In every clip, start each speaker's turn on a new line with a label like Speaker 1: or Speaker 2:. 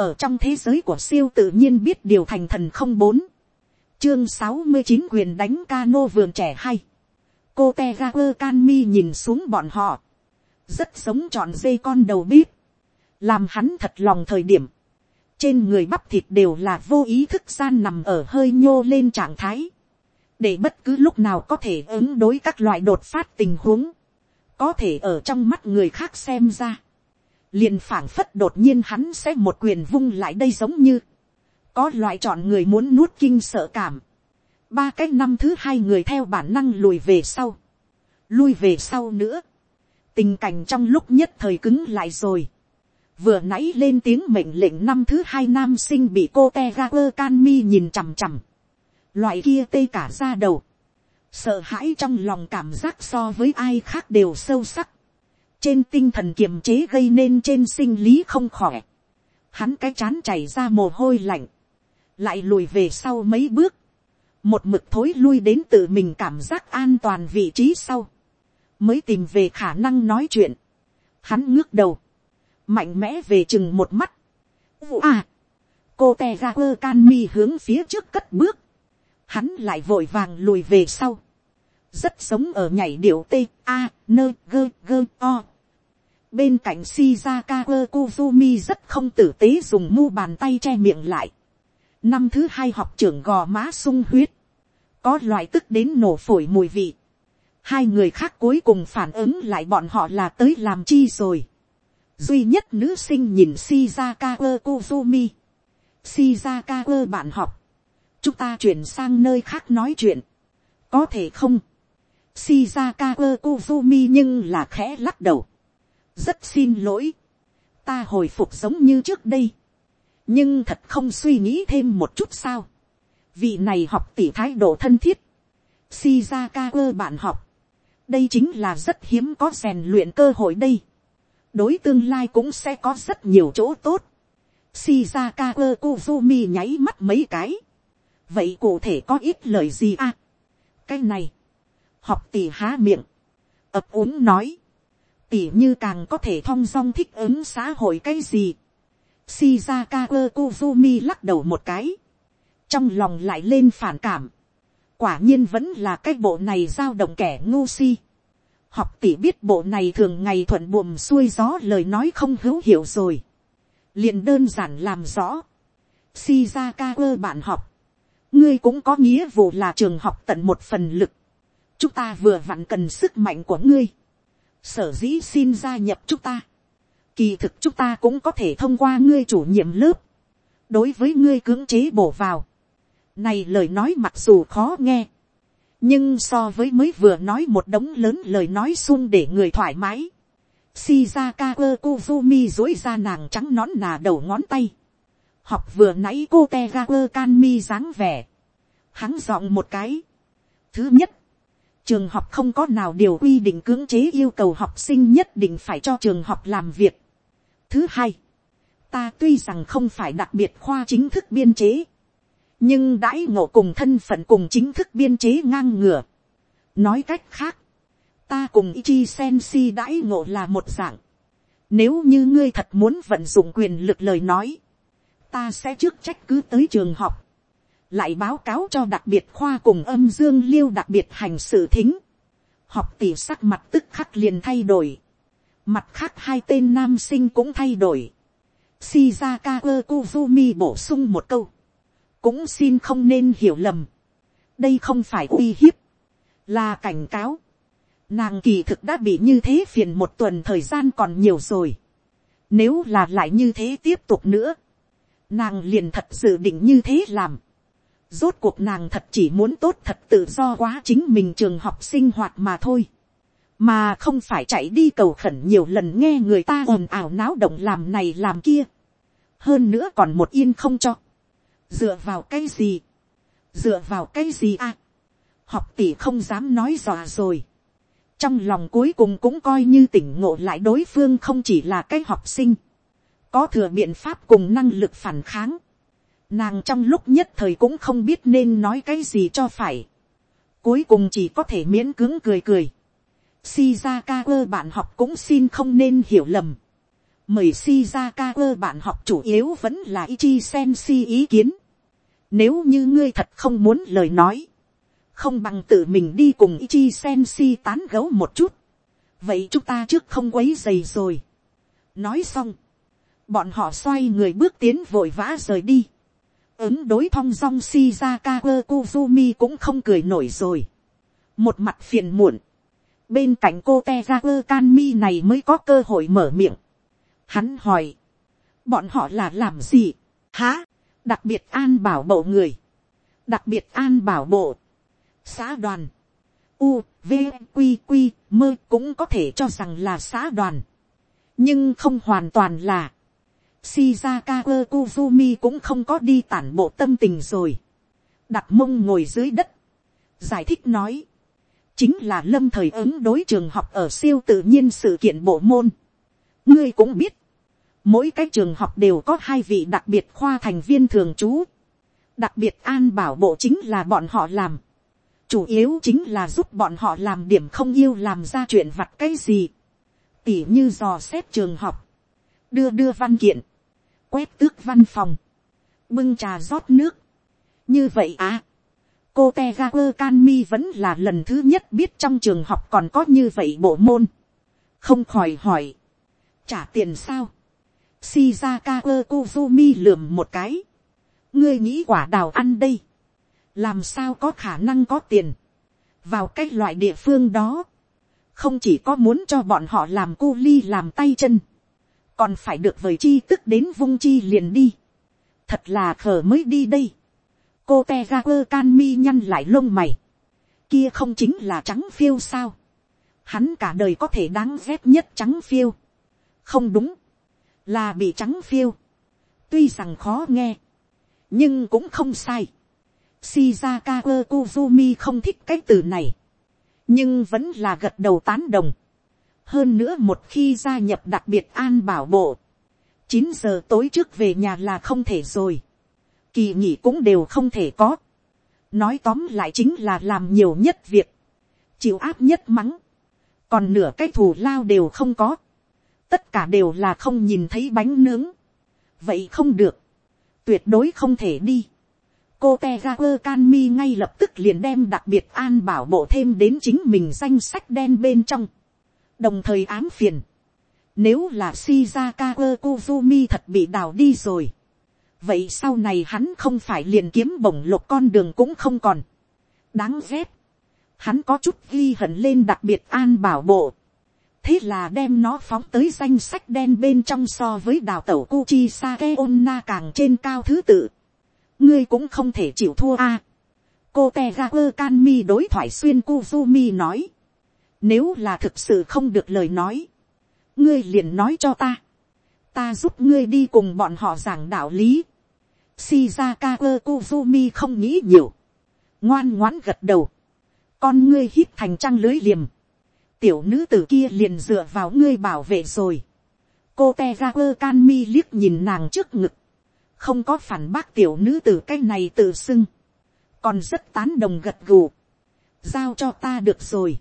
Speaker 1: ở trong thế giới của siêu tự nhiên biết điều thành thần không bốn, chương sáu mươi chín quyền đánh ca nô vườn trẻ hay, cô te ga quơ can mi nhìn xuống bọn họ, rất sống trọn dây con đầu bếp, làm hắn thật lòng thời điểm, trên người bắp thịt đều là vô ý thức gian nằm ở hơi nhô lên trạng thái, để bất cứ lúc nào có thể ứng đối các loại đột phát tình huống, có thể ở trong mắt người khác xem ra, liền phảng phất đột nhiên hắn sẽ một quyền vung lại đây giống như, có loại chọn người muốn nuốt kinh sợ cảm, ba cái năm thứ hai người theo bản năng lùi về sau, lui về sau nữa, tình cảnh trong lúc nhất thời cứng lại rồi, vừa nãy lên tiếng mệnh lệnh năm thứ hai nam sinh bị cô te ga quơ can mi nhìn chằm chằm, loại kia tê cả ra đầu, sợ hãi trong lòng cảm giác so với ai khác đều sâu sắc, trên tinh thần kiềm chế gây nên trên sinh lý không khỏe, hắn cái chán chảy ra mồ hôi lạnh, lại lùi về sau mấy bước, một mực thối lui đến tự mình cảm giác an toàn vị trí sau, mới tìm về khả năng nói chuyện. Hắn ngước đầu, mạnh mẽ về chừng một mắt. À, cô te ra quơ can mi hướng phía trước cất bước, hắn lại vội vàng lùi về sau, rất sống ở nhảy điệu t a nơ gơ gơ o. bên cạnh shizaka quơ kuzumi rất không tử tế dùng mu bàn tay che miệng lại. năm thứ hai học trưởng gò má sung huyết, có loại tức đến nổ phổi mùi vị. hai người khác cuối cùng phản ứng lại bọn họ là tới làm chi rồi. duy nhất nữ sinh nhìn shizaka quơ kuzumi. shizaka quơ bạn học chúng ta chuyển sang nơi khác nói chuyện, có thể không, shizaka kuzumi nhưng là khẽ lắc đầu, rất xin lỗi, ta hồi phục giống như trước đây, nhưng thật không suy nghĩ thêm một chút sao, vị này học tỷ thái độ thân thiết, shizaka bạn học, đây chính là rất hiếm có rèn luyện cơ hội đây, đối tương lai cũng sẽ có rất nhiều chỗ tốt, shizaka kuzumi nháy mắt mấy cái, vậy cụ thể có ít lời gì à? Cái này, học tỷ há miệng, ập úng nói, tỷ như càng có thể thong dong thích ứng xã hội cái gì, shizaka ơ kuzumi lắc đầu một cái, trong lòng lại lên phản cảm, quả nhiên vẫn là cái bộ này giao động kẻ ngu si, học tỷ biết bộ này thường ngày thuận buồm xuôi gió lời nói không hữu hiểu rồi, liền đơn giản làm rõ, shizaka bạn học, ngươi cũng có nghĩa vụ là trường học tận một phần lực chúng ta vừa vặn cần sức mạnh của ngươi. sở dĩ xin gia nhập chúng ta. kỳ thực chúng ta cũng có thể thông qua ngươi chủ nhiệm lớp. đối với ngươi cưỡng chế bổ vào. này lời nói mặc dù khó nghe. nhưng so với mới vừa nói một đống lớn lời nói sung để người thoải mái. Shizaka Kozumi dối ra nàng trắng nón nà đầu ngón tay học vừa nãy cô te ga dáng vẻ, hắn giọng một cái. thứ nhất, trường học không có nào điều quy định cưỡng chế yêu cầu học sinh nhất định phải cho trường học làm việc. thứ hai, ta tuy rằng không phải đặc biệt khoa chính thức biên chế, nhưng đãi ngộ cùng thân phận cùng chính thức biên chế ngang ngửa. nói cách khác, ta cùng Ichi Sensi đãi ngộ là một dạng. Nếu như ngươi thật muốn vận dụng quyền lực lời nói, ta sẽ trước trách cứ tới trường học, lại báo cáo cho đặc biệt khoa cùng âm dương liêu đặc biệt hành sự thính, học tỷ sắc mặt tức khắc liền thay đổi, mặt khác hai tên nam sinh cũng thay đổi, shizaka kuzumi bổ sung một câu, cũng xin không nên hiểu lầm, đây không phải uy hiếp, là cảnh cáo, nàng kỳ thực đã bị như thế phiền một tuần thời gian còn nhiều rồi, nếu là lại như thế tiếp tục nữa, nàng liền thật dự định như thế làm. Rốt cuộc nàng thật chỉ muốn tốt thật tự do quá chính mình trường học sinh hoạt mà thôi. Mà không phải chạy đi cầu khẩn nhiều lần nghe người ta ồn ào náo động làm này làm kia. Hơn nữa còn một yên không cho. Dựa vào cái gì? Dựa vào cái gì à? Học tỷ không dám nói dọa rồi. Trong lòng cuối cùng cũng coi như tỉnh ngộ lại đối phương không chỉ là cái học sinh có thừa biện pháp cùng năng lực phản kháng. Nàng trong lúc nhất thời cũng không biết nên nói cái gì cho phải. Cuối cùng chỉ có thể miễn cưỡng cười cười. Shizakawa bạn học cũng xin không nên hiểu lầm. Mời Shizakawa bạn học chủ yếu vẫn là Ichi Senshi ý kiến. Nếu như ngươi thật không muốn lời nói. Không bằng tự mình đi cùng Ichi Senshi tán gấu một chút. Vậy chúng ta trước không quấy dày rồi. Nói xong. Bọn họ xoay người bước tiến vội vã rời đi. Ứng đối thong dong Shizaka Kuzumi cũng không cười nổi rồi. Một mặt phiền muộn. Bên cạnh cô Tegaku Kanmi này mới có cơ hội mở miệng. Hắn hỏi. Bọn họ là làm gì? Hả? Đặc biệt an bảo bộ người. Đặc biệt an bảo bộ. Xã đoàn. U, V, q, q, mơ cũng có thể cho rằng là xã đoàn. Nhưng không hoàn toàn là. Shizaka Kuzumi cũng không có đi tản bộ tâm tình rồi. Đặt mông ngồi dưới đất. Giải thích nói. Chính là lâm thời ứng đối trường học ở siêu tự nhiên sự kiện bộ môn. Ngươi cũng biết. Mỗi cái trường học đều có hai vị đặc biệt khoa thành viên thường trú. Đặc biệt an bảo bộ chính là bọn họ làm. Chủ yếu chính là giúp bọn họ làm điểm không yêu làm ra chuyện vặt cái gì. Tỉ như dò xét trường học. Đưa đưa văn kiện quét tước văn phòng, bưng trà rót nước. như vậy à, cô te ga quơ can mi vẫn là lần thứ nhất biết trong trường học còn có như vậy bộ môn. không khỏi hỏi, trả tiền sao. Shizaka quơ Kuzumi lườm một cái. ngươi nghĩ quả đào ăn đây. làm sao có khả năng có tiền. vào cái loại địa phương đó. không chỉ có muốn cho bọn họ làm cu ly làm tay chân còn phải được vời chi tức đến vung chi liền đi. thật là khờ mới đi đây. cô te ga quơ can mi nhăn lại lông mày. kia không chính là trắng phiêu sao. hắn cả đời có thể đáng ghét nhất trắng phiêu. không đúng. là bị trắng phiêu. tuy rằng khó nghe. nhưng cũng không sai. Shizaka Kuzumi không thích cái từ này. nhưng vẫn là gật đầu tán đồng hơn nữa một khi gia nhập đặc biệt an bảo bộ, chín giờ tối trước về nhà là không thể rồi, kỳ nghỉ cũng đều không thể có, nói tóm lại chính là làm nhiều nhất việc, chịu áp nhất mắng, còn nửa cái thù lao đều không có, tất cả đều là không nhìn thấy bánh nướng, vậy không được, tuyệt đối không thể đi. cô te ga quơ can mi ngay lập tức liền đem đặc biệt an bảo bộ thêm đến chính mình danh sách đen bên trong đồng thời ám phiền. Nếu là Shizaka Kuzumi thật bị đào đi rồi. Vậy sau này hắn không phải liền kiếm bổng lục con đường cũng không còn. Đáng ghét. Hắn có chút ghi hận lên đặc biệt an bảo bộ. Thế là đem nó phóng tới danh sách đen bên trong so với đào tẩu Kuchi Sake Onna càng trên cao thứ tự. Ngươi cũng không thể chịu thua a. À, cô Tegaku Kanmi đối thoại xuyên Kuzumi nói nếu là thực sự không được lời nói. Ngươi liền nói cho ta. Ta giúp ngươi đi cùng bọn họ giảng đạo lý. Shizaka Kuzumi không nghĩ nhiều. Ngoan ngoãn gật đầu. Con ngươi hít thành trăng lưới liềm. Tiểu nữ tử kia liền dựa vào ngươi bảo vệ rồi. Cô Tegaku Kanmi liếc nhìn nàng trước ngực. Không có phản bác tiểu nữ tử cái này tự xưng. Còn rất tán đồng gật gù. Giao cho ta được rồi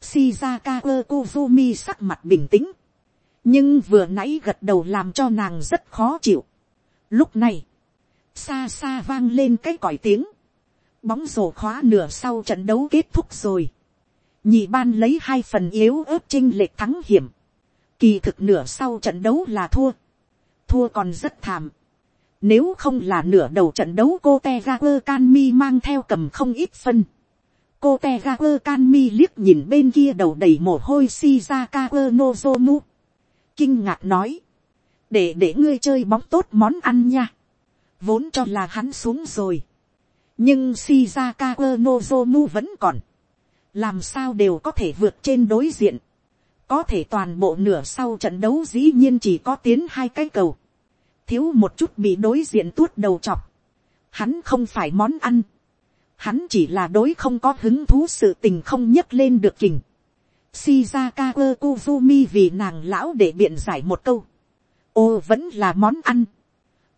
Speaker 1: Shizaka Kozumi sắc mặt bình tĩnh. Nhưng vừa nãy gật đầu làm cho nàng rất khó chịu. Lúc này, xa xa vang lên cái còi tiếng. Bóng rổ khóa nửa sau trận đấu kết thúc rồi. Nhị ban lấy hai phần yếu ớt trinh lệch thắng hiểm. Kỳ thực nửa sau trận đấu là thua. Thua còn rất thảm. Nếu không là nửa đầu trận đấu cô Tegaku Kanmi mang theo cầm không ít phân cô te ga quơ can mi liếc nhìn bên kia đầu đầy mồ hôi shizaka quơ nozomu. kinh ngạc nói, để để ngươi chơi bóng tốt món ăn nha. vốn cho là hắn xuống rồi. nhưng shizaka quơ nozomu vẫn còn. làm sao đều có thể vượt trên đối diện. có thể toàn bộ nửa sau trận đấu dĩ nhiên chỉ có tiến hai cái cầu. thiếu một chút bị đối diện tuốt đầu chọc. hắn không phải món ăn hắn chỉ là đối không có hứng thú sự tình không nhấc lên được kình. Shizaka Kuzumi vì nàng lão để biện giải một câu. Ô vẫn là món ăn.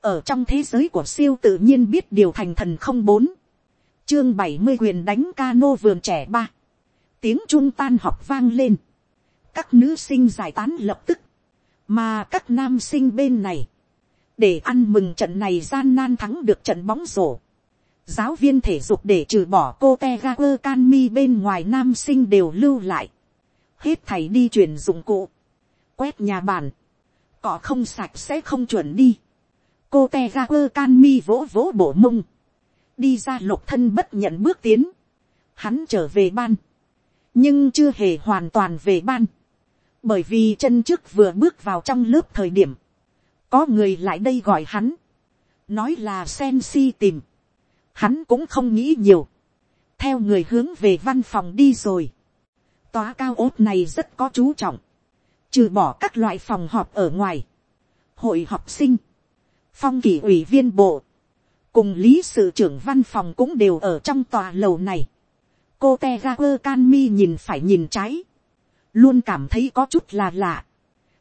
Speaker 1: Ở trong thế giới của siêu tự nhiên biết điều thành thần không bốn. Chương bảy mươi quyền đánh cano vườn trẻ ba. Tiếng trung tan học vang lên. Các nữ sinh giải tán lập tức. mà các nam sinh bên này, để ăn mừng trận này gian nan thắng được trận bóng rổ giáo viên thể dục để trừ bỏ cô te ga quơ can mi bên ngoài nam sinh đều lưu lại. hết thầy đi chuyển dụng cụ, quét nhà bàn, cỏ không sạch sẽ không chuẩn đi. cô te ga quơ can mi vỗ vỗ bổ mông, đi ra lục thân bất nhận bước tiến, hắn trở về ban, nhưng chưa hề hoàn toàn về ban, bởi vì chân trước vừa bước vào trong lớp thời điểm, có người lại đây gọi hắn, nói là sen si tìm, hắn cũng không nghĩ nhiều, theo người hướng về văn phòng đi rồi, tòa cao ốt này rất có chú trọng, trừ bỏ các loại phòng họp ở ngoài, hội học sinh, phong kỷ ủy viên bộ, cùng lý sự trưởng văn phòng cũng đều ở trong tòa lầu này. cô te ga quơ can mi nhìn phải nhìn trái, luôn cảm thấy có chút là lạ.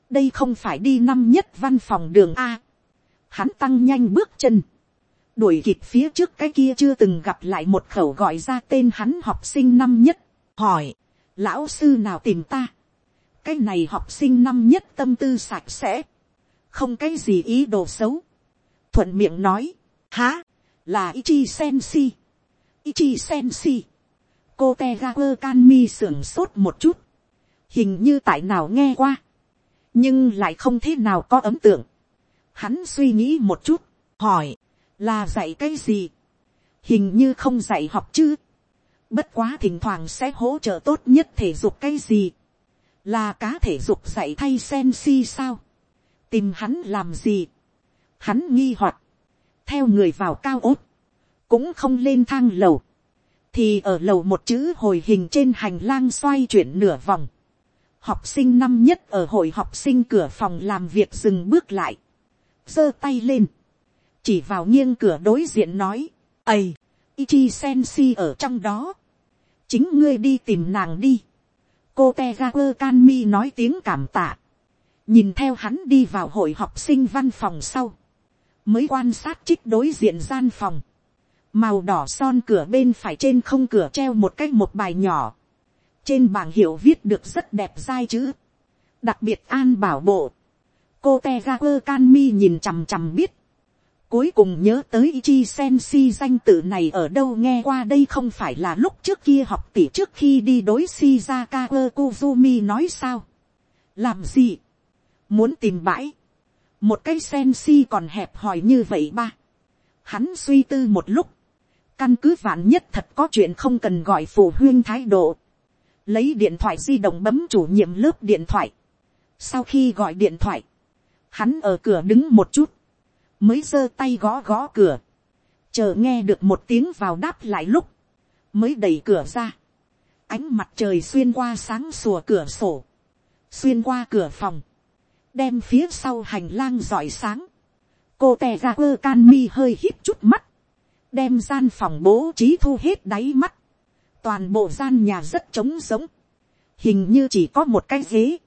Speaker 1: đây không phải đi năm nhất văn phòng đường a. hắn tăng nhanh bước chân, đuổi kịp phía trước cái kia chưa từng gặp lại một khẩu gọi ra tên hắn học sinh năm nhất, hỏi, lão sư nào tìm ta, cái này học sinh năm nhất tâm tư sạch sẽ, không cái gì ý đồ xấu, thuận miệng nói, há, là Ichi Sensi, Ichi Sensi, cô te ga quơ can mi sưởng sốt một chút, hình như tại nào nghe qua, nhưng lại không thế nào có ấn tượng. Hắn suy nghĩ một chút, hỏi, là dạy cái gì, hình như không dạy học chứ, bất quá thỉnh thoảng sẽ hỗ trợ tốt nhất thể dục cái gì, là cá thể dục dạy thay sen si sao, tìm hắn làm gì, hắn nghi hoặc, theo người vào cao ốt, cũng không lên thang lầu, thì ở lầu một chữ hồi hình trên hành lang xoay chuyển nửa vòng, học sinh năm nhất ở hội học sinh cửa phòng làm việc dừng bước lại, giơ tay lên, chỉ vào nghiêng cửa đối diện nói, ầy, Ichi Sensi ở trong đó, chính ngươi đi tìm nàng đi, cô te ga quơ can mi nói tiếng cảm tạ, nhìn theo hắn đi vào hội học sinh văn phòng sau, mới quan sát trích đối diện gian phòng, màu đỏ son cửa bên phải trên không cửa treo một cái một bài nhỏ, trên bảng hiệu viết được rất đẹp dai chữ, đặc biệt an bảo bộ, cô te ga quơ can mi nhìn chằm chằm biết, cuối cùng nhớ tới Ichi Sensi danh tự này ở đâu nghe qua đây không phải là lúc trước kia học tỷ trước khi đi đối Shizaka Kuzumi nói sao. Làm gì? Muốn tìm bãi. Một cái Sensi còn hẹp hòi như vậy ba. Hắn suy tư một lúc. Căn cứ vạn nhất thật có chuyện không cần gọi phụ huyên thái độ. Lấy điện thoại di động bấm chủ nhiệm lớp điện thoại. Sau khi gọi điện thoại. Hắn ở cửa đứng một chút mới giơ tay gõ gõ cửa, chờ nghe được một tiếng vào đáp lại lúc, mới đẩy cửa ra, ánh mặt trời xuyên qua sáng sùa cửa sổ, xuyên qua cửa phòng, đem phía sau hành lang rọi sáng, cô tè ra quơ can mi hơi hít chút mắt, đem gian phòng bố trí thu hết đáy mắt, toàn bộ gian nhà rất trống giống, hình như chỉ có một cái ghế,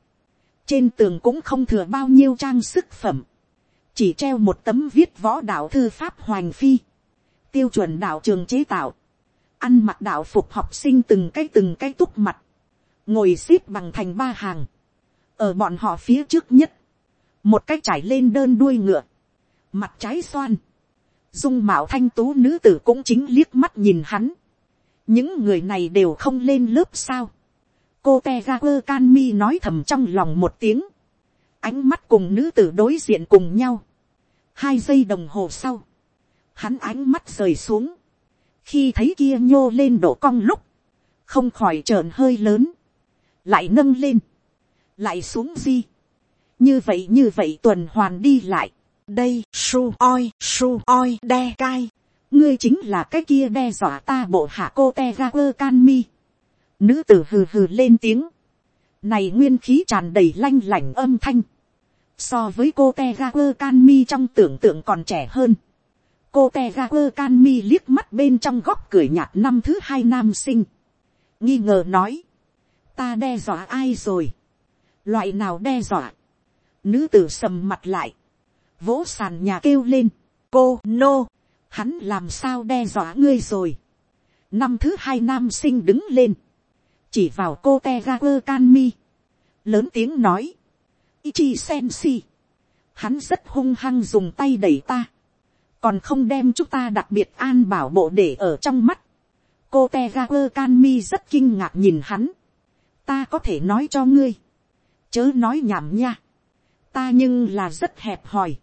Speaker 1: trên tường cũng không thừa bao nhiêu trang sức phẩm, chỉ treo một tấm viết võ đạo thư pháp hoành phi, tiêu chuẩn đạo trường chế tạo, ăn mặc đạo phục học sinh từng cái từng cái túc mặt, ngồi xếp bằng thành ba hàng, ở bọn họ phía trước nhất, một cái trải lên đơn đuôi ngựa, mặt trái xoan, dung mạo thanh tú nữ tử cũng chính liếc mắt nhìn hắn, những người này đều không lên lớp sao, cô te ra quơ can mi nói thầm trong lòng một tiếng, ánh mắt cùng nữ tử đối diện cùng nhau. Hai giây đồng hồ sau, hắn ánh mắt rời xuống. Khi thấy kia nhô lên độ cong lúc, không khỏi trợn hơi lớn, lại nâng lên, lại xuống di. Như vậy như vậy tuần hoàn đi lại. Đây, su oi, su oi đe cai. Ngươi chính là cái kia đe dọa ta bộ hạ cô te ra quơ can mi. Nữ tử hừ hừ lên tiếng. Này nguyên khí tràn đầy lanh lảnh âm thanh so với cô te ga quơ can mi trong tưởng tượng còn trẻ hơn. cô te ga quơ can mi liếc mắt bên trong góc cười nhạt năm thứ hai nam sinh. nghi ngờ nói, ta đe dọa ai rồi, loại nào đe dọa, nữ tử sầm mặt lại, vỗ sàn nhà kêu lên, cô nô, hắn làm sao đe dọa ngươi rồi. năm thứ hai nam sinh đứng lên, chỉ vào cô te ga quơ can mi, lớn tiếng nói, Ichi Sensi. Hắn rất hung hăng dùng tay đẩy ta. Còn không đem chúng ta đặc biệt an bảo bộ để ở trong mắt. Cô Tegaku Kanmi rất kinh ngạc nhìn hắn. Ta có thể nói cho ngươi. Chớ nói nhảm nha. Ta nhưng là rất hẹp hòi.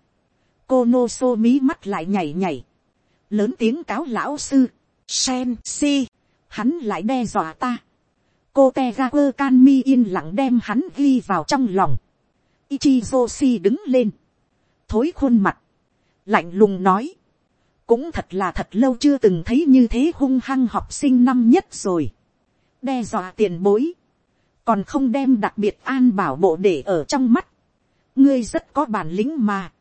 Speaker 1: Cô Nô Sô mí mắt lại nhảy nhảy. Lớn tiếng cáo lão sư. Sen si. Hắn lại đe dọa ta. Cô Tegaku Kanmi yên lặng đem hắn ghi vào trong lòng. Ichizoshi đứng lên. Thối khuôn mặt. Lạnh lùng nói. Cũng thật là thật lâu chưa từng thấy như thế hung hăng học sinh năm nhất rồi. Đe dọa tiền bối. Còn không đem đặc biệt an bảo bộ để ở trong mắt. Ngươi rất có bản lĩnh mà.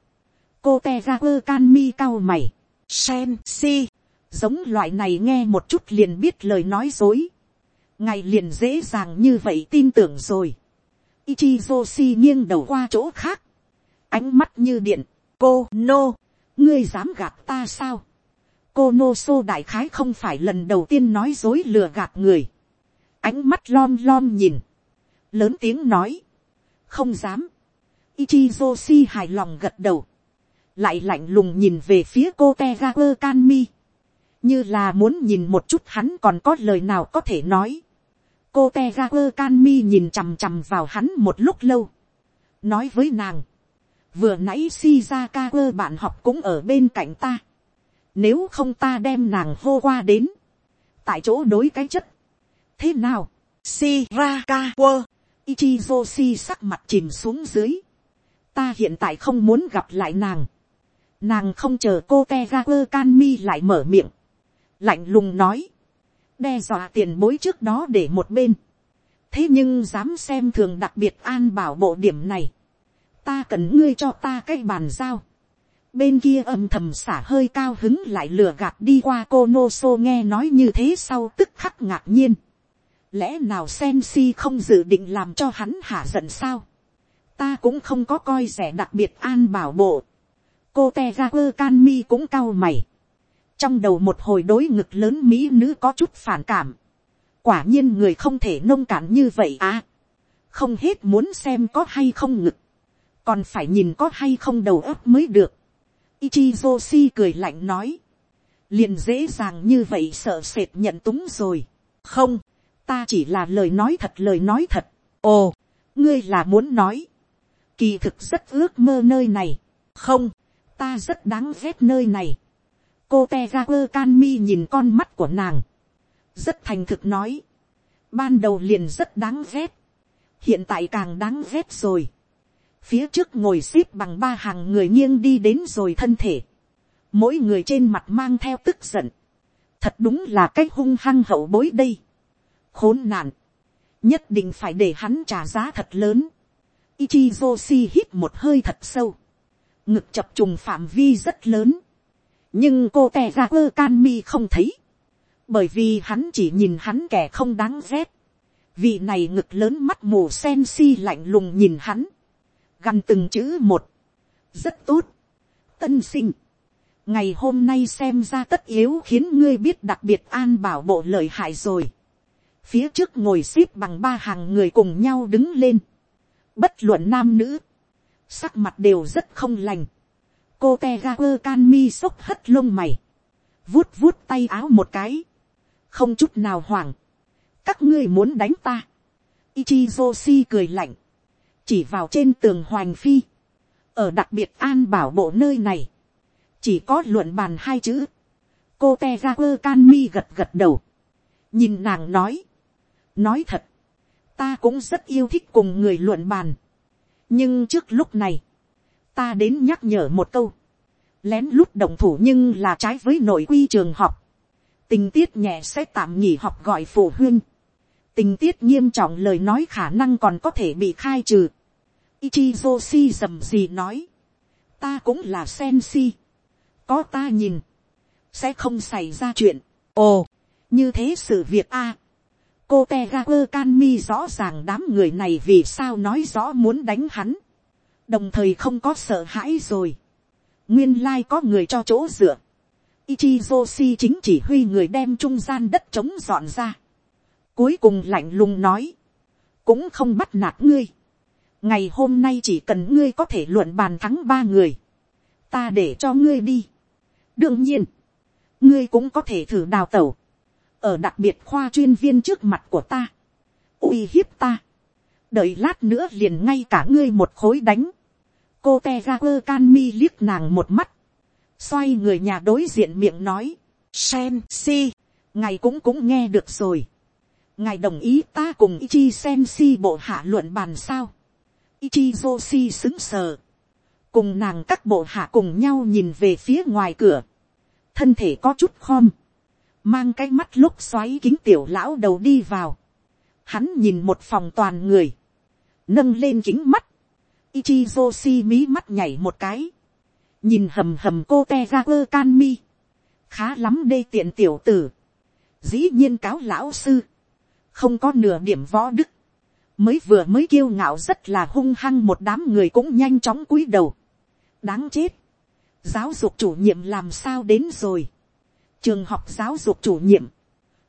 Speaker 1: Cô Tegaku Kanmi cao mày. Sen si. Giống loại này nghe một chút liền biết lời nói dối. Ngày liền dễ dàng như vậy tin tưởng rồi. Ichizoshi nghiêng đầu qua chỗ khác. Ánh mắt như điện. Cô Nô. Ngươi dám gạt ta sao? Cô Nô Sô đại khái không phải lần đầu tiên nói dối lừa gạt người. Ánh mắt lom lom nhìn. Lớn tiếng nói. Không dám. Ichizoshi hài lòng gật đầu. Lại lạnh lùng nhìn về phía cô Tegaku Kanmi. Như là muốn nhìn một chút hắn còn có lời nào có thể nói cô te ga quơ can mi nhìn chằm chằm vào hắn một lúc lâu, nói với nàng, vừa nãy si ra ca quơ bạn học cũng ở bên cạnh ta, nếu không ta đem nàng hô qua đến, tại chỗ đối cái chất, thế nào, si ra ca quơ, ichizo si sắc mặt chìm xuống dưới, ta hiện tại không muốn gặp lại nàng, nàng không chờ cô te ga quơ can mi lại mở miệng, lạnh lùng nói, đe dọa tiền bối trước đó để một bên. thế nhưng dám xem thường đặc biệt an bảo bộ điểm này. ta cần ngươi cho ta cái bàn giao. bên kia âm thầm xả hơi cao hứng lại lừa gạt đi qua cô nô xô nghe nói như thế sau tức khắc ngạc nhiên. lẽ nào sen si không dự định làm cho hắn hả giận sao. ta cũng không có coi rẻ đặc biệt an bảo bộ. cô te ra quơ can mi cũng cau mày trong đầu một hồi đối ngực lớn mỹ nữ có chút phản cảm. quả nhiên người không thể nông cạn như vậy à. không hết muốn xem có hay không ngực. còn phải nhìn có hay không đầu óc mới được. Ichizoshi cười lạnh nói. liền dễ dàng như vậy sợ sệt nhận túng rồi. không, ta chỉ là lời nói thật lời nói thật. ồ, ngươi là muốn nói. kỳ thực rất ước mơ nơi này. không, ta rất đáng ghét nơi này cô te ra quơ can mi nhìn con mắt của nàng, rất thành thực nói, ban đầu liền rất đáng ghét, hiện tại càng đáng ghét rồi, phía trước ngồi x ế p bằng ba hàng người nghiêng đi đến rồi thân thể, mỗi người trên mặt mang theo tức giận, thật đúng là cái hung hăng hậu bối đây, khốn nạn, nhất định phải để hắn trả giá thật lớn, Ichizoshi hít một hơi thật sâu, ngực chập trùng phạm vi rất lớn, nhưng cô tè ra quơ can mi không thấy, bởi vì hắn chỉ nhìn hắn kẻ không đáng ghét, vị này ngực lớn mắt mù sen si lạnh lùng nhìn hắn, gần từng chữ một, rất tốt, tân sinh, ngày hôm nay xem ra tất yếu khiến ngươi biết đặc biệt an bảo bộ lợi hại rồi, phía trước ngồi x ế p bằng ba hàng người cùng nhau đứng lên, bất luận nam nữ, sắc mặt đều rất không lành, cô te ga quơ can mi xốc hất lông mày, vuốt vuốt tay áo một cái, không chút nào hoảng, các ngươi muốn đánh ta, Ichizoshi cười lạnh, chỉ vào trên tường hoành phi, ở đặc biệt an bảo bộ nơi này, chỉ có luận bàn hai chữ, cô te ga quơ can mi gật gật đầu, nhìn nàng nói, nói thật, ta cũng rất yêu thích cùng người luận bàn, nhưng trước lúc này, ta đến nhắc nhở một câu, lén lút động thủ nhưng là trái với nội quy trường học, tình tiết nhẹ sẽ tạm nghỉ học gọi phụ huynh, tình tiết nghiêm trọng lời nói khả năng còn có thể bị khai trừ. Ichizoshi dầm gì nói, ta cũng là sen si, có ta nhìn, sẽ không xảy ra chuyện, ồ, như thế sự việc a, cô te ra quơ can mi rõ ràng đám người này vì sao nói rõ muốn đánh hắn, đồng thời không có sợ hãi rồi. nguyên lai có người cho chỗ dựa. Ichizoshi chính chỉ huy người đem trung gian đất trống dọn ra. cuối cùng lạnh lùng nói, cũng không bắt nạt ngươi. ngày hôm nay chỉ cần ngươi có thể luận bàn thắng ba người, ta để cho ngươi đi. đương nhiên, ngươi cũng có thể thử đào tẩu, ở đặc biệt khoa chuyên viên trước mặt của ta, uy hiếp ta, đợi lát nữa liền ngay cả ngươi một khối đánh, cô te ra quơ can mi liếc nàng một mắt, xoay người nhà đối diện miệng nói, sen si, ngài cũng cũng nghe được rồi, ngài đồng ý ta cùng ichi sen si bộ hạ luận bàn sao, ichi joshi xứng sờ, cùng nàng các bộ hạ cùng nhau nhìn về phía ngoài cửa, thân thể có chút khom, mang cái mắt lúc xoáy kính tiểu lão đầu đi vào, hắn nhìn một phòng toàn người, nâng lên kính mắt, Ichizoshi mí mắt nhảy một cái. Nhìn hầm hầm cô te ra quơ can mi. Khá lắm đây tiện tiểu tử. Dĩ nhiên cáo lão sư. Không có nửa điểm võ đức. Mới vừa mới kiêu ngạo rất là hung hăng một đám người cũng nhanh chóng cúi đầu. Đáng chết. Giáo dục chủ nhiệm làm sao đến rồi. Trường học giáo dục chủ nhiệm.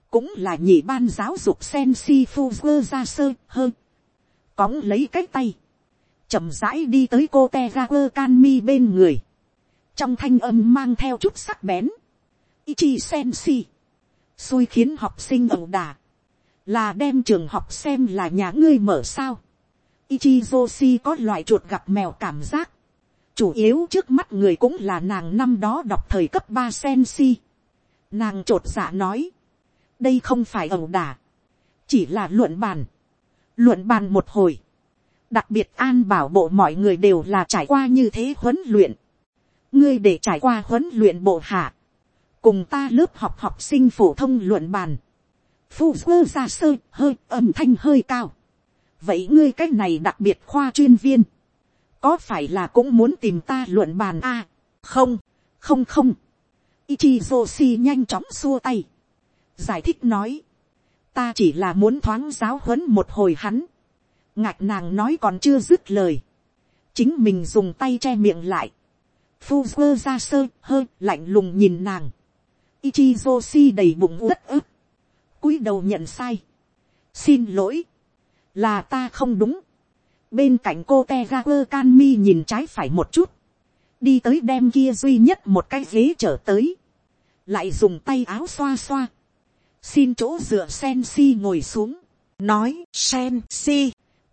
Speaker 1: Cũng là nhị ban giáo dục sen si phu ra sơ hơn. Cóng lấy cái tay chậm rãi đi tới cô te ra quơ can mi bên người, trong thanh âm mang theo chút sắc bén, ichi sen si, xui khiến học sinh ẩu đà, là đem trường học xem là nhà ngươi mở sao, ichi joshi có loại chuột gặp mèo cảm giác, chủ yếu trước mắt người cũng là nàng năm đó đọc thời cấp ba sen si, nàng t dạ nói, đây không phải ẩu đà, chỉ là luận bàn, luận bàn một hồi, đặc biệt an bảo bộ mọi người đều là trải qua như thế huấn luyện. ngươi để trải qua huấn luyện bộ hạ, cùng ta lớp học học sinh phổ thông luận bàn, phu sơ ra sơ hơi âm thanh hơi cao. vậy ngươi cách này đặc biệt khoa chuyên viên, có phải là cũng muốn tìm ta luận bàn a, à, không, không không, Ichizoshi nhanh chóng xua tay, giải thích nói, ta chỉ là muốn thoáng giáo huấn một hồi hắn, ngạch nàng nói còn chưa dứt lời, chính mình dùng tay che miệng lại, phu quơ ra sơ hơi lạnh lùng nhìn nàng, Ichizoshi đầy bụng rất ức, cúi đầu nhận sai, xin lỗi, là ta không đúng, bên cạnh cô te ga quơ can mi nhìn trái phải một chút, đi tới đem kia duy nhất một cái ghế trở tới, lại dùng tay áo xoa xoa, xin chỗ dựa sen si ngồi xuống, nói sen si,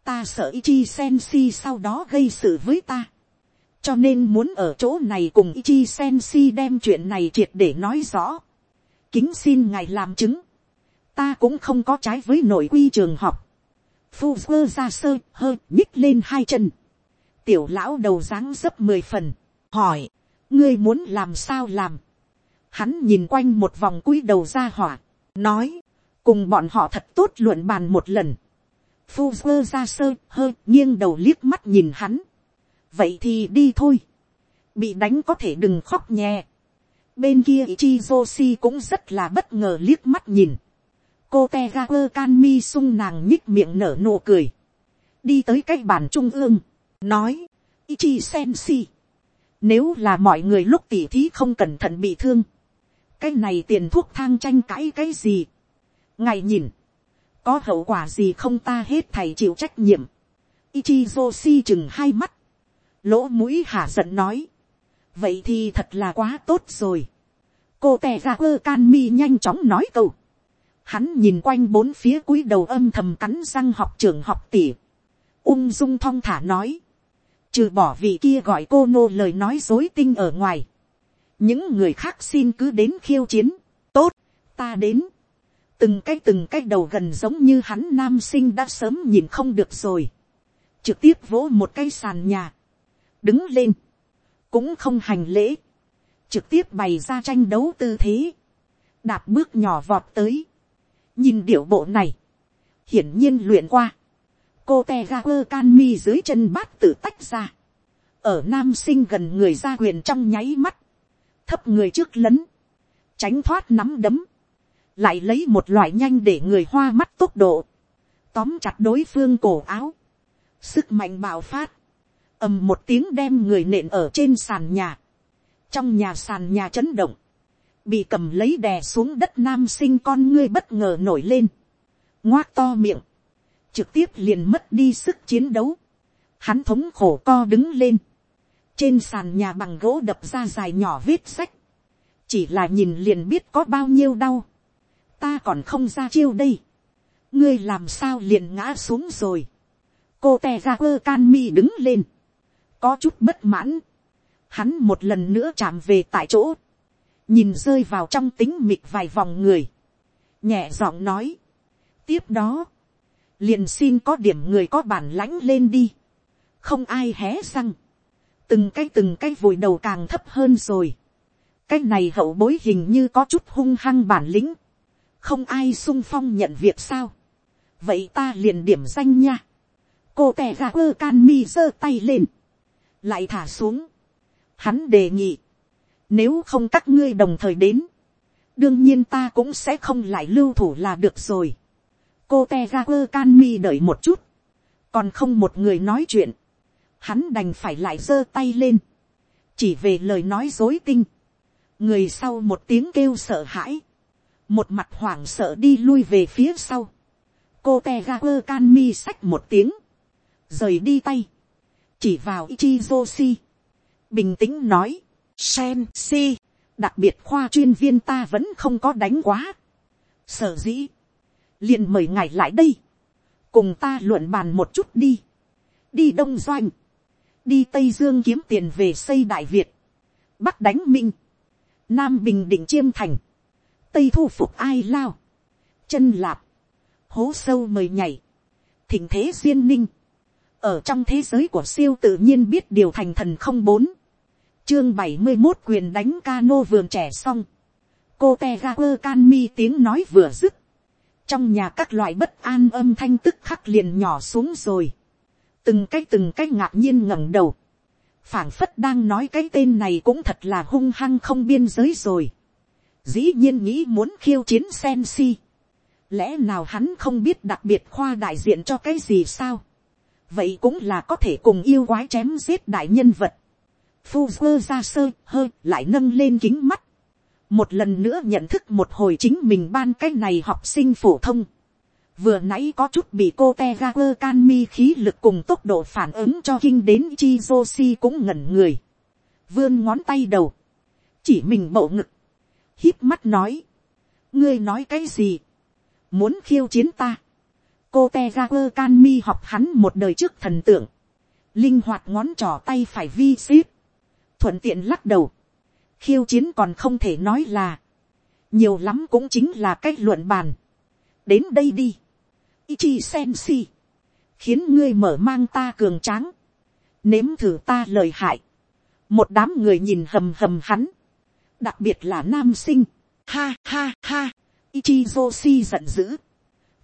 Speaker 1: ta sợ Ichi Sensi sau đó gây sự với ta. Cho nên muốn ở chỗ này cùng Ichi Sensi đem chuyện này triệt để nói rõ. Kính xin ngài làm chứng. Ta cũng không có trái với nội quy trường học. Phu vơ ra sơ hơi nhích lên hai chân. Tiểu lão đầu dáng dấp mười phần. Hỏi. Ngươi muốn làm sao làm. Hắn nhìn quanh một vòng cúi đầu ra hỏa. Nói. Cùng bọn họ thật tốt luận bàn một lần phu quơ ra sơ hơi nghiêng đầu liếc mắt nhìn hắn. vậy thì đi thôi. bị đánh có thể đừng khóc nhè. bên kia ichi joshi cũng rất là bất ngờ liếc mắt nhìn. cô te ga quơ can mi sung nàng nhích miệng nở nụ cười. đi tới cái bàn trung ương. nói, ichi sen si. nếu là mọi người lúc tỉ thí không cẩn thận bị thương. cái này tiền thuốc thang tranh cãi cái gì. ngài nhìn có hậu quả gì không ta hết thầy chịu trách nhiệm. Ichizoshi chừng hai mắt, lỗ mũi hả giận nói, vậy thì thật là quá tốt rồi. cô tè ra quơ can mi nhanh chóng nói câu. hắn nhìn quanh bốn phía cúi đầu âm thầm cắn răng học trường học tỉ. ung dung thong thả nói, trừ bỏ vị kia gọi cô nô lời nói dối tinh ở ngoài. những người khác xin cứ đến khiêu chiến. tốt, ta đến từng cái từng cái đầu gần giống như hắn nam sinh đã sớm nhìn không được rồi, trực tiếp vỗ một cái sàn nhà, đứng lên, cũng không hành lễ, trực tiếp bày ra tranh đấu tư thế, đạp bước nhỏ vọt tới, nhìn điệu bộ này, hiển nhiên luyện qua, cô te ga quơ can mi dưới chân bát tự tách ra, ở nam sinh gần người ra quyền trong nháy mắt, thấp người trước lấn, tránh thoát nắm đấm, lại lấy một loại nhanh để người hoa mắt tốc độ, tóm chặt đối phương cổ áo, sức mạnh bạo phát, ầm một tiếng đem người nện ở trên sàn nhà, trong nhà sàn nhà chấn động, bị cầm lấy đè xuống đất nam sinh con ngươi bất ngờ nổi lên, ngoác to miệng, trực tiếp liền mất đi sức chiến đấu, hắn thống khổ co đứng lên, trên sàn nhà bằng gỗ đập ra dài nhỏ vết sách, chỉ là nhìn liền biết có bao nhiêu đau, ta còn không ra chiêu đây, ngươi làm sao liền ngã xuống rồi, cô te ra quơ can mi đứng lên, có chút bất mãn, hắn một lần nữa chạm về tại chỗ, nhìn rơi vào trong tính mịt vài vòng người, nhẹ giọng nói, tiếp đó, liền xin có điểm người có bản lãnh lên đi, không ai hé răng, từng cái từng cái vùi đầu càng thấp hơn rồi, cái này hậu bối hình như có chút hung hăng bản lĩnh, không ai sung phong nhận việc sao, vậy ta liền điểm danh nha, cô tè ra quơ can mi giơ tay lên, lại thả xuống, hắn đề nghị, nếu không các ngươi đồng thời đến, đương nhiên ta cũng sẽ không lại lưu thủ là được rồi. cô te ra quơ can mi đợi một chút, còn không một người nói chuyện, hắn đành phải lại giơ tay lên, chỉ về lời nói dối tinh, người sau một tiếng kêu sợ hãi, một mặt hoảng sợ đi lui về phía sau, cô te ga quơ can mi sách một tiếng, rời đi tay, chỉ vào Ichizoshi, bình tĩnh nói, sen si, đặc biệt khoa chuyên viên ta vẫn không có đánh quá, sở dĩ, liền mời ngài lại đây, cùng ta luận bàn một chút đi, đi đông doanh, đi tây dương kiếm tiền về xây đại việt, bắc đánh minh, nam bình định chiêm thành, tây thu phục ai lao, chân lạp, hố sâu mời nhảy, thỉnh thế duyên ninh, ở trong thế giới của siêu tự nhiên biết điều thành thần không bốn, chương bảy mươi một quyền đánh cano vườn trẻ xong, cô te ga quơ can mi tiếng nói vừa dứt, trong nhà các loại bất an âm thanh tức khắc liền nhỏ xuống rồi, từng cái từng cái ngạc nhiên ngẩng đầu, phảng phất đang nói cái tên này cũng thật là hung hăng không biên giới rồi, dĩ nhiên nghĩ muốn khiêu chiến sen si, lẽ nào hắn không biết đặc biệt khoa đại diện cho cái gì sao, vậy cũng là có thể cùng yêu quái chém giết đại nhân vật, phu sơ ra sơ hơi lại nâng lên kính mắt, một lần nữa nhận thức một hồi chính mình ban cái này học sinh phổ thông, vừa nãy có chút bị cô te ga quơ can mi khí lực cùng tốc độ phản ứng cho kinh đến chi joshi cũng ngẩn người, vươn ngón tay đầu, chỉ mình mậu ngực, hít mắt nói, ngươi nói cái gì, muốn khiêu chiến ta, cô te ga quơ can mi học hắn một đời trước thần tượng, linh hoạt ngón trỏ tay phải vi ship, thuận tiện lắc đầu, khiêu chiến còn không thể nói là, nhiều lắm cũng chính là cái luận bàn, đến đây đi, Ichi Sensi, khiến ngươi mở mang ta cường tráng, nếm thử ta lời hại, một đám người nhìn hầm hầm hắn, đặc biệt là nam sinh, ha ha ha, Ichizoshi giận dữ,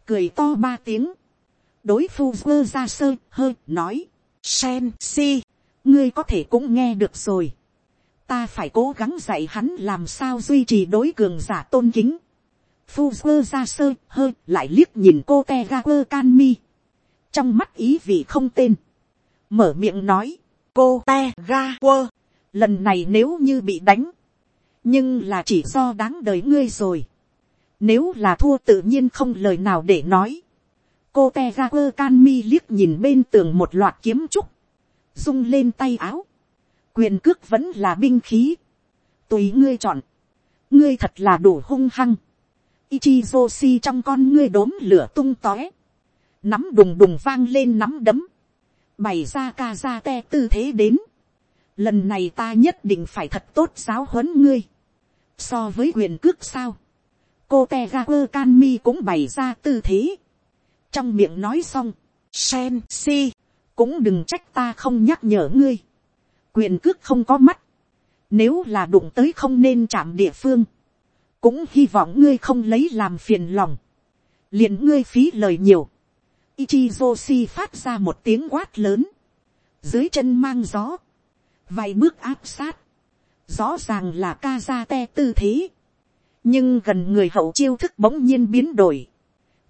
Speaker 1: cười to ba tiếng, đối phu vơ ra sơ hơi nói, sen si, ngươi có thể cũng nghe được rồi, ta phải cố gắng dạy hắn làm sao duy trì đối cường giả tôn kính, phu vơ ra sơ hơi lại liếc nhìn cô te ga quơ can mi, trong mắt ý vị không tên, mở miệng nói, cô te ga quơ, lần này nếu như bị đánh, nhưng là chỉ do đáng đời ngươi rồi, nếu là thua tự nhiên không lời nào để nói. Cô te ra quơ can mi liếc nhìn bên tường một loạt kiếm trúc. Rung lên tay áo. Quyền cước vẫn là binh khí. Tùy ngươi chọn. Ngươi thật là đủ hung hăng. Ichizoshi trong con ngươi đốm lửa tung tóe. Nắm đùng đùng vang lên nắm đấm. Bày ra ca ra te tư thế đến. Lần này ta nhất định phải thật tốt giáo huấn ngươi. So với quyền cước sao cô te ga quơ can mi cũng bày ra tư thế. trong miệng nói xong, sen si, cũng đừng trách ta không nhắc nhở ngươi. quyền cước không có mắt, nếu là đụng tới không nên chạm địa phương, cũng hy vọng ngươi không lấy làm phiền lòng, liền ngươi phí lời nhiều. Ichizoshi phát ra một tiếng quát lớn, dưới chân mang gió, vài bước áp sát, rõ ràng là ca ra te tư thế, nhưng gần người hậu chiêu thức bỗng nhiên biến đổi,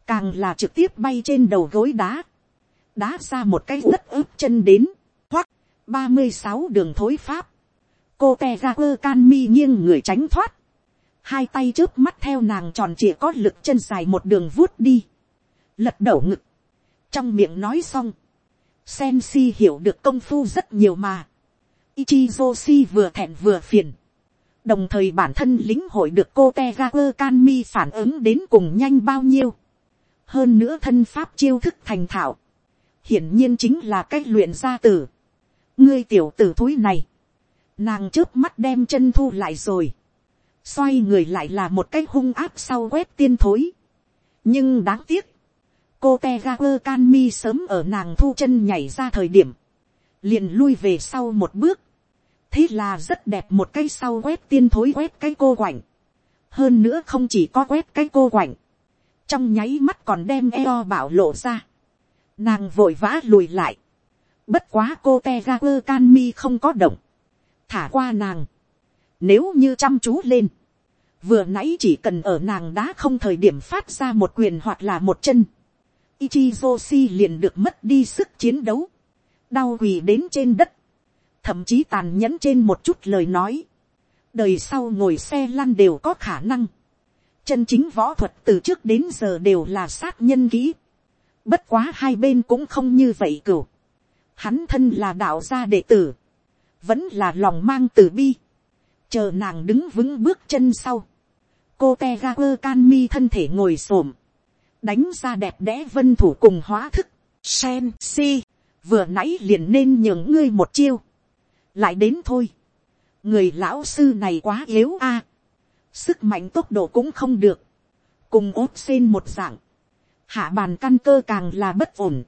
Speaker 1: càng là trực tiếp bay trên đầu gối đá, đá ra một cái đất ướp chân đến, hoặc ba mươi sáu đường thối pháp, cô te ra quơ can mi nghiêng người tránh thoát, hai tay trước mắt theo nàng tròn trịa có lực chân dài một đường vuốt đi, lật đầu ngực, trong miệng nói xong, Sensi hiểu được công phu rất nhiều mà. Ichizoshi vừa thẹn vừa phiền. Đồng thời bản thân lính hội được cô Tegaku Kanmi phản ứng đến cùng nhanh bao nhiêu. Hơn nữa thân pháp chiêu thức thành thạo. Hiển nhiên chính là cách luyện gia tử. Ngươi tiểu tử thúi này. Nàng trước mắt đem chân thu lại rồi. Xoay người lại là một cái hung áp sau quét tiên thối. Nhưng đáng tiếc. Cô Tegaku Kanmi sớm ở nàng thu chân nhảy ra thời điểm. Liền lui về sau một bước thế là rất đẹp một cái sau quét tiên thối quét cái cô quạnh. hơn nữa không chỉ có quét cái cô quạnh. trong nháy mắt còn đem eo bảo lộ ra. nàng vội vã lùi lại. bất quá cô te ga quơ can mi không có động. thả qua nàng. nếu như chăm chú lên. vừa nãy chỉ cần ở nàng đã không thời điểm phát ra một quyền hoặc là một chân. Ichizoshi liền được mất đi sức chiến đấu. đau quỳ đến trên đất thậm chí tàn nhẫn trên một chút lời nói, đời sau ngồi xe lăn đều có khả năng, chân chính võ thuật từ trước đến giờ đều là sát nhân kỹ, bất quá hai bên cũng không như vậy cửu, hắn thân là đạo gia đệ tử, vẫn là lòng mang từ bi, chờ nàng đứng vững bước chân sau, cô te ga quơ can mi thân thể ngồi s ổ m đánh ra đẹp đẽ vân thủ cùng hóa thức, sen si, vừa nãy liền nên nhường ngươi một chiêu, lại đến thôi, người lão sư này quá yếu a, sức mạnh tốc độ cũng không được, cùng ốt xên một dạng, hạ bàn căn cơ càng là bất ổn,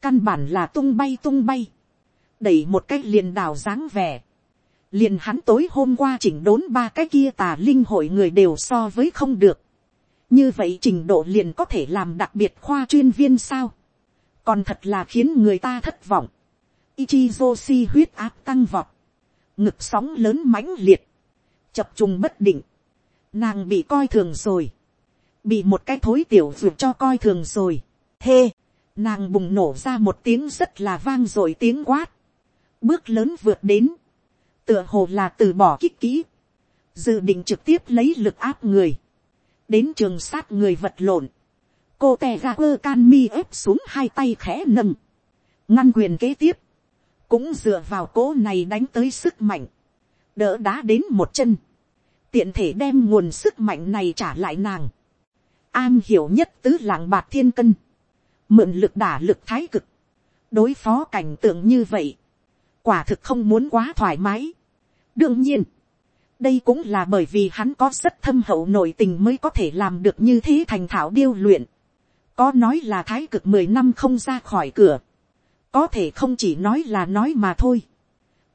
Speaker 1: căn bản là tung bay tung bay, đẩy một cái liền đào dáng vẻ, liền hắn tối hôm qua chỉnh đốn ba cái kia tà linh hội người đều so với không được, như vậy trình độ liền có thể làm đặc biệt khoa chuyên viên sao, còn thật là khiến người ta thất vọng, Ichizoshi huyết áp tăng vọt. Ngực sóng lớn mãnh liệt. Chập trùng bất định. Nàng bị coi thường rồi. Bị một cái thối tiểu vượt cho coi thường rồi. Hê. Nàng bùng nổ ra một tiếng rất là vang rồi tiếng quát. Bước lớn vượt đến. Tựa hồ là từ bỏ kích kỹ. Dự định trực tiếp lấy lực áp người. Đến trường sát người vật lộn. Cô tè ra quơ can mi ép xuống hai tay khẽ nâng. Ngăn quyền kế tiếp cũng dựa vào cố này đánh tới sức mạnh, đỡ đá đến một chân, tiện thể đem nguồn sức mạnh này trả lại nàng, an hiểu nhất tứ lạng bạc thiên cân, mượn lực đả lực thái cực, đối phó cảnh tượng như vậy, quả thực không muốn quá thoải mái. đương nhiên, đây cũng là bởi vì hắn có rất thâm hậu nội tình mới có thể làm được như thế thành thảo điêu luyện. có nói là thái cực mười năm không ra khỏi cửa, có thể không chỉ nói là nói mà thôi.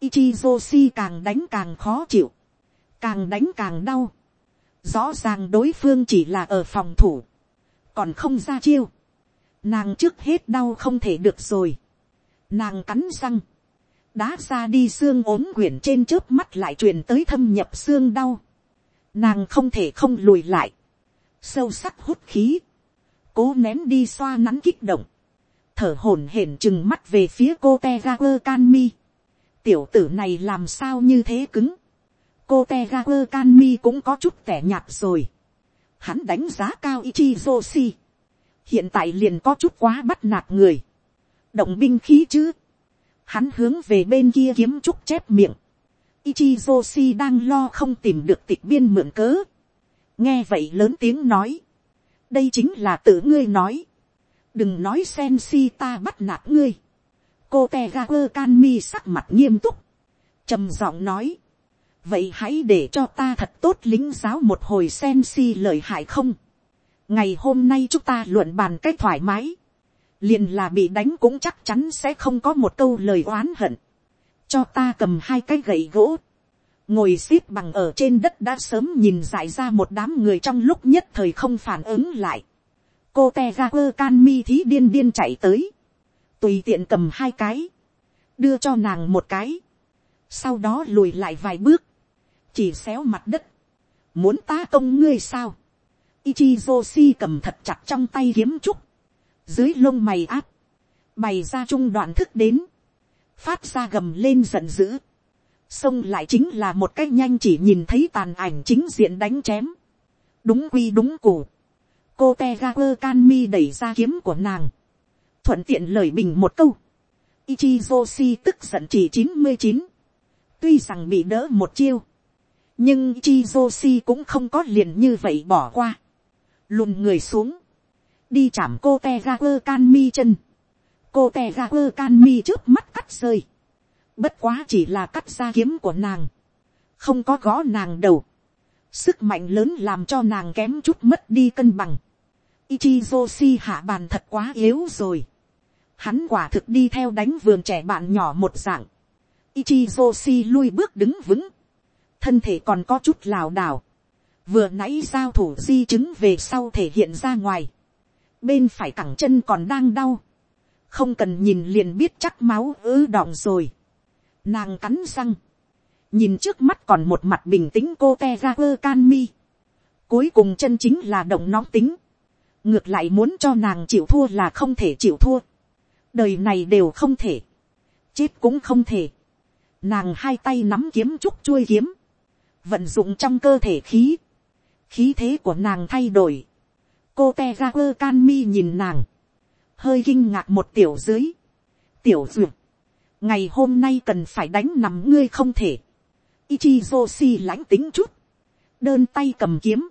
Speaker 1: Ichizoshi càng đánh càng khó chịu, càng đánh càng đau. Rõ ràng đối phương chỉ là ở phòng thủ, còn không ra chiêu. Nàng trước hết đau không thể được rồi. Nàng cắn răng, đá ra đi xương ốm quyển trên trước mắt lại truyền tới thâm nhập xương đau. Nàng không thể không lùi lại, sâu sắc hút khí, cố nén đi xoa nắn kích động thở hổn hển chừng mắt về phía cô te ga quơ can mi. tiểu tử này làm sao như thế cứng. cô te ga quơ can mi cũng có chút tẻ nhạt rồi. hắn đánh giá cao ichi Ichizoshi. hiện tại liền có chút quá bắt nạt người. động binh khí chứ. hắn hướng về bên kia kiếm chút chép miệng. ichi Ichizoshi đang lo không tìm được tịch biên mượn cớ. nghe vậy lớn tiếng nói. đây chính là tự ngươi nói đừng nói sen si ta bắt nạt ngươi. cô te ga quơ can mi sắc mặt nghiêm túc, trầm giọng nói, vậy hãy để cho ta thật tốt lính giáo một hồi sen si lời hại không. ngày hôm nay chúng ta luận bàn cách thoải mái, liền là bị đánh cũng chắc chắn sẽ không có một câu lời oán hận, cho ta cầm hai cái gậy gỗ, ngồi x ế p bằng ở trên đất đã sớm nhìn dại ra một đám người trong lúc nhất thời không phản ứng lại cô te ra quơ can mi thí điên điên chạy tới, tùy tiện cầm hai cái, đưa cho nàng một cái, sau đó lùi lại vài bước, chỉ xéo mặt đất, muốn ta công ngươi sao, Ichizoshi cầm thật chặt trong tay kiếm trúc, dưới lông mày áp, bày ra trung đoạn thức đến, phát ra gầm lên giận dữ, xông lại chính là một cách nhanh chỉ nhìn thấy tàn ảnh chính diện đánh chém, đúng quy đúng củ, cô te ga quơ can mi đẩy ra kiếm của nàng, thuận tiện lời bình một câu, Ichizoshi tức giận chỉ chín mươi chín. Tuy rằng bị đỡ một chiêu. Nhưng Ichizoshi cũng không có liền như vậy bỏ qua. Lùn người xuống. Đi chạm cô Tegaku Kanmi chân. Cô Tegaku Kanmi trước mắt cắt rơi. Bất quá chỉ là cắt ra kiếm của nàng. Không có gõ nàng đầu. Sức mạnh lớn làm cho nàng kém chút mất đi cân bằng. Ichizoshi hạ bàn thật quá yếu rồi. Hắn quả thực đi theo đánh vườn trẻ bạn nhỏ một dạng. Ichizoshi lui bước đứng vững. Thân thể còn có chút lảo đảo. Vừa nãy giao thủ di chứng về sau thể hiện ra ngoài. Bên phải cẳng chân còn đang đau. Không cần nhìn liền biết chắc máu ứ đọng rồi. Nàng cắn răng. Nhìn trước mắt còn một mặt bình tĩnh cô te ra quơ can mi. Cuối cùng chân chính là động nóng tính. Ngược lại muốn cho nàng chịu thua là không thể chịu thua. Đời này đều không thể. Chết cũng không thể. Nàng hai tay nắm kiếm trúc chuôi kiếm. Vận dụng trong cơ thể khí. Khí thế của nàng thay đổi. Cô te ra quơ can mi nhìn nàng. Hơi kinh ngạc một tiểu dưới. Tiểu duyệt ngày hôm nay cần phải đánh nằm ngươi không thể. Ichizoshi lãnh tính chút, đơn tay cầm kiếm,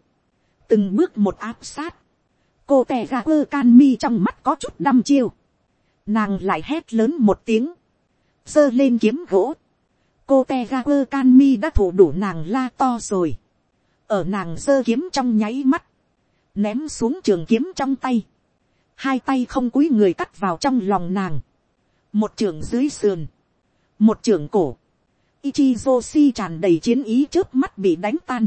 Speaker 1: từng bước một áp sát, cô tè ga ơ can mi trong mắt có chút đăm chiêu, nàng lại hét lớn một tiếng, giơ lên kiếm gỗ, cô tè ga ơ can mi đã thủ đủ nàng la to rồi, ở nàng giơ kiếm trong nháy mắt, ném xuống trường kiếm trong tay, hai tay không cúi người cắt vào trong lòng nàng, một trường dưới sườn, một trường cổ, Ichizoshi tràn đầy chiến ý trước mắt bị đánh tan.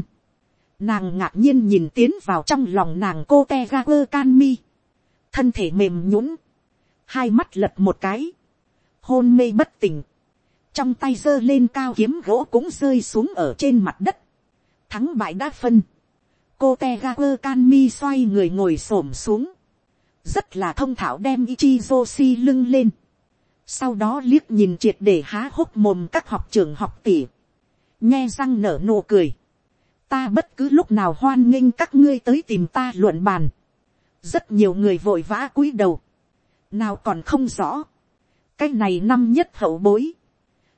Speaker 1: Nàng ngạc nhiên nhìn tiến vào trong lòng nàng cô Tegaku Kanmi. Thân thể mềm nhũn. Hai mắt lật một cái. Hôn mê bất tỉnh. Trong tay giơ lên cao kiếm gỗ cũng rơi xuống ở trên mặt đất. Thắng bại đã phân. Cô Tegaku Kanmi xoay người ngồi xổm xuống. Rất là thông thạo đem Ichizoshi lưng lên sau đó liếc nhìn triệt để há hốc mồm các học trường học tỷ, nghe răng nở nụ cười, ta bất cứ lúc nào hoan nghênh các ngươi tới tìm ta luận bàn, rất nhiều người vội vã cúi đầu, nào còn không rõ, cái này năm nhất hậu bối,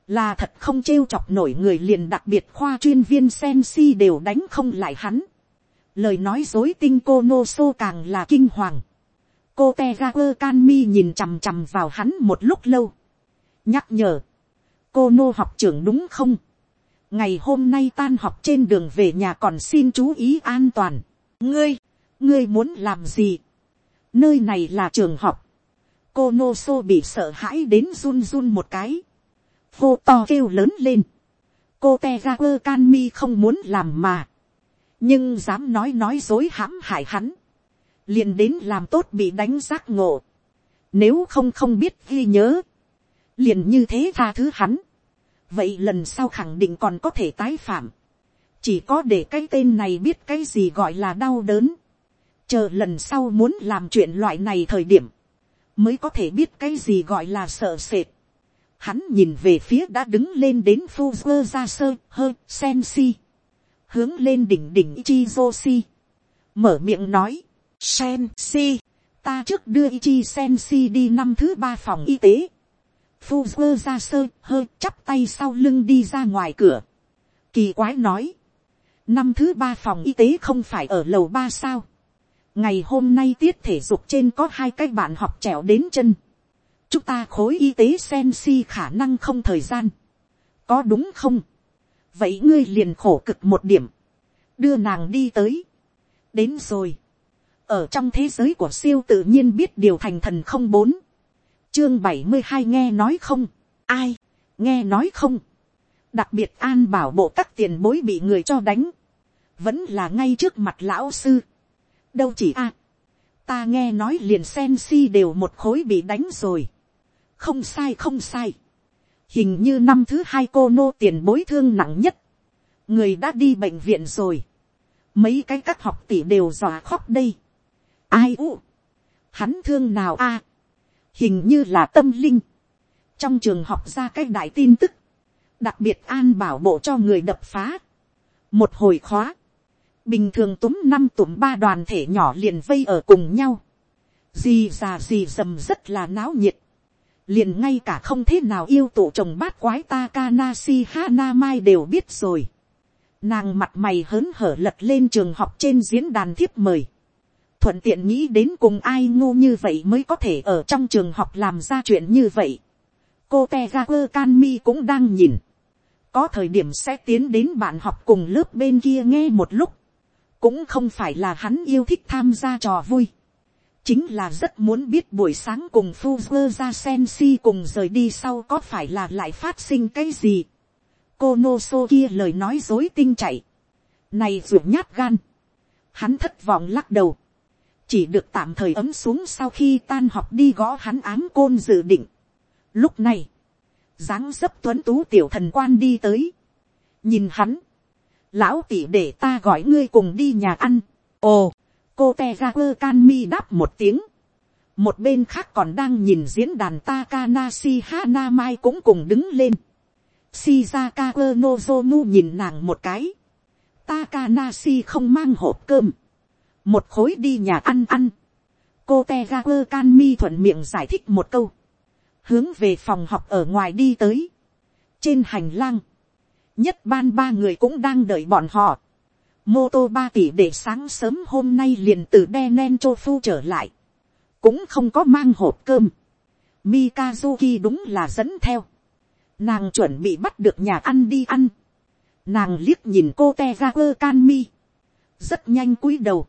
Speaker 1: là thật không trêu chọc nổi người liền đặc biệt khoa chuyên viên sen si đều đánh không lại hắn, lời nói dối tinh cô nô sô càng là kinh hoàng, cô te ga quơ can mi nhìn chằm chằm vào hắn một lúc lâu. nhắc nhở, cô nô học trưởng đúng không. ngày hôm nay tan học trên đường về nhà còn xin chú ý an toàn. ngươi, ngươi muốn làm gì. nơi này là trường học. cô nô xô bị sợ hãi đến run run một cái. vô to kêu lớn lên. cô te ga quơ can mi không muốn làm mà. nhưng dám nói nói dối hãm hại hắn liền đến làm tốt bị đánh giác ngộ. Nếu không không biết ghi nhớ, liền như thế tha thứ hắn. Vậy lần sau khẳng định còn có thể tái phạm. Chỉ có để cái tên này biết cái gì gọi là đau đớn. Chờ lần sau muốn làm chuyện loại này thời điểm. Mới có thể biết cái gì gọi là sợ sệt. Hắn nhìn về phía đã đứng lên đến Fuzzer ra sơ, hơ, Sensi. Hướng lên đỉnh đỉnh chi si. Mở miệng nói Sen si, ta trước đưa Ichi Sen si đi năm thứ ba phòng y tế. Fuzzer ra sơ, hơi chắp tay sau lưng đi ra ngoài cửa. Kỳ quái nói. Năm thứ ba phòng y tế không phải ở lầu ba sao. Ngày hôm nay tiết thể dục trên có hai cái bạn học trèo đến chân. Chúng ta khối y tế sen si khả năng không thời gian. Có đúng không? Vậy ngươi liền khổ cực một điểm. Đưa nàng đi tới. Đến rồi ở trong thế giới của siêu tự nhiên biết điều thành thần không bốn. Chương bảy mươi hai nghe nói không? Ai? Nghe nói không? Đặc biệt an bảo bộ các tiền bối bị người cho đánh. Vẫn là ngay trước mặt lão sư. Đâu chỉ a? Ta nghe nói liền sen si đều một khối bị đánh rồi. Không sai không sai. Hình như năm thứ hai cô nô tiền bối thương nặng nhất. Người đã đi bệnh viện rồi. Mấy cái các học tỷ đều dọa khóc đây ai u, hắn thương nào a, hình như là tâm linh, trong trường học ra cái đại tin tức, đặc biệt an bảo bộ cho người đập phá, một hồi khóa, bình thường túm năm túm ba đoàn thể nhỏ liền vây ở cùng nhau, gì già gì dầm rất là náo nhiệt, liền ngay cả không thế nào yêu tụ chồng bát quái Takanashi Hanamai đều biết rồi. Nàng mặt mày hớn hở lật lên trường học trên diễn đàn thiếp mời. Thuận tiện nghĩ đến cùng ai ngu như vậy mới có thể ở trong trường học làm ra chuyện như vậy. Cô teager can mi cũng đang nhìn. Có thời điểm sẽ tiến đến bạn học cùng lớp bên kia nghe một lúc. Cũng không phải là hắn yêu thích tham gia trò vui chính là rất muốn biết buổi sáng cùng Fuzzer ra sen si cùng rời đi sau có phải là lại phát sinh cái gì. Cô Nô Sô kia lời nói dối tinh chạy. Này ruột nhát gan. Hắn thất vọng lắc đầu. Chỉ được tạm thời ấm xuống sau khi tan học đi gõ hắn ám côn dự định. Lúc này, dáng dấp tuấn tú tiểu thần quan đi tới. Nhìn hắn. Lão tỷ để ta gọi ngươi cùng đi nhà ăn. Ồ, cô te ga quơ can mi đáp một tiếng. một bên khác còn đang nhìn diễn đàn Takanashi Hanamai cũng cùng đứng lên. Shizaka Nozomu nhìn nàng một cái. Takanashi không mang hộp cơm một khối đi nhà ăn ăn. cô te ga quơ can mi thuận miệng giải thích một câu. hướng về phòng học ở ngoài đi tới. trên hành lang. nhất ban ba người cũng đang đợi bọn họ mô tô ba tỷ để sáng sớm hôm nay liền từ đe nen chô phu trở lại, cũng không có mang hộp cơm. Mikazuki đúng là dẫn theo, nàng chuẩn bị bắt được nhà ăn đi ăn, nàng liếc nhìn cô te ga quơ can mi, rất nhanh cúi đầu,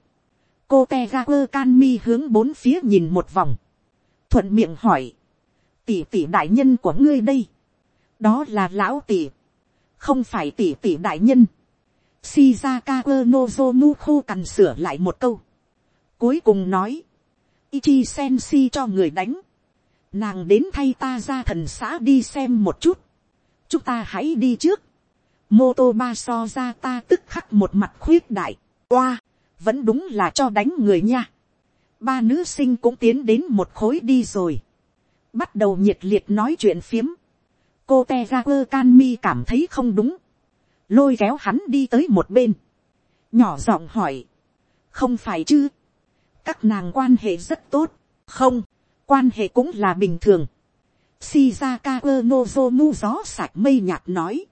Speaker 1: cô te ga quơ can mi hướng bốn phía nhìn một vòng, thuận miệng hỏi, tỷ tỷ đại nhân của ngươi đây, đó là lão tỷ, không phải tỷ tỷ đại nhân, Shizaka Nozomu khô cằn sửa lại một câu. Cuối cùng nói. Ichi Sensi cho người đánh. Nàng đến thay ta ra thần xã đi xem một chút. Chúng ta hãy đi trước. Mô tô ba so ra ta tức khắc một mặt khuyết đại. Oa, vẫn đúng là cho đánh người nha. Ba nữ sinh cũng tiến đến một khối đi rồi. Bắt đầu nhiệt liệt nói chuyện phiếm. Cô Tegaku Kanmi cảm thấy không đúng. Lôi kéo hắn đi tới một bên, nhỏ giọng hỏi, không phải chứ, các nàng quan hệ rất tốt, không, quan hệ cũng là bình thường, Shizaka Nozomu gió sạch mây nhạt nói,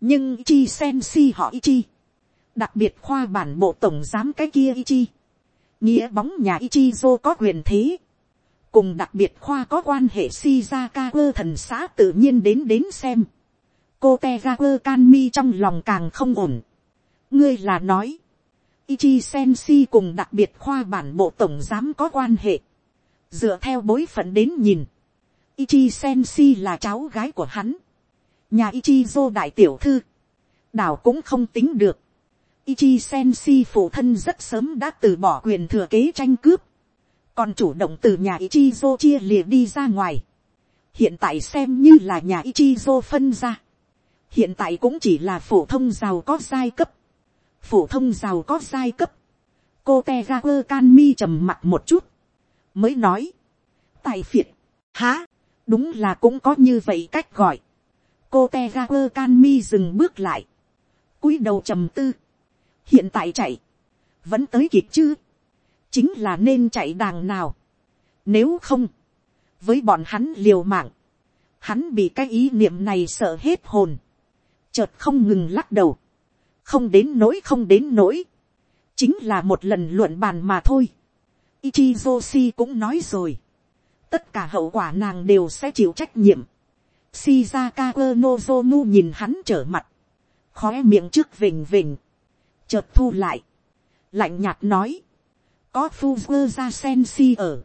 Speaker 1: nhưng chi sen si họ chi, đặc biệt khoa bản bộ tổng giám cái kia Ichi, nghĩa bóng nhà Ichizo có quyền thế, cùng đặc biệt khoa có quan hệ Shizaka thần xã tự nhiên đến đến xem cô Tegaku Kanmi trong lòng càng không ổn. ngươi là nói, Ichi Sensi cùng đặc biệt khoa bản bộ tổng giám có quan hệ. Dựa theo bối phận đến nhìn. Ichi Sensi là cháu gái của hắn. Nhà Ichizo đại tiểu thư. Đảo cũng không tính được. Ichi Sensi phụ thân rất sớm đã từ bỏ quyền thừa kế tranh cướp. Còn chủ động từ nhà Ichi chia lìa đi ra ngoài. Hiện tại xem như là nhà Ichi phân ra. Hiện tại cũng chỉ là phổ thông giàu có giai cấp, phổ thông giàu có giai cấp, cô te Kanmi trầm mặt một chút, mới nói, tài phiệt, há, đúng là cũng có như vậy cách gọi, cô te Kanmi dừng bước lại, cúi đầu trầm tư, hiện tại chạy, vẫn tới kịp chứ, chính là nên chạy đàng nào, nếu không, với bọn hắn liều mạng, hắn bị cái ý niệm này sợ hết hồn, chợt không ngừng lắc đầu, không đến nỗi không đến nỗi, chính là một lần luận bàn mà thôi. Ichizoshi cũng nói rồi, tất cả hậu quả nàng đều sẽ chịu trách nhiệm. Shizaka Nozomu nhìn hắn trở mặt, khóe miệng trước vình vình, chợt thu lại, lạnh nhạt nói, có Fuzzer ra Sensi ở,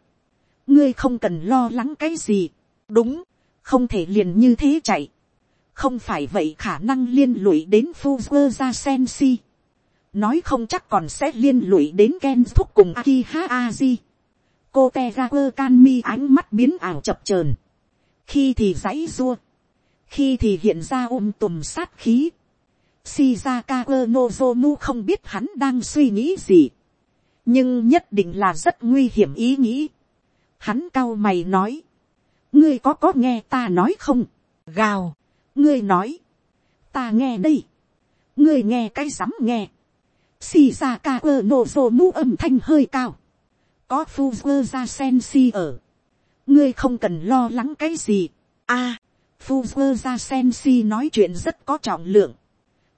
Speaker 1: ngươi không cần lo lắng cái gì, đúng, không thể liền như thế chạy, không phải vậy khả năng liên lụy đến Fuzzer ra Sensi. Nói không chắc còn sẽ liên lụy đến Ken thúc cùng Akiha Aji. Cô Tegaper Kanmi ánh mắt biến ảo chập chờn Khi thì dãy rua. Khi thì hiện ra ôm tùm sát khí. Shizaka Nozomu không biết hắn đang suy nghĩ gì. Nhưng nhất định là rất nguy hiểm ý nghĩ. Hắn cao mày nói. Ngươi có có nghe ta nói không? Gào ngươi nói, ta nghe đây, ngươi nghe cái sắm nghe, Shizaka Nozomu mu âm thanh hơi cao, có Fuzuza quơ ở, ngươi không cần lo lắng cái gì. a, Fuzzer Sensi nói chuyện rất có trọng lượng.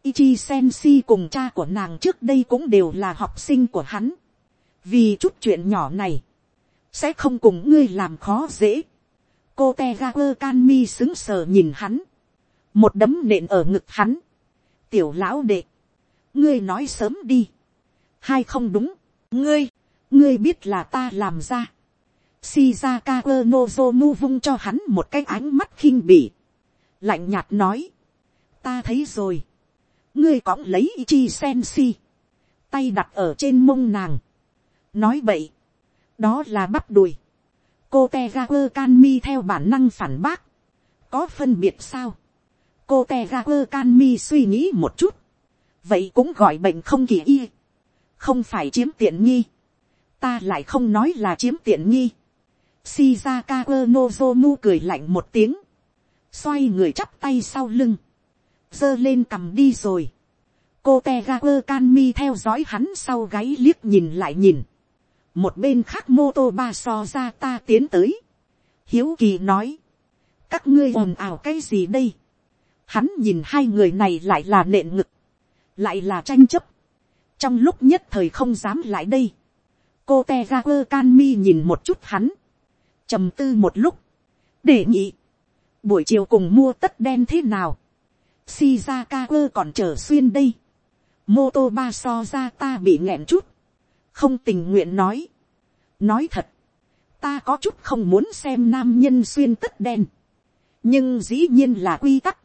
Speaker 1: Ichi Sensi cùng cha của nàng trước đây cũng đều là học sinh của hắn. Vì chút chuyện nhỏ này, sẽ không cùng ngươi làm khó dễ. Cô Tegaku Kanmi xứng sờ nhìn hắn. Một đấm nện ở ngực hắn. Tiểu lão đệ. Ngươi nói sớm đi. Hai không đúng. Ngươi. Ngươi biết là ta làm ra. Shizaka Nozomu vung cho hắn một cái ánh mắt khinh bỉ. Lạnh nhạt nói. Ta thấy rồi. Ngươi cõng lấy chi sen si, Tay đặt ở trên mông nàng. Nói vậy, Đó là bắp đùi. Cô Tegaku Kanmi theo bản năng phản bác. Có phân biệt sao? Cô Tegaku Kanmi suy nghĩ một chút. Vậy cũng gọi bệnh không kỳ y. Không phải chiếm tiện nghi. Ta lại không nói là chiếm tiện nghi Shizaka Nozomu cười lạnh một tiếng. Xoay người chắp tay sau lưng giơ lên cầm đi rồi. Cô Tegaku Kanmi theo dõi hắn sau gáy liếc nhìn lại nhìn. Một bên khác mô tô ba so ra ta tiến tới. Hiếu kỳ nói. Các ngươi ồn ào cái gì đây? Hắn nhìn hai người này lại là nện ngực. Lại là tranh chấp. Trong lúc nhất thời không dám lại đây. Cô Tegaku Kanmi nhìn một chút hắn trầm tư một lúc, để nghị. buổi chiều cùng mua tất đen thế nào, shizaka quơ còn chờ xuyên đây, mô tô ba so ra ta bị nghẹn chút, không tình nguyện nói, nói thật, ta có chút không muốn xem nam nhân xuyên tất đen, nhưng dĩ nhiên là quy tắc,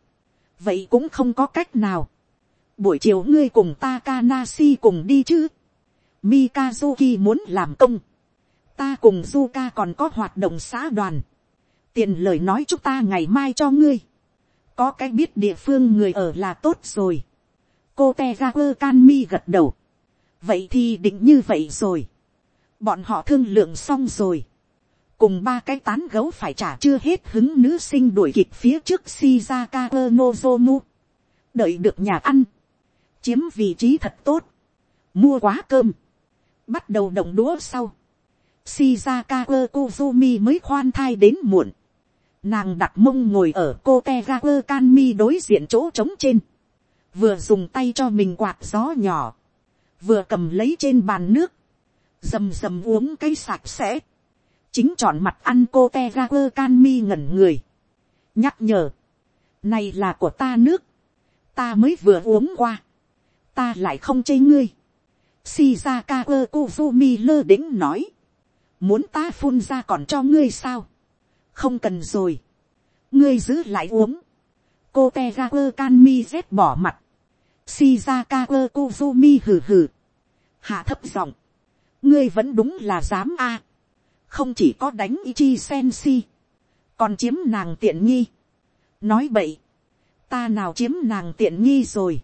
Speaker 1: vậy cũng không có cách nào, buổi chiều ngươi cùng Takanashi cùng đi chứ, Mikazuki muốn làm công, ta cùng Zuka còn có hoạt động xã đoàn, tiền lời nói chúng ta ngày mai cho ngươi, có cái biết địa phương người ở là tốt rồi, cô te ra quơ can mi gật đầu, vậy thì định như vậy rồi, bọn họ thương lượng xong rồi, cùng ba cái tán gấu phải trả chưa hết hứng nữ sinh đuổi kịp phía trước Shizaka Nozomu. Đợi được nhà ăn. Chiếm vị trí thật tốt. Mua quá cơm. Bắt đầu động đũa sau. Shizaka Kozumi mới khoan thai đến muộn. Nàng đặt mông ngồi ở cô Tegaku Kanmi đối diện chỗ trống trên. Vừa dùng tay cho mình quạt gió nhỏ. Vừa cầm lấy trên bàn nước. Dầm dầm uống cây sạch sẽ. Chính chọn mặt ăn cô Tegaku Kanmi ngẩn người. Nhắc nhở. Này là của ta nước. Ta mới vừa uống qua. Ta lại không chê ngươi. Shizaka Kozumi lơ đĩnh nói muốn ta phun ra còn cho ngươi sao, không cần rồi, ngươi giữ lại uống, cô te ga quơ can mi rét bỏ mặt, shizaka quơ kuzumi hừ hừ, hạ thấp giọng, ngươi vẫn đúng là dám a, không chỉ có đánh ichi sen si, còn chiếm nàng tiện nghi, nói vậy, ta nào chiếm nàng tiện nghi rồi,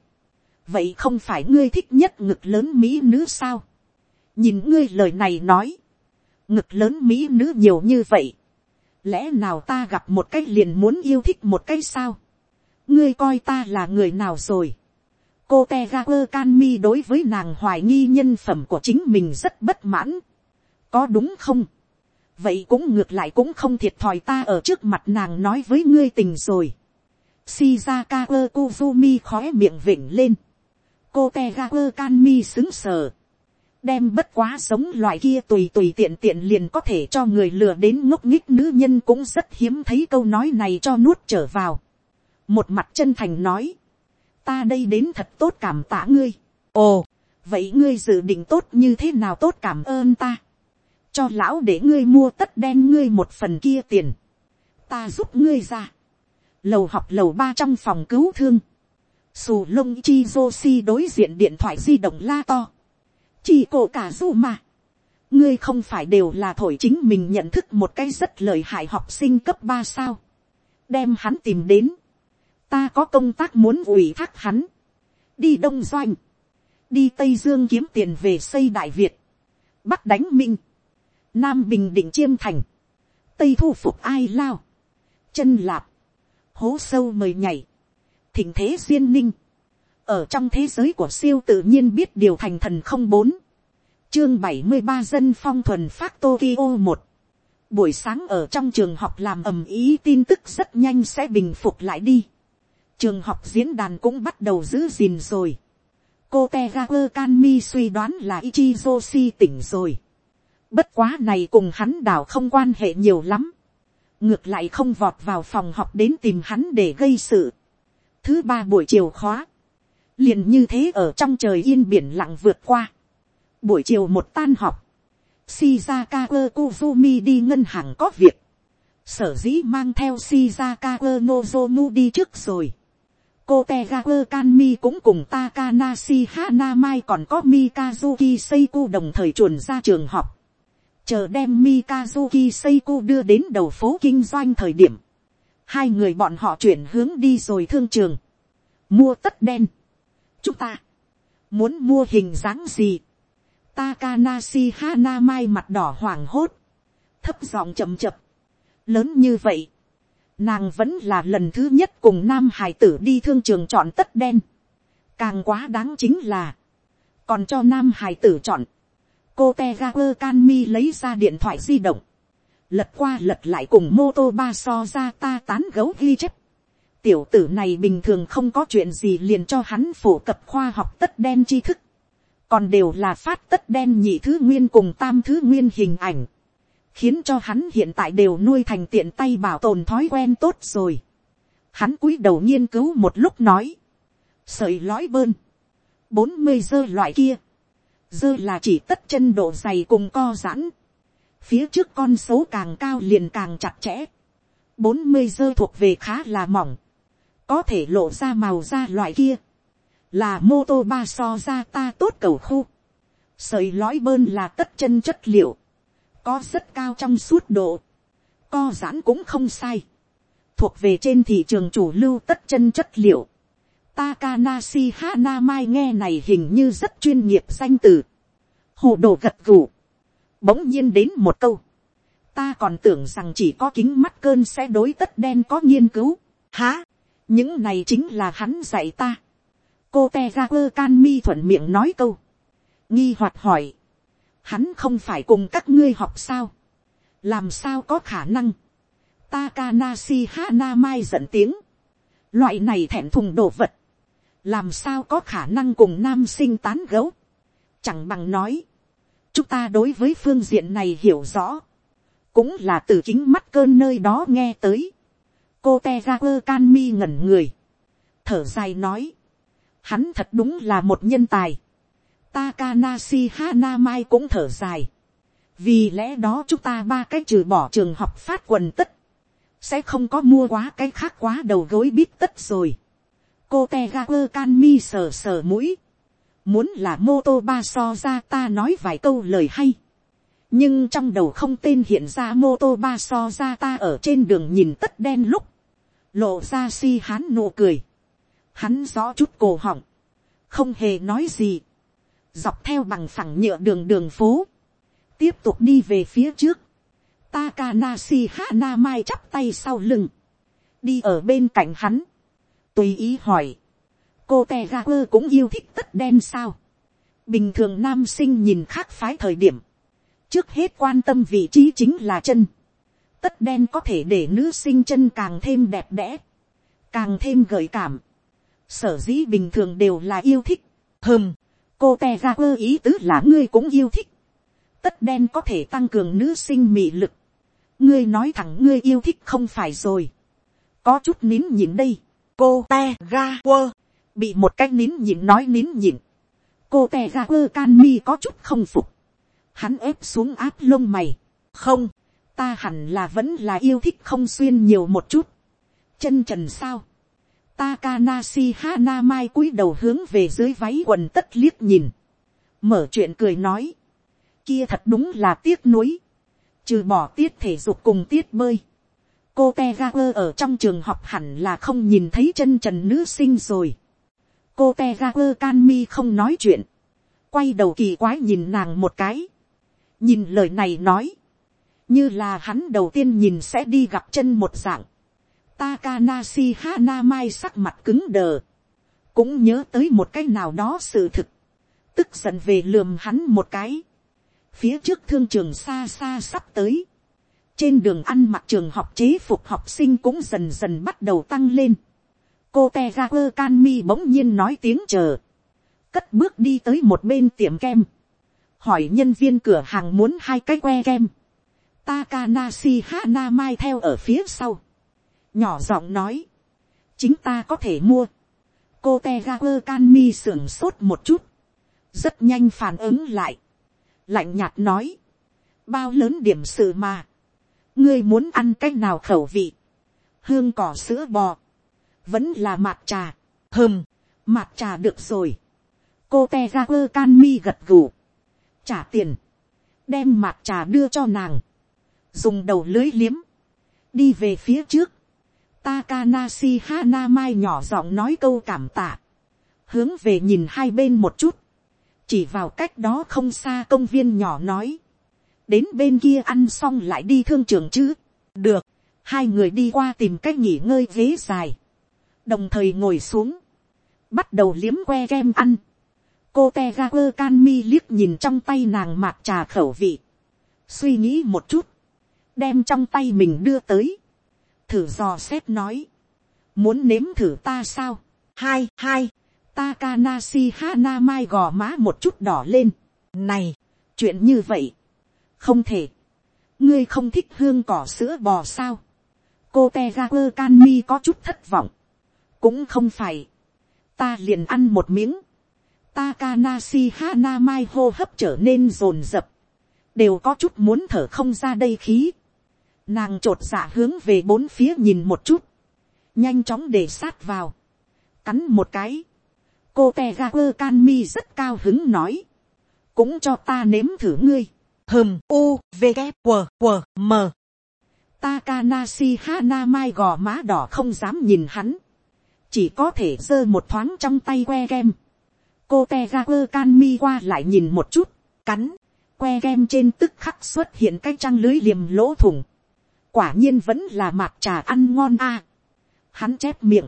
Speaker 1: vậy không phải ngươi thích nhất ngực lớn mỹ nữ sao, nhìn ngươi lời này nói, ngực lớn mỹ nữ nhiều như vậy, lẽ nào ta gặp một cái liền muốn yêu thích một cái sao, ngươi coi ta là người nào rồi, cô te ga quơ can mi đối với nàng hoài nghi nhân phẩm của chính mình rất bất mãn, có đúng không, vậy cũng ngược lại cũng không thiệt thòi ta ở trước mặt nàng nói với ngươi tình rồi, shizaka quơ kuzumi khói miệng vịnh lên, cô te ga quơ can mi xứng sờ, đem bất quá sống loại kia tùy tùy tiện tiện liền có thể cho người lừa đến ngốc nghích nữ nhân cũng rất hiếm thấy câu nói này cho nuốt trở vào. một mặt chân thành nói, ta đây đến thật tốt cảm tạ ngươi. ồ, vậy ngươi dự định tốt như thế nào tốt cảm ơn ta. cho lão để ngươi mua tất đen ngươi một phần kia tiền. ta giúp ngươi ra. lầu học lầu ba trong phòng cứu thương. Sù lông chi joshi đối diện điện thoại di động la to chỉ cổ cả du mà. ngươi không phải đều là thổi chính mình nhận thức một cái rất lợi hại học sinh cấp ba sao. đem hắn tìm đến. ta có công tác muốn ủy thác hắn. đi đông doanh. đi tây dương kiếm tiền về xây đại việt. bắc đánh minh. nam bình định chiêm thành. tây thu phục ai lao. chân lạp. hố sâu mời nhảy. thỉnh thế duyên ninh ở trong thế giới của siêu tự nhiên biết điều thành thần không bốn chương bảy mươi ba dân phong thuần phát tokyo một buổi sáng ở trong trường học làm ầm ý tin tức rất nhanh sẽ bình phục lại đi. trường học diễn đàn cũng bắt đầu giữ gìn rồi. cô te kanmi suy đoán là ichi joshi tỉnh rồi. bất quá này cùng hắn đảo không quan hệ nhiều lắm. ngược lại không vọt vào phòng học đến tìm hắn để gây sự. thứ ba buổi chiều khóa liền như thế ở trong trời yên biển lặng vượt qua. buổi chiều một tan học Shizaka kuzumi đi ngân hàng có việc. Sở dĩ mang theo Shizaka Nozomu đi trước rồi. Cô Tegaku Kanmi cũng cùng Takanashi Hanamai còn có Mikazuki Seiko đồng thời chuồn ra trường học. Chờ đem Mikazuki Seiko đưa đến đầu phố kinh doanh thời điểm. Hai người bọn họ chuyển hướng đi rồi thương trường. Mua tất đen. Chúng ta. Muốn mua hình dáng gì? Takanashi Hanamai mặt đỏ hoảng hốt. Thấp giọng chậm chập. Lớn như vậy. Nàng vẫn là lần thứ nhất cùng nam hải tử đi thương trường chọn tất đen. Càng quá đáng chính là. Còn cho nam hải tử chọn. Cô Tegaper Kanmi lấy ra điện thoại di động. Lật qua lật lại cùng mô tô ba so ra ta tán gấu ghi chép. Tiểu tử này bình thường không có chuyện gì liền cho hắn phổ cập khoa học tất đen tri thức. Còn đều là phát tất đen nhị thứ nguyên cùng tam thứ nguyên hình ảnh, khiến cho hắn hiện tại đều nuôi thành tiện tay bảo tồn thói quen tốt rồi. Hắn cúi đầu nghiên cứu một lúc nói, sợi lõi bơn, bốn mươi dơ loại kia, dơ là chỉ tất chân độ dày cùng co giãn, phía trước con số càng cao liền càng chặt chẽ, bốn mươi dơ thuộc về khá là mỏng, có thể lộ ra màu da loại kia, là mô tô ba so ra ta tốt cầu khu, sợi lõi bơn là tất chân chất liệu, có rất cao trong suốt độ, co giãn cũng không sai, thuộc về trên thị trường chủ lưu tất chân chất liệu, Takanashi Hanamai nghe này hình như rất chuyên nghiệp danh từ. Hồ đồ gật gù. Bỗng nhiên đến một câu. Ta còn tưởng rằng chỉ có kính mắt cơn sẽ đối tất đen có nghiên cứu. Hả? Những này chính là hắn dạy ta. Cô te ra quơ can mi thuận miệng nói câu, nghi hoạt hỏi, hắn không phải cùng các ngươi học sao, làm sao có khả năng, Takanashi Hana Mai giận tiếng, loại này thẹn thùng đồ vật, làm sao có khả năng cùng nam sinh tán gấu, chẳng bằng nói, chúng ta đối với phương diện này hiểu rõ, cũng là từ chính mắt cơn nơi đó nghe tới, cô te ra quơ can mi ngẩn người, thở dài nói, Hắn thật đúng là một nhân tài. Takanashi Hanamai cũng thở dài. Vì lẽ đó chúng ta ba cái trừ bỏ trường học phát quần tất. Sẽ không có mua quá cái khác quá đầu gối bít tất rồi. Cô Tegaku Kanmi sờ sờ mũi. Muốn là mô tô ba so ra ta nói vài câu lời hay. Nhưng trong đầu không tên hiện ra mô tô ba so ra ta ở trên đường nhìn tất đen lúc. Lộ ra si hán nụ cười. Hắn rõ chút cổ họng, không hề nói gì, dọc theo bằng phẳng nhựa đường đường phố, tiếp tục đi về phía trước, Takanashi Hanamai chắp tay sau lưng, đi ở bên cạnh hắn, tùy ý hỏi, cô Tegaku cũng yêu thích tất đen sao, bình thường nam sinh nhìn khác phái thời điểm, trước hết quan tâm vị trí chính là chân, tất đen có thể để nữ sinh chân càng thêm đẹp đẽ, càng thêm gợi cảm, sở dĩ bình thường đều là yêu thích. hơm, cô te ra quơ ý tứ là ngươi cũng yêu thích. tất đen có thể tăng cường nữ sinh mị lực. ngươi nói thẳng ngươi yêu thích không phải rồi. có chút nín nhịn đây. cô te ra quơ, bị một cái nín nhịn nói nín nhịn. cô te ra quơ can mi có chút không phục. hắn ép xuống áp lông mày. không, ta hẳn là vẫn là yêu thích không xuyên nhiều một chút. chân trần sao Takanashi Hanamai cúi đầu hướng về dưới váy quần tất liếc nhìn. Mở chuyện cười nói. Kia thật đúng là tiếc nuối. Trừ bỏ tiết thể dục cùng tiết bơi. Cô Tegaper ở trong trường học hẳn là không nhìn thấy chân trần nữ sinh rồi. Cô Tegaper canmi không nói chuyện. Quay đầu kỳ quái nhìn nàng một cái. Nhìn lời này nói. Như là hắn đầu tiên nhìn sẽ đi gặp chân một dạng Takanashi Hanamai sắc mặt cứng đờ. Cũng nhớ tới một cái nào đó sự thực. Tức giận về lườm hắn một cái. Phía trước thương trường xa xa sắp tới. trên đường ăn mặc trường học chế phục học sinh cũng dần dần bắt đầu tăng lên. cô te ra quơ can mi bỗng nhiên nói tiếng chờ, cất bước đi tới một bên tiệm kem, hỏi nhân viên cửa hàng muốn hai cái que kem, Takanashi Hana Mai theo ở phía sau. Nhỏ giọng nói. Chính ta có thể mua. Cô Tegaku Kanmi sưởng sốt một chút. Rất nhanh phản ứng lại. Lạnh nhạt nói. Bao lớn điểm sự mà. Ngươi muốn ăn cách nào khẩu vị. Hương cỏ sữa bò. Vẫn là mạt trà. Hừm. Mạt trà được rồi. Cô Tegaku Kanmi gật gù. Trả tiền. Đem mạt trà đưa cho nàng dùng đầu lưới liếm, đi về phía trước, Takanasi Hanamai nhỏ giọng nói câu cảm tạ, hướng về nhìn hai bên một chút, chỉ vào cách đó không xa công viên nhỏ nói, đến bên kia ăn xong lại đi thương trường chứ, được, hai người đi qua tìm cách nghỉ ngơi ghế dài, đồng thời ngồi xuống, bắt đầu liếm que kem ăn, cô te ga quơ can mi liếc nhìn trong tay nàng mạc trà khẩu vị, suy nghĩ một chút, đem trong tay mình đưa tới, thử dò xét nói, muốn nếm thử ta sao, hai hai, Takanashi Hana Mai gò má một chút đỏ lên. Này, chuyện như vậy. Không thể. Ngươi không thích hương cỏ sữa bò sao. Cô Tegaku Kanmi có chút thất vọng. Cũng không phải. Ta liền ăn một miếng. Takanashi Hana Mai hô hấp trở nên rồn rập. Đều có chút muốn thở không ra đây khí. Nàng trột dạ hướng về bốn phía nhìn một chút. Nhanh chóng để sát vào. Cắn một cái. Cô Tegaku Kanmi rất cao hứng nói. Cũng cho ta nếm thử ngươi. Hừm, u, v, g, w w, m. Takanashi Hanamai gò má đỏ không dám nhìn hắn. Chỉ có thể giơ một thoáng trong tay que kem. Cô Tegaku Kanmi qua lại nhìn một chút. Cắn. Que kem trên tức khắc xuất hiện cái trăng lưới liềm lỗ thủng quả nhiên vẫn là mạc trà ăn ngon a. hắn chép miệng,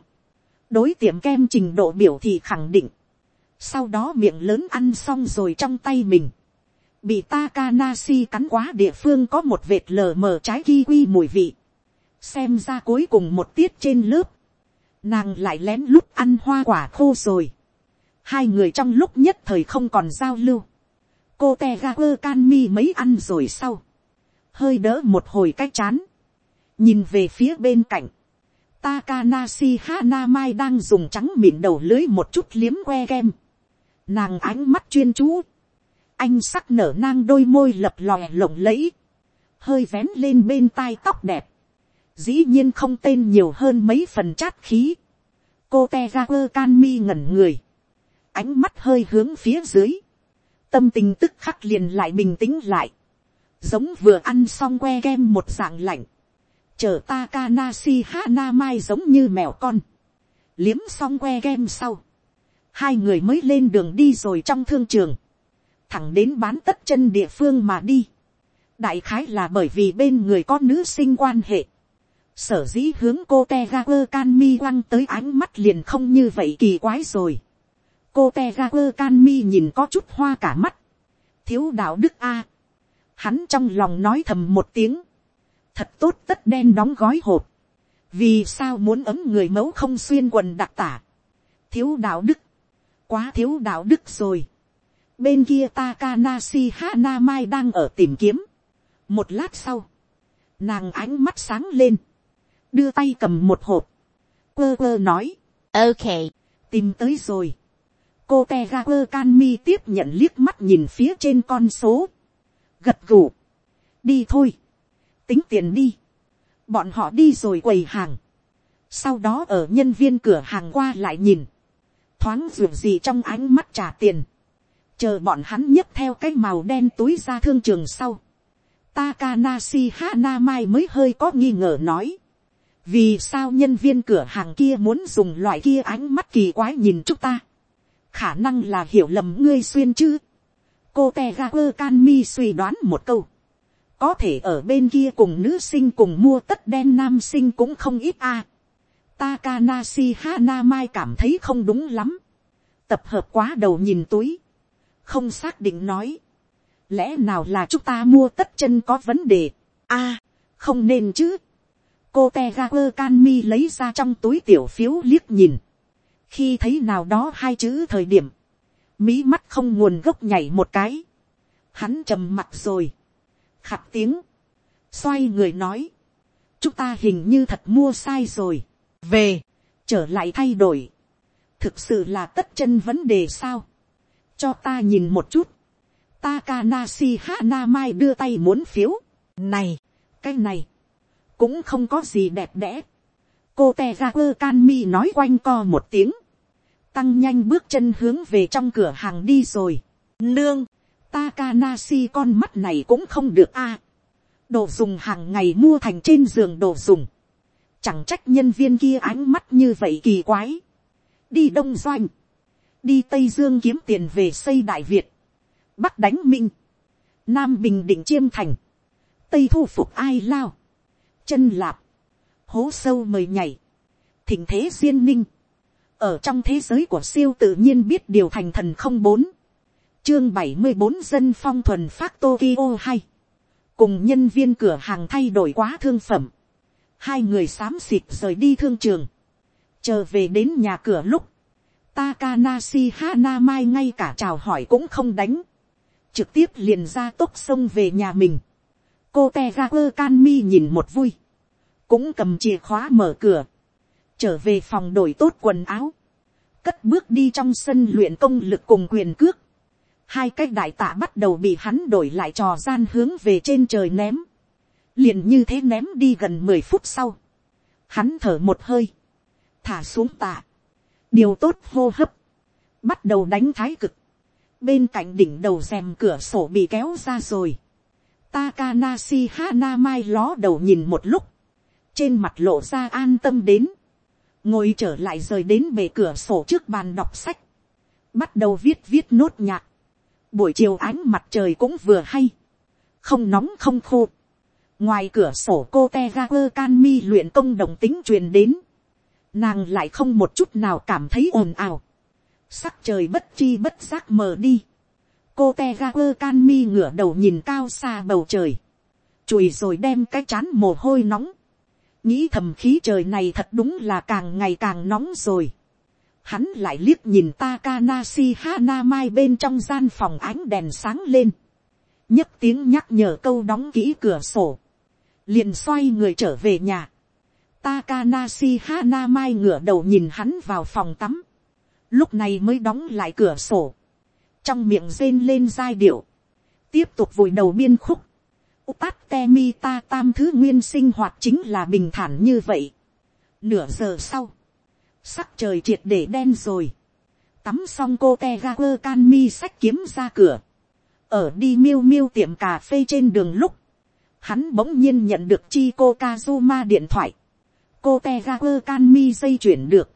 Speaker 1: đối tiệm kem trình độ biểu thì khẳng định, sau đó miệng lớn ăn xong rồi trong tay mình, bị Takanashi cắn quá địa phương có một vệt lờ mờ trái kiwi mùi vị, xem ra cuối cùng một tiết trên lớp, nàng lại lén lút ăn hoa quả khô rồi, hai người trong lúc nhất thời không còn giao lưu, cô te ga can mi mấy ăn rồi sau, hơi đỡ một hồi cách chán, nhìn về phía bên cạnh, Takanasi Hanamai đang dùng trắng mịn đầu lưới một chút liếm que kem. Nàng ánh mắt chuyên chú. Anh sắc nở nang đôi môi lập lòe lộng lẫy. Hơi vén lên bên tai tóc đẹp. Dĩ nhiên không tên nhiều hơn mấy phần chát khí. Cô Tegaku Kanmi ngẩn người. Ánh mắt hơi hướng phía dưới. Tâm tình tức khắc liền lại bình tĩnh lại. Giống vừa ăn xong que kem một dạng lạnh chờ Takanashi Hanamai giống như mèo con, liếm xong que kem sau, hai người mới lên đường đi rồi trong thương trường, thẳng đến bán tất chân địa phương mà đi. đại khái là bởi vì bên người có nữ sinh quan hệ, sở dĩ hướng cô te ga quơ can mi quăng tới ánh mắt liền không như vậy kỳ quái rồi. cô te ga quơ can mi nhìn có chút hoa cả mắt, thiếu đạo đức a. hắn trong lòng nói thầm một tiếng, thật tốt tất đen đóng gói hộp, vì sao muốn ấm người mẫu không xuyên quần đặc tả, thiếu đạo đức, quá thiếu đạo đức rồi, bên kia Takanashi Hanamai đang ở tìm kiếm, một lát sau, nàng ánh mắt sáng lên, đưa tay cầm một hộp, quơ quơ nói, ok, tìm tới rồi, cô te ga quơ can mi tiếp nhận liếc mắt nhìn phía trên con số, gật gù, đi thôi, tính tiền đi. bọn họ đi rồi quầy hàng. sau đó ở nhân viên cửa hàng qua lại nhìn. thoáng rượu gì trong ánh mắt trả tiền. chờ bọn hắn nhấc theo cái màu đen túi ra thương trường sau. Takanashi Hanamai mới hơi có nghi ngờ nói. Vì sao nhân viên cửa hàng kia muốn dùng loại kia ánh mắt kỳ quái nhìn chúng ta? Khả năng là hiểu lầm ngươi xuyên chứ? Cô Tegaku Kanmi suy đoán một câu có thể ở bên kia cùng nữ sinh cùng mua tất đen nam sinh cũng không ít a. À. Takanashi Hanamai cảm thấy không đúng lắm. Tập hợp quá đầu nhìn túi. Không xác định nói. Lẽ nào là chúng ta mua tất chân có vấn đề. a không nên chứ. cô te Kanmi lấy ra trong túi tiểu phiếu liếc nhìn. khi thấy nào đó hai chữ thời điểm, mí mắt không nguồn gốc nhảy một cái. hắn trầm mặt rồi khặt tiếng. xoay người nói. chúng ta hình như thật mua sai rồi. về, trở lại thay đổi. thực sự là tất chân vấn đề sao. cho ta nhìn một chút. Takanashi Hanamai đưa tay muốn phiếu. Này, cái này, cũng không có gì đẹp đẽ. Cô Tegaku Kanmi nói quanh co một tiếng. Tăng nhanh bước chân hướng về trong cửa hàng đi rồi. Nương, Takanashi con mắt này cũng không được a. đồ dùng hàng ngày mua thành trên giường đồ dùng. Chẳng trách nhân viên kia ánh mắt như vậy kỳ quái. Đi Đông Doanh. Đi Tây Dương kiếm tiền về xây Đại Việt bắc đánh minh, nam bình định chiêm thành, tây thu phục ai lao, chân lạp, hố sâu mời nhảy, thỉnh thế duyên ninh, ở trong thế giới của siêu tự nhiên biết điều thành thần không bốn, chương bảy mươi bốn dân phong thuần phát tokyo hay, cùng nhân viên cửa hàng thay đổi quá thương phẩm, hai người xám xịt rời đi thương trường, chờ về đến nhà cửa lúc, Takanashi Hanamai ngay cả chào hỏi cũng không đánh. Trực tiếp liền ra tốc sông về nhà mình. cô Tegaku Kanmi nhìn một vui, cũng cầm chìa khóa mở cửa, trở về phòng đổi tốt quần áo, cất bước đi trong sân luyện công lực cùng quyền cước, hai cái đại tạ bắt đầu bị hắn đổi lại trò gian hướng về trên trời ném, liền như thế ném đi gần mười phút sau, hắn thở một hơi, thả xuống tạ, điều tốt hô hấp, bắt đầu đánh thái cực, bên cạnh đỉnh đầu rèm cửa sổ bị kéo ra rồi. Takanashi Hanamai ló đầu nhìn một lúc, trên mặt lộ ra an tâm đến, ngồi trở lại rời đến bề cửa sổ trước bàn đọc sách, bắt đầu viết viết nốt nhạc, buổi chiều ánh mặt trời cũng vừa hay, không nóng không khô, ngoài cửa sổ cô te ga quơ can mi luyện công đồng tính truyền đến, nàng lại không một chút nào cảm thấy ồn ào, sắc trời bất chi bất giác mờ đi, cô te ga quơ can mi ngửa đầu nhìn cao xa bầu trời, chùi rồi đem cái chán mồ hôi nóng, nghĩ thầm khí trời này thật đúng là càng ngày càng nóng rồi. Hắn lại liếc nhìn Takanashi Hanamai bên trong gian phòng ánh đèn sáng lên. nhất tiếng nhắc nhở câu đóng kỹ cửa sổ. Liền xoay người trở về nhà. Takanashi Hanamai ngửa đầu nhìn hắn vào phòng tắm lúc này mới đóng lại cửa sổ, trong miệng rên lên giai điệu, tiếp tục vùi đầu biên khúc, Upat Temi ta tam thứ nguyên sinh hoạt chính là bình thản như vậy. Nửa giờ sau, sắc trời triệt để đen rồi. Tắm xong cô te ga quơ can mi sách kiếm ra cửa. Ở đi miêu miêu tiệm cà phê trên đường lúc. Hắn bỗng nhiên nhận được chi cô Kazuma điện thoại. Cô te ga quơ can mi dây chuyển được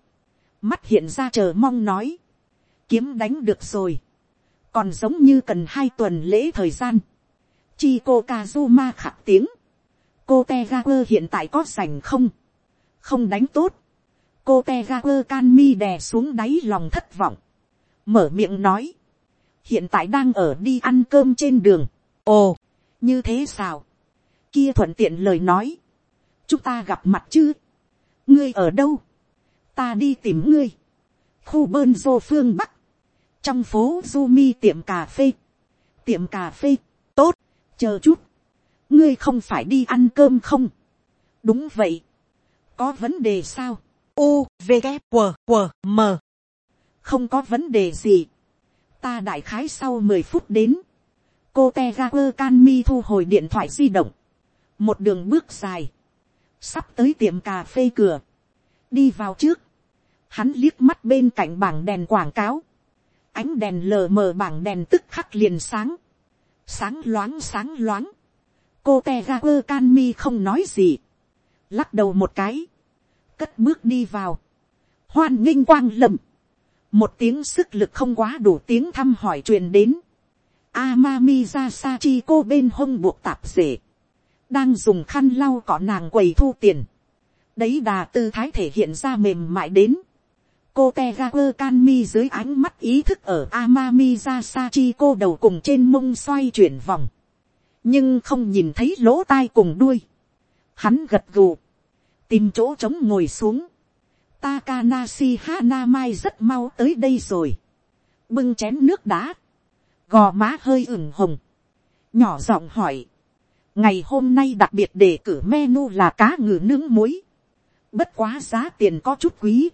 Speaker 1: mắt hiện ra chờ mong nói, kiếm đánh được rồi, còn giống như cần hai tuần lễ thời gian, chi cô kazuma khạc tiếng, cô te ga quơ hiện tại có sành không, không đánh tốt, cô te ga quơ can mi đè xuống đáy lòng thất vọng, mở miệng nói, hiện tại đang ở đi ăn cơm trên đường, ồ, như thế sao, kia thuận tiện lời nói, chúng ta gặp mặt chứ, ngươi ở đâu, ta đi tìm ngươi, khu bơn dô phương bắc, trong phố du mi tiệm cà phê, tiệm cà phê, tốt, chờ chút, ngươi không phải đi ăn cơm không, đúng vậy, có vấn đề sao, u v g q q m. Không có vấn đề gì, ta đại khái sau mười phút đến, cô te ga quơ can mi thu hồi điện thoại di động, một đường bước dài, sắp tới tiệm cà phê cửa, đi vào trước, hắn liếc mắt bên cạnh bảng đèn quảng cáo, ánh đèn lờ mờ bảng đèn tức khắc liền sáng, sáng loáng sáng loáng, cô te ga quơ can mi không nói gì, lắc đầu một cái, cất bước đi vào, hoan nghênh quang lầm, một tiếng sức lực không quá đủ tiếng thăm hỏi truyền đến, Amami ra sa chi cô bên hông buộc tạp rể, đang dùng khăn lau cỏ nàng quầy thu tiền, đấy đà tư thái thể hiện ra mềm mại đến, cô Tegaku Kanmi dưới ánh mắt ý thức ở Amami ra sa chi cô đầu cùng trên mông xoay chuyển vòng. Nhưng không nhìn thấy lỗ tai cùng đuôi. Hắn gật gù. Tìm chỗ trống ngồi xuống. Takanashi Hanamai rất mau tới đây rồi. Bưng chén nước đá. Gò má hơi ửng hồng. Nhỏ giọng hỏi. Ngày hôm nay đặc biệt đề cử menu là cá ngừ nướng muối. Bất quá giá tiền có chút quý.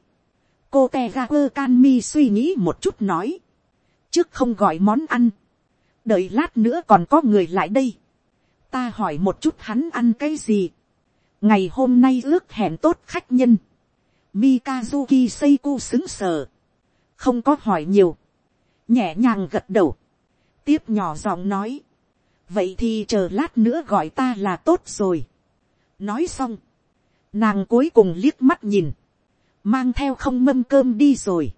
Speaker 1: Cô Tegaku Kanmi suy nghĩ một chút nói. Trước không gọi món ăn. Đợi lát nữa còn có người lại đây. Ta hỏi một chút hắn ăn cái gì. Ngày hôm nay ước hẹn tốt khách nhân. Mikazuki seiku xứng sờ. Không có hỏi nhiều. Nhẹ nhàng gật đầu. Tiếp nhỏ giọng nói. Vậy thì chờ lát nữa gọi ta là tốt rồi. Nói xong. Nàng cuối cùng liếc mắt nhìn. Mang theo không mâm cơm đi rồi.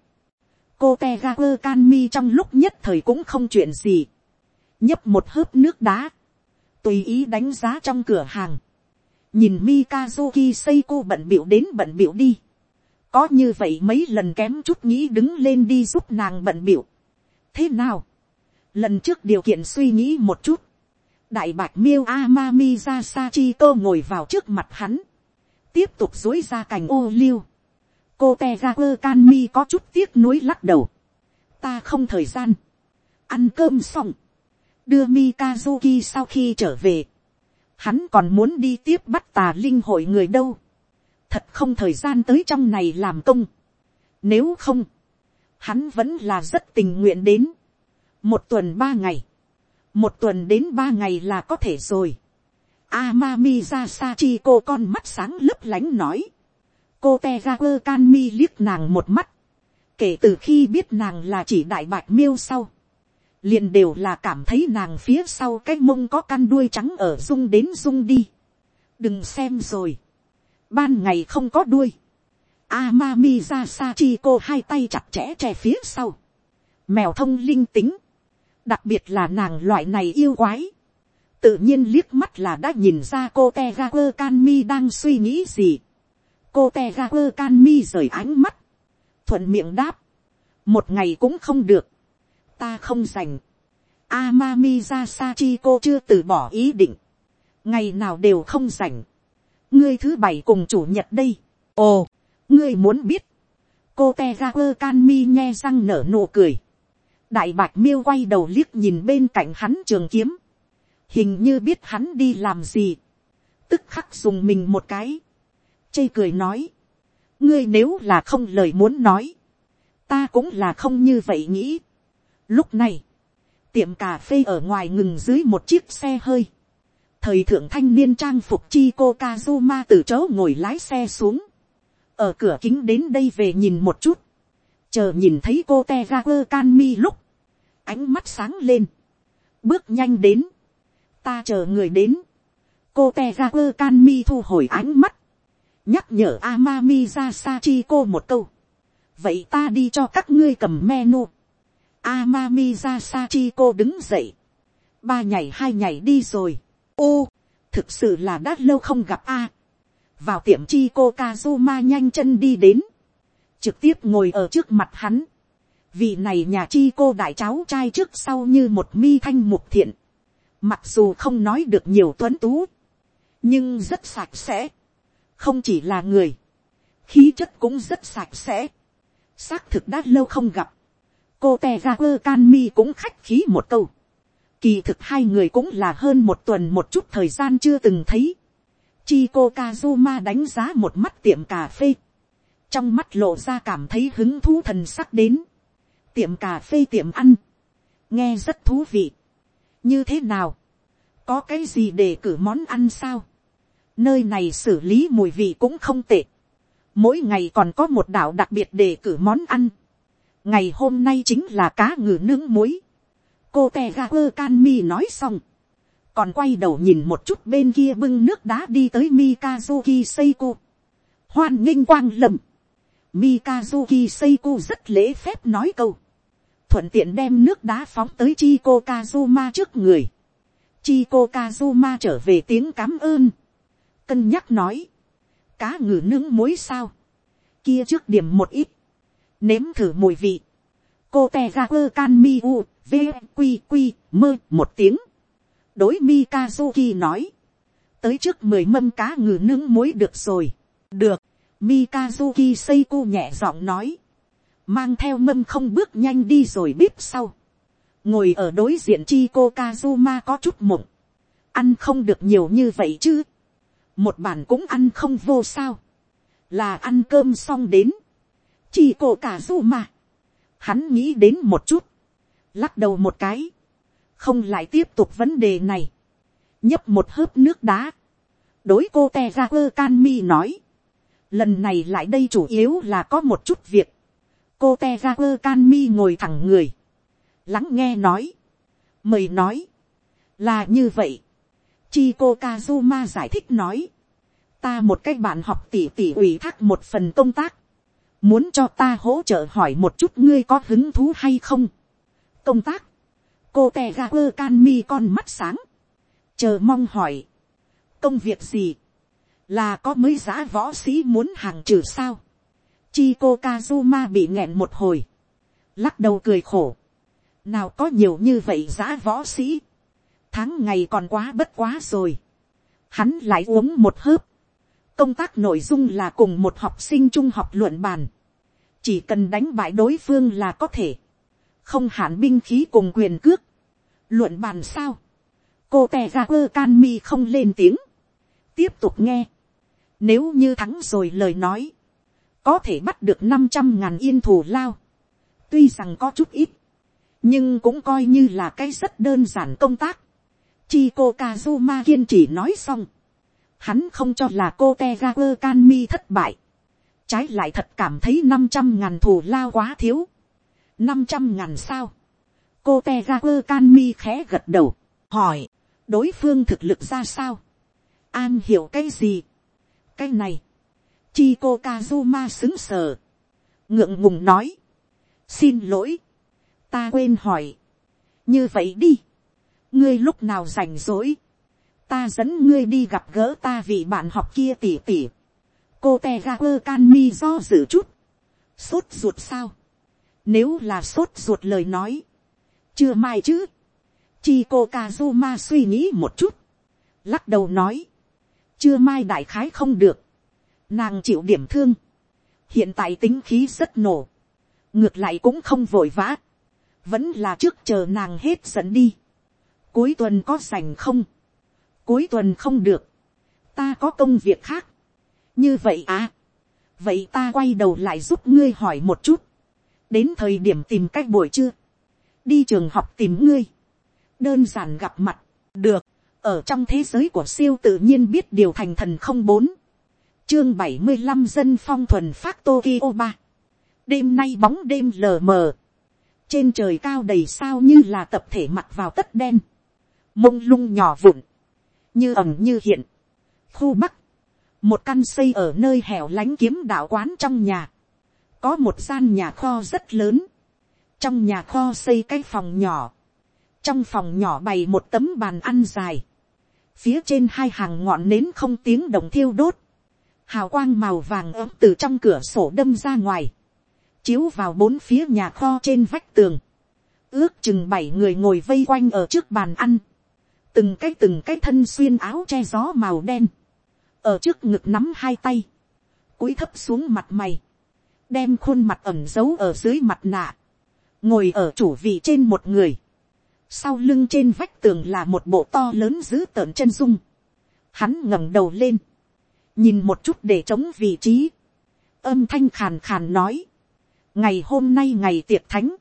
Speaker 1: Cô Tegaper Canmi trong lúc nhất thời cũng không chuyện gì. Nhấp một hớp nước đá. Tùy ý đánh giá trong cửa hàng. Nhìn Mikazuki Seiko bận biểu đến bận biểu đi. Có như vậy mấy lần kém chút nghĩ đứng lên đi giúp nàng bận biểu. thế nào, lần trước điều kiện suy nghĩ một chút, đại bạch miêu amami ra tô ngồi vào trước mặt hắn, tiếp tục dối ra cành ô liu, cô te ra quơ can mi có chút tiếc nuối lắc đầu, ta không thời gian, ăn cơm xong, đưa mikazuki sau khi trở về, hắn còn muốn đi tiếp bắt tà linh hội người đâu, thật không thời gian tới trong này làm công. Nếu không, hắn vẫn là rất tình nguyện đến. Một tuần ba ngày, một tuần đến ba ngày là có thể rồi. Amami ra cô con mắt sáng lấp lánh nói. Cô Tegaper Kanmi liếc nàng một mắt. Kể từ khi biết nàng là chỉ đại bạch miêu sau liền đều là cảm thấy nàng phía sau cái mông có căn đuôi trắng ở rung đến rung đi. Đừng xem rồi. Ban ngày không có đuôi, Amami ra sa chi cô hai tay chặt chẽ che phía sau, mèo thông linh tính, đặc biệt là nàng loại này yêu quái, tự nhiên liếc mắt là đã nhìn ra cô te ga quơ can mi đang suy nghĩ gì, cô te ga quơ can mi rời ánh mắt, thuận miệng đáp, một ngày cũng không được, ta không dành, Amami ra cô chưa từ bỏ ý định, ngày nào đều không rảnh. ngươi thứ bảy cùng chủ nhật đây. ồ, ngươi muốn biết, cô te ga quơ can mi nghe răng nở nụ cười. đại bạch miêu quay đầu liếc nhìn bên cạnh hắn trường kiếm, hình như biết hắn đi làm gì, tức khắc dùng mình một cái, chê cười nói, ngươi nếu là không lời muốn nói, ta cũng là không như vậy nghĩ lúc này, tiệm cà phê ở ngoài ngừng dưới một chiếc xe hơi, thời thượng thanh niên trang phục chi cô kazuma từ chỗ ngồi lái xe xuống, ở cửa kính đến đây về nhìn một chút, chờ nhìn thấy cô Tegaku Kanmi lúc, ánh mắt sáng lên, bước nhanh đến, ta chờ người đến, cô Tegaku Kanmi thu hồi ánh mắt, nhắc nhở Amami ra Sachi cô một câu. Vậy ta đi cho các ngươi cầm menu. Amami ra Sachi cô đứng dậy. Ba nhảy hai nhảy đi rồi. Ô, thực sự là đã lâu không gặp a. vào tiệm chi cô Kazuma nhanh chân đi đến. Trực tiếp ngồi ở trước mặt hắn. Vị này nhà chi cô đại cháu trai trước sau như một mi thanh mục thiện. Mặc dù không nói được nhiều tuấn tú. Nhưng rất sạch sẽ. Không chỉ là người. Khí chất cũng rất sạch sẽ. Xác thực đã lâu không gặp. Cô te ra quơ can mi cũng khách khí một câu Kỳ thực hai người cũng là hơn một tuần một chút thời gian chưa từng thấy. Chico Kazuma đánh giá một mắt tiệm cà phê. Trong mắt lộ ra cảm thấy hứng thú thần sắc đến. Tiệm cà phê tiệm ăn. Nghe rất thú vị. Như thế nào? Có cái gì để cử món ăn sao? Nơi này xử lý mùi vị cũng không tệ. Mỗi ngày còn có một đảo đặc biệt để cử món ăn. Ngày hôm nay chính là cá ngừ nướng muối cô te ga quơ can mi nói xong, còn quay đầu nhìn một chút bên kia bưng nước đá đi tới mikazuki seiko, hoan nghênh quang lầm, mikazuki seiko rất lễ phép nói câu, thuận tiện đem nước đá phóng tới Chico Kazuma trước người. Chico Kazuma trở về tiếng cám ơn. Cân nhắc nói. Cá ngừ nướng muối sao. Kia trước điểm một ít. Nếm thử mùi vị. Cô te ga quơ can mi u v q q mơ một tiếng. Đối mikazuki nói tới trước mười mâm cá ngừ nướng muối được rồi, được, Mikazuki Seiko nhẹ giọng nói, mang theo mâm không bước nhanh đi rồi bíp sau, ngồi ở đối diện chi cô Kazuma có chút mộng, ăn không được nhiều như vậy chứ, một bản cũng ăn không vô sao, là ăn cơm xong đến, chi cô mà. hắn nghĩ đến một chút, lắc đầu một cái, không lại tiếp tục vấn đề này, nhấp một hớp nước đá, đối cô te ra quơ can mi nói, lần này lại đây chủ yếu là có một chút việc, cô te ra quơ can mi ngồi thẳng người, lắng nghe nói, mời nói, là như vậy, chi cô kazuma giải thích nói, ta một cái bạn học tỉ tỉ ủy thác một phần công tác, muốn cho ta hỗ trợ hỏi một chút ngươi có hứng thú hay không. công tác, cô tè ga quơ can mi con mắt sáng, chờ mong hỏi, công việc gì, là có mấy giá võ sĩ muốn hàng trừ sao, chi cô kazuma bị nghẹn một hồi, lắc đầu cười khổ, nào có nhiều như vậy giá võ sĩ, tháng ngày còn quá bất quá rồi, hắn lại uống một hớp, công tác nội dung là cùng một học sinh trung học luận bàn, chỉ cần đánh bại đối phương là có thể, không hạn binh khí cùng quyền cước, luận bàn sao, cô tè ra quơ can mi không lên tiếng, tiếp tục nghe, nếu như thắng rồi lời nói, có thể bắt được năm trăm ngàn yên thù lao, tuy rằng có chút ít, nhưng cũng coi như là cái rất đơn giản công tác. Chi cô Kazuma kiên trì nói xong, hắn không cho là cô Tegaku Kanmi thất bại, trái lại thật cảm thấy năm trăm ngàn thù lao quá thiếu, năm trăm ngàn sao, cô Tegaku Kanmi khẽ gật đầu, hỏi, đối phương thực lực ra sao, an hiểu cái gì, cái này, chi cô Kazuma xứng sờ, ngượng ngùng nói, xin lỗi, ta quên hỏi, như vậy đi, ngươi lúc nào rảnh rỗi, ta dẫn ngươi đi gặp gỡ ta vì bạn học kia tỉ tỉ, cô te ga quơ can mi do dự chút, sốt ruột sao, nếu là sốt ruột lời nói, chưa mai chứ, chi cô kazuma suy nghĩ một chút, lắc đầu nói, chưa mai đại khái không được, nàng chịu điểm thương, hiện tại tính khí rất nổ, ngược lại cũng không vội vã, vẫn là trước chờ nàng hết dẫn đi. cuối tuần có rảnh không, cuối tuần không được, ta có công việc khác, như vậy à, vậy ta quay đầu lại giúp ngươi hỏi một chút, đến thời điểm tìm cách buổi trưa, đi trường học tìm ngươi, đơn giản gặp mặt, được, ở trong thế giới của siêu tự nhiên biết điều thành thần không bốn, chương bảy mươi năm dân phong thuần phát tokyo ba, đêm nay bóng đêm lờ mờ, trên trời cao đầy sao như là tập thể mặc vào tất đen, mông lung nhỏ vụn, như ẩm như hiện. Khu Bắc, một căn xây ở nơi hẻo lánh kiếm đạo quán trong nhà, có một gian nhà kho rất lớn, trong nhà kho xây cái phòng nhỏ, trong phòng nhỏ bày một tấm bàn ăn dài, phía trên hai hàng ngọn nến không tiếng đồng thiêu đốt, hào quang màu vàng ấm từ trong cửa sổ đâm ra ngoài, chiếu vào bốn phía nhà kho trên vách tường, ước chừng bảy người ngồi vây quanh ở trước bàn ăn, từng cái từng cái thân xuyên áo che gió màu đen, ở trước ngực nắm hai tay, cúi thấp xuống mặt mày, đem khuôn mặt ẩm giấu ở dưới mặt nạ, ngồi ở chủ vị trên một người, sau lưng trên vách tường là một bộ to lớn giữ tợn chân dung, hắn ngẩng đầu lên, nhìn một chút để chống vị trí, âm thanh khàn khàn nói, ngày hôm nay ngày tiệc thánh,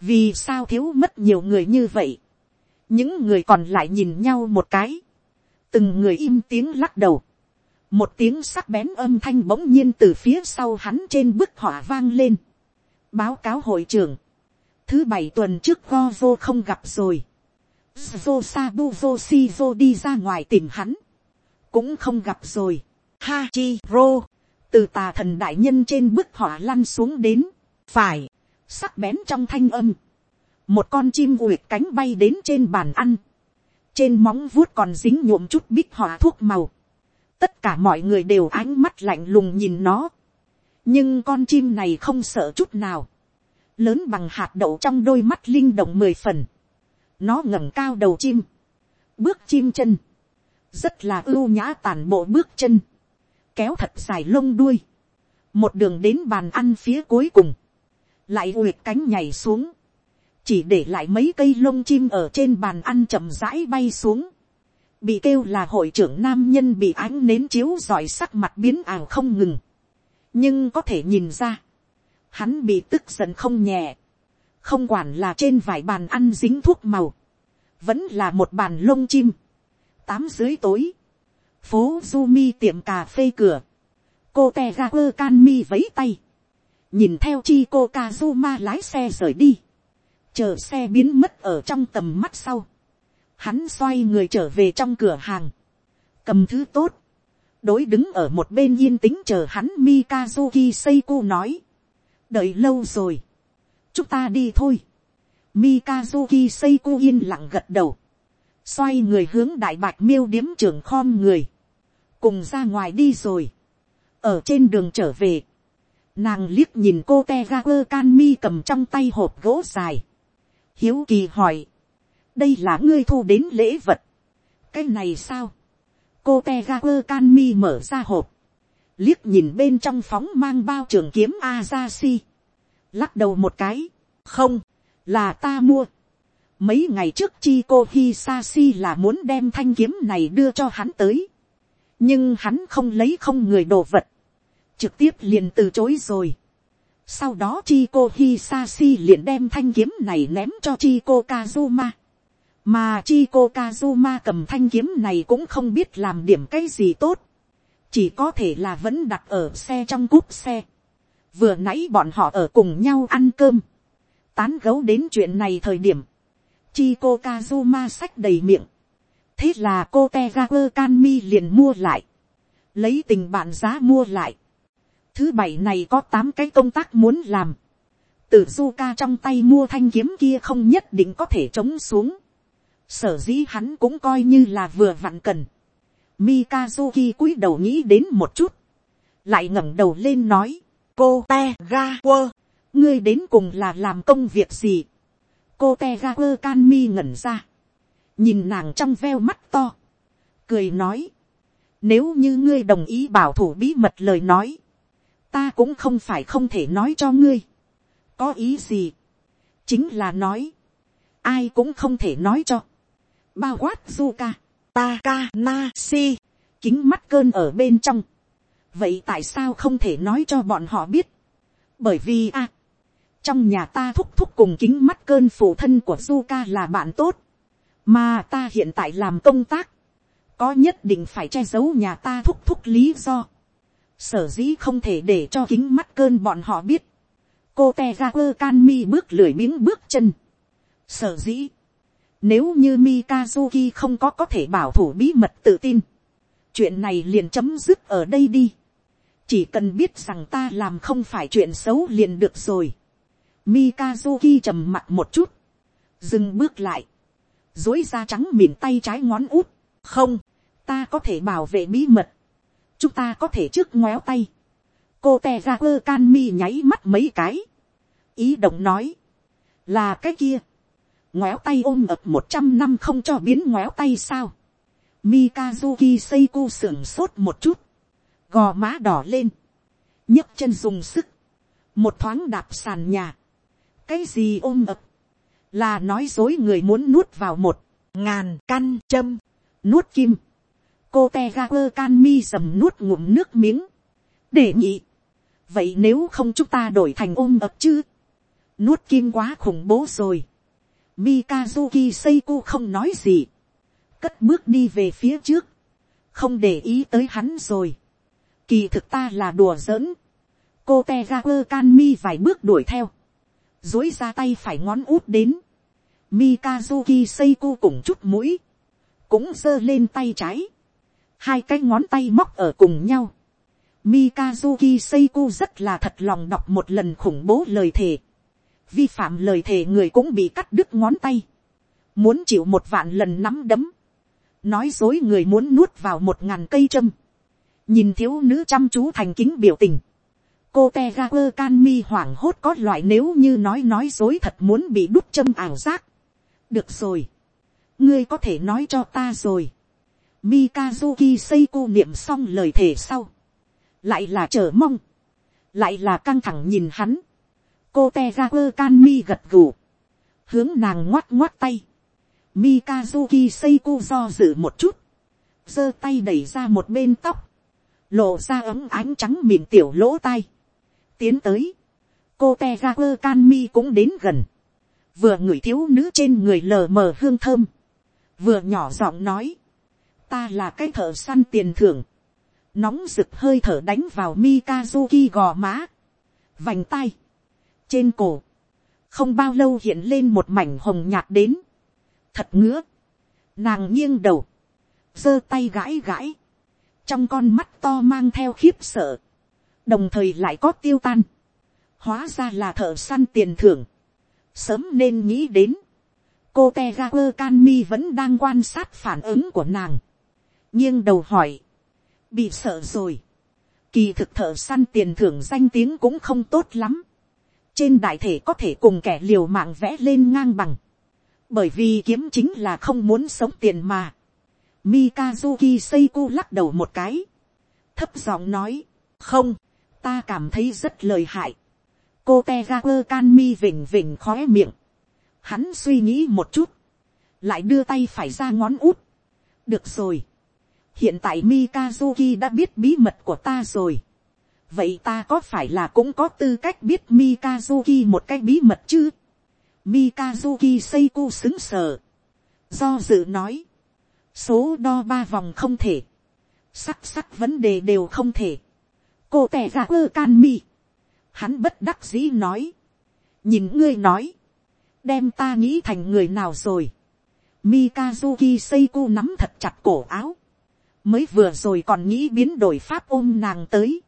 Speaker 1: vì sao thiếu mất nhiều người như vậy, những người còn lại nhìn nhau một cái, từng người im tiếng lắc đầu, một tiếng sắc bén âm thanh bỗng nhiên từ phía sau hắn trên bức họa vang lên, báo cáo hội trưởng, thứ bảy tuần trước go vô không gặp rồi, vô sa bu vô si vô đi ra ngoài tìm hắn, cũng không gặp rồi, ha chi rô, từ tà thần đại nhân trên bức họa lăn xuống đến, phải, sắc bén trong thanh âm, một con chim uyệt cánh bay đến trên bàn ăn, trên móng vuốt còn dính nhuộm chút bích họa thuốc màu, tất cả mọi người đều ánh mắt lạnh lùng nhìn nó, nhưng con chim này không sợ chút nào, lớn bằng hạt đậu trong đôi mắt linh động mười phần, nó ngẩng cao đầu chim, bước chim chân, rất là ưu nhã tàn bộ bước chân, kéo thật dài lông đuôi, một đường đến bàn ăn phía cuối cùng, lại uyệt cánh nhảy xuống, chỉ để lại mấy cây lông chim ở trên bàn ăn chậm rãi bay xuống, bị kêu là hội trưởng nam nhân bị ánh nến chiếu giỏi sắc mặt biến ảo không ngừng, nhưng có thể nhìn ra, hắn bị tức giận không nhẹ, không quản là trên vài bàn ăn dính thuốc màu, vẫn là một bàn lông chim, tám dưới tối, phố Jumi tiệm cà phê cửa, cô te ra quơ can mi vấy tay, nhìn theo chi cô Kazuma lái xe rời đi, chờ xe biến mất ở trong tầm mắt sau, hắn xoay người trở về trong cửa hàng, cầm thứ tốt, đối đứng ở một bên yên tĩnh chờ hắn Mikazuki Seiko nói, đợi lâu rồi, chúng ta đi thôi, Mikazuki Seiko yên lặng gật đầu, xoay người hướng đại bạch miêu điếm trưởng khom người, cùng ra ngoài đi rồi, ở trên đường trở về, nàng liếc nhìn cô te ga quơ can mi cầm trong tay hộp gỗ dài, hiếu kỳ hỏi, đây là ngươi thu đến lễ vật, cái này sao, cô te ga quơ can mi mở ra hộp, liếc nhìn bên trong phóng mang bao trường kiếm Ajashi, lắc đầu một cái, không, là ta mua, Mấy ngày trước chi cô Hisashi là muốn đem thanh kiếm này đưa cho hắn tới. Nhưng hắn không lấy không người đồ vật. Trực tiếp liền từ chối rồi. Sau đó Chico Hisashi liền đem thanh kiếm này ném cho Chico Kazuma. Mà Chico Kazuma cầm thanh kiếm này cũng không biết làm điểm cái gì tốt. Chỉ có thể là vẫn đặt ở xe trong cúp xe. Vừa nãy bọn họ ở cùng nhau ăn cơm. Tán gấu đến chuyện này thời điểm Chico Kazuma sách đầy miệng. thế là cô tegakur Kanmi liền mua lại. lấy tình bạn giá mua lại thứ bảy này có tám cái công tác muốn làm. từ du ca trong tay mua thanh kiếm kia không nhất định có thể chống xuống. sở dĩ hắn cũng coi như là vừa vặn cần. Mikazuki cúi đầu nghĩ đến một chút. lại ngẩng đầu lên nói. cô te ga quơ. ngươi đến cùng là làm công việc gì cô te ga quơ can mi ngẩn ra, nhìn nàng trong veo mắt to, cười nói, nếu như ngươi đồng ý bảo thủ bí mật lời nói, ta cũng không phải không thể nói cho ngươi, có ý gì, chính là nói, ai cũng không thể nói cho, bao quát Zuka, Taka Na Si, kính mắt cơn ở bên trong. Vậy tại sao không thể nói cho bọn họ biết? Bởi vì a, trong nhà ta thúc thúc cùng kính mắt cơn phụ thân của Zuka là bạn tốt, mà ta hiện tại làm công tác, có nhất định phải che giấu nhà ta thúc thúc lý do, sở dĩ không thể để cho kính mắt cơn bọn họ biết, cô te ra quơ can mi bước lười miếng bước chân, sở dĩ, nếu như Mikazuki không có có thể bảo thủ bí mật tự tin, chuyện này liền chấm dứt ở đây đi, chỉ cần biết rằng ta làm không phải chuyện xấu liền được rồi. Mikazuki trầm mặt một chút. Dừng bước lại. Dối ra trắng mìn tay trái ngón út. Không, ta có thể bảo vệ bí mật. Chúng ta có thể trước ngoéo tay. Cô tè ra quơ can mi nháy mắt mấy cái. Ý động nói. Là cái kia. Ngoéo tay ôm ập một trăm năm không cho biến ngoéo tay sao. Mikazuki Seiko sưởng sốt một chút. Gò má đỏ lên. nhấc chân dùng sức. Một thoáng đạp sàn nhà cái gì ôm ập, là nói dối người muốn nuốt vào một, ngàn căn châm, nuốt kim, cô te ga quơ can mi dầm nuốt ngụm nước miếng, để nhị, vậy nếu không chúng ta đổi thành ôm ập chứ, nuốt kim quá khủng bố rồi, Mikazuki Seiko không nói gì, cất bước đi về phía trước, không để ý tới hắn rồi, kỳ thực ta là đùa giỡn, cô te ga quơ can mi vài bước đuổi theo, dối ra tay phải ngón út đến, Mikazuki Seiko cùng chút mũi, cũng giơ lên tay trái, hai cái ngón tay móc ở cùng nhau. Mikazuki Seiko rất là thật lòng đọc một lần khủng bố lời thề. Vi phạm lời thề người cũng bị cắt đứt ngón tay. Muốn chịu một vạn lần nắm đấm. Nói dối người muốn nuốt vào một ngàn cây châm. Nhìn thiếu nữ chăm chú thành kính biểu tình cô te ga hoảng hốt có loại nếu như nói nói dối thật muốn bị đút châm ảo giác. được rồi. ngươi có thể nói cho ta rồi. Mikazuki Seiko niệm xong lời thề sau. Lại là chờ mong. Lại là căng thẳng nhìn hắn. Cô Tegaku Kanmi gật gù. Hướng nàng ngoắt ngoắt tay. Mikazuki Seiko do dự một chút. giơ tay đẩy ra một bên tóc. Lộ ra ấm ánh trắng mịn tiểu lỗ tai. Tiến tới. Cô Tegaku Kanmi cũng đến gần. Vừa ngửi thiếu nữ trên người lờ mờ hương thơm. Vừa nhỏ giọng nói ta là cái thợ săn tiền thưởng, nóng rực hơi thở đánh vào Mikazuki gò má, vành tay, trên cổ, không bao lâu hiện lên một mảnh hồng nhạt đến, thật ngứa, nàng nghiêng đầu, giơ tay gãi gãi, trong con mắt to mang theo khiếp sợ, đồng thời lại có tiêu tan, hóa ra là thợ săn tiền thưởng, sớm nên nghĩ đến, cô te ga quơ can mi vẫn đang quan sát phản ứng của nàng, nghiêng đầu hỏi, bị sợ rồi, kỳ thực thợ săn tiền thưởng danh tiếng cũng không tốt lắm, trên đại thể có thể cùng kẻ liều mạng vẽ lên ngang bằng, bởi vì kiếm chính là không muốn sống tiền mà. Mikazuki Seiko lắc đầu một cái, thấp giọng nói, không, ta cảm thấy rất lời hại. cô te ga quơ vỉnh vỉnh khóe miệng, hắn suy nghĩ một chút, lại đưa tay phải ra ngón út, được rồi, hiện tại Mikazuki đã biết bí mật của ta rồi. vậy ta có phải là cũng có tư cách biết Mikazuki một cái bí mật chứ. Mikazuki Seiko xứng sờ. do dự nói, số đo ba vòng không thể, sắc sắc vấn đề đều không thể. cô tẻ ra quơ can mi. hắn bất đắc dĩ nói, nhìn ngươi nói, đem ta nghĩ thành người nào rồi. Mikazuki Seiko nắm thật chặt cổ áo mới vừa rồi còn nghĩ biến đổi pháp ôm nàng tới.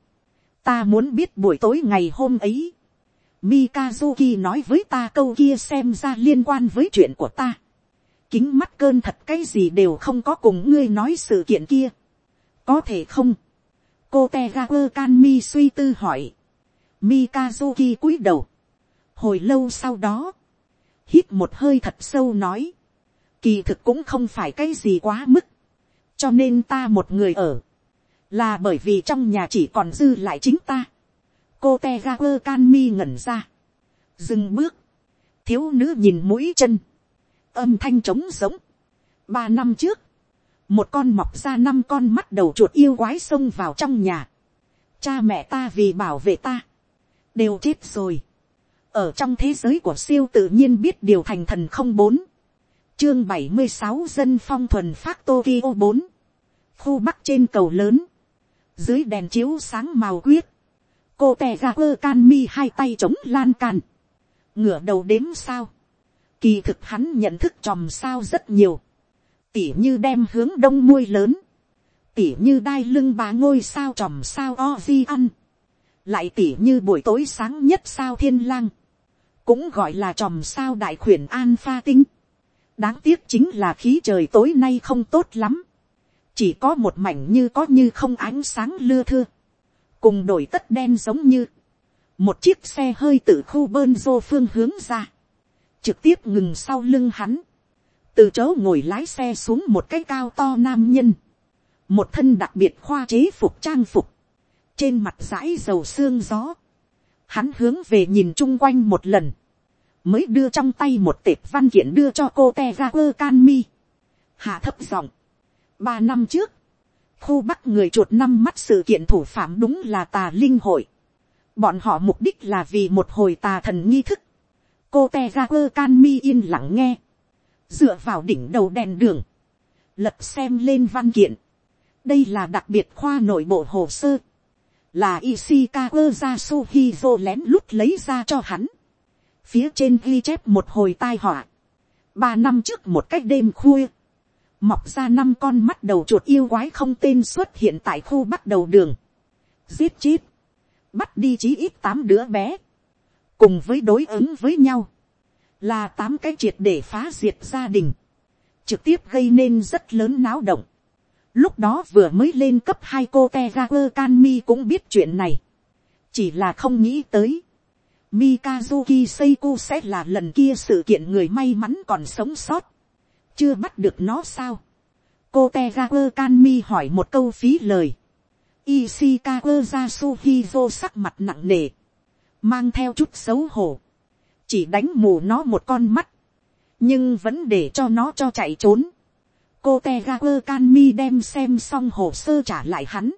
Speaker 1: ta muốn biết buổi tối ngày hôm ấy, Mikazuki nói với ta câu kia xem ra liên quan với chuyện của ta. kính mắt cơn thật cái gì đều không có cùng ngươi nói sự kiện kia. có thể không. cô te ga quơ can mi suy tư hỏi. Mikazuki cúi đầu. hồi lâu sau đó, hít một hơi thật sâu nói. kỳ thực cũng không phải cái gì quá mức cho nên ta một người ở, là bởi vì trong nhà chỉ còn dư lại chính ta. cô te ga quơ can mi ngẩn ra, dừng bước, thiếu nữ nhìn mũi chân, âm thanh trống giống. ba năm trước, một con mọc ra năm con mắt đầu chuột yêu quái xông vào trong nhà. cha mẹ ta vì bảo vệ ta, đều chết rồi. ở trong thế giới của siêu tự nhiên biết điều thành thần không bốn, chương bảy mươi sáu dân phong thuần phát Tokyo bốn. Khu bắc trên cầu lớn, dưới đèn chiếu sáng màu quyết, cô tè ra cơ can mi hai tay chống lan can, ngửa đầu đếm sao, kỳ thực hắn nhận thức tròm sao rất nhiều, tỉ như đem hướng đông muôi lớn, tỉ như đai lưng bà ngôi sao tròm sao o ăn, lại tỉ như buổi tối sáng nhất sao thiên lang, cũng gọi là tròm sao đại khuyển an pha tinh, đáng tiếc chính là khí trời tối nay không tốt lắm, chỉ có một mảnh như có như không ánh sáng lưa thưa, cùng đổi tất đen giống như, một chiếc xe hơi từ khu bơn dô phương hướng ra, trực tiếp ngừng sau lưng hắn, từ chỗ ngồi lái xe xuống một cái cao to nam nhân, một thân đặc biệt khoa chế phục trang phục, trên mặt dãi dầu xương gió, hắn hướng về nhìn chung quanh một lần, mới đưa trong tay một tệp văn kiện đưa cho cô te ra quơ can mi, hạ thấp giọng, ba năm trước, khu bắc người chuột năm mắt sự kiện thủ phạm đúng là tà linh hội. bọn họ mục đích là vì một hồi tà thần nghi thức. cô te ra quơ can mi yên lặng nghe, dựa vào đỉnh đầu đèn đường, lật xem lên văn kiện. đây là đặc biệt khoa nội bộ hồ sơ, là Ishikawa Yasuhizo lén lút lấy ra cho hắn. Phía trên ghi chép một hồi tai họa. Ba năm trước một cách đêm khuya mọc ra năm con mắt đầu chuột yêu quái không tên xuất hiện tại khu bắt đầu đường, giết chết, bắt đi chí ít tám đứa bé, cùng với đối ứng với nhau, là tám cái triệt để phá diệt gia đình, trực tiếp gây nên rất lớn náo động. Lúc đó vừa mới lên cấp hai cô Tegaku Kanmi cũng biết chuyện này. Chỉ là không nghĩ tới. Mikazuki Seiko sẽ là lần kia sự kiện người may mắn còn sống sót. Chưa bắt được nó sao. cô Tegaku Kanmi hỏi một câu phí lời. Ishikawa Yasuhizo sắc mặt nặng nề, mang theo chút xấu hổ, chỉ đánh mù nó một con mắt, nhưng vẫn để cho nó cho chạy trốn. cô Tegaku Kanmi đem xem xong hồ sơ trả lại hắn,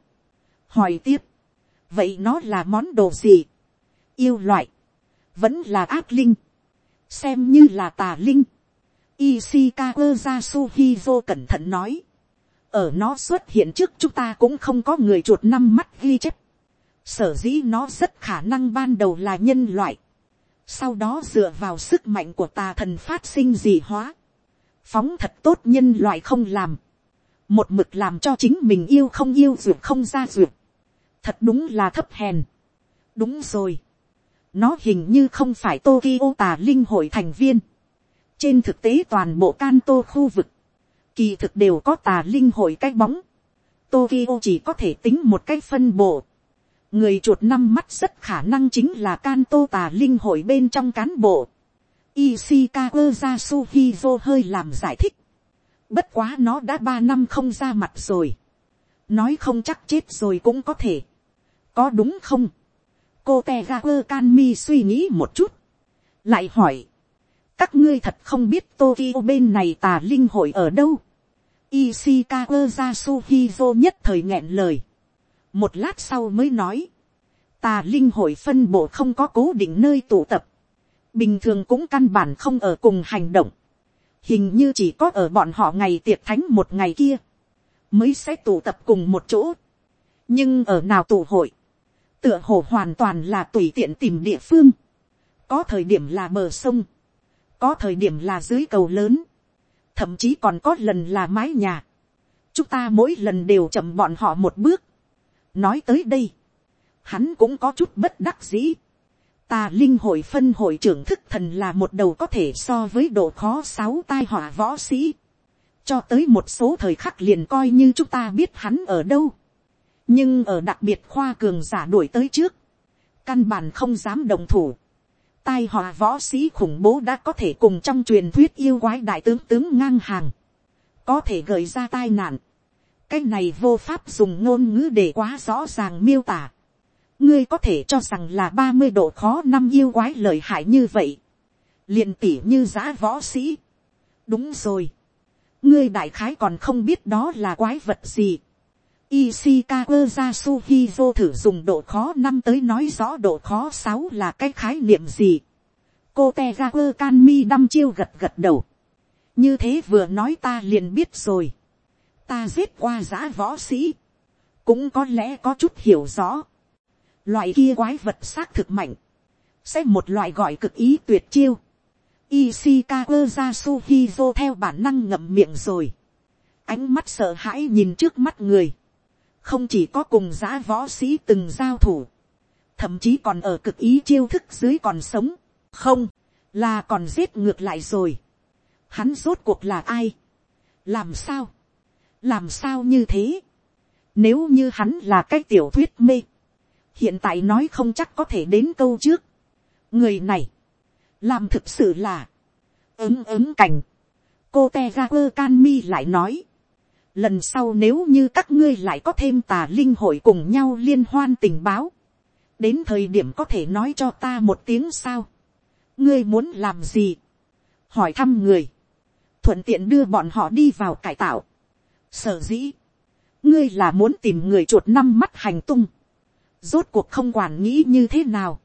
Speaker 1: hỏi tiếp, vậy nó là món đồ gì, yêu loại, vẫn là ác linh, xem như là tà linh. Ishikawa Yasuhizo cẩn thận nói, ở nó xuất hiện trước chúng ta cũng không có người chuột năm mắt ghi chép. sở dĩ nó rất khả năng ban đầu là nhân loại. sau đó dựa vào sức mạnh của tà thần phát sinh dị hóa. phóng thật tốt nhân loại không làm. một mực làm cho chính mình yêu không yêu duyệt không ra duyệt. thật đúng là thấp hèn. đúng rồi nó hình như không phải tokyo tà linh hội thành viên. trên thực tế toàn bộ Kanto khu vực, kỳ thực đều có tà linh hội cái bóng. Tokyo chỉ có thể tính một cái phân bộ. Người chuột năm mắt rất khả năng chính là Kanto tà linh hội bên trong cán bộ. Ishikawa Yasuhizo hơi làm giải thích. Bất quá nó đã ba năm không ra mặt rồi. Nói không chắc chết rồi cũng có thể. Có đúng không? Cô Tegaku Kanmi suy nghĩ một chút. Lại hỏi. Các ngươi thật không biết Tokyo bên này tà linh hội ở đâu? Ishikawa Yasuhizo nhất thời nghẹn lời. Một lát sau mới nói. Tà linh hội phân bộ không có cố định nơi tụ tập. Bình thường cũng căn bản không ở cùng hành động. Hình như chỉ có ở bọn họ ngày tiệc thánh một ngày kia. Mới sẽ tụ tập cùng một chỗ. Nhưng ở nào tụ hội. Tựa hồ hoàn toàn là tùy tiện tìm địa phương. Có thời điểm là bờ sông. Có thời điểm là dưới cầu lớn thậm chí còn có lần là mái nhà. chúng ta mỗi lần đều chậm bọn họ một bước. nói tới đây, hắn cũng có chút bất đắc dĩ. ta linh hội phân hội trưởng thức thần là một đầu có thể so với độ khó sáu tai họa võ sĩ. cho tới một số thời khắc liền coi như chúng ta biết hắn ở đâu nhưng ở đặc biệt khoa cường giả đuổi tới trước, căn bản không dám đồng thủ tai họa võ sĩ khủng bố đã có thể cùng trong truyền thuyết yêu quái đại tướng tướng ngang hàng, có thể gợi ra tai nạn. cái này vô pháp dùng ngôn ngữ để quá rõ ràng miêu tả. ngươi có thể cho rằng là ba mươi độ khó năm yêu quái lợi hại như vậy, liền tỉ như giã võ sĩ. đúng rồi, ngươi đại khái còn không biết đó là quái vật gì. Ishikawa Yasuhizo thử dùng độ khó năm tới nói rõ độ khó sáu là cái khái niệm gì. Cô Tegaku Kanmi đăm chiêu gật gật đầu. Như thế vừa nói ta liền biết rồi. Ta giết qua giã võ sĩ. Cũng có lẽ có chút hiểu rõ. Loại kia quái vật xác thực mạnh. Sẽ một loại gọi cực ý tuyệt chiêu. Ishikawa Yasuhizo theo bản năng ngậm miệng rồi. Ánh mắt sợ hãi nhìn trước mắt người không chỉ có cùng giã võ sĩ từng giao thủ, thậm chí còn ở cực ý chiêu thức dưới còn sống, không, là còn giết ngược lại rồi. Hắn rốt cuộc là ai, làm sao, làm sao như thế, nếu như hắn là cái tiểu thuyết mê, hiện tại nói không chắc có thể đến câu trước, người này, làm thực sự là, ứng ứng cảnh, cô te ga quơ can mi lại nói, lần sau nếu như các ngươi lại có thêm tà linh hội cùng nhau liên hoan tình báo, đến thời điểm có thể nói cho ta một tiếng sao, ngươi muốn làm gì, hỏi thăm người, thuận tiện đưa bọn họ đi vào cải tạo, sở dĩ, ngươi là muốn tìm người chuột năm mắt hành tung, rốt cuộc không quản nghĩ như thế nào,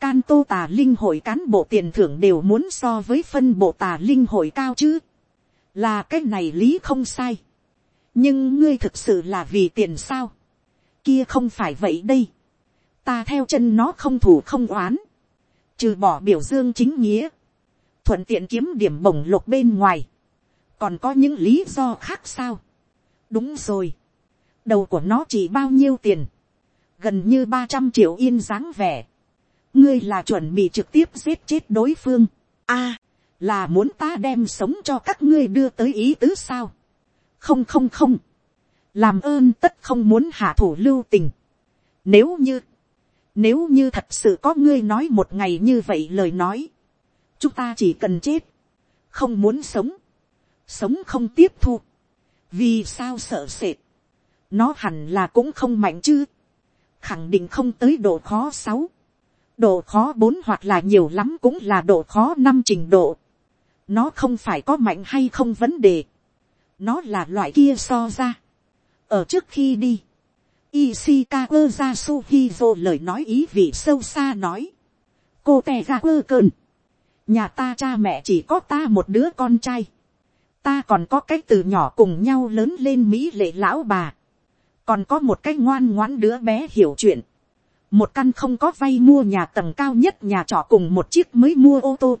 Speaker 1: can tô tà linh hội cán bộ tiền thưởng đều muốn so với phân bộ tà linh hội cao chứ, là cái này lý không sai, nhưng ngươi thực sự là vì tiền sao, kia không phải vậy đây, ta theo chân nó không thủ không oán, trừ bỏ biểu dương chính nghĩa, thuận tiện kiếm điểm bổng lột bên ngoài, còn có những lý do khác sao, đúng rồi, đầu của nó chỉ bao nhiêu tiền, gần như ba trăm triệu yên dáng vẻ, ngươi là chuẩn bị trực tiếp giết chết đối phương, a, là muốn ta đem sống cho các ngươi đưa tới ý tứ sao, không không không, làm ơn tất không muốn hạ thủ lưu tình. Nếu như, nếu như thật sự có ngươi nói một ngày như vậy lời nói, chúng ta chỉ cần chết, không muốn sống, sống không tiếp thu, vì sao sợ sệt, nó hẳn là cũng không mạnh chứ, khẳng định không tới độ khó sáu, độ khó bốn hoặc là nhiều lắm cũng là độ khó năm trình độ, nó không phải có mạnh hay không vấn đề, nó là loại kia so ra, ở trước khi đi, Ishikawa Yasuhizo lời nói ý vị sâu xa nói. Cô tè ra quơ cơn. Nhà ta cha mẹ chỉ có ta một đứa con trai. Ta còn có cái từ nhỏ cùng nhau lớn lên Mỹ lệ lão bà. Còn có một cái ngoan ngoãn đứa bé hiểu chuyện. Một căn không có vay mua nhà tầng cao nhất nhà trọ cùng một chiếc mới mua ô tô.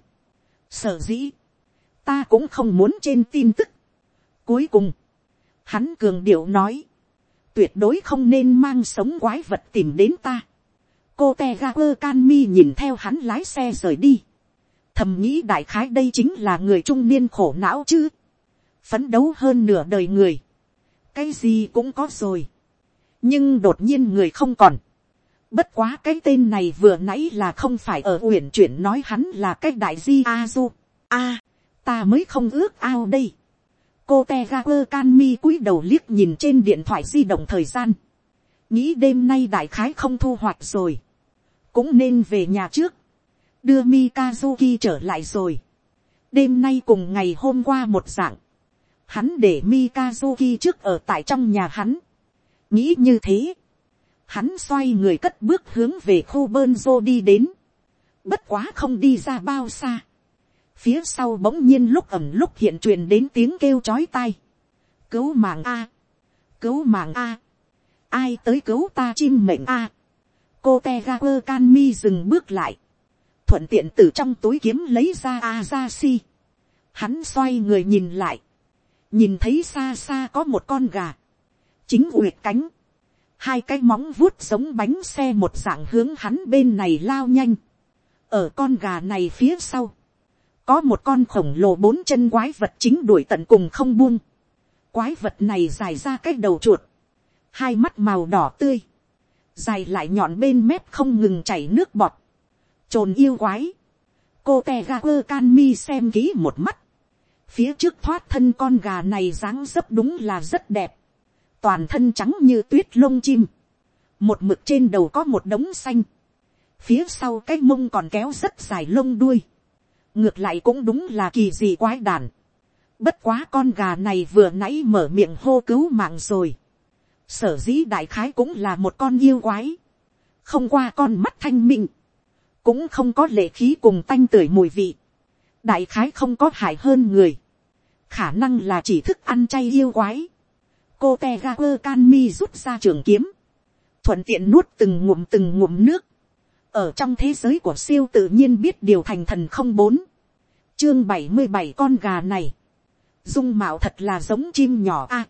Speaker 1: Sở dĩ. Ta cũng không muốn trên tin tức. Cuối cùng. Hắn cường điệu nói tuyệt đối không nên mang sống quái vật tìm đến ta. cô te ga quơ can mi nhìn theo hắn lái xe rời đi. thầm nghĩ đại khái đây chính là người trung niên khổ não chứ. phấn đấu hơn nửa đời người. cái gì cũng có rồi. nhưng đột nhiên người không còn. bất quá cái tên này vừa nãy là không phải ở uyển chuyển nói hắn là cái đại di a du. a, ta mới không ước ao đây cô te ga quơ can mi cúi đầu liếc nhìn trên điện thoại di động thời gian. nghĩ đêm nay đại khái không thu hoạch rồi. cũng nên về nhà trước. đưa mikazuki trở lại rồi. đêm nay cùng ngày hôm qua một dạng. hắn để mikazuki trước ở tại trong nhà hắn. nghĩ như thế. hắn xoay người cất bước hướng về khu bơn rô đi đến. bất quá không đi ra bao xa phía sau bỗng nhiên lúc ẩm lúc hiện truyền đến tiếng kêu chói tai. cứu mạng a, cứu mạng a, ai tới cứu ta chim mệnh a. cô te ga quơ can mi dừng bước lại, thuận tiện từ trong túi kiếm lấy ra a ra si. hắn xoay người nhìn lại, nhìn thấy xa xa có một con gà, chính uyệt cánh, hai cái móng vuốt giống bánh xe một dạng hướng hắn bên này lao nhanh, ở con gà này phía sau, có một con khổng lồ bốn chân quái vật chính đuổi tận cùng không buông. quái vật này dài ra cái đầu chuột, hai mắt màu đỏ tươi, dài lại nhọn bên mép không ngừng chảy nước bọt, trồn yêu quái, cô te ga quơ can mi xem kỹ một mắt, phía trước thoát thân con gà này dáng dấp đúng là rất đẹp, toàn thân trắng như tuyết lông chim, một mực trên đầu có một đống xanh, phía sau cái mông còn kéo rất dài lông đuôi, ngược lại cũng đúng là kỳ gì quái đản. bất quá con gà này vừa nãy mở miệng hô cứu mạng rồi. sở dĩ đại khái cũng là một con yêu quái. không qua con mắt thanh minh. cũng không có lệ khí cùng tanh tưởi mùi vị. đại khái không có hại hơn người. khả năng là chỉ thức ăn chay yêu quái. cô te ga quơ can mi rút ra trường kiếm. thuận tiện nuốt từng ngụm từng ngụm nước ở trong thế giới của siêu tự nhiên biết điều thành thần không bốn chương bảy mươi bảy con gà này. Dung mạo thật là giống chim nhỏ a. À,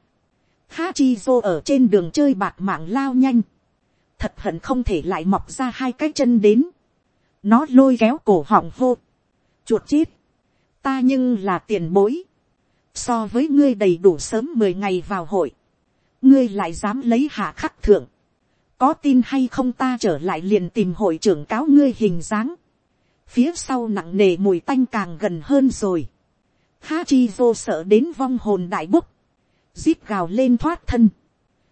Speaker 1: ha chi vô ở trên đường chơi bạc mạng lao nhanh. Thật hận không thể lại mọc ra hai cái chân đến. Nó lôi kéo cổ họng hô. Chuột chết. Ta nhưng là tiền bối. So với ngươi đầy đủ sớm mười ngày vào hội. Ngươi lại dám lấy hạ khắc thượng. Có tin hay không ta trở lại liền tìm hội trưởng cáo ngươi hình dáng, phía sau nặng nề mùi tanh càng gần hơn rồi, hachi vô sợ đến vong hồn đại búc, zip gào lên thoát thân,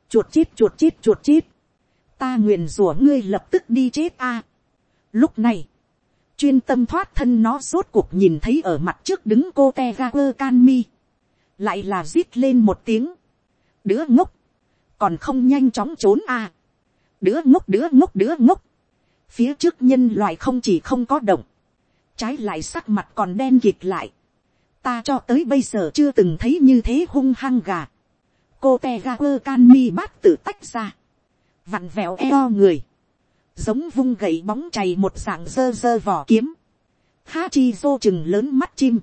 Speaker 1: chuột chết chuột chết chuột chết, ta nguyện rủa ngươi lập tức đi chết a. lúc này, chuyên tâm thoát thân nó rốt cuộc nhìn thấy ở mặt trước đứng cô te ga quơ can mi, lại là zip lên một tiếng, đứa ngốc, còn không nhanh chóng trốn a. Đứa ngốc đứa ngốc đứa ngốc. Phía trước nhân loại không chỉ không có động. Trái lại sắc mặt còn đen kịt lại. Ta cho tới bây giờ chưa từng thấy như thế hung hăng gà. Cô te ga quơ can mi bát tự tách ra. Vặn vẹo eo người. Giống vung gậy bóng chày một dạng dơ dơ vỏ kiếm. Ha chi vô chừng lớn mắt chim.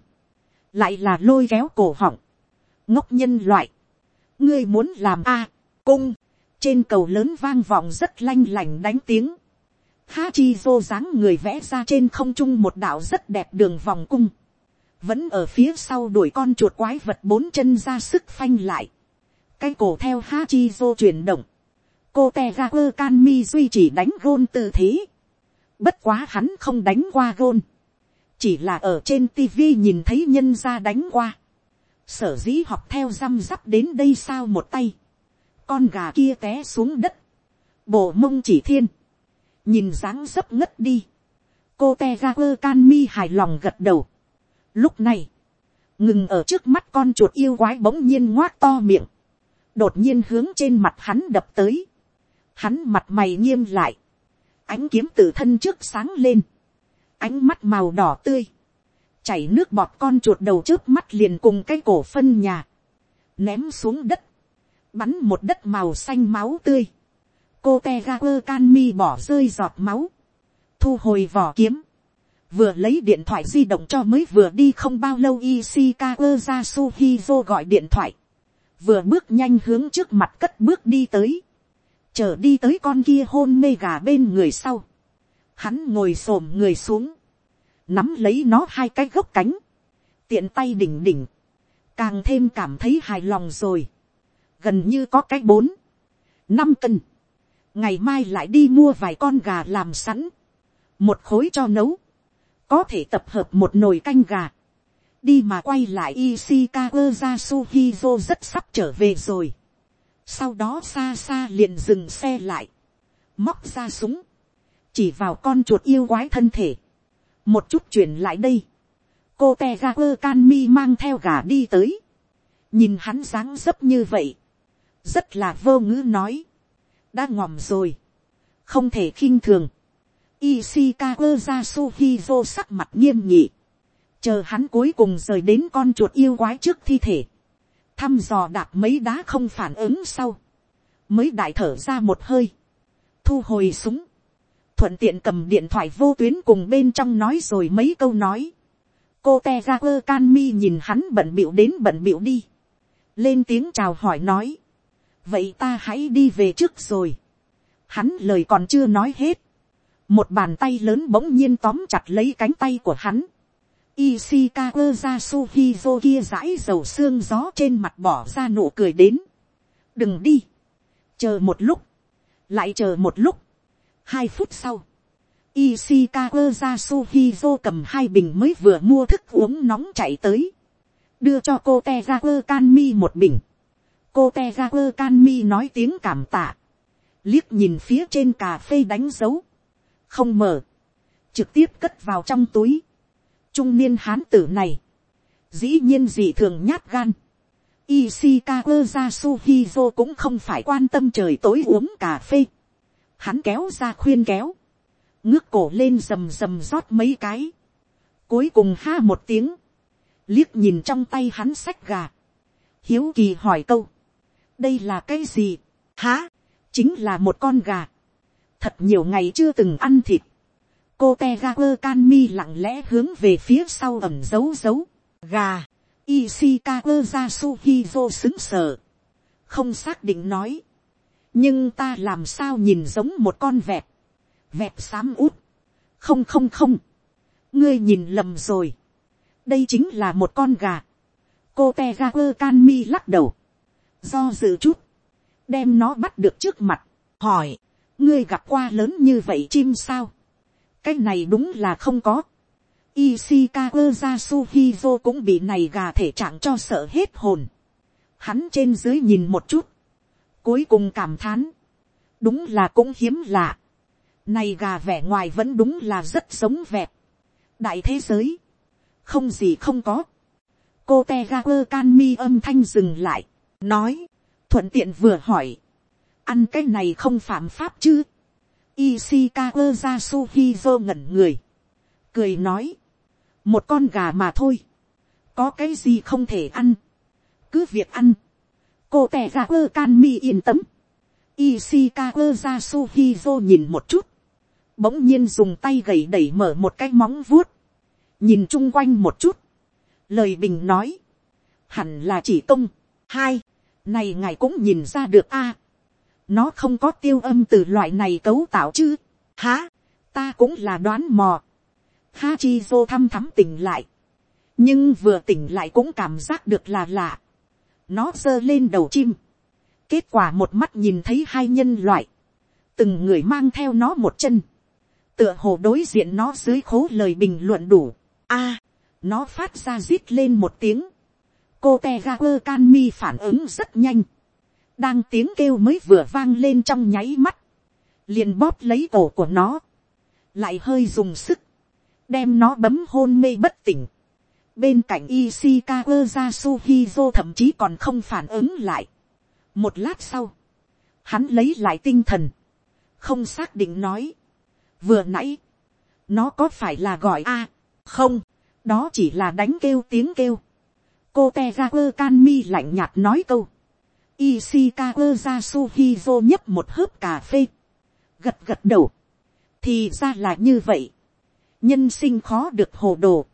Speaker 1: Lại là lôi kéo cổ họng. Ngốc nhân loại. Ngươi muốn làm a, cung trên cầu lớn vang vọng rất lanh lành đánh tiếng. Hachi vô dáng người vẽ ra trên không trung một đạo rất đẹp đường vòng cung. Vẫn ở phía sau đuổi con chuột quái vật bốn chân ra sức phanh lại. Cái cổ theo Hachi vô chuyển động. Cô te ra quơ can mi duy chỉ đánh gôn tư thế. Bất quá hắn không đánh qua gôn. Chỉ là ở trên tivi nhìn thấy nhân ra đánh qua. sở dĩ học theo răm rắp đến đây sao một tay, con gà kia té xuống đất, bộ mông chỉ thiên, nhìn dáng dấp ngất đi, cô te ga quơ can mi hài lòng gật đầu. Lúc này, ngừng ở trước mắt con chuột yêu quái bỗng nhiên ngoác to miệng, đột nhiên hướng trên mặt hắn đập tới, hắn mặt mày nghiêm lại, ánh kiếm từ thân trước sáng lên, ánh mắt màu đỏ tươi, chảy nước bọt con chuột đầu trước mắt liền cùng cái cổ phân nhà, ném xuống đất, bắn một đất màu xanh máu tươi, cô te ga quơ can mi bỏ rơi giọt máu, thu hồi vỏ kiếm, vừa lấy điện thoại di động cho mới vừa đi không bao lâu Ishikawa Yasuhizo gọi điện thoại, vừa bước nhanh hướng trước mặt cất bước đi tới, chờ đi tới con kia hôn mê gà bên người sau, hắn ngồi s ổ m người xuống, nắm lấy nó hai cái gốc cánh, tiện tay đỉnh đỉnh, càng thêm cảm thấy hài lòng rồi, gần như có cái bốn, năm cân, ngày mai lại đi mua vài con gà làm sẵn, một khối cho nấu, có thể tập hợp một nồi canh gà, đi mà quay lại Ishikawa Yasuhizo rất sắp trở về rồi. Sau đó xa xa liền dừng xe lại, móc ra súng, chỉ vào con chuột yêu quái thân thể, một chút chuyển lại đây, cô te ga quơ can mi mang theo gà đi tới, nhìn hắn dáng dấp như vậy, rất là vô ngữ nói, đã ngòm rồi, không thể khinh thường, Ishikawa Yasuhizo sắc mặt nghiêm nghị. Chờ hắn cuối cùng rời đến con chuột yêu quái trước thi thể. Thăm dò đạp mấy đá không phản ứng sau. Mới đại thở ra một hơi. Thu hồi súng. Thuận tiện cầm điện thoại vô tuyến cùng bên trong nói rồi mấy câu nói. Cô Tegaku Kanmi nhìn hắn bận bịu đến bận bịu đi. Lên tiếng chào hỏi nói. Vậy ta hãy đi về trước rồi. Hắn lời còn chưa nói hết một bàn tay lớn bỗng nhiên tóm chặt lấy cánh tay của hắn. Ishikawa Yasuhizo kia rãi dầu xương gió trên mặt bỏ ra nụ cười đến. đừng đi. chờ một lúc. lại chờ một lúc. hai phút sau. Ishikawa Yasuhizo cầm hai bình mới vừa mua thức uống nóng chạy tới. đưa cho cô Tegaku Kanmi một bình cô Tegaku Kanmi nói tiếng cảm tạ. liếc nhìn phía trên cà phê đánh dấu không mở, trực tiếp cất vào trong túi. Trung niên hán tử này, dĩ nhiên dị thường nhát gan. Ishikawa Yasuhizo cũng không phải quan tâm trời tối uống cà phê. Hắn kéo ra khuyên kéo, ngước cổ lên rầm rầm rót mấy cái. Cuối cùng ha một tiếng, liếc nhìn trong tay hắn sách gà. Hiếu kỳ hỏi câu, đây là cái gì? Há, chính là một con gà. Thật nhiều ngày chưa từng ăn thịt, cô te ga quơ can mi lặng lẽ hướng về phía sau ẩm dấu dấu, gà, Ishikawa ra suhizo xứng sờ. Không xác định nói, nhưng ta làm sao nhìn giống một con vẹt, vẹt xám út, không không không, ngươi nhìn lầm rồi, đây chính là một con gà, cô te ga quơ can mi lắc đầu, do dự chút, đem nó bắt được trước mặt, hỏi, ngươi gặp qua lớn như vậy chim sao, cái này đúng là không có. Ishikawa Yasuhizo cũng bị này gà thể trạng cho sợ hết hồn. Hắn trên dưới nhìn một chút. Cuối cùng cảm thán. Đúng là cũng hiếm lạ. Này gà vẻ ngoài vẫn đúng là rất sống vẹp. Đại thế giới. Không gì không có. Cô Tegaku Kanmi âm thanh dừng lại. Nói. Thuận tiện vừa hỏi, ăn cái này không phạm pháp chứ. Ishikawa Yasuhizo ngẩn người. Cười nói. Một con gà mà thôi. Có cái gì không thể ăn. Cứ việc ăn. Cô tẻ ra quơ can mi yên tâm. Ishikawa Yasuhizo nhìn một chút. Bỗng nhiên dùng tay gầy đẩy mở một cái móng vuốt. Nhìn chung quanh một chút. Lời bình nói. Hẳn là chỉ công. Hai. Này ngài cũng nhìn ra được a nó không có tiêu âm từ loại này cấu tạo chứ. Há, ta cũng là đoán mò. Hachizo thăm thắm tỉnh lại. Nhưng vừa tỉnh lại cũng cảm giác được là lạ. Nó giơ lên đầu chim. Kết quả một mắt nhìn thấy hai nhân loại. Từng người mang theo nó một chân. Tựa hồ đối diện nó dưới khố lời bình luận đủ. a nó phát ra rít lên một tiếng cô te ga quơ can mi phản ứng rất nhanh, đang tiếng kêu mới vừa vang lên trong nháy mắt, liền bóp lấy cổ của nó, lại hơi dùng sức, đem nó bấm hôn mê bất tỉnh. Bên cạnh Ishikawa Yasuhizo thậm chí còn không phản ứng lại. Một lát sau, hắn lấy lại tinh thần, không xác định nói. Vừa nãy, nó có phải là gọi a không, đó chỉ là đánh kêu tiếng kêu cô te ra quơ can mi lạnh nhạt nói câu. Ishikawa Yasuhizo nhấp một hớp cà phê, gật gật đầu. thì ra là như vậy. nhân sinh khó được hồ đồ.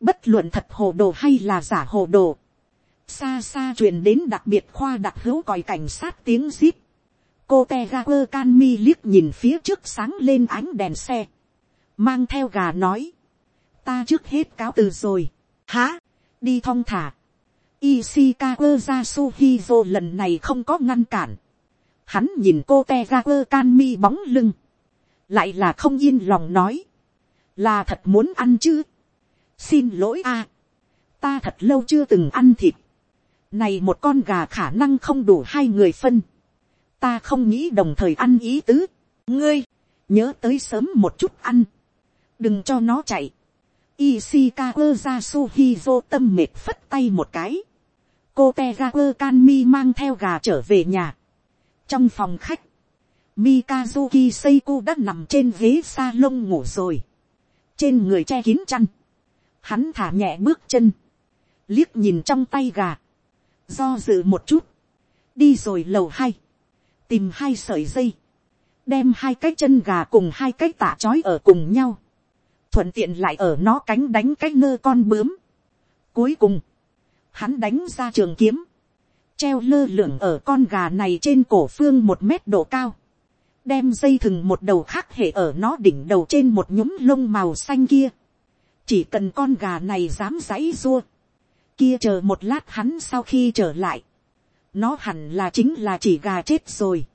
Speaker 1: bất luận thật hồ đồ hay là giả hồ đồ. xa xa truyền đến đặc biệt khoa đặc hữu còi cảnh sát tiếng zip cô te ra quơ can mi liếc nhìn phía trước sáng lên ánh đèn xe, mang theo gà nói, ta trước hết cáo từ rồi, Hả? Đi thong thả, Ishikawa Yasuhizo lần này không có ngăn cản. Hắn nhìn cô Tegaku Kanmi bóng lưng. Lại là không yên lòng nói. Là thật muốn ăn chứ. Xin lỗi a Ta thật lâu chưa từng ăn thịt. Này một con gà khả năng không đủ hai người phân ta không nghĩ đồng thời ăn ý tứ, ngươi, nhớ tới sớm một chút ăn, đừng cho nó chạy, Ishikawa Yasuhizo tâm mệt phất tay một cái, cô Tegaku Kanmi mang theo gà trở về nhà, trong phòng khách, Mikazuki Seiko đã nằm trên ghế salon ngủ rồi. Trên người che kín chăn. Hắn thả nhẹ bước chân. Liếc nhìn trong tay gà. Do dự một chút. Đi rồi lầu hai tìm hai sợi dây, đem hai cái chân gà cùng hai cái tả trói ở cùng nhau, thuận tiện lại ở nó cánh đánh cái nơ con bướm. Cuối cùng, hắn đánh ra trường kiếm, treo lơ lửng ở con gà này trên cổ phương một mét độ cao, đem dây thừng một đầu khác hệ ở nó đỉnh đầu trên một nhúm lông màu xanh kia. chỉ cần con gà này dám giãy dua, kia chờ một lát hắn sau khi trở lại, nó hẳn là chính là chỉ gà chết rồi,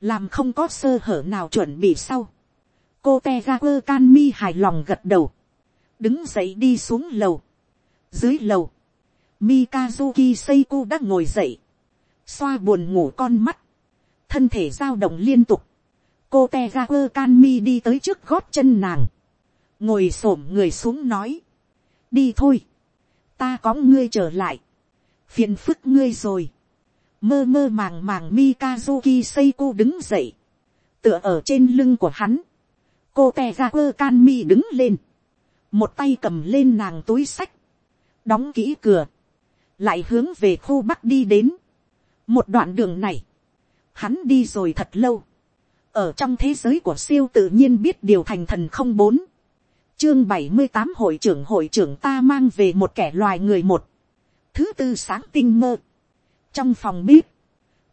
Speaker 1: làm không có sơ hở nào chuẩn bị sau cô te ga quơ can mi hài lòng gật đầu, đứng dậy đi xuống lầu, dưới lầu, Mikazuki Seiko đã ngồi dậy, xoa buồn ngủ con mắt, thân thể dao động liên tục, cô te ga quơ can mi đi tới trước gót chân nàng, ngồi s ổ m người xuống nói, đi thôi, ta có ngươi trở lại, phiền phức ngươi rồi, mơ mơ màng màng Mikazuki Seiko đứng dậy, tựa ở trên lưng của hắn, cô te ra quơ can mi đứng lên, một tay cầm lên nàng túi sách, đóng kỹ cửa, lại hướng về khu bắc đi đến. một đoạn đường này, hắn đi rồi thật lâu, ở trong thế giới của siêu tự nhiên biết điều thành thần không bốn, chương bảy mươi tám hội trưởng hội trưởng ta mang về một kẻ loài người một, thứ tư sáng tinh mơ, trong phòng bếp,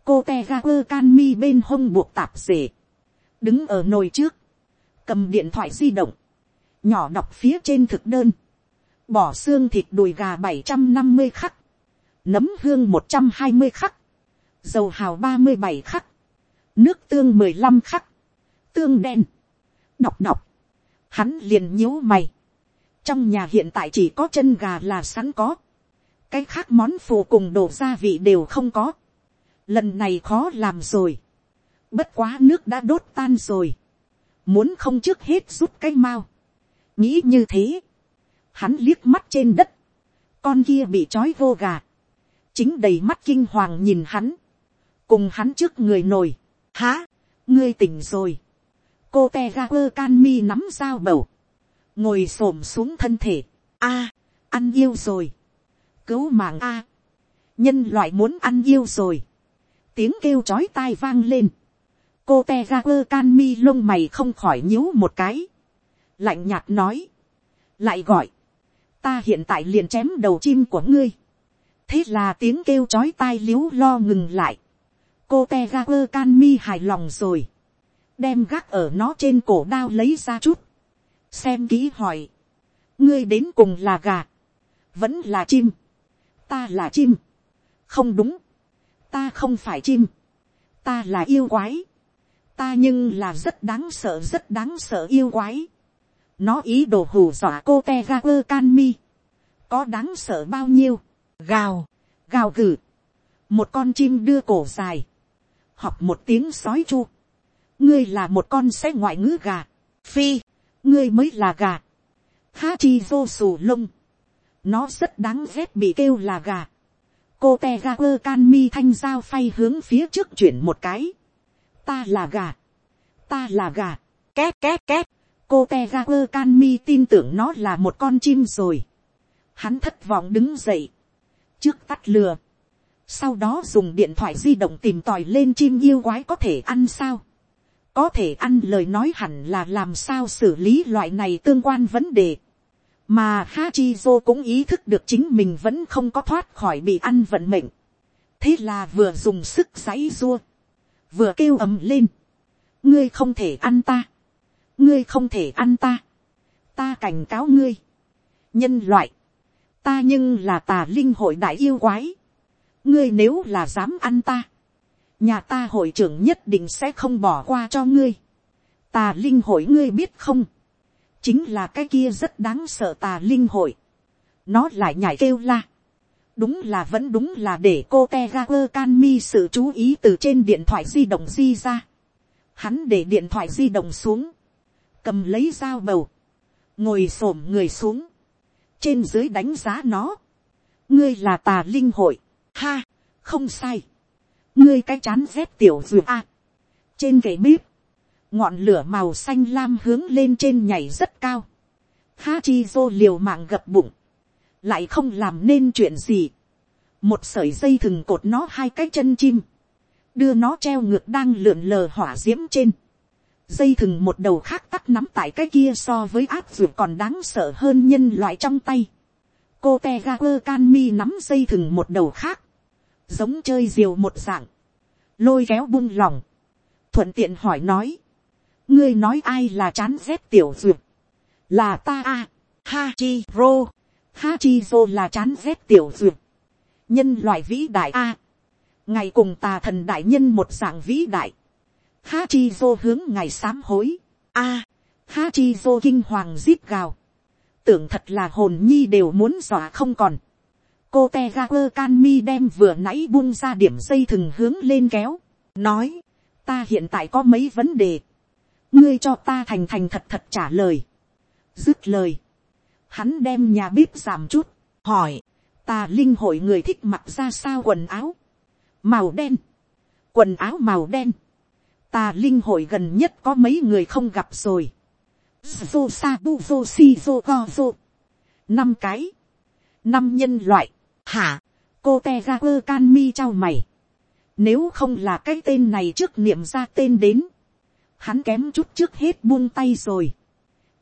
Speaker 1: cô te ga quơ can mi bên hông buộc tạp rể, đứng ở nồi trước, cầm điện thoại di động, nhỏ đọc phía trên thực đơn, bỏ xương thịt đùi gà bảy trăm năm mươi khắc, nấm hương một trăm hai mươi khắc, dầu hào ba mươi bảy khắc, nước tương mười lăm khắc, tương đen, đọc đọc, hắn liền nhíu mày, trong nhà hiện tại chỉ có chân gà là sẵn có, cái khác món phù cùng đồ gia vị đều không có. lần này khó làm rồi. bất quá nước đã đốt tan rồi muốn không trước hết rút cái mau. nghĩ như thế. hắn liếc mắt trên đất. con kia bị trói vô gà. chính đầy mắt kinh hoàng nhìn hắn. cùng hắn trước người nồi. há, ngươi tỉnh rồi. cô te ga quơ can mi nắm dao bầu. ngồi s ổ m xuống thân thể. a, ăn yêu rồi cứu mạng a. nhân loại muốn ăn yêu rồi. tiếng kêu chói tai vang lên cô te ra quơ can mi lông mày không khỏi nhíu một cái. lạnh nhạt nói. lại gọi. ta hiện tại liền chém đầu chim của ngươi. thế là tiếng kêu chói tai l i ế u lo ngừng lại. cô te ra quơ can mi hài lòng rồi. đem gác ở nó trên cổ đao lấy ra chút. xem kỹ hỏi. ngươi đến cùng là gà. vẫn là chim ta là chim, không đúng, ta không phải chim, ta là yêu quái, ta nhưng là rất đáng sợ rất đáng sợ yêu quái, nó ý đồ hù dọa cô te ga quơ can mi, có đáng sợ bao nhiêu, gào, gào gừ, một con chim đưa cổ dài, học một tiếng sói chu, ngươi là một con sẽ ngoại ngữ gà, phi, ngươi mới là gà, ha chi vô sù lông, nó rất đáng ghét bị kêu là gà, cô te ga quơ can mi thanh dao phay hướng phía trước chuyển một cái, ta là gà, ta là gà, két két két, cô te ga quơ can mi tin tưởng nó là một con chim rồi, hắn thất vọng đứng dậy, trước tắt lừa, sau đó dùng điện thoại di động tìm tòi lên chim yêu quái có thể ăn sao, có thể ăn lời nói hẳn là làm sao xử lý loại này tương quan vấn đề, mà Hachizo cũng ý thức được chính mình vẫn không có thoát khỏi bị ăn vận mệnh, thế là vừa dùng sức giãy dua, vừa kêu ầm lên, ngươi không thể ăn ta, ngươi không thể ăn ta, ta cảnh cáo ngươi, nhân loại, ta nhưng là tà linh hội đại yêu quái, ngươi nếu là dám ăn ta, nhà ta hội trưởng nhất định sẽ không bỏ qua cho ngươi, tà linh hội ngươi biết không, chính là cái kia rất đáng sợ tà linh hội, nó lại nhảy kêu la, đúng là vẫn đúng là để cô te ga quơ can mi sự chú ý từ trên điện thoại di động di ra, hắn để điện thoại di động xuống, cầm lấy dao bầu, ngồi s ổ m người xuống, trên dưới đánh giá nó, ngươi là tà linh hội, ha, không sai, ngươi cái chán dép tiểu duyệt a, trên gậy bếp, ngọn lửa màu xanh lam hướng lên trên nhảy rất cao, ha chi vô liều mạng gập bụng, lại không làm nên chuyện gì, một sợi dây thừng cột nó hai cái chân chim, đưa nó treo ngược đang lượn lờ hỏa d i ễ m trên, dây thừng một đầu khác tắt nắm tại cái kia so với áp ruột còn đáng sợ hơn nhân loại trong tay, cô te ga quơ can mi nắm dây thừng một đầu khác, giống chơi diều một dạng, lôi kéo bung lòng, thuận tiện hỏi nói, ngươi nói ai là chán rét tiểu duyệt, là ta a, ha chi ro, Hachizo là chán rét tiểu duyệt, nhân loại vĩ đại a, à. ngày cùng tà thần đại nhân một dạng vĩ đại, Hachizo hướng ngày sám hối, a, à. ha kinh hoàng giết gào, tưởng thật là hồn nhi đều muốn dọa không còn. cô Tegaku Kanmi đem vừa nãy buông ra điểm dây thừng hướng lên kéo. nói, ta hiện tại có mấy vấn đề. ngươi cho ta thành thành thật thật trả lời. dứt lời hắn đem nhà bếp giảm chút. hỏi, ta linh hội người thích mặc ra sao quần áo. màu đen. quần áo màu đen. ta linh hội gần nhất có mấy người không gặp rồi Zô sa bu vô si vô go vô. Năm cái. Năm nhân loại. Hả. Cô te ra quơ can mi trao mày. Nếu không là cái tên này trước niệm ra tên đến. Hắn kém chút trước hết buông tay rồi.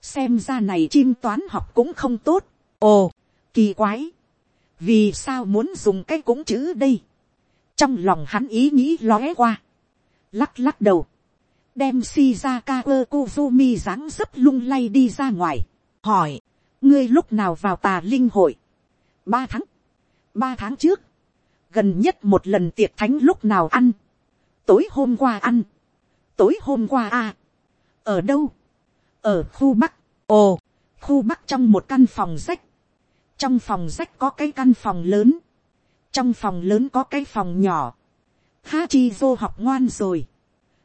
Speaker 1: Xem ra này chim toán học cũng không tốt. Ồ, kỳ quái. Vì sao muốn dùng cái cũng chữ đây. Trong lòng hắn ý nghĩ lóe qua. Lắc lắc đầu. Đem Shizaka Kozumi dáng dấp lung lay đi ra ngoài, hỏi, ngươi lúc nào vào tà linh hội, ba tháng, ba tháng trước, gần nhất một lần tiệc thánh lúc nào ăn, tối hôm qua ăn, tối hôm qua à, ở đâu, ở khu bắc, ồ, khu bắc trong một căn phòng rách, trong phòng rách có cái căn phòng lớn, trong phòng lớn có cái phòng nhỏ, ha chi vô học ngoan rồi,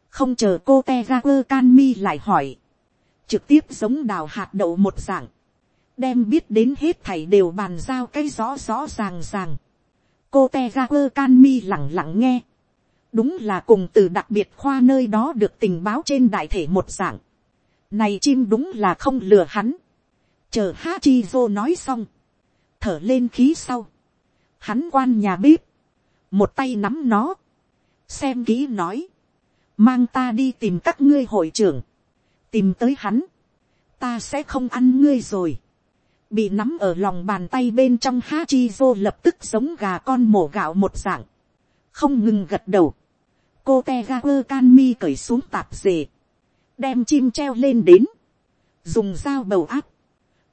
Speaker 1: không chờ cô te ra quơ can mi lại hỏi, trực tiếp giống đào hạt đậu một dạng, đem biết đến hết thảy đều bàn giao cái rõ rõ ràng ràng. cô te ra quơ can mi lẳng lặng nghe, đúng là cùng từ đặc biệt khoa nơi đó được tình báo trên đại thể một dạng này chim đúng là không lừa hắn. chờ ha vô nói xong, thở lên khí sau, hắn quan nhà bếp, một tay nắm nó, xem kỹ nói, mang ta đi tìm các ngươi hội trưởng, tìm tới hắn, ta sẽ không ăn ngươi rồi, bị nắm ở lòng bàn tay bên trong ha vô lập tức giống gà con mổ gạo một dạng, không ngừng gật đầu, cô te ga quơ can mi cởi xuống tạp dề, đem chim treo lên đến, dùng dao bầu áp,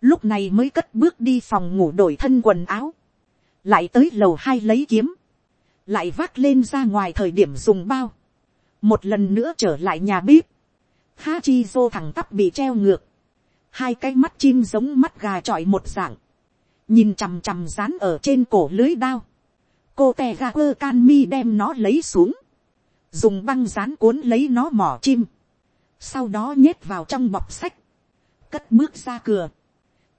Speaker 1: lúc này mới cất bước đi phòng ngủ đổi thân quần áo, lại tới lầu hai lấy kiếm, lại vác lên ra ngoài thời điểm dùng bao, một lần nữa trở lại nhà bếp, ha chi vô thẳng tắp bị treo ngược, hai cái mắt chim giống mắt gà trọi một dạng, nhìn chằm chằm rán ở trên cổ lưới đao, cô tè ga quơ can mi đem nó lấy xuống, dùng băng rán cuốn lấy nó mỏ chim, sau đó nhét vào trong bọc sách, cất bước ra cửa,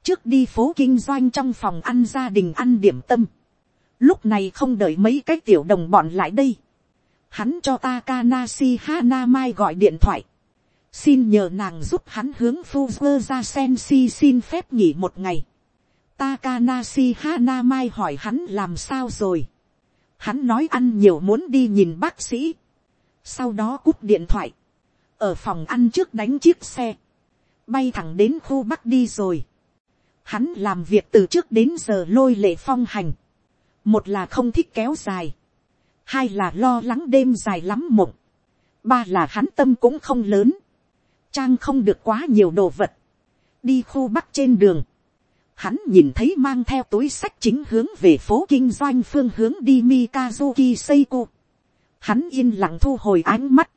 Speaker 1: trước đi phố kinh doanh trong phòng ăn gia đình ăn điểm tâm, lúc này không đợi mấy cái tiểu đồng bọn lại đây, hắn cho Takanasi Hanamai gọi điện thoại, xin nhờ nàng giúp hắn hướng Fuzzer ra Sensi xin phép nghỉ một ngày. Takanasi Hanamai hỏi hắn làm sao rồi. Hắn nói ăn nhiều muốn đi nhìn bác sĩ. Sau đó cúp điện thoại. Ở phòng ăn trước đánh chiếc xe. Bay thẳng đến khu Bắc đi rồi. Hắn làm việc từ trước đến giờ lôi lệ phong hành. Một là không thích kéo dài. Hai là lo lắng đêm dài lắm mộng. Ba là hắn tâm cũng không lớn. Trang không được quá nhiều đồ vật. Đi khu Bắc trên đường hắn nhìn thấy mang theo túi sách chính hướng về phố kinh doanh phương hướng đi Mikazuki Seiko. Hắn yên lặng thu hồi ánh mắt,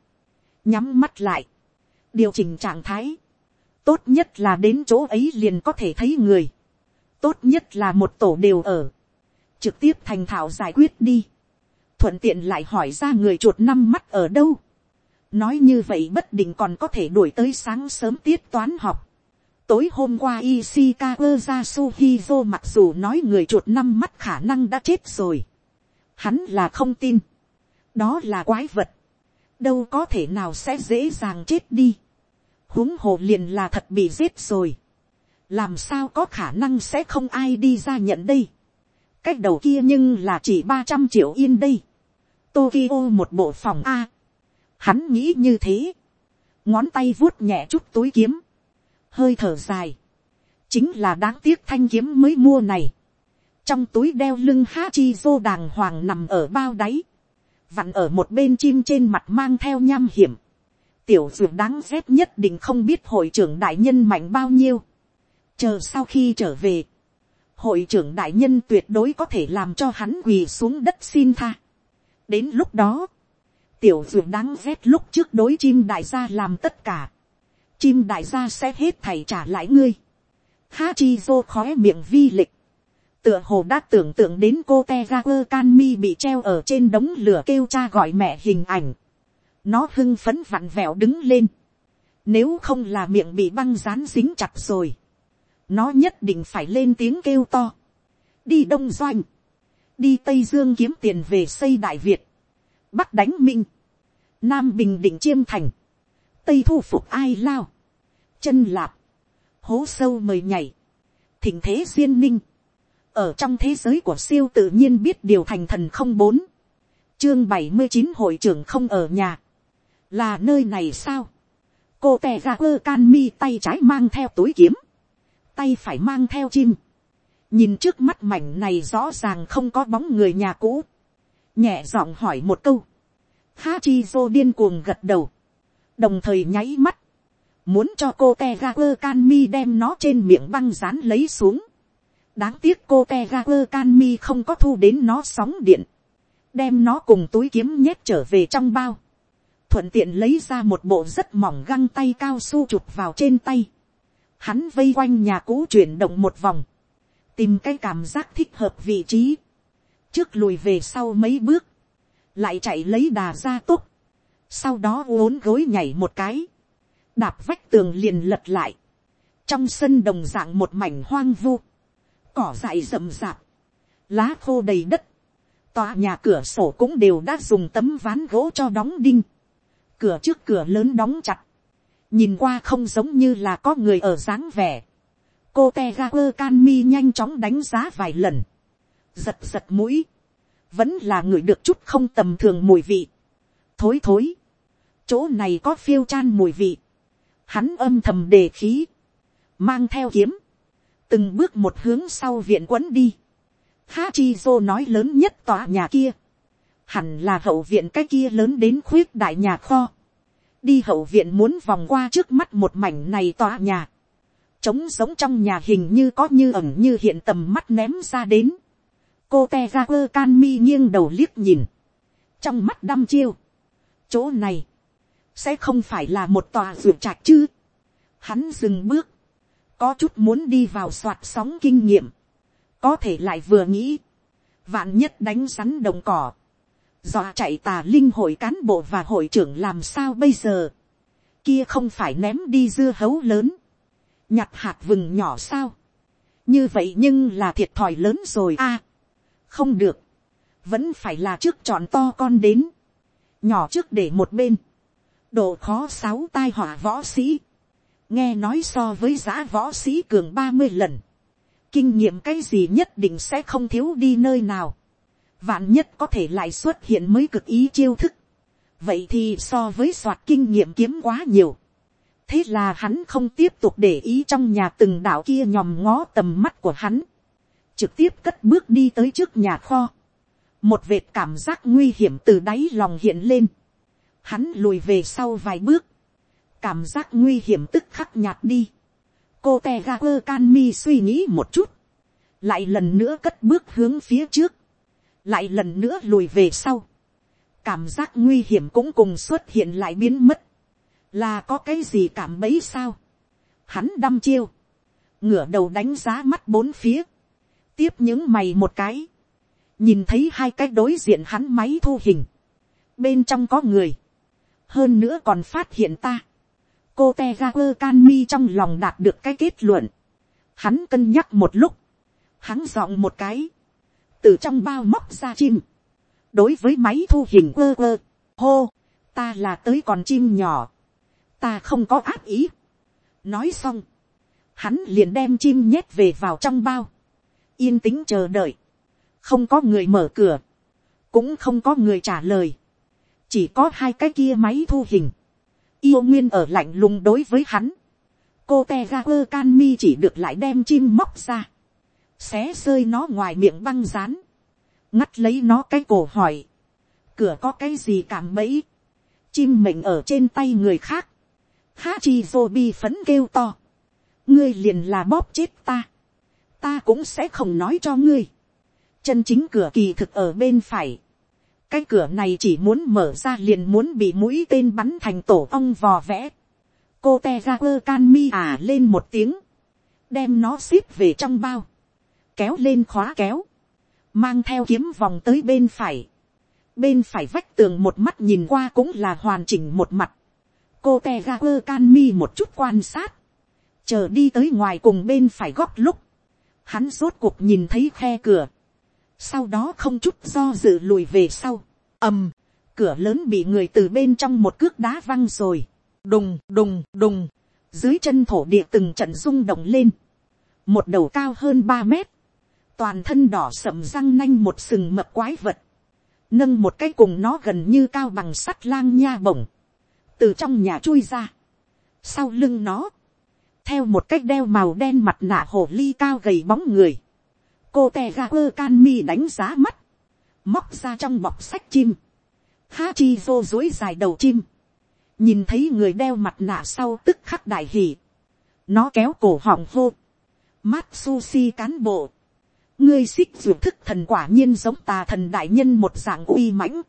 Speaker 1: nhắm mắt lại, điều chỉnh trạng thái. Tốt nhất là đến chỗ ấy liền có thể thấy người. Tốt nhất là một tổ đều ở. Trực tiếp thành thạo giải quyết đi. Thuận tiện lại hỏi ra người chuột năm mắt ở đâu. Nói như vậy bất định còn có thể đuổi tới sáng sớm tiết toán học tối hôm qua Ishikawa Jasuhizo mặc dù nói người chuột năm mắt khả năng đã chết rồi. Hắn là không tin. Đó là quái vật. Đâu có thể nào sẽ dễ dàng chết đi. huống hồ liền là thật bị giết rồi. Làm sao có khả năng sẽ không ai đi ra nhận đây. Cách đầu kia nhưng là chỉ ba trăm triệu yên đây. Tokyo một bộ phòng A. Hắn nghĩ như thế. Ngón tay vuốt nhẹ chút túi kiếm hơi thở dài, chính là đáng tiếc thanh kiếm mới mua này, trong túi đeo lưng ha chi vô đàng hoàng nằm ở bao đáy, vặn ở một bên chim trên mặt mang theo nham hiểm, tiểu dược đáng rét nhất định không biết hội trưởng đại nhân mạnh bao nhiêu, chờ sau khi trở về, hội trưởng đại nhân tuyệt đối có thể làm cho hắn quỳ xuống đất xin tha. đến lúc đó, tiểu dược đáng rét lúc trước đối chim đại gia làm tất cả, chim đại gia sẽ hết thầy trả lại ngươi. Ha chi vô khói miệng vi lịch. Tựa hồ đã tưởng tượng đến cô te ga quơ can mi bị treo ở trên đống lửa kêu cha gọi mẹ hình ảnh. Nó hưng phấn vặn vẹo đứng lên. Nếu không là miệng bị băng dán dính chặt rồi. Nó nhất định phải lên tiếng kêu to. Đi Đông Doanh. Đi Tây Dương kiếm tiền về xây Đại Việt. Bắc đánh Minh. Nam Bình Định Chiêm Thành tây thu phục ai lao, chân lạp, hố sâu mời nhảy, thỉnh thế duyên ninh, ở trong thế giới của siêu tự nhiên biết điều thành thần không bốn, chương bảy mươi chín hội trưởng không ở nhà, là nơi này sao, cô tè ra quơ can mi tay trái mang theo túi kiếm, tay phải mang theo chim, nhìn trước mắt mảnh này rõ ràng không có bóng người nhà cũ, nhẹ giọng hỏi một câu, ha chi dô điên cuồng gật đầu, đồng thời nháy mắt, muốn cho cô te ga quơ can mi đem nó trên miệng băng dán lấy xuống đáng tiếc cô te ga quơ can mi không có thu đến nó sóng điện, đem nó cùng túi kiếm nhét trở về trong bao, thuận tiện lấy ra một bộ rất mỏng găng tay cao su chụp vào trên tay. Hắn vây quanh nhà cũ chuyển động một vòng, tìm cái cảm giác thích hợp vị trí, trước lùi về sau mấy bước, lại chạy lấy đà ra tốt, sau đó uốn gối nhảy một cái, đạp vách tường liền lật lại, trong sân đồng dạng một mảnh hoang vu, cỏ dại rậm rạp, lá khô đầy đất, tòa nhà cửa sổ cũng đều đã dùng tấm ván gỗ cho đóng đinh, cửa trước cửa lớn đóng chặt, nhìn qua không giống như là có người ở dáng vẻ, cô te ga quơ can mi nhanh chóng đánh giá vài lần, giật giật mũi, vẫn là người được chút không tầm thường mùi vị, thối thối, chỗ này có phiêu chan mùi vị, hắn âm thầm đề khí, mang theo kiếm, từng bước một hướng sau viện quấn đi, Hachizo nói lớn nhất tòa nhà kia, hẳn là hậu viện cái kia lớn đến khuyết đại nhà kho, đi hậu viện muốn vòng qua trước mắt một mảnh này tòa nhà, trống giống trong nhà hình như có như ẩm như hiện tầm mắt ném ra đến, cô te ra quơ can mi nghiêng đầu liếc nhìn, trong mắt đăm chiêu, chỗ này, sẽ không phải là một tòa ruột trạch chứ. Hắn dừng bước, có chút muốn đi vào soạt sóng kinh nghiệm. có thể lại vừa nghĩ, vạn nhất đánh rắn đồng cỏ, dọa chạy tà linh hội cán bộ và hội trưởng làm sao bây giờ, kia không phải ném đi dưa hấu lớn, nhặt hạt vừng nhỏ sao, như vậy nhưng là thiệt thòi lớn rồi a, à, không được, vẫn phải là trước tròn to con đến, nhỏ trước để một bên, độ khó sáu tai họa võ sĩ, nghe nói so với giã võ sĩ cường ba mươi lần, kinh nghiệm cái gì nhất định sẽ không thiếu đi nơi nào, vạn nhất có thể lại xuất hiện mới cực ý chiêu thức, vậy thì so với soạt kinh nghiệm kiếm quá nhiều, thế là hắn không tiếp tục để ý trong nhà từng đạo kia nhòm ngó tầm mắt của hắn, trực tiếp cất bước đi tới trước nhà kho, một vệt cảm giác nguy hiểm từ đáy lòng hiện lên, hắn lùi về sau vài bước, cảm giác nguy hiểm tức khắc nhạt đi, cô te ga quơ can mi suy nghĩ một chút, lại lần nữa cất bước hướng phía trước, lại lần nữa lùi về sau, cảm giác nguy hiểm cũng cùng xuất hiện lại biến mất, là có cái gì cảm bấy sao, hắn đăm chiêu, ngửa đầu đánh giá mắt bốn phía, tiếp những mày một cái, nhìn thấy hai cái đối diện hắn máy thu hình, bên trong có người, hơn nữa còn phát hiện ta, cô te ga quơ can mi trong lòng đạt được cái kết luận, hắn cân nhắc một lúc, hắn dọn một cái, từ trong bao móc ra chim, đối với máy thu hình quơ quơ, hô, ta là tới còn chim nhỏ, ta không có áp ý. nói xong, hắn liền đem chim nhét về vào trong bao, yên tĩnh chờ đợi, không có người mở cửa, cũng không có người trả lời, chỉ có hai cái kia máy thu hình, yêu nguyên ở lạnh lùng đối với hắn, cô te ga quơ can mi chỉ được lại đem chim móc ra, xé rơi nó ngoài miệng băng rán, ngắt lấy nó cái cổ hỏi, cửa có cái gì cảm bẫy, chim mệnh ở trên tay người khác, ha chi vô bi phấn kêu to, ngươi liền là bóp chết ta, ta cũng sẽ không nói cho ngươi, chân chính cửa kỳ thực ở bên phải, cái cửa này chỉ muốn mở ra liền muốn bị mũi tên bắn thành tổ ong vò vẽ, cô te ra quơ can mi à lên một tiếng, đem nó ship về trong bao, kéo lên khóa kéo, mang theo kiếm vòng tới bên phải, bên phải vách tường một mắt nhìn qua cũng là hoàn chỉnh một mặt, cô te ra quơ can mi một chút quan sát, chờ đi tới ngoài cùng bên phải góc lúc, hắn rốt cuộc nhìn thấy khe cửa, sau đó không chút do dự lùi về sau, ầm, cửa lớn bị người từ bên trong một cước đá văng rồi, đùng đùng đùng, dưới chân thổ địa từng trận rung động lên, một đầu cao hơn ba mét, toàn thân đỏ sậm răng nanh một sừng mập quái vật, nâng một cái cùng nó gần như cao bằng sắt lang nha bổng, từ trong nhà chui ra, sau lưng nó, theo một cách đeo màu đen mặt nạ hồ ly cao gầy bóng người, cô te ga quơ can mi đánh giá mắt, móc ra trong bọc sách chim, ha chi vô dối dài đầu chim, nhìn thấy người đeo mặt nạ sau tức khắc đại hỉ, nó kéo cổ họng hô, mát sushi cán bộ, ngươi xích ruột thức thần quả nhiên giống tà thần đại nhân một dạng uy mãnh,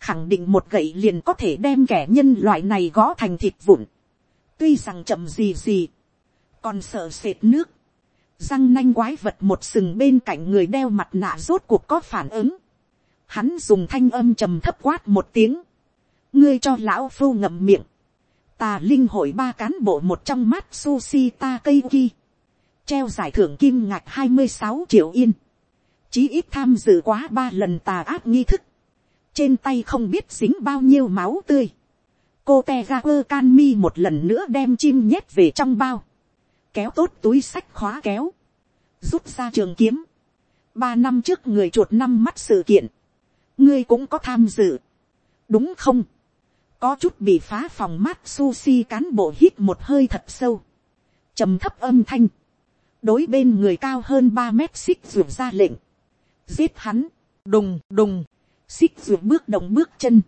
Speaker 1: khẳng định một gậy liền có thể đem kẻ nhân loại này gõ thành thịt vụn, tuy rằng chậm gì gì, còn sợ sệt nước, răng nanh quái vật một sừng bên cạnh người đeo mặt nạ rốt cuộc có phản ứng, hắn dùng thanh âm trầm thấp quát một tiếng, ngươi cho lão phu ngậm miệng, tà linh hội ba cán bộ một trong mắt sushi ta cây ki, treo giải thưởng kim ngạch hai mươi sáu triệu yên, chí ít tham dự quá ba lần tà ác nghi thức, trên tay không biết dính bao nhiêu máu tươi, cô te ga can mi một lần nữa đem chim nhét về trong bao, kéo tốt túi sách khóa kéo, rút ra trường kiếm, ba năm trước người chuột năm mắt sự kiện, ngươi cũng có tham dự, đúng không, có chút bị phá phòng mát sushi cán bộ hít một hơi thật sâu, trầm thấp âm thanh, đối bên người cao hơn ba mét xích ruột ra lệnh, giết hắn, đùng đùng, xích ruột bước động bước chân,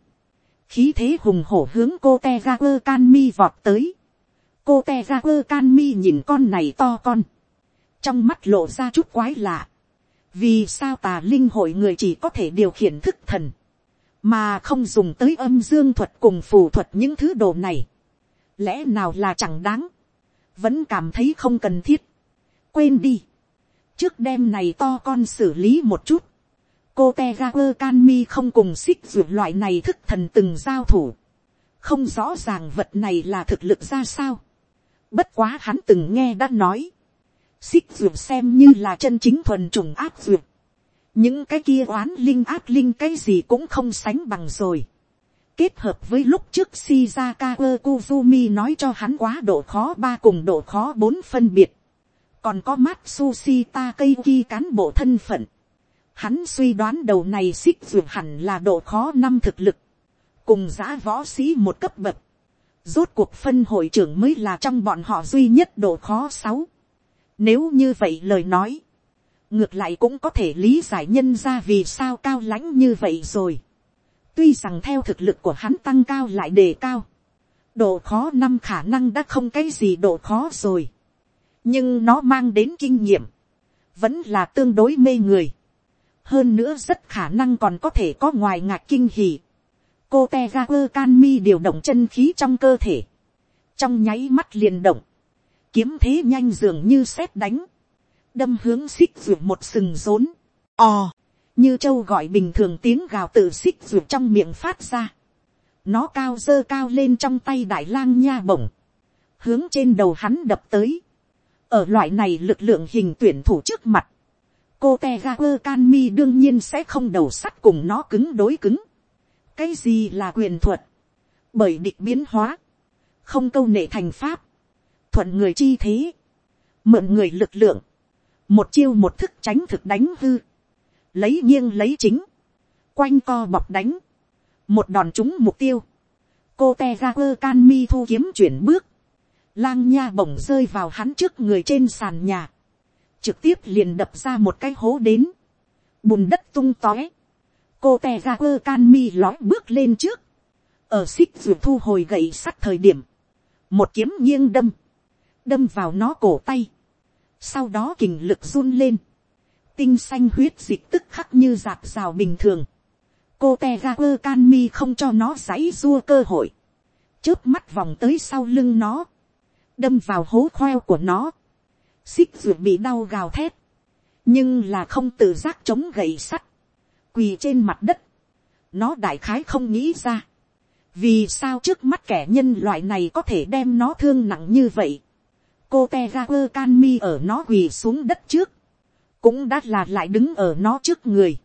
Speaker 1: khí thế hùng hổ hướng cô te ga quơ can mi vọt tới, cô te ra quơ can mi nhìn con này to con, trong mắt lộ ra chút quái lạ, vì sao tà linh hội người chỉ có thể điều khiển thức thần, mà không dùng tới âm dương thuật cùng phù thuật những thứ đồ này, lẽ nào là chẳng đáng, vẫn cảm thấy không cần thiết, quên đi, trước đêm này to con xử lý một chút, cô te ga quơ can mi không cùng xích ruột loại này thức thần từng giao thủ, không rõ ràng vật này là thực lực ra sao, bất quá hắn từng nghe đã nói, xích dược xem như là chân chính thuần trùng áp dược. những cái kia oán linh áp linh cái gì cũng không sánh bằng rồi. kết hợp với lúc trước shizaka kuzumi nói cho hắn quá độ khó ba cùng độ khó bốn phân biệt, còn có matsushi ta cây ki cán bộ thân phận, hắn suy đoán đầu này xích dược hẳn là độ khó năm thực lực, cùng giã võ sĩ một cấp bậc, rốt cuộc phân hội trưởng mới là trong bọn họ duy nhất độ khó sáu. Nếu như vậy lời nói, ngược lại cũng có thể lý giải nhân ra vì sao cao lãnh như vậy rồi. tuy rằng theo thực lực của hắn tăng cao lại đề cao, độ khó năm khả năng đã không cái gì độ khó rồi. nhưng nó mang đến kinh nghiệm, vẫn là tương đối mê người. hơn nữa rất khả năng còn có thể có ngoài ngạc kinh hỉ cô te ga quơ can mi điều động chân khí trong cơ thể, trong nháy mắt liền động, kiếm thế nhanh dường như xét đánh, đâm hướng xích ruột một sừng rốn, ò, như châu gọi bình thường tiếng gào tự xích ruột trong miệng phát ra. nó cao dơ cao lên trong tay đại lang nha bổng, hướng trên đầu hắn đập tới. ở loại này lực lượng hình tuyển thủ trước mặt, cô te ga quơ can mi đương nhiên sẽ không đầu sắt cùng nó cứng đối cứng cái gì là quyền thuật, bởi địch biến hóa, không câu nệ thành pháp, thuận người chi thế, mượn người lực lượng, một chiêu một thức tránh thực đánh hư, lấy nghiêng lấy chính, quanh co bọc đánh, một đòn trúng mục tiêu, cô te ra quơ can mi thu kiếm chuyển bước, lang nha bổng rơi vào hắn trước người trên sàn nhà, trực tiếp liền đập ra một cái hố đến, bùn đất tung tóe, cô te ra quơ can mi lói bước lên trước, ở xích ruột thu hồi gậy sắt thời điểm, một kiếm nghiêng đâm, đâm vào nó cổ tay, sau đó kình lực run lên, tinh xanh huyết dịch tức khắc như giạt rào bình thường, cô te ga quơ can mi không cho nó giãy dua cơ hội, trước mắt vòng tới sau lưng nó, đâm vào hố khoeo của nó, xích ruột bị đau gào thét, nhưng là không tự giác chống gậy sắt, quỳ trên mặt đất, nó đại khái không nghĩ ra, vì sao trước mắt kẻ nhân loại này có thể đem nó thương nặng như vậy, cô te canmi quơ can mi ở nó quỳ xuống đất trước, cũng đã là lại đứng ở nó trước người.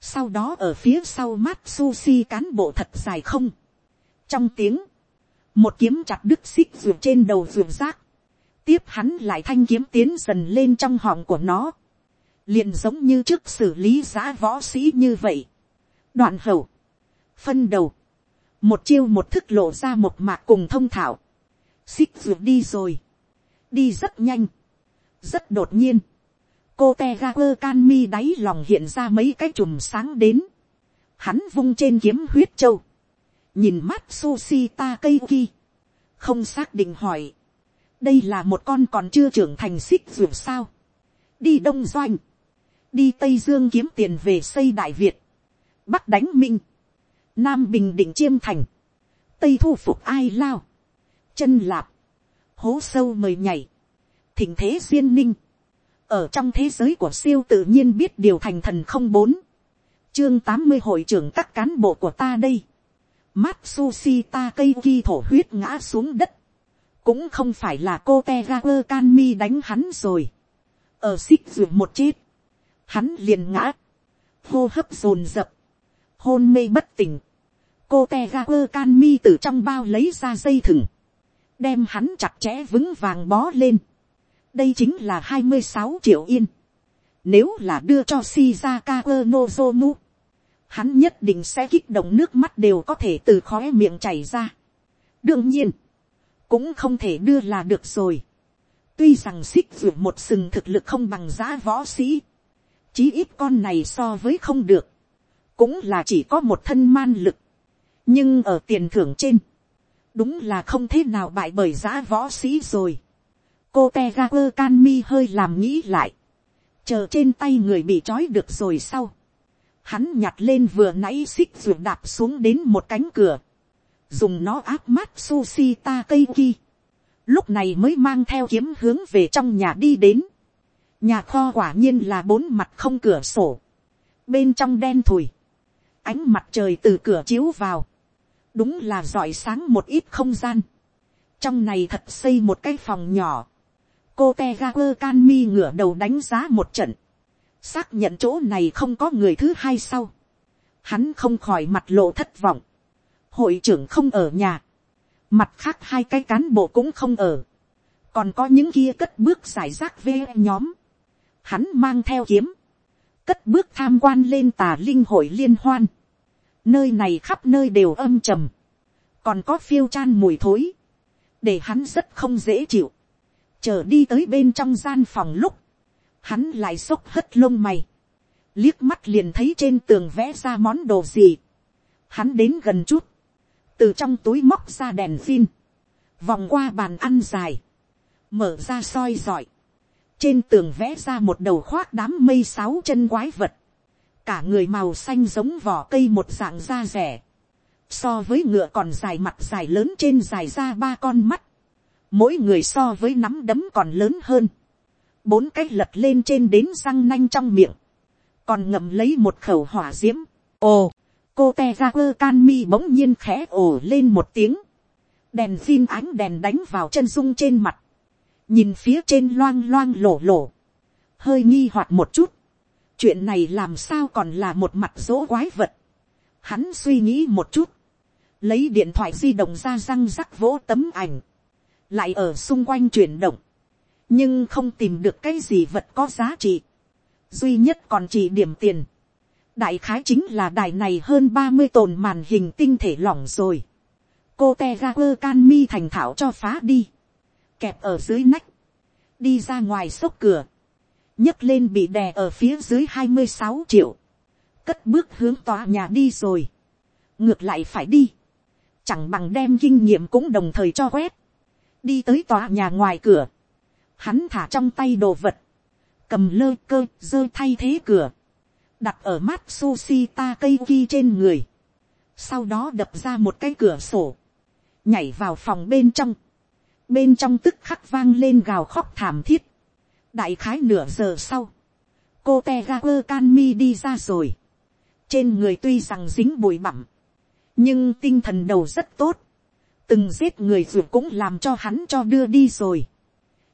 Speaker 1: sau đó ở phía sau mắt sushi cán bộ thật dài không. trong tiếng, một kiếm chặt đứt xích ruột trên đầu ruột rác, tiếp hắn lại thanh kiếm tiến dần lên trong họng của nó, liền giống như trước xử lý giá võ sĩ như vậy. đoạn hầu, phân đầu, một chiêu một thức lộ ra một mạc cùng thông thảo, xích ruột đi rồi, đi rất nhanh, rất đột nhiên, cô te ga quơ can mi đáy lòng hiện ra mấy cái chùm sáng đến, hắn vung trên kiếm huyết châu, nhìn mắt sushi ta cây ki, không xác định hỏi, đây là một con còn chưa trưởng thành xích ruột sao, đi đông doanh, đi tây dương kiếm tiền về xây đại việt, bắc đánh minh, nam bình định chiêm thành, tây thu phục ai lao, chân lạp, hố sâu mời nhảy, thỉnh thế duyên ninh, ở trong thế giới của siêu tự nhiên biết điều thành thần không bốn, chương tám mươi hội trưởng các cán bộ của ta đây, Matsushi ta cây ki thổ huyết ngã xuống đất, cũng không phải là cô te ga quơ can mi đánh hắn rồi, ở xích ruột một chết, hắn liền ngã, hô hấp dồn dập, hôn mê bất tỉnh, cô te ga quơ can mi từ trong bao lấy ra dây thừng, đem hắn chặt chẽ vững vàng bó lên. đây chính là hai mươi sáu triệu yên. nếu là đưa cho shizaka nozomu, hắn nhất định sẽ kích động nước mắt đều có thể từ khóe miệng chảy ra. đương nhiên, cũng không thể đưa là được rồi. tuy rằng xích ruột một sừng thực lực không bằng giá võ sĩ, chí ít con này so với không được, cũng là chỉ có một thân man lực, nhưng ở tiền thưởng trên, đúng là không thế nào bại bởi giã võ sĩ rồi. cô te ga quơ can mi hơi làm nghĩ lại, chờ trên tay người bị trói được rồi sau. hắn nhặt lên vừa nãy xích ruột đạp xuống đến một cánh cửa, dùng nó áp mát sushi ta cây ki. lúc này mới mang theo kiếm hướng về trong nhà đi đến nhà kho quả nhiên là bốn mặt không cửa sổ, bên trong đen thùi, ánh mặt trời từ cửa chiếu vào, đúng là rọi sáng một ít không gian, trong này thật xây một cái phòng nhỏ, cô te ga quơ can mi ngửa đầu đánh giá một trận, xác nhận chỗ này không có người thứ hai sau, hắn không khỏi mặt lộ thất vọng, hội trưởng không ở nhà, mặt khác hai cái cán bộ cũng không ở, còn có những kia cất bước giải rác về nhóm, hắn mang theo kiếm, cất bước tham quan lên tà linh hội liên hoan, nơi này khắp nơi đều âm trầm, còn có phiêu chan mùi thối, để hắn rất không dễ chịu, chờ đi tới bên trong gian phòng lúc, hắn lại xốc hất lông mày, liếc mắt liền thấy trên tường vẽ ra món đồ gì, hắn đến gần chút, từ trong túi móc ra đèn phin, vòng qua bàn ăn dài, mở ra soi giỏi, trên tường vẽ ra một đầu khoác đám mây sáu chân quái vật, cả người màu xanh giống vỏ cây một dạng da rẻ, so với ngựa còn dài mặt dài lớn trên dài ra ba con mắt, mỗi người so với nắm đấm còn lớn hơn, bốn cái lật lên trên đến răng nanh trong miệng, còn ngậm lấy một khẩu hỏa d i ễ m ồ, cô te ra quơ can mi bỗng nhiên khẽ ồ lên một tiếng, đèn xin ánh đèn đánh vào chân dung trên mặt, nhìn phía trên loang loang lổ lổ, hơi nghi hoặc một chút, chuyện này làm sao còn là một mặt dỗ quái vật, hắn suy nghĩ một chút, lấy điện thoại di động ra răng rắc vỗ tấm ảnh, lại ở xung quanh chuyển động, nhưng không tìm được cái gì vật có giá trị, duy nhất còn chỉ điểm tiền, đại khái chính là đài này hơn ba mươi tồn màn hình tinh thể lỏng rồi, cô te ra quơ can mi thành thảo cho phá đi, kẹp ở dưới nách, đi ra ngoài xốc cửa, nhấc lên bị đè ở phía dưới hai mươi sáu triệu, cất bước hướng tòa nhà đi rồi, ngược lại phải đi, chẳng bằng đem kinh nghiệm cũng đồng thời cho quét, đi tới tòa nhà ngoài cửa, hắn thả trong tay đồ vật, cầm lơ cơ dơ thay thế cửa, đặt ở mắt sushi ta cây ki trên người, sau đó đập ra một cái cửa sổ, nhảy vào phòng bên trong, bên trong tức khắc vang lên gào khóc thảm thiết, đại khái nửa giờ sau, cô te ga quơ can mi đi ra rồi, trên người tuy rằng dính bụi bặm, nhưng tinh thần đầu rất tốt, từng giết người ruột cũng làm cho hắn cho đưa đi rồi,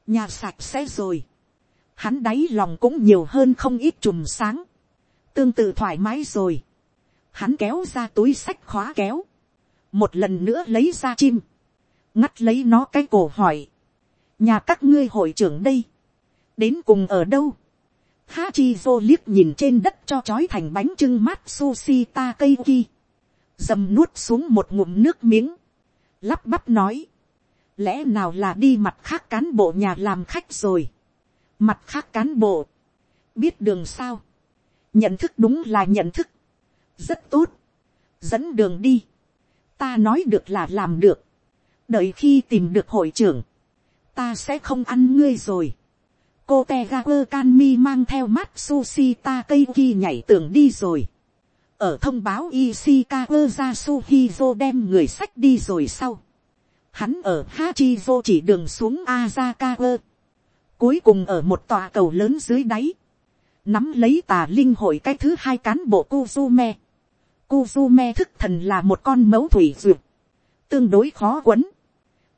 Speaker 1: nhà sạch sẽ rồi, hắn đáy lòng cũng nhiều hơn không ít chùm sáng, tương tự thoải mái rồi, hắn kéo ra túi sách khóa kéo, một lần nữa lấy ra chim, ngắt lấy nó cái cổ hỏi, nhà các ngươi hội trưởng đây, đến cùng ở đâu, hachi vô liếc nhìn trên đất cho chói thành bánh trưng mát sushi ta cây ki. Dầm nuốt xuống một ngụm nước miếng. Lắp bắp nói. Lẽ nào là đi mặt khác cán bộ nhà làm khách rồi. Mặt khác cán bộ. Biết đường sao. Nhận thức đúng là nhận thức. Rất tốt. Dẫn đường đi. Ta nói được là làm được. Đợi khi tìm được hội trưởng. Ta sẽ không ăn ngươi rồi. Cô Tegaper Canmi mang theo mắt sushi ta cây ki nhảy tường đi rồi. Ở thông báo Ishikawa Yasuhizo đem người sách đi rồi sau. Hắn ở Hachizo chỉ đường xuống Azakawa Cuối cùng ở một tòa cầu lớn dưới đáy. Nắm lấy tà linh hội cái thứ hai cán bộ Kuzume. Kuzume thức thần là một con mẫu thủy duyệt. Tương đối khó quấn.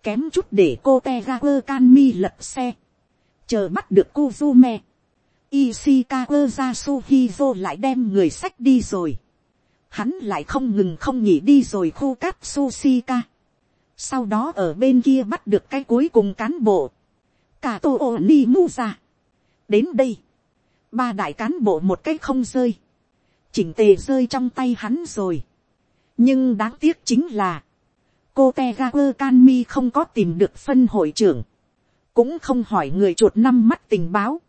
Speaker 1: Kém chút để cô Tegaku Kanmi lật xe. Chờ bắt được Kuzume. Ishikawa Yasuhizo lại đem người sách đi rồi. Hắn lại không ngừng không nhỉ đi rồi khu cát Sushika. Sau đó ở bên kia bắt được cái cuối cùng cán bộ cả tô ô ni mu ra. đến đây, ba đại cán bộ một cái không rơi, chỉnh tề rơi trong tay hắn rồi. nhưng đáng tiếc chính là, cô te ga quơ can mi không có tìm được phân hội trưởng, cũng không hỏi người chuột năm mắt tình báo,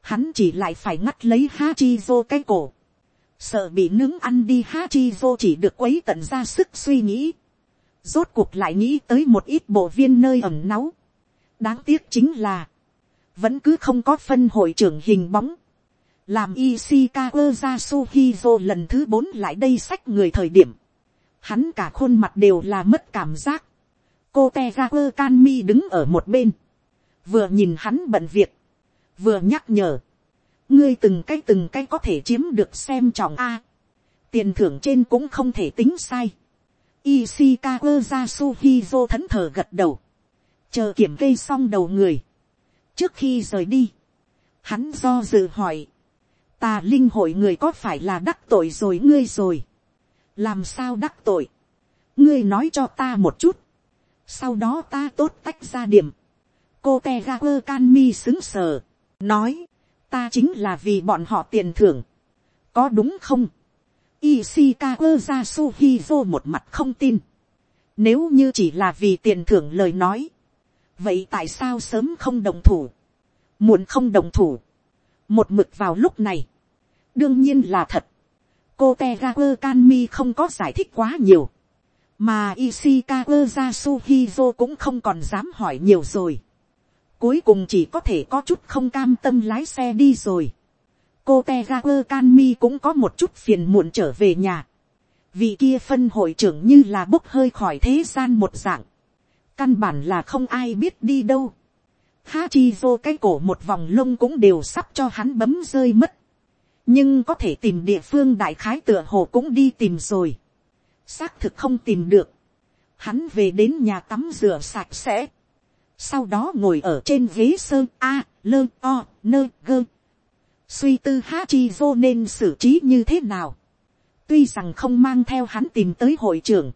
Speaker 1: hắn chỉ lại phải ngắt lấy ha chi vô cái cổ, sợ bị nướng ăn đi ha chi vô chỉ được quấy tận ra sức suy nghĩ, rốt cuộc lại nghĩ tới một ít bộ viên nơi ẩm náu, đáng tiếc chính là, vẫn cứ không có phân hội trưởng hình bóng, làm Ishikawa Jasuhizo lần thứ bốn lại đây sách người thời điểm, hắn cả khuôn mặt đều là mất cảm giác, cô Tegaku Kanmi đứng ở một bên, vừa nhìn hắn bận việc, vừa nhắc nhở, ngươi từng cái từng cái có thể chiếm được xem trọng a, tiền thưởng trên cũng không thể tính sai, Ishikawa Yasuhizo thẫn thờ gật đầu. Chờ kiểm kê xong đầu người. Trước khi rời đi. Hắn do dự hỏi. Tà linh hội người có phải là đắc tội rồi ngươi rồi. Làm sao đắc tội. Ngươi nói cho ta một chút. Sau đó ta tốt tách ra điểm. Cô Tegaper Canmi xứng sờ. Nói. Ta chính là vì bọn họ tiền thưởng. Có đúng không? Ishikawa Yasuhizo một mặt không tin. Nếu như chỉ là vì tiền thưởng lời nói. Vậy tại sao sớm không đồng thủ? Muộn không đồng thủ. Một mực vào lúc này. Đương nhiên là thật. Cô Tegaku Kanmi không có giải thích quá nhiều. Mà Ishikawa jasuhizo cũng không còn dám hỏi nhiều rồi. Cuối cùng chỉ có thể có chút không cam tâm lái xe đi rồi cô te kanmi cũng có một chút phiền muộn trở về nhà. vì kia phân hội trưởng như là bốc hơi khỏi thế gian một dạng. căn bản là không ai biết đi đâu. Hachizo cái cổ một vòng lông cũng đều sắp cho hắn bấm rơi mất nhưng có thể tìm địa phương đại khái tựa hồ cũng đi tìm rồi. xác thực không tìm được. hắn về đến nhà tắm rửa sạch sẽ. sau đó ngồi ở trên ghế sơn a, lơ o, nơ gơ suy tư ha chi vô nên xử trí như thế nào. tuy rằng không mang theo hắn tìm tới hội trưởng,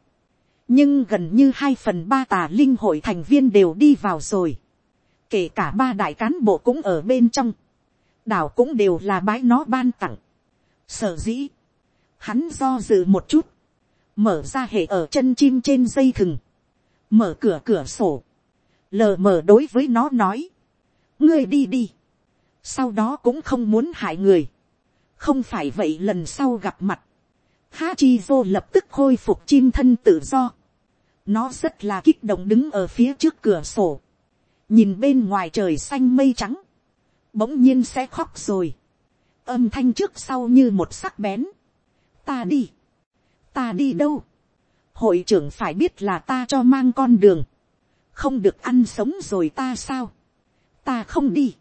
Speaker 1: nhưng gần như hai phần ba tà linh hội thành viên đều đi vào rồi. kể cả ba đại cán bộ cũng ở bên trong đảo cũng đều là bái nó ban tặng. sở dĩ, hắn do dự một chút, mở ra hệ ở chân chim trên dây thừng, mở cửa cửa sổ, lờ mờ đối với nó nói, ngươi đi đi, sau đó cũng không muốn hại người, không phải vậy lần sau gặp mặt, Hachizo lập tức khôi phục chim thân tự do. Nó rất là kích động đứng ở phía trước cửa sổ. Nhìn bên ngoài trời xanh mây trắng. Bỗng nhiên sẽ khóc rồi. Âm thanh trước sau như một sắc bén. Ta đi. Ta đi đâu? Hội trưởng phải biết là ta cho mang con đường. Không được ăn sống rồi ta sao? Ta không đi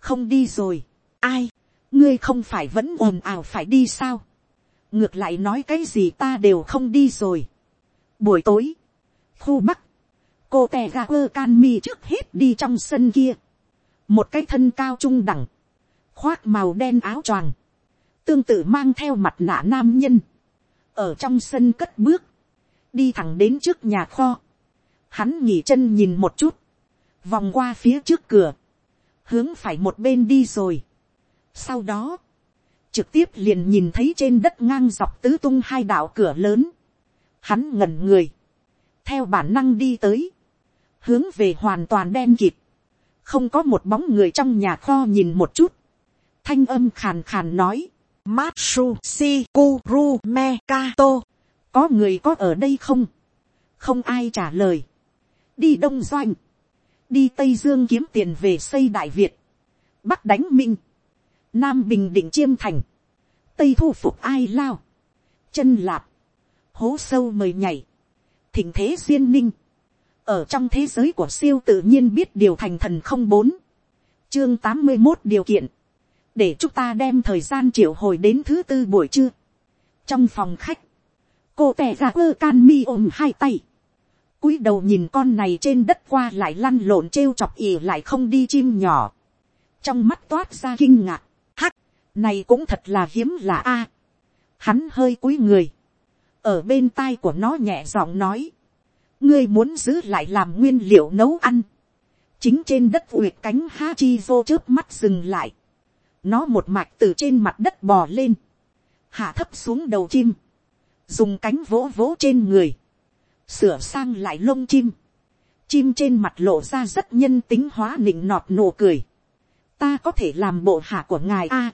Speaker 1: không đi rồi, ai, ngươi không phải vẫn ồn ào phải đi sao, ngược lại nói cái gì ta đều không đi rồi. buổi tối, khu bắc, cô tè ga quơ can mi trước hết đi trong sân kia, một cái thân cao trung đẳng, khoác màu đen áo choàng, tương tự mang theo mặt nạ nam nhân, ở trong sân cất bước, đi thẳng đến trước nhà kho, hắn nghỉ chân nhìn một chút, vòng qua phía trước cửa, hướng phải một bên đi rồi. Sau đó, trực tiếp liền nhìn thấy trên đất ngang dọc tứ tung hai đạo cửa lớn. Hắn ngẩn người, theo bản năng đi tới, hướng về hoàn toàn đen kịt. Không có một bóng người trong nhà kho nhìn một chút. Thanh âm khàn khàn nói, Matsu Shikuru Mekato, có người có ở đây không? Không ai trả lời. Đi đông doanh. Đi tây dương kiếm tiền về xây đại việt, bắc đánh minh, nam bình định chiêm thành, tây thu phục ai lao, chân lạp, hố sâu mời nhảy, thỉnh thế duyên ninh, ở trong thế giới của siêu tự nhiên biết điều thành thần không bốn, chương tám mươi một điều kiện, để chúng ta đem thời gian triệu hồi đến thứ tư buổi trưa, trong phòng khách, cô tè ra quơ can mi ôm hai tay, cúi đầu nhìn con này trên đất qua lại lăn lộn trêu chọc ì lại không đi chim nhỏ. Trong mắt toát ra kinh ngạc. Hắc, này cũng thật là hiếm là a. Hắn hơi cúi người. Ở bên tai của nó nhẹ giọng nói. Ngươi muốn giữ lại làm nguyên liệu nấu ăn. Chính trên đất uyệt cánh ha chi vô chớp mắt dừng lại. Nó một mạch từ trên mặt đất bò lên. Hạ thấp xuống đầu chim. Dùng cánh vỗ vỗ trên người sửa sang lại lông chim, chim trên mặt lộ ra rất nhân tính hóa nịnh nọt nụ cười, ta có thể làm bộ hạ của ngài a,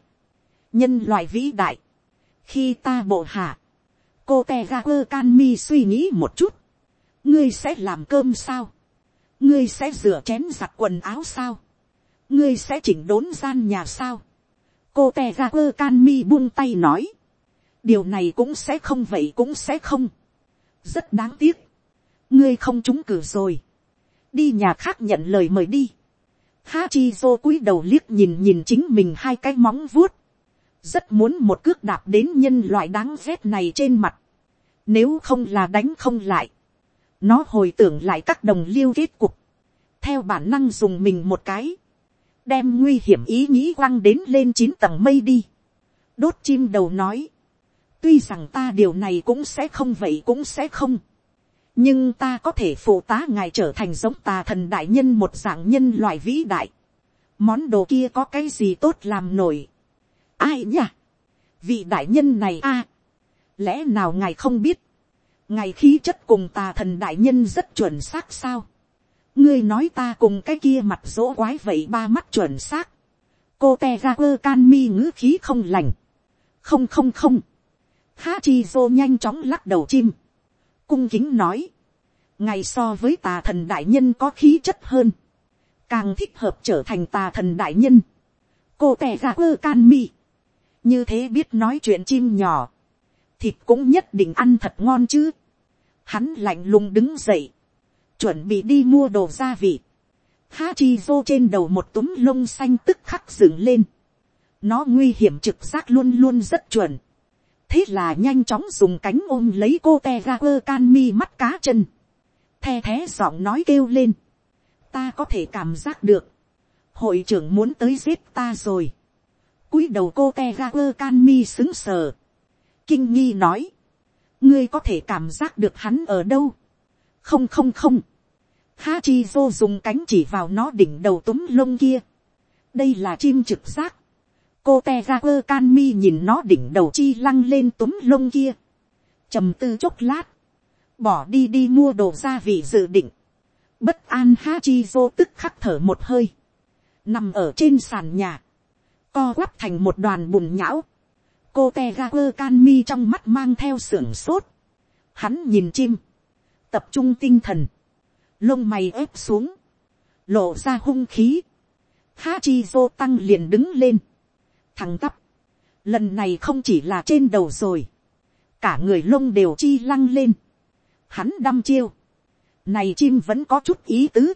Speaker 1: nhân loại vĩ đại, khi ta bộ hạ, cô te ga quơ can mi suy nghĩ một chút, ngươi sẽ làm cơm sao, ngươi sẽ rửa chén giặt quần áo sao, ngươi sẽ chỉnh đốn gian nhà sao, cô te ra quơ can mi buông tay nói, điều này cũng sẽ không vậy cũng sẽ không, rất đáng tiếc, ngươi không trúng cử rồi, đi nhà khác nhận lời mời đi, Hachizo cúi đầu liếc nhìn nhìn chính mình hai cái móng vuốt. Rất muốn một cước đạp đến nhân loại đáng ghét này trên mặt. Nếu không là đánh không lại. Nó hồi tưởng lại các đồng liêu kết cục. Theo bản năng dùng mình một cái. Đem nguy hiểm ý nghĩ quăng đến lên chín tầng mây đi. Đốt chim đầu nói. Tuy rằng ta điều này cũng sẽ không vậy cũng sẽ không nhưng ta có thể phụ tá ngài trở thành giống tà thần đại nhân một dạng nhân loại vĩ đại. món đồ kia có cái gì tốt làm nổi. ai nhỉ? vị đại nhân này a. lẽ nào ngài không biết ngài khí chất cùng tà thần đại nhân rất chuẩn xác sao. ngươi nói ta cùng cái kia mặt dỗ quái vậy ba mắt chuẩn xác. cô te ra quơ can mi ngữ khí không lành. không không không. Hachizo nhanh chóng lắc đầu chim cung kính nói, ngày so với tà thần đại nhân có khí chất hơn, càng thích hợp trở thành tà thần đại nhân, cô tè ra ơ can mi, như thế biết nói chuyện chim nhỏ, thịt cũng nhất định ăn thật ngon chứ, hắn lạnh lùng đứng dậy, chuẩn bị đi mua đồ gia vị, ha chi vô trên đầu một túm lông xanh tức khắc dựng lên, nó nguy hiểm trực giác luôn luôn rất chuẩn, thế là nhanh chóng dùng cánh ôm lấy cô te ra quơ can mi mắt cá chân, the thế giọng nói kêu lên, ta có thể cảm giác được, hội trưởng muốn tới giết ta rồi, cúi đầu cô te ra quơ can mi xứng sờ, kinh nghi nói, ngươi có thể cảm giác được hắn ở đâu, không không không, ha chi vô dùng cánh chỉ vào nó đỉnh đầu túm lông kia, đây là chim trực giác, cô te ra quơ can mi nhìn nó đỉnh đầu chi lăng lên túm lông kia. trầm tư chốc lát. bỏ đi đi mua đồ gia vị dự định. bất an ha chi vô tức khắc thở một hơi. nằm ở trên sàn nhà. co quắp thành một đoàn bùn nhão cô te ga quơ can mi trong mắt mang theo sưởng sốt. hắn nhìn chim. tập trung tinh thần. lông mày ép xuống. lộ ra hung khí. Ha chi vô tăng liền đứng lên thằng tắp, lần này không chỉ là trên đầu rồi, cả người lông đều chi lăng lên, hắn đăm chiêu, này chim vẫn có chút ý tứ,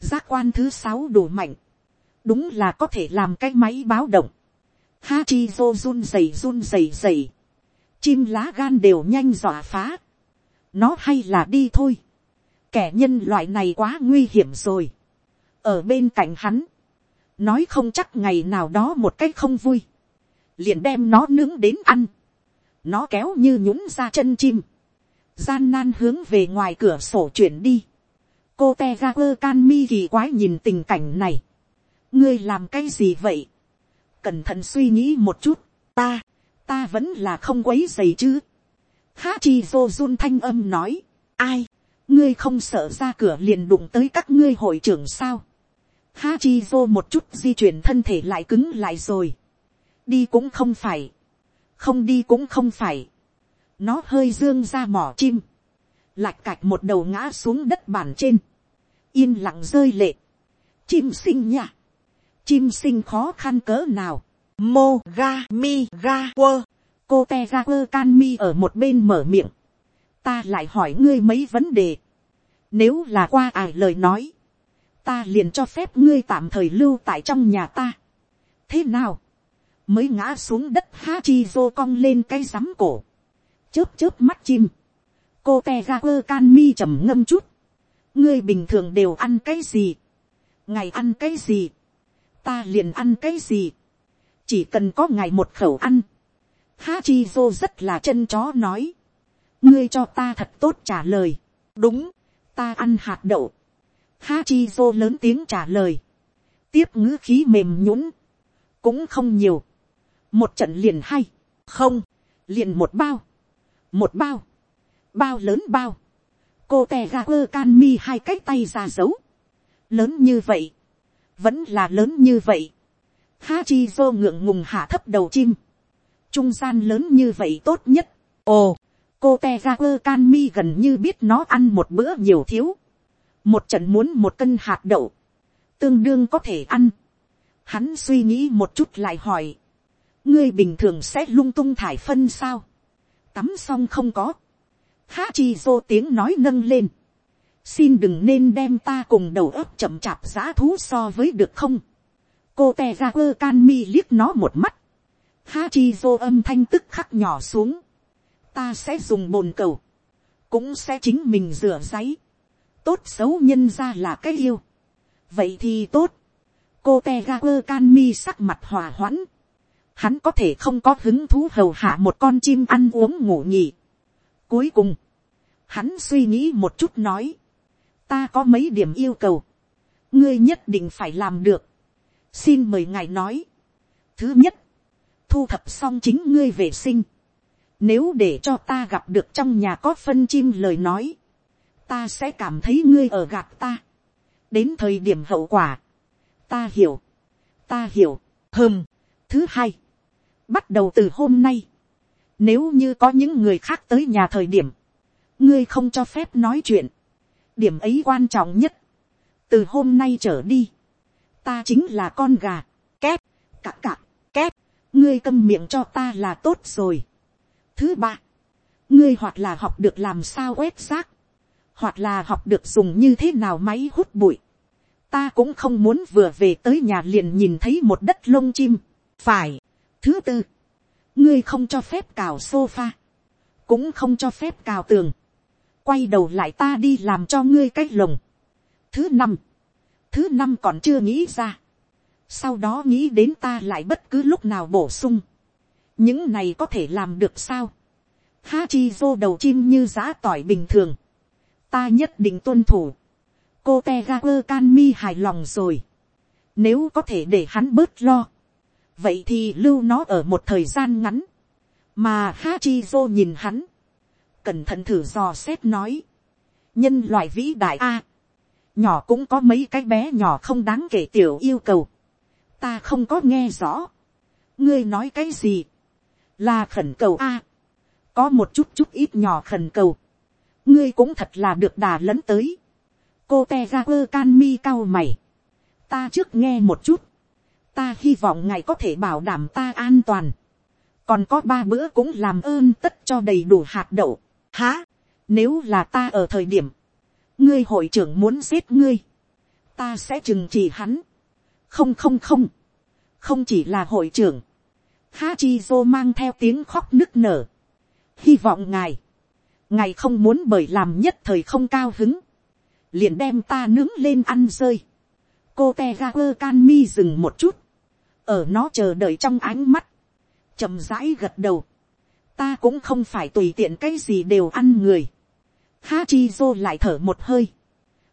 Speaker 1: giác quan thứ sáu đủ mạnh, đúng là có thể làm cái máy báo động, ha chi vô run rầy run rầy rầy, chim lá gan đều nhanh dọa phá, nó hay là đi thôi, kẻ nhân loại này quá nguy hiểm rồi, ở bên cạnh hắn, nói không chắc ngày nào đó một cách không vui, liền đem nó nướng đến ăn, nó kéo như nhũng ra chân chim, gian nan hướng về ngoài cửa sổ chuyển đi, cô te ga quơ can mi kỳ quái nhìn tình cảnh này, ngươi làm cái gì vậy, cẩn thận suy nghĩ một chút, ta, ta vẫn là không quấy dày chứ, Há chi vô run thanh âm nói, ai, ngươi không sợ ra cửa liền đụng tới các ngươi hội trưởng sao, Hachizo một chút di chuyển thân thể lại cứng lại rồi. Đi cũng không phải. Không đi cũng không phải. Nó hơi dương ra mỏ chim. Lạch cạch một đầu ngã xuống đất bàn trên. Yên lặng rơi lệ. Chim sinh nhạc Chim sinh khó khăn cỡ nào. Mô ga mi ga quơ. Cô te ra quơ can mi ở một bên mở miệng. Ta lại hỏi ngươi mấy vấn đề. Nếu là qua ải lời nói ta liền cho phép ngươi tạm thời lưu tại trong nhà ta. thế nào, mới ngã xuống đất ha chi vô cong lên cái rắm cổ, chớp chớp mắt chim, cô te ra quơ can mi trầm ngâm chút, ngươi bình thường đều ăn cái gì, ngày ăn cái gì, ta liền ăn cái gì, chỉ cần có ngày một khẩu ăn, ha chi vô rất là chân chó nói, ngươi cho ta thật tốt trả lời, đúng, ta ăn hạt đậu, Hachizo lớn tiếng trả lời. Tiếp ngữ khí mềm nhũng, Cũng không nhiều. Một trận liền hay. Không. Liền một bao. Một bao. Bao lớn bao. Cô tè ga quơ can mi hai cái tay ra giấu. Lớn như vậy. Vẫn là lớn như vậy. Hachizo ngượng ngùng hạ thấp đầu chim. Trung gian lớn như vậy tốt nhất. Ồ. Cô te ra quơ can mi gần như biết nó ăn một bữa nhiều thiếu một trận muốn một cân hạt đậu, tương đương có thể ăn. Hắn suy nghĩ một chút lại hỏi, ngươi bình thường sẽ lung tung thải phân sao, tắm xong không có, há chi vô tiếng nói nâng lên, xin đừng nên đem ta cùng đầu óc chậm chạp giá thú so với được không. cô te ra quơ can mi liếc nó một mắt. ha chi dô âm thanh tức khắc nhỏ xuống. ta sẽ dùng bồn cầu. cũng sẽ chính mình rửa giấy. tốt xấu nhân ra là cái yêu. vậy thì tốt. cô te ra quơ can mi sắc mặt hòa hoãn. hắn có thể không có hứng thú hầu hạ một con chim ăn uống ngủ nhỉ. cuối cùng, hắn suy nghĩ một chút nói ta có mấy điểm yêu cầu, ngươi nhất định phải làm được, xin mời ngài nói. thứ nhất, thu thập xong chính ngươi vệ sinh, nếu để cho ta gặp được trong nhà có phân chim lời nói, ta sẽ cảm thấy ngươi ở gạt ta. đến thời điểm hậu quả, ta hiểu, ta hiểu, hơm. thứ hai, bắt đầu từ hôm nay, nếu như có những người khác tới nhà thời điểm, ngươi không cho phép nói chuyện, điểm ấy quan trọng nhất. từ hôm nay trở đi, ta chính là con gà, kép, cạc cạc, kép, ngươi câm miệng cho ta là tốt rồi. thứ ba, ngươi hoặc là học được làm sao quét xác, hoặc là học được dùng như thế nào máy hút bụi. ta cũng không muốn vừa về tới nhà liền nhìn thấy một đất lông chim. phải. thứ tư, ngươi không cho phép cào sofa, cũng không cho phép cào tường quay đầu lại ta đi làm cho ngươi cái lồng. thứ năm, thứ năm còn chưa nghĩ ra. sau đó nghĩ đến ta lại bất cứ lúc nào bổ sung. những này có thể làm được sao. ha chi vô đầu chim như giá tỏi bình thường. ta nhất định tuân thủ. cô te kanmi hài lòng rồi. nếu có thể để hắn bớt lo. vậy thì lưu nó ở một thời gian ngắn. mà ha chi vô nhìn hắn cẩn thận thử dò xét nói. nhân loại vĩ đại a. nhỏ cũng có mấy cái bé nhỏ không đáng kể tiểu yêu cầu. ta không có nghe rõ. ngươi nói cái gì. là khẩn cầu a. có một chút chút ít nhỏ khẩn cầu. ngươi cũng thật là được đà lẫn tới. cô te ra quơ can mi cao mày. ta trước nghe một chút. ta hy vọng ngài có thể bảo đảm ta an toàn còn có ba bữa cũng làm ơn tất cho đầy đủ hạt đậu. Há, nếu là ta ở thời điểm, ngươi hội trưởng muốn giết ngươi, ta sẽ trừng trị hắn. Không không không, không chỉ là hội trưởng, Ha chi mang theo tiếng khóc nức nở. Hy vọng ngài, ngài không muốn bởi làm nhất thời không cao hứng, liền đem ta nướng lên ăn rơi. cô te ga quơ can mi dừng một chút, ở nó chờ đợi trong ánh mắt, chậm rãi gật đầu ta cũng không phải tùy tiện cái gì đều ăn người. Ha chi dô lại thở một hơi,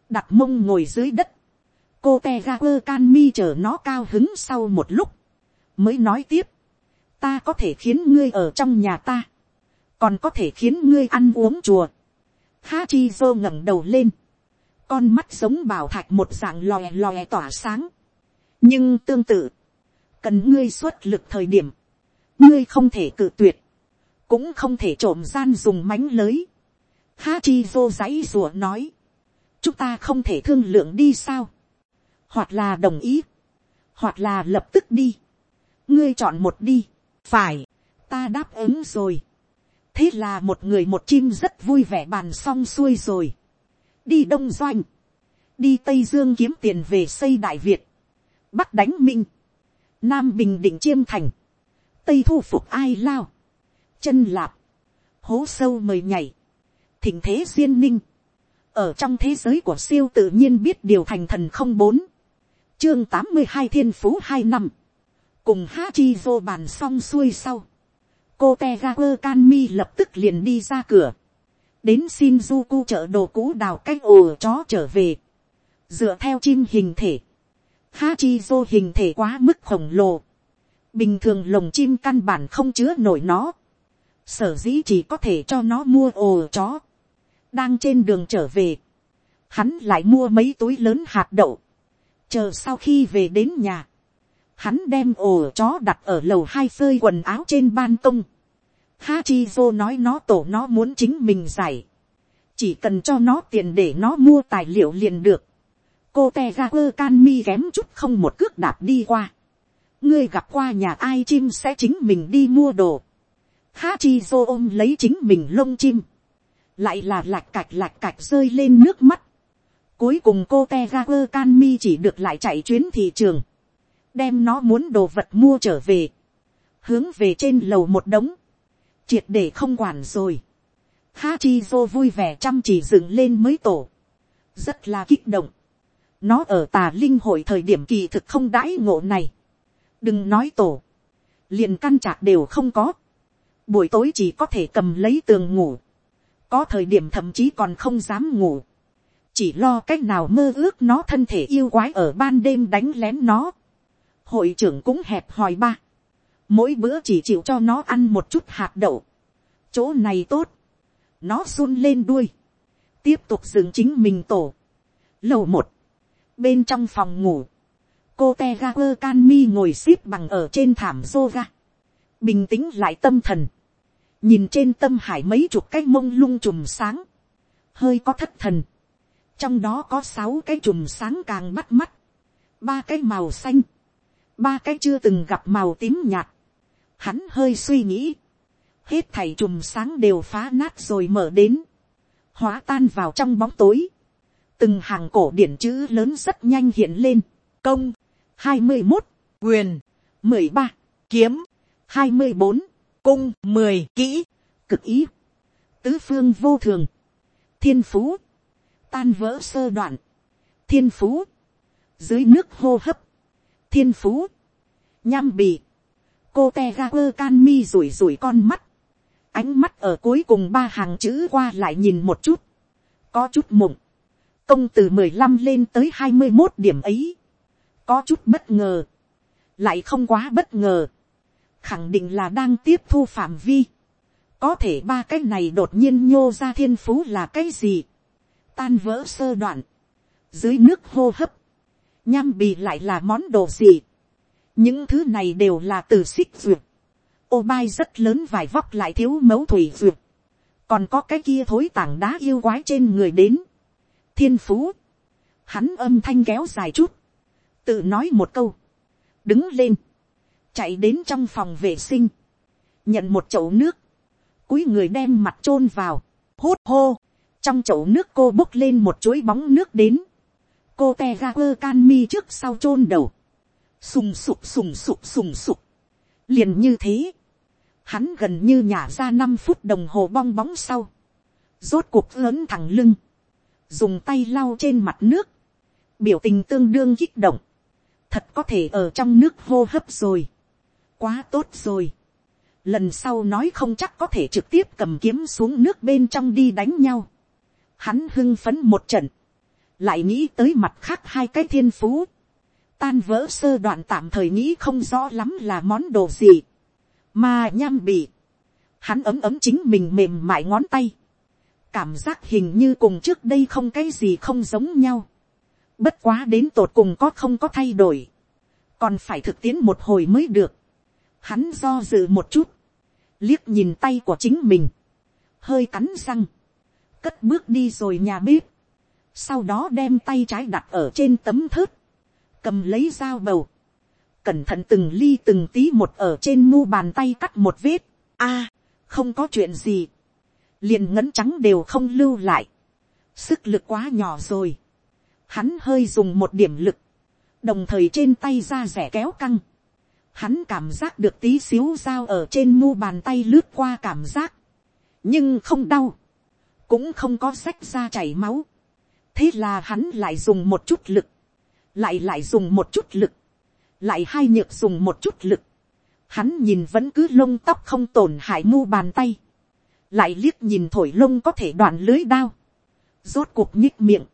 Speaker 1: đặt mông ngồi dưới đất, cô te ga quơ can mi chờ nó cao hứng sau một lúc, mới nói tiếp, ta có thể khiến ngươi ở trong nhà ta, còn có thể khiến ngươi ăn uống chùa. Ha chi dô ngẩng đầu lên, con mắt giống bảo thạch một dạng lòe lòe tỏa sáng, nhưng tương tự, cần ngươi xuất lực thời điểm, ngươi không thể cự tuyệt, cũng không thể trộm gian dùng mánh lưới. Hachi vô giấy rùa nói, chúng ta không thể thương lượng đi sao, hoặc là đồng ý, hoặc là lập tức đi, ngươi chọn một đi, phải, ta đáp ứng rồi. thế là một người một chim rất vui vẻ bàn xong xuôi rồi, đi đông doanh, đi tây dương kiếm tiền về xây đại việt, bắc đánh minh, nam bình định chiêm thành, tây thu phục ai lao, chân lạp, hố sâu mời nhảy, thỉnh thế duyên ninh, ở trong thế giới của siêu tự nhiên biết điều thành thần không bốn, chương tám mươi hai thiên phú hai năm, cùng ha chi vô bàn xong xuôi sau, cô te ga quơ can mi lập tức liền đi ra cửa, đến Shinjuku chợ đồ cũ đào cách ồ chó trở về, dựa theo chim hình thể, ha chi vô hình thể quá mức khổng lồ, bình thường lồng chim căn bản không chứa nổi nó, sở dĩ chỉ có thể cho nó mua ồ chó, đang trên đường trở về, hắn lại mua mấy túi lớn hạt đậu, chờ sau khi về đến nhà, hắn đem ồ chó đặt ở lầu hai phơi quần áo trên ban công, Hachizo nói nó tổ nó muốn chính mình giải. Chỉ cần cho nó tiền để nó mua tài liệu liền được. Cô tegaer can mi kém chút không một cước đạp đi qua. Ngươi gặp qua nhà ai chim sẽ chính mình đi mua đồ. Hachizo ôm lấy chính mình lông chim. Lại là lạch cạch lạch cạch rơi lên nước mắt. Cuối cùng cô Tegaper Canmi chỉ được lại chạy chuyến thị trường. Đem nó muốn đồ vật mua trở về. Hướng về trên lầu một đống. Triệt để không quản rồi. Hachizo vui vẻ chăm chỉ dựng lên mới tổ. Rất là kích động. Nó ở tà linh hội thời điểm kỳ thực không đãi ngộ này. Đừng nói tổ. Liền căn chạc đều không có. Buổi tối chỉ có thể cầm lấy tường ngủ. Có thời điểm thậm chí còn không dám ngủ. Chỉ lo cách nào mơ ước nó thân thể yêu quái ở ban đêm đánh lén nó. Hội trưởng cũng hẹp hòi ba. Mỗi bữa chỉ chịu cho nó ăn một chút hạt đậu. Chỗ này tốt. Nó run lên đuôi. Tiếp tục dựng chính mình tổ. Lầu một. Bên trong phòng ngủ. Cô Tegaper Canmi ngồi xếp bằng ở trên thảm yoga. Bình tĩnh lại tâm thần. Nhìn trên tâm hải mấy chục cái mông lung chùm sáng. Hơi có thất thần. Trong đó có sáu cái chùm sáng càng bắt mắt. Ba cái màu xanh. Ba cái chưa từng gặp màu tím nhạt. Hắn hơi suy nghĩ. Hết thảy chùm sáng đều phá nát rồi mở đến. Hóa tan vào trong bóng tối. Từng hàng cổ điển chữ lớn rất nhanh hiện lên. Công. hai mươi một Quyền. mười ba Kiếm. hai mươi bốn Cung. mười Kỹ. Cực ý. Tứ phương vô thường. Thiên phú. Tan vỡ sơ đoạn. Thiên phú. Dưới nước hô hấp. Thiên phú. Nham bì. Cô te ga quơ can mi rủi rủi con mắt. Ánh mắt ở cuối cùng ba hàng chữ qua lại nhìn một chút. Có chút mộng công từ mười lăm lên tới hai mươi một điểm ấy, có chút bất ngờ, lại không quá bất ngờ, khẳng định là đang tiếp thu phạm vi, có thể ba cái này đột nhiên nhô ra thiên phú là cái gì, tan vỡ sơ đoạn, dưới nước hô hấp, nham bì lại là món đồ gì, những thứ này đều là từ xích duyệt, ô bai rất lớn vài vóc lại thiếu mấu thủy duyệt, còn có cái kia thối tảng đá yêu quái trên người đến, thiên phú, hắn âm thanh kéo dài chút, tự nói một câu, đứng lên, chạy đến trong phòng vệ sinh, nhận một chậu nước, cúi người đem mặt chôn vào, hốt hô, trong chậu nước cô bốc lên một chuỗi bóng nước đến, cô te ga quơ can mi trước sau chôn đầu, sùng sục sùng sục sùng sục, liền như thế, hắn gần như nhả ra năm phút đồng hồ bong bóng sau, rốt cuộc lớn thẳng lưng, dùng tay lau trên mặt nước, biểu tình tương đương kích động, thật có thể ở trong nước hô hấp rồi, quá tốt rồi, lần sau nói không chắc có thể trực tiếp cầm kiếm xuống nước bên trong đi đánh nhau, hắn hưng phấn một trận, lại nghĩ tới mặt khác hai cái thiên phú, tan vỡ sơ đoạn tạm thời nghĩ không rõ lắm là món đồ gì, mà nham bị, hắn ấm ấm chính mình mềm mại ngón tay, cảm giác hình như cùng trước đây không cái gì không giống nhau. Bất quá đến tột cùng có không có thay đổi. Còn phải thực tiễn một hồi mới được. Hắn do dự một chút. Liếc nhìn tay của chính mình. Hơi cắn răng. Cất bước đi rồi nhà bếp. Sau đó đem tay trái đặt ở trên tấm thớt. Cầm lấy dao bầu. Cẩn thận từng ly từng tí một ở trên mu bàn tay cắt một vết. a không có chuyện gì liền ngấn trắng đều không lưu lại, sức lực quá nhỏ rồi, hắn hơi dùng một điểm lực, đồng thời trên tay ra rẻ kéo căng, hắn cảm giác được tí xíu dao ở trên mu bàn tay lướt qua cảm giác, nhưng không đau, cũng không có sách ra chảy máu, thế là hắn lại dùng một chút lực, lại lại dùng một chút lực, lại hai nhược dùng một chút lực, hắn nhìn vẫn cứ lông tóc không tổn hại mu bàn tay, lại liếc nhìn thổi lông có thể đoạn lưới đao, rốt cuộc nhích miệng,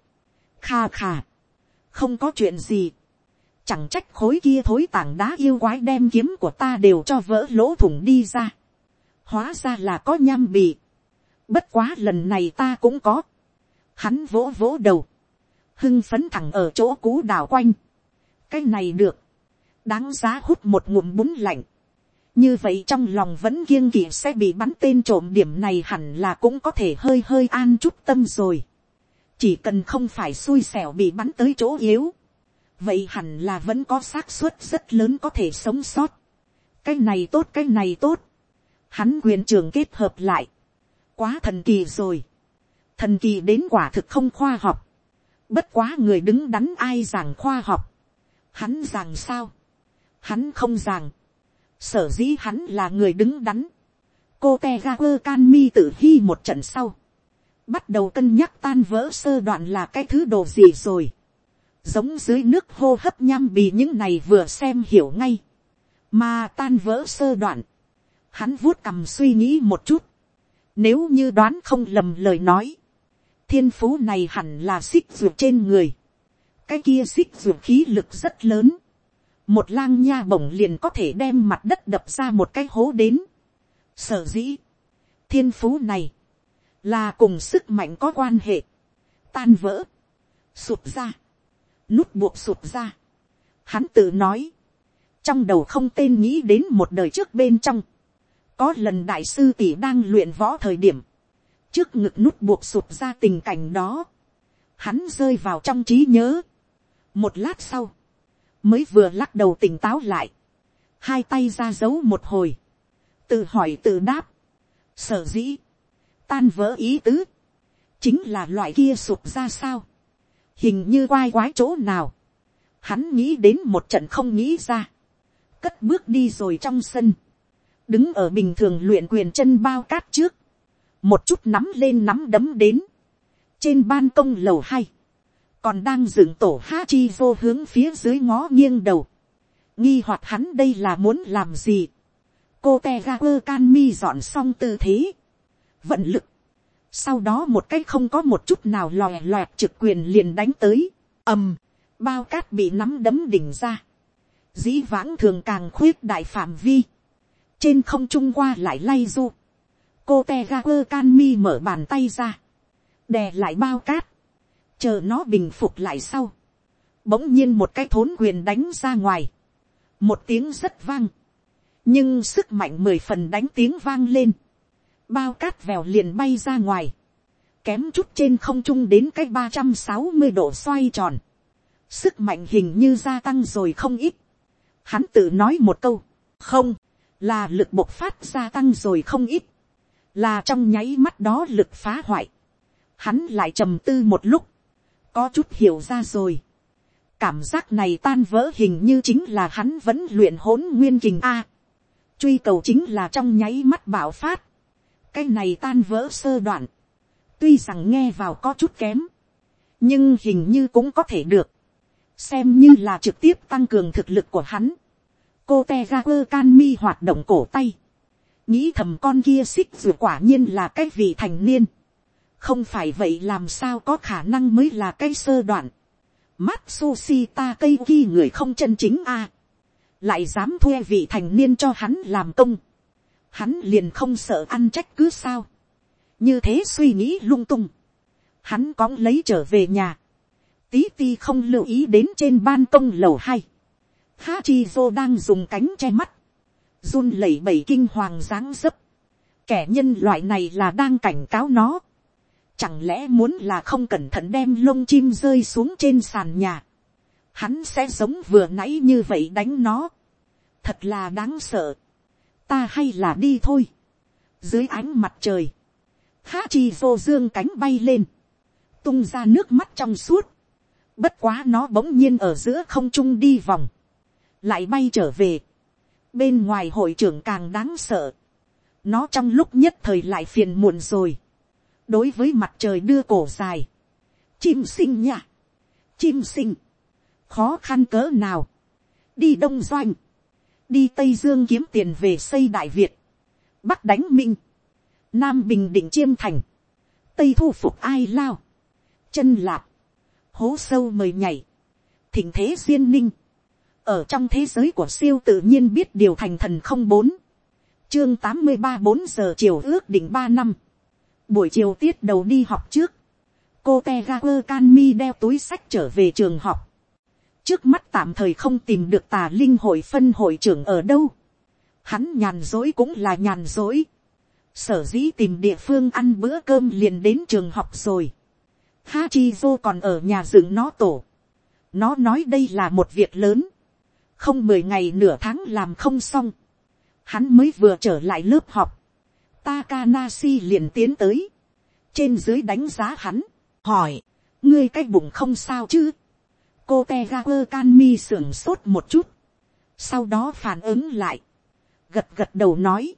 Speaker 1: kha kha, không có chuyện gì, chẳng trách khối kia thối tảng đá yêu quái đem kiếm của ta đều cho vỡ lỗ thủng đi ra, hóa ra là có nham bì, bất quá lần này ta cũng có, hắn vỗ vỗ đầu, hưng phấn thẳng ở chỗ cú đảo quanh, cái này được, đáng giá hút một ngụm bún lạnh, như vậy trong lòng vẫn kiêng kỵ sẽ bị bắn tên trộm điểm này hẳn là cũng có thể hơi hơi an chút tâm rồi. chỉ cần không phải xui xẻo bị bắn tới chỗ yếu vậy hẳn là vẫn có xác suất rất lớn có thể sống sót. cái này tốt, cái này tốt. hắn quyền trường kết hợp lại. quá thần kỳ rồi. thần kỳ đến quả thực không khoa học. Bất quá người đứng đắn ai giảng khoa học. Hắn giảng sao? Hắn không giảng. Sở dĩ hắn là người đứng đắn. Cô teager can mi tự hy một trận sau. Bắt đầu cân nhắc tan vỡ sơ đoạn là cái thứ đồ gì rồi. Giống dưới nước hô hấp nham bì những này vừa xem hiểu ngay. Mà tan vỡ sơ đoạn. Hắn vuốt cầm suy nghĩ một chút. Nếu như đoán không lầm lời nói thiên phú này hẳn là xích ruột trên người. cái kia xích ruột khí lực rất lớn. một lang nha bổng liền có thể đem mặt đất đập ra một cái hố đến. sở dĩ, thiên phú này, là cùng sức mạnh có quan hệ, tan vỡ, sụp ra, nút buộc sụp ra. Hắn tự nói, trong đầu không tên nghĩ đến một đời trước bên trong, có lần đại sư tỷ đang luyện võ thời điểm, trước ngực nút buộc sụp ra tình cảnh đó, hắn rơi vào trong trí nhớ. một lát sau, mới vừa lắc đầu tỉnh táo lại, hai tay ra giấu một hồi, tự hỏi tự đáp, sở dĩ, tan vỡ ý tứ, chính là loại kia sụp ra sao, hình như quai quái chỗ nào, hắn nghĩ đến một trận không nghĩ ra, cất bước đi rồi trong sân, đứng ở bình thường luyện quyền chân bao cát trước, một chút nắm lên nắm đấm đến, trên ban công lầu hai, còn đang dựng tổ ha chi vô hướng phía dưới ngó nghiêng đầu, nghi hoặc hắn đây là muốn làm gì, cô te ga quơ can mi dọn xong tư thế, vận lực, sau đó một cái không có một chút nào lòe loẹt trực quyền liền đánh tới, ầm, bao cát bị nắm đấm đỉnh ra, dĩ vãng thường càng khuyết đại phạm vi, trên không trung qua lại lay du, cô te ga quơ can mi mở bàn tay ra, đè lại bao cát, chờ nó bình phục lại sau, bỗng nhiên một cái thốn quyền đánh ra ngoài, một tiếng rất vang, nhưng sức mạnh mười phần đánh tiếng vang lên, bao cát vèo liền bay ra ngoài, kém chút trên không trung đến cái ba trăm sáu mươi độ xoay tròn, sức mạnh hình như gia tăng rồi không ít, hắn tự nói một câu, không, là lực bộc phát gia tăng rồi không ít, là trong nháy mắt đó lực phá hoại, hắn lại trầm tư một lúc, có chút hiểu ra rồi. cảm giác này tan vỡ hình như chính là hắn vẫn luyện hỗn nguyên kình a. truy cầu chính là trong nháy mắt bạo phát cái này tan vỡ sơ đoạn. tuy rằng nghe vào có chút kém, nhưng hình như cũng có thể được. xem như là trực tiếp tăng cường thực lực của hắn. cô te ga quơ can mi hoạt động cổ tay nghĩ thầm con kia xích dù quả nhiên là cái vị thành niên. không phải vậy làm sao có khả năng mới là cái sơ đoạn. mắt sushi ta cây ghi người không chân chính a. lại dám thuê vị thành niên cho hắn làm công hắn liền không sợ ăn trách cứ sao. như thế suy nghĩ lung tung. hắn cóng lấy trở về nhà. tí ti không lưu ý đến trên ban công lầu hai. Hachizo đang dùng cánh che mắt run lẩy bẩy kinh hoàng dáng dấp, kẻ nhân loại này là đang cảnh cáo nó, chẳng lẽ muốn là không cẩn thận đem lông chim rơi xuống trên sàn nhà, hắn sẽ giống vừa nãy như vậy đánh nó, thật là đáng sợ, ta hay là đi thôi, dưới ánh mặt trời, há chi vô dương cánh bay lên, tung ra nước mắt trong suốt, bất quá nó bỗng nhiên ở giữa không trung đi vòng, lại bay trở về, bên ngoài hội trưởng càng đáng sợ, nó trong lúc nhất thời lại phiền muộn rồi, đối với mặt trời đưa cổ dài, chim sinh nha, chim sinh, khó khăn cỡ nào, đi đông doanh, đi tây dương kiếm tiền về xây đại việt, bắc đánh minh, nam bình định chiêm thành, tây thu phục ai lao, chân lạp, hố sâu mời nhảy, thỉnh thế duyên ninh, ở trong thế giới của siêu tự nhiên biết điều thành thần không bốn, chương tám mươi ba bốn giờ chiều ước định ba năm, buổi chiều tiết đầu đi học trước, cô te ga quơ can mi đeo túi sách trở về trường học, trước mắt tạm thời không tìm được tà linh hội phân hội trưởng ở đâu, hắn nhàn dối cũng là nhàn dối, sở dĩ tìm địa phương ăn bữa cơm liền đến trường học rồi, Hachizo còn ở nhà dựng nó tổ, nó nói đây là một việc lớn, không mười ngày nửa tháng làm không xong, hắn mới vừa trở lại lớp học, Takanashi liền tiến tới, trên dưới đánh giá hắn, hỏi, ngươi cái bụng không sao chứ, cô te ga quơ can mi sưởng sốt một chút, sau đó phản ứng lại, gật gật đầu nói,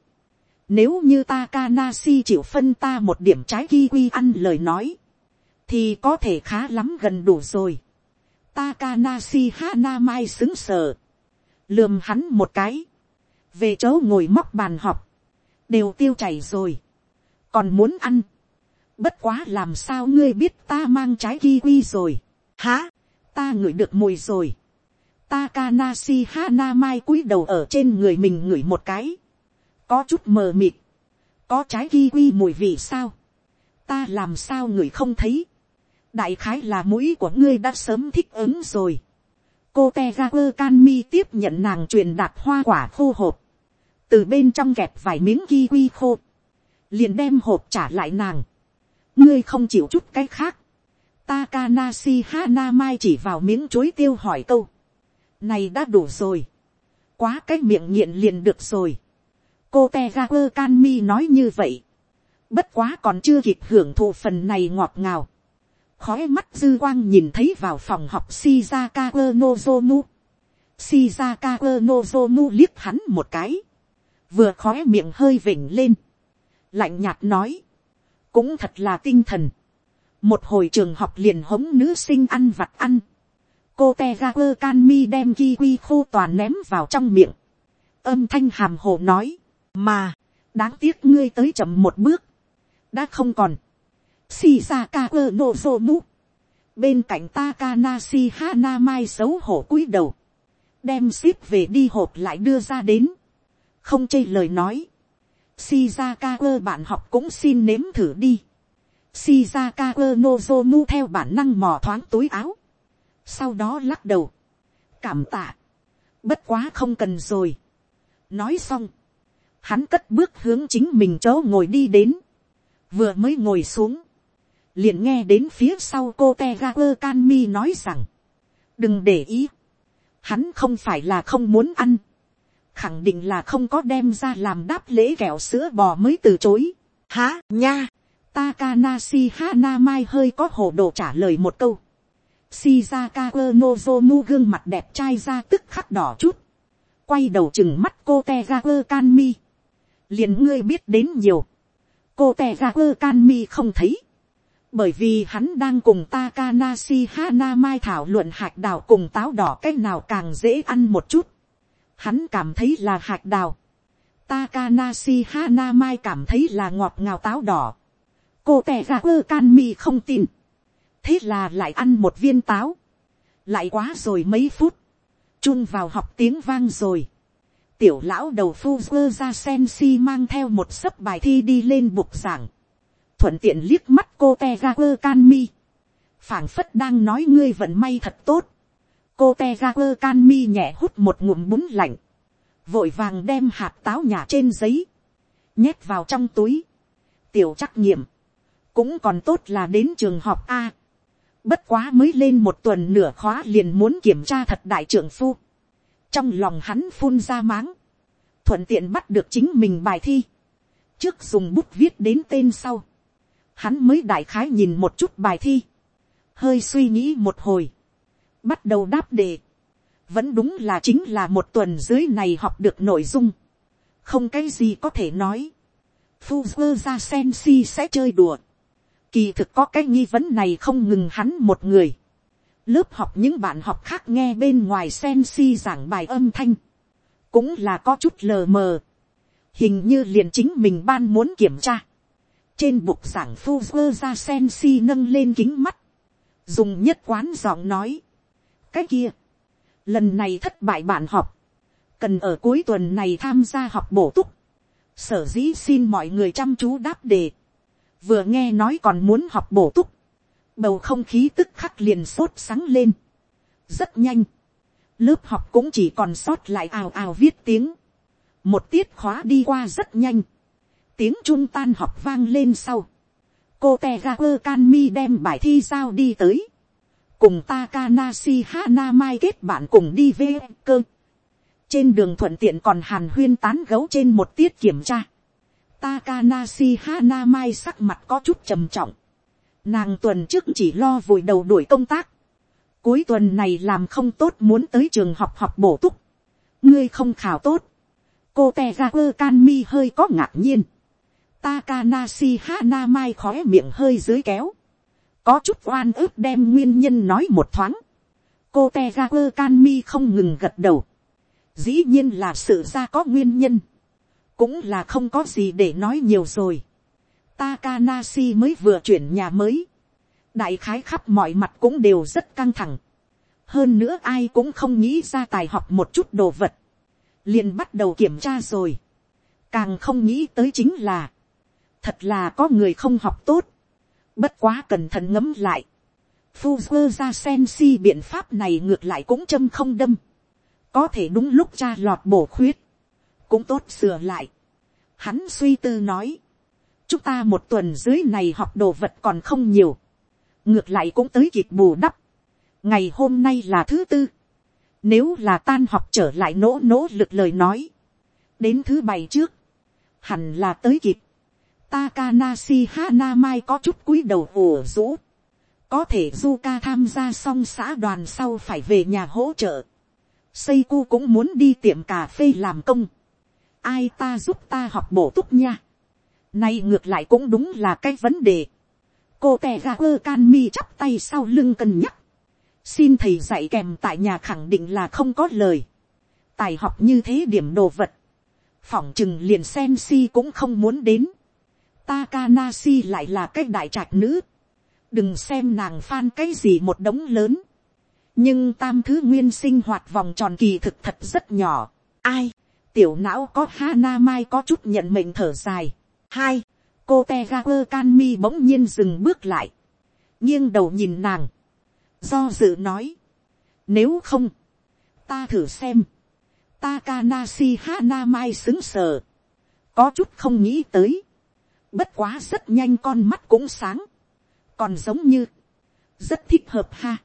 Speaker 1: nếu như Takanashi chịu phân ta một điểm trái kiwi ăn lời nói. Thì có thể khá lắm gần đủ rồi. Takanashi Hanamai xứng sờ. Lườm hắn một cái. Về chỗ ngồi móc bàn họp. Đều tiêu chảy rồi. Còn muốn ăn. Bất quá làm sao ngươi biết ta mang trái kiwi rồi. Hả? Ta ngửi được mùi rồi. Takanashi Hanamai cúi đầu ở trên người mình ngửi một cái có chút mờ mịt, có trái kiwi mùi vị sao, ta làm sao người không thấy, đại khái là mũi của ngươi đã sớm thích ứng rồi. cô Tegaku Kanmi tiếp nhận nàng truyền đạt hoa quả khô hộp, từ bên trong kẹp vài miếng kiwi khô, liền đem hộp trả lại nàng. ngươi không chịu chút cái khác. Takanashi Hanamai chỉ vào miếng chuối tiêu hỏi câu. Này đã đủ rồi. Quá cái miệng nghiện liền được rồi cô Tegaku Kanmi nói như vậy. bất quá còn chưa kịp hưởng thụ phần này ngọt ngào. khói mắt dư quang nhìn thấy vào phòng học shizaka nozomu. shizaka nozomu liếc hắn một cái. vừa khói miệng hơi vỉnh lên. lạnh nhạt nói. cũng thật là tinh thần một hồi trường học liền hống nữ sinh ăn vặt ăn. cô te ga quơ can mi đem kiwi khô toàn ném vào trong miệng. Âm thanh hàm hồ nói, mà, đáng tiếc ngươi tới chậm một bước, đã không còn, shizaka quơ nozomu, bên cạnh Takanashi Hanamai xấu hổ cúi đầu, đem ship về đi hộp lại đưa ra đến, không chê lời nói, Shizaka quơ bạn học cũng xin nếm thử đi, Shizaka nozomu theo bản năng mò thoáng túi áo, sau đó lắc đầu, cảm tạ, bất quá không cần rồi, nói xong, hắn cất bước hướng chính mình chỗ ngồi đi đến, vừa mới ngồi xuống, liền nghe đến phía sau cô te Kanmi nói rằng, đừng để ý, hắn không phải là không muốn ăn, khẳng định là không có đem ra làm đáp lễ kẹo sữa bò mới từ chối. Hả nha, Takanashi Hanamai hơi có hồ đồ trả lời một câu. Shizaka Nozomu gương mặt đẹp trai ra tức khắc đỏ chút. Quay đầu chừng mắt cô Tegaku Kanmi liền ngươi biết đến nhiều, cô Tegaku Kanmi không thấy, bởi vì hắn đang cùng Takanashi Hanamai thảo luận hạt đào cùng táo đỏ cách nào càng dễ ăn một chút. Hắn cảm thấy là hạt đào. Takanashi Hanamai cảm thấy là ngọt ngào táo đỏ. Cô tè ra ơ can mi không tin. Thế là lại ăn một viên táo. Lại quá rồi mấy phút. Chun vào học tiếng vang rồi. Tiểu lão đầu phu quơ ra sen si mang theo một sấp bài thi đi lên bục giảng, thuận tiện liếc mắt cô te ra quơ can mi, phảng phất đang nói ngươi vận may thật tốt, cô te ra quơ can mi nhẹ hút một ngụm bún lạnh, vội vàng đem hạt táo nhà trên giấy, nhét vào trong túi, tiểu trắc nghiệm, cũng còn tốt là đến trường học a, bất quá mới lên một tuần nửa khóa liền muốn kiểm tra thật đại trưởng phu, trong lòng hắn phun ra máng, thuận tiện bắt được chính mình bài thi, trước dùng bút viết đến tên sau, hắn mới đại khái nhìn một chút bài thi, hơi suy nghĩ một hồi, bắt đầu đáp đề, vẫn đúng là chính là một tuần dưới này học được nội dung, không cái gì có thể nói, Fuzzer ra sen si sẽ chơi đùa, kỳ thực có cái nghi vấn này không ngừng hắn một người, lớp học những bạn học khác nghe bên ngoài sen si giảng bài âm thanh, cũng là có chút lờ mờ, hình như liền chính mình ban muốn kiểm tra, trên bục giảng phu vơ ra sen si nâng lên kính mắt, dùng nhất quán giọng nói, cái kia, lần này thất bại bạn học, cần ở cuối tuần này tham gia học bổ túc, sở dĩ xin mọi người chăm chú đáp đề, vừa nghe nói còn muốn học bổ túc, bầu không khí tức khắc liền sốt sáng lên. rất nhanh, lớp học cũng chỉ còn sót lại ào ào viết tiếng. một tiết khóa đi qua rất nhanh. tiếng trung tan học vang lên sau. cô te ga quơ can mi đem bài thi giao đi tới. cùng Takanashi Hana Mai kết bạn cùng đi về cơ. trên đường thuận tiện còn hàn huyên tán gấu trên một tiết kiểm tra. Takanashi Hanamai sắc mặt có chút trầm trọng Nàng tuần trước chỉ lo vùi đầu đuổi công tác. Cuối tuần này làm không tốt muốn tới trường học học bổ túc. Ngươi không khảo tốt. Cô tè ra can mi hơi có ngạc nhiên. Takanashi Hanamai khóe miệng hơi dưới kéo. Có chút oan ức đem nguyên nhân nói một thoáng. Cô Tegaku Kanmi không ngừng gật đầu. Dĩ nhiên là sự ra có nguyên nhân. Cũng là không có gì để nói nhiều rồi. Takanashi mới vừa chuyển nhà mới. Đại khái khắp mọi mặt cũng đều rất căng thẳng. Hơn nữa ai cũng không nghĩ ra tài học một chút đồ vật. liền bắt đầu kiểm tra rồi. Càng không nghĩ tới chính là. Thật là có người không học tốt. Bất quá cẩn thận ngấm lại. Fuzzer ra sen si biện pháp này ngược lại cũng châm không đâm. Có thể đúng lúc cha lọt bổ khuyết. Cũng tốt sửa lại. Hắn suy tư nói. Chúng ta một tuần dưới này học đồ vật còn không nhiều. Ngược lại cũng tới kịp bù đắp. Ngày hôm nay là thứ tư. Nếu là tan học trở lại nỗ nỗ lực lời nói. Đến thứ bảy trước. Hẳn là tới kịp. Takanashi Hanamai có chút cúi đầu ủ rũ. Có thể Zuka tham gia xong xã đoàn sau phải về nhà hỗ trợ. Seiku cũng muốn đi tiệm cà phê làm công. Ai ta giúp ta học bổ túc nha. nay ngược lại cũng đúng là cái vấn đề. Cô tè ga quơ can mi chắp tay sau lưng cân nhắc. Xin thầy dạy kèm tại nhà khẳng định là không có lời. Tài học như thế điểm đồ vật. Phỏng chừng liền sen si cũng không muốn đến. Takanashi lại là cái đại trạch nữ. Đừng xem nàng phan cái gì một đống lớn. Nhưng tam thứ nguyên sinh hoạt vòng tròn kỳ thực thật rất nhỏ. Ai? Tiểu não có ha na Mai có chút nhận mệnh thở dài. Hai. Cô Tegaper Kanmi bỗng nhiên dừng bước lại. nghiêng đầu nhìn nàng. Do dự nói. Nếu không. Ta thử xem. Takanashi Hana Mai xứng sờ. Có chút không nghĩ tới Bất quá rất nhanh con mắt cũng sáng. Còn giống như. Rất thích hợp ha.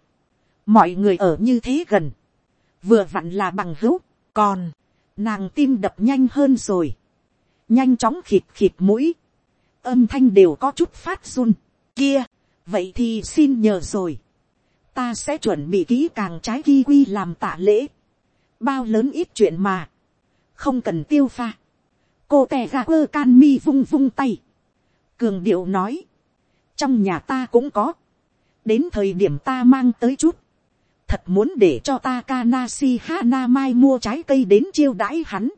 Speaker 1: Mọi người ở như thế gần. Vừa vặn là bằng hữu. Còn. Nàng tim đập nhanh hơn rồi. Nhanh chóng khịt khịt mũi. Âm thanh đều có chút phát run. Kia. Vậy thì xin nhờ rồi. Ta sẽ chuẩn bị kỹ càng trái kiwi làm tạ lễ. Bao lớn ít chuyện mà. Không cần tiêu pha cô tè ra quơ can mi vung vung tay cường điệu nói, trong nhà ta cũng có, đến thời điểm ta mang tới chút, thật muốn để cho ta Kanasi Hana Mai mua trái cây đến chiêu đãi hắn,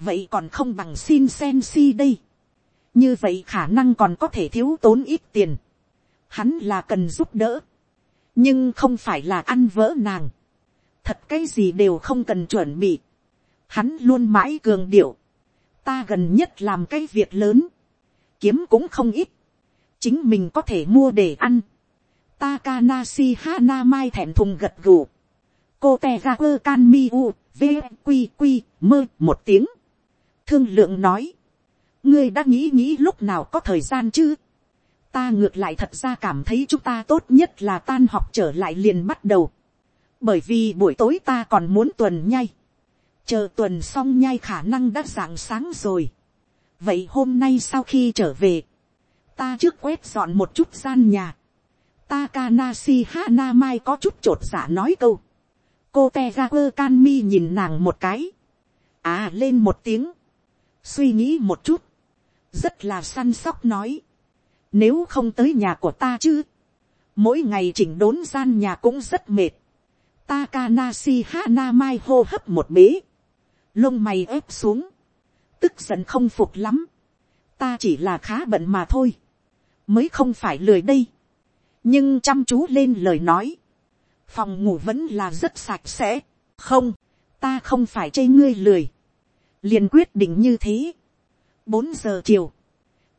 Speaker 1: vậy còn không bằng xin sen si đây, như vậy khả năng còn có thể thiếu tốn ít tiền, hắn là cần giúp đỡ, nhưng không phải là ăn vỡ nàng, thật cái gì đều không cần chuẩn bị, hắn luôn mãi cường điệu, ta gần nhất làm cái việc lớn, kiếm cũng không ít, chính mình có thể mua để ăn. Takanashi Hanamai thẹn thùng gật gù. Cô Tegaku Kanmiu, V, Quy Quy, mơ một tiếng. Thương lượng nói. Ngươi đã nghĩ nghĩ lúc nào có thời gian chứ? Ta ngược lại thật ra cảm thấy chúng ta tốt nhất là tan học trở lại liền bắt đầu. Bởi vì buổi tối ta còn muốn tuần nhai. Chờ tuần xong nhai khả năng đã rạng sáng rồi vậy hôm nay sau khi trở về, ta trước quét dọn một chút gian nhà, Takanashi Hanamai có chút trột dạ nói câu. Cô Tegaku Kanmi nhìn nàng một cái. À lên một tiếng. Suy nghĩ một chút. Rất là săn sóc nói. Nếu không tới nhà của ta chứ. Mỗi ngày chỉnh đốn gian nhà cũng rất mệt. Takanashi Hanamai hô hấp một bế. Lông mày ép xuống tức giận không phục lắm, ta chỉ là khá bận mà thôi, mới không phải lười đây, nhưng chăm chú lên lời nói, phòng ngủ vẫn là rất sạch sẽ, không, ta không phải chê ngươi lười, liền quyết định như thế, bốn giờ chiều,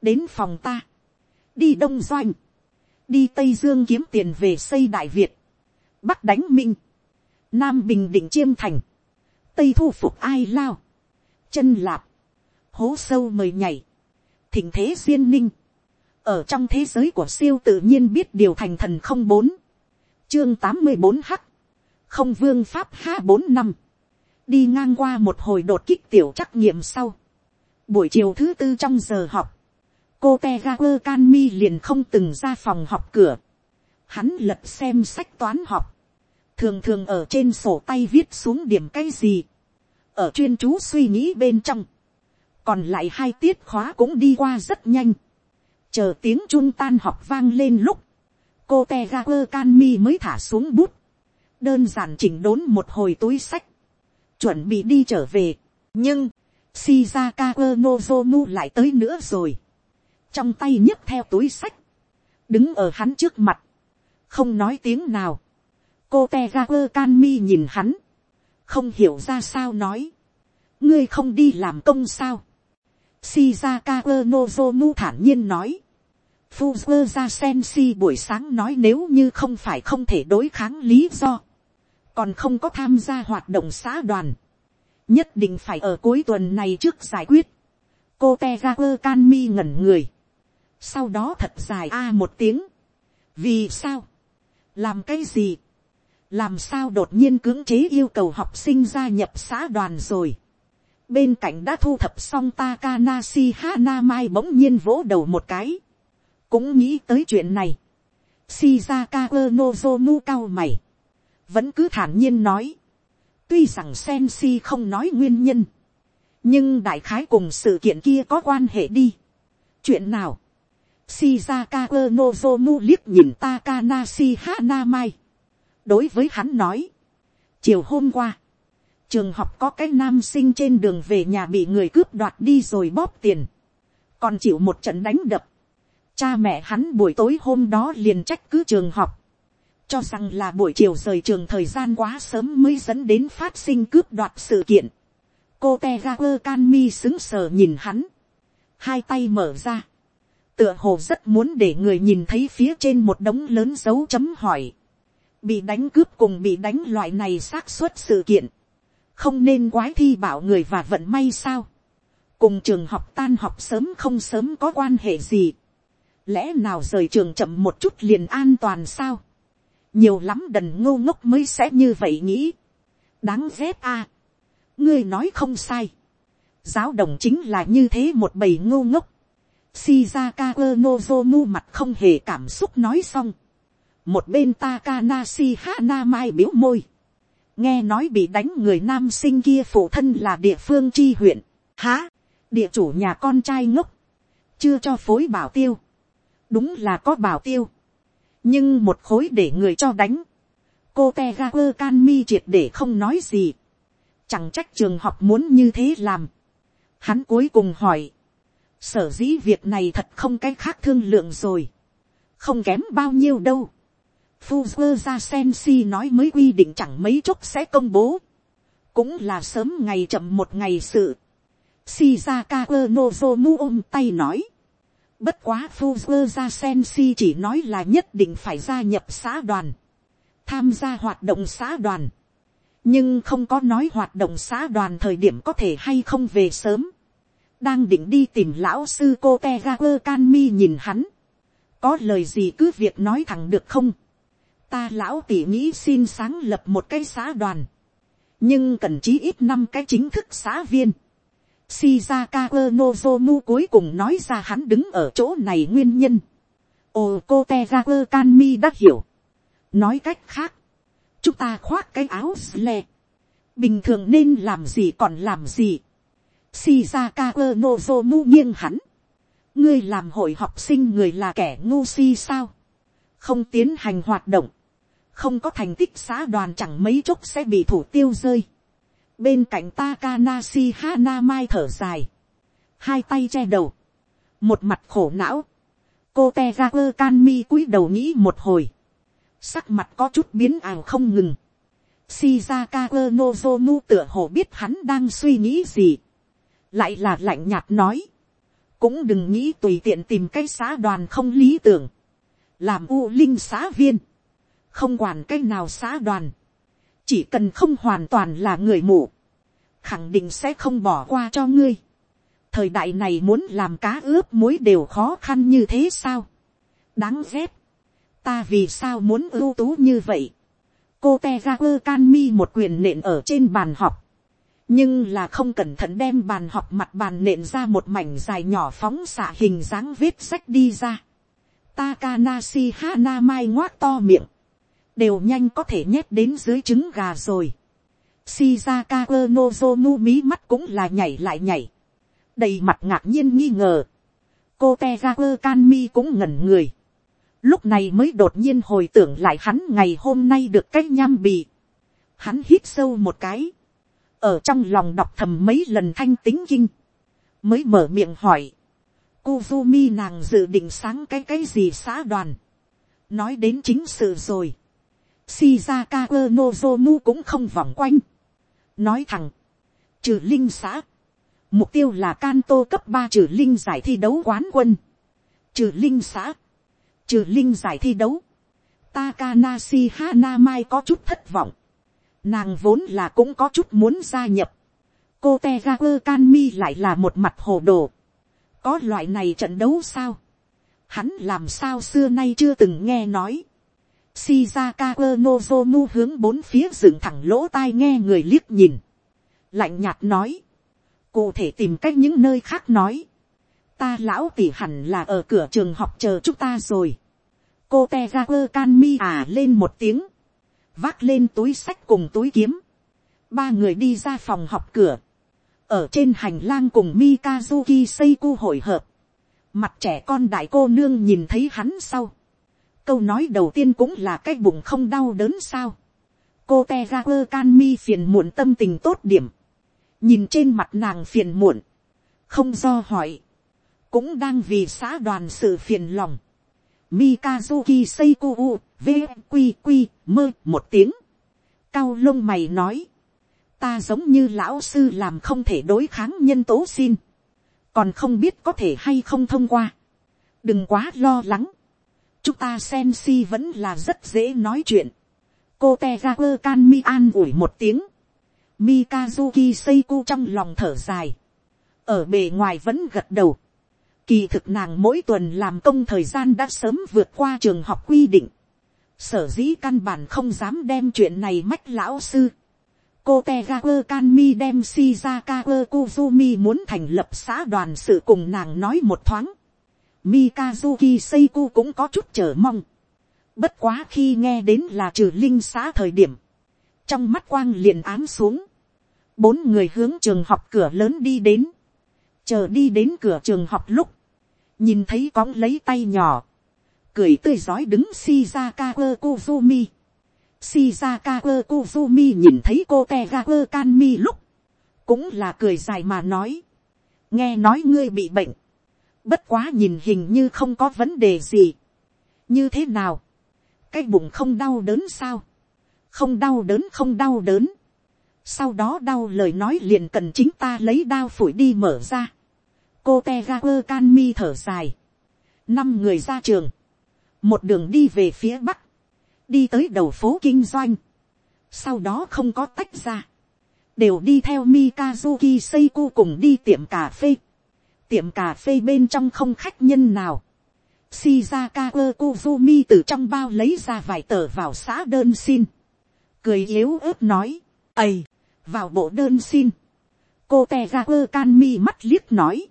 Speaker 1: đến phòng ta, đi đông doanh, đi tây dương kiếm tiền về xây đại việt, bắc đánh minh, nam bình định chiêm thành, tây thu phục ai lao, chân lạp, hố sâu mời nhảy, thỉnh thế duyên ninh, ở trong thế giới của siêu tự nhiên biết điều thành thần không bốn, chương tám mươi bốn h, không vương pháp h bốn năm, đi ngang qua một hồi đột kích tiểu trắc nghiệm sau, buổi chiều thứ tư trong giờ học, cô te ga quơ can mi liền không từng ra phòng học cửa, hắn lật xem sách toán học, thường thường ở trên sổ tay viết xuống điểm cái gì, ở chuyên chú suy nghĩ bên trong, còn lại hai tiết khóa cũng đi qua rất nhanh, chờ tiếng chun tan học vang lên lúc, cô te ga quơ can mi mới thả xuống bút, đơn giản chỉnh đốn một hồi túi sách, chuẩn bị đi trở về, nhưng, Shizaka Nozomu lại tới nữa rồi, trong tay nhấc theo túi sách, đứng ở hắn trước mặt, không nói tiếng nào, cô te ga quơ can mi nhìn hắn, không hiểu ra sao nói, ngươi không đi làm công sao, Shizaka Nozomu thản nhiên nói, Fuzzer ra Sensi buổi sáng nói nếu như không phải không thể đối kháng lý do, còn không có tham gia hoạt động xã đoàn, nhất định phải ở cuối tuần này trước giải quyết. cô te ga quơ can mi ngẩn người, sau đó thật dài a à một tiếng, vì sao, làm cái gì, làm sao đột nhiên cưỡng chế yêu cầu học sinh gia nhập xã đoàn rồi. bên cạnh đã thu thập xong Takanashi Hanamai bỗng nhiên vỗ đầu một cái, cũng nghĩ tới chuyện này. Shizaka Nozomu cao mày, vẫn cứ thản nhiên nói, tuy rằng sen si không nói nguyên nhân, nhưng đại khái cùng sự kiện kia có quan hệ đi. chuyện nào, Shizaka Nozomu liếc nhìn Takanashi Hanamai, đối với hắn nói, chiều hôm qua, trường học có cái nam sinh trên đường về nhà bị người cướp đoạt đi rồi bóp tiền, còn chịu một trận đánh đập, cha mẹ hắn buổi tối hôm đó liền trách cứ trường học, cho rằng là buổi chiều rời trường thời gian quá sớm mới dẫn đến phát sinh cướp đoạt sự kiện. cô te ga quơ can mi xứng sờ nhìn hắn, hai tay mở ra, tựa hồ rất muốn để người nhìn thấy phía trên một đống lớn dấu chấm hỏi, bị đánh cướp cùng bị đánh loại này xác suất sự kiện, không nên quái thi bảo người và vận may sao, cùng trường học tan học sớm không sớm có quan hệ gì, lẽ nào rời trường chậm một chút liền an toàn sao, nhiều lắm đần ngô ngốc mới sẽ như vậy nghĩ, đáng ghét a, ngươi nói không sai, giáo đồng chính là như thế một bầy ngô ngốc, Shizaka Nozomu mặt không hề cảm xúc nói xong. Một bên Takanashi Hanamai biếu môi. Nghe nói bị đánh người nam sinh kia phụ thân là địa phương chi huyện. hả? địa chủ nhà con trai ngốc. Chưa cho phối bảo tiêu. Đúng là có bảo tiêu. Nhưng một khối để người cho đánh. Cô teager can mi triệt để không nói gì. Chẳng trách trường học muốn như thế làm. Hắn cuối cùng hỏi sở dĩ việc này thật không cái khác thương lượng rồi, không kém bao nhiêu đâu. Fuzzer ra Sensi nói mới quy định chẳng mấy chốc sẽ công bố, cũng là sớm ngày chậm một ngày sự. Shizaka Nozomu ôm tay nói, bất quá Fuzzer ra Sensi chỉ nói là nhất định phải gia nhập xã đoàn, tham gia hoạt động xã đoàn, nhưng không có nói hoạt động xã đoàn thời điểm có thể hay không về sớm. Đang định đi tìm lão sư cô te ga quơ can mi nhìn hắn, có lời gì cứ việc nói thẳng được không, ta lão tỉ nghĩ xin sáng lập một cái xã đoàn, nhưng cần chí ít năm cái chính thức xã viên. Shizaka Nozomu cuối cùng nói ra hắn đứng ở chỗ này nguyên nhân. Ồ cô Kanmi đã hiểu. Nói cách khác, chúng ta khoác cái áo sle. Bình thường nên làm gì còn làm gì. Shizaka Nozomu nghiêng hắn. Ngươi làm hội học sinh người là kẻ ngu si sao? Không tiến hành hoạt động. Không có thành tích xã đoàn chẳng mấy chốc sẽ bị thủ tiêu rơi. Bên cạnh Takanashi Hanamai thở dài. Hai tay che đầu. Một mặt khổ não. Cô Tegaku Kanmi cúi đầu nghĩ một hồi. Sắc mặt có chút biến ảo không ngừng. Shizaka Nozomu tựa hồ biết hắn đang suy nghĩ gì lại là lạnh nhạt nói, cũng đừng nghĩ tùy tiện tìm cái xã đoàn không lý tưởng, làm u linh xã viên, không quản cái nào xã đoàn, chỉ cần không hoàn toàn là người mù, khẳng định sẽ không bỏ qua cho ngươi. thời đại này muốn làm cá ướp muối đều khó khăn như thế sao. đáng ghét. ta vì sao muốn ưu tú như vậy. cô te ra quơ can mi một quyền nện ở trên bàn học nhưng là không cẩn thận đem bàn học mặt bàn nện ra một mảnh dài nhỏ phóng xạ hình dáng vết sách đi ra. Takanasi Hana mai ngoác to miệng, đều nhanh có thể nhét đến dưới trứng gà rồi. Shizaka Nozomu mí mắt cũng là nhảy lại nhảy, đầy mặt ngạc nhiên nghi ngờ. cô Tegaku kanmi cũng ngẩn người. lúc này mới đột nhiên hồi tưởng lại hắn ngày hôm nay được cái nham bì. hắn hít sâu một cái ở trong lòng đọc thầm mấy lần thanh tính kinh, mới mở miệng hỏi, Kuzumi nàng dự định sáng cái cái gì xã đoàn, nói đến chính sự rồi, Shizaka Nozomu cũng không vòng quanh, nói thẳng, trừ linh xã, mục tiêu là Kanto cấp ba trừ linh giải thi đấu quán quân, trừ linh xã, trừ linh giải thi đấu, Takanashi Hanamai có chút thất vọng, Nàng vốn là cũng có chút muốn gia nhập. Cô Tegaku Kanmi lại là một mặt hồ đồ. Có loại này trận đấu sao? Hắn làm sao xưa nay chưa từng nghe nói. Shizaka Nozomu hướng bốn phía dựng thẳng lỗ tai nghe người liếc nhìn. Lạnh nhạt nói. Cụ thể tìm cách những nơi khác nói. Ta lão tỷ hẳn là ở cửa trường học chờ chúng ta rồi. Cô Tegaku Kanmi à lên một tiếng vác lên túi sách cùng túi kiếm, ba người đi ra phòng học cửa, ở trên hành lang cùng Mikazuki Seiku hội hợp, mặt trẻ con đại cô nương nhìn thấy hắn sau, câu nói đầu tiên cũng là cái bụng không đau đớn sao, cô te ra quơ can mi phiền muộn tâm tình tốt điểm, nhìn trên mặt nàng phiền muộn, không do hỏi, cũng đang vì xã đoàn sự phiền lòng, Mikazuki Seiko u, vqq mơ một tiếng. Cao lông mày nói. Ta giống như lão sư làm không thể đối kháng nhân tố xin. Còn không biết có thể hay không thông qua. Đừng quá lo lắng. Chúng ta sen si vẫn là rất dễ nói chuyện. Cô Tegaku Kanmi an ủi một tiếng. Mikazuki seiku trong lòng thở dài. Ở bề ngoài vẫn gật đầu Kỳ thực nàng mỗi tuần làm công thời gian đã sớm vượt qua trường học quy định. Sở dĩ căn bản không dám đem chuyện này mách lão sư. Cô Tegaku Kanmi đem Shizaka Kuzumi muốn thành lập xã đoàn sự cùng nàng nói một thoáng. Mikazuki Seiku cũng có chút chờ mong. Bất quá khi nghe đến là trừ linh xã thời điểm. Trong mắt quang liền ám xuống. Bốn người hướng trường học cửa lớn đi đến. Chờ đi đến cửa trường học lúc nhìn thấy cóng lấy tay nhỏ, cười tươi giói đứng shizaka kuzumi. shizaka kuzumi nhìn thấy cô tega kanmi lúc, cũng là cười dài mà nói, nghe nói ngươi bị bệnh, bất quá nhìn hình như không có vấn đề gì, như thế nào, cái bụng không đau đớn sao, không đau đớn không đau đớn, sau đó đau lời nói liền cần chính ta lấy đao phổi đi mở ra. Cô te ga quơ can mi thở dài, năm người ra trường, một đường đi về phía bắc, đi tới đầu phố kinh doanh, sau đó không có tách ra, đều đi theo Mikazuki Seiko cùng đi tiệm cà phê, tiệm cà phê bên trong không khách nhân nào, Shizaka Kozumi từ trong bao lấy ra vài tờ vào xã đơn xin, cười yếu ớt nói, ầy, vào bộ đơn xin, cô Tegaku Kanmi mắt liếc nói,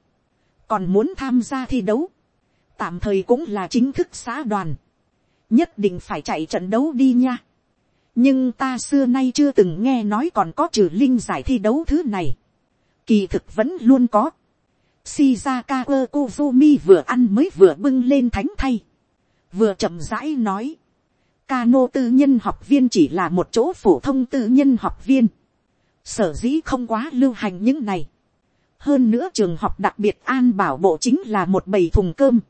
Speaker 1: còn muốn tham gia thi đấu, tạm thời cũng là chính thức xã đoàn, nhất định phải chạy trận đấu đi nha. nhưng ta xưa nay chưa từng nghe nói còn có trừ linh giải thi đấu thứ này, kỳ thực vẫn luôn có. Shizaka Kozumi vừa ăn mới vừa bưng lên thánh thay, vừa chậm rãi nói, Cano tư nhân học viên chỉ là một chỗ phổ thông tư nhân học viên. Sở dĩ không quá lưu hành những này. Hơn nữa trường học đặc biệt an bảo bộ chính là một bầy thùng cơm,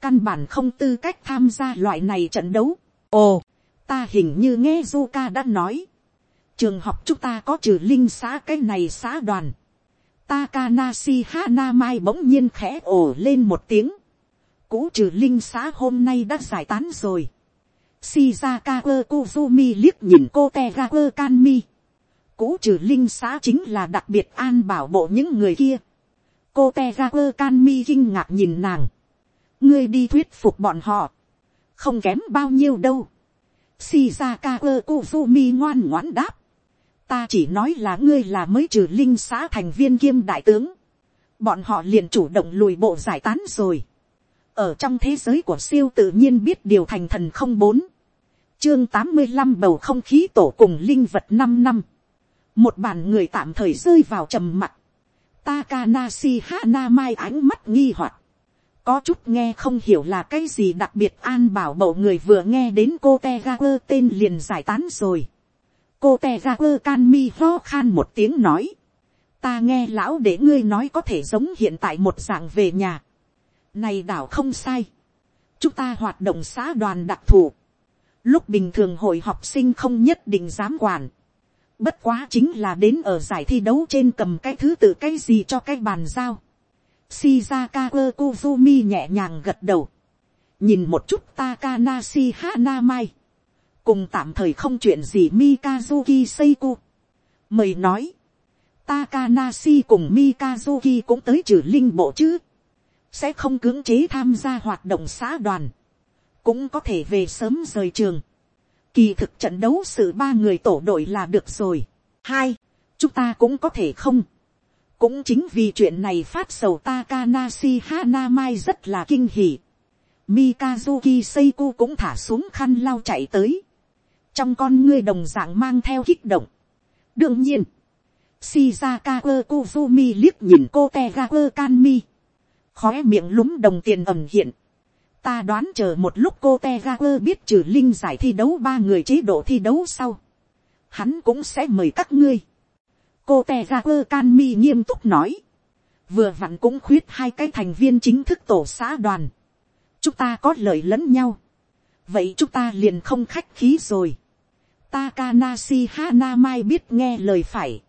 Speaker 1: căn bản không tư cách tham gia loại này trận đấu. ồ, ta hình như nghe Zuka đã nói, trường học chúng ta có trừ linh xã cái này xã đoàn, Takanashi Hanamai bỗng nhiên khẽ ồ lên một tiếng. Cũ trừ linh xã hôm nay đã giải tán rồi. Shizaka Kozumi liếc nhìn cô Tegaku Kanmi cũ trừ linh xã chính là đặc biệt an bảo bộ những người kia. cô Tegaku Kanmi kinh ngạc nhìn nàng. ngươi đi thuyết phục bọn họ. không kém bao nhiêu đâu. shizaka kuzumi ngoan ngoãn đáp ta chỉ nói là ngươi là mới trừ linh xã thành viên kiêm đại tướng, bọn họ liền chủ động lùi bộ giải tán rồi. ở trong thế giới của siêu tự nhiên biết điều thành thần không bốn, chương tám mươi năm bầu không khí tổ cùng linh vật năm năm, một bản người tạm thời rơi vào trầm mặt, Takanashi Hana Mai ánh mắt nghi hoặc. Có chút nghe không hiểu là cái gì đặc biệt an bảo bầu người vừa nghe đến cô te tên liền giải tán rồi cô te ra quơ can mi ho khan một tiếng nói. ta nghe lão để ngươi nói có thể giống hiện tại một dạng về nhà. này đảo không sai. chúng ta hoạt động xã đoàn đặc thù. lúc bình thường hội học sinh không nhất định dám quản. bất quá chính là đến ở giải thi đấu trên cầm cái thứ tự cái gì cho cái bàn giao Shizaka Kuzumi nhẹ nhàng gật đầu. Nhìn một chút Takanashi Hanamai. Cùng tạm thời không chuyện gì Mikazuki seiku Mời nói. Takanashi cùng Mikazuki cũng tới trừ linh bộ chứ. Sẽ không cưỡng chế tham gia hoạt động xã đoàn. Cũng có thể về sớm rời trường. Kỳ thực trận đấu sự ba người tổ đội là được rồi. Hai, chúng ta cũng có thể không cũng chính vì chuyện này phát sầu Takanashi Hanamai rất là kinh hỉ. Mikazuki Seiko cũng thả xuống khăn lau chạy tới. Trong con ngươi đồng dạng mang theo kích động. Đương nhiên, Shizaka Kozumi liếc nhìn cô Tegaku Kanmi. Khóe miệng lúng đồng tiền ẩm hiện. Ta đoán chờ một lúc cô Tegaku biết trừ linh giải thi đấu ba người chế độ thi đấu sau. Hắn cũng sẽ mời các ngươi cô te ga quơ canmi nghiêm túc nói, vừa vặn cũng khuyết hai cái thành viên chính thức tổ xã đoàn, chúng ta có lợi lẫn nhau, vậy chúng ta liền không khách khí rồi. Takanashi Hanamai biết nghe lời phải,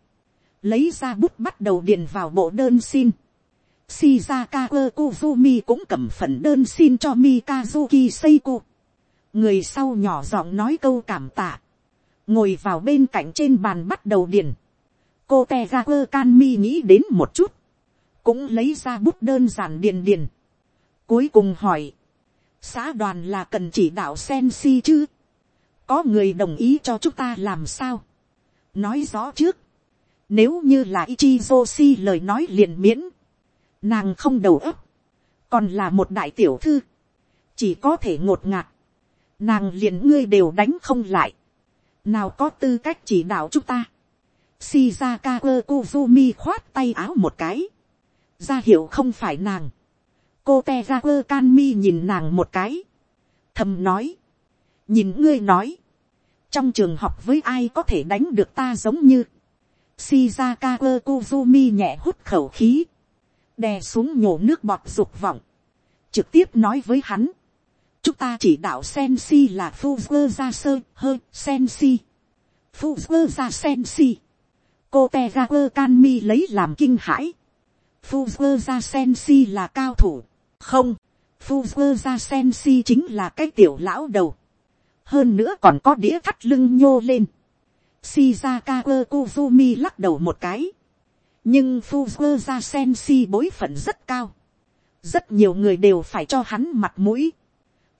Speaker 1: lấy ra bút bắt đầu điền vào bộ đơn xin. Shizaka Kuzumi cũng cầm phần đơn xin cho Mikazuki Seiko. Người sau nhỏ giọng nói câu cảm tạ. Ngồi vào bên cạnh trên bàn bắt đầu điền cô Tegaku Kanmi nghĩ đến một chút, cũng lấy ra bút đơn giản điền điền. cuối cùng hỏi, xã đoàn là cần chỉ đạo Sensi chứ, có người đồng ý cho chúng ta làm sao, nói rõ trước, nếu như là Ichizoshi lời nói liền miễn, nàng không đầu óc, còn là một đại tiểu thư, chỉ có thể ngột ngạt, nàng liền ngươi đều đánh không lại, nào có tư cách chỉ đạo chúng ta, Shizaka Kozumi khoát tay áo một cái. Ra hiệu không phải nàng. Cô Tegaku Kanmi nhìn nàng một cái. Thầm nói. Nhìn ngươi nói. Trong trường học với ai có thể đánh được ta giống như. Shizaka kuzumi nhẹ hút khẩu khí. Đè xuống nhổ nước bọt dục vọng. Trực tiếp nói với hắn. Chúng ta chỉ đạo sen si là Fuzzer ra sơ hơi Sensi. Fuzzer ra Sensi cô te ra ơ can mi lấy làm kinh hãi. Fuzzer ra sensi là cao thủ. không, Fuzzer ra sensi chính là cái tiểu lão đầu hơn nữa còn có đĩa thắt lưng nhô lên. Shizaka Kozumi lắc đầu một cái. nhưng Fuzua ra sensi bối phận rất cao. rất nhiều người đều phải cho hắn mặt mũi.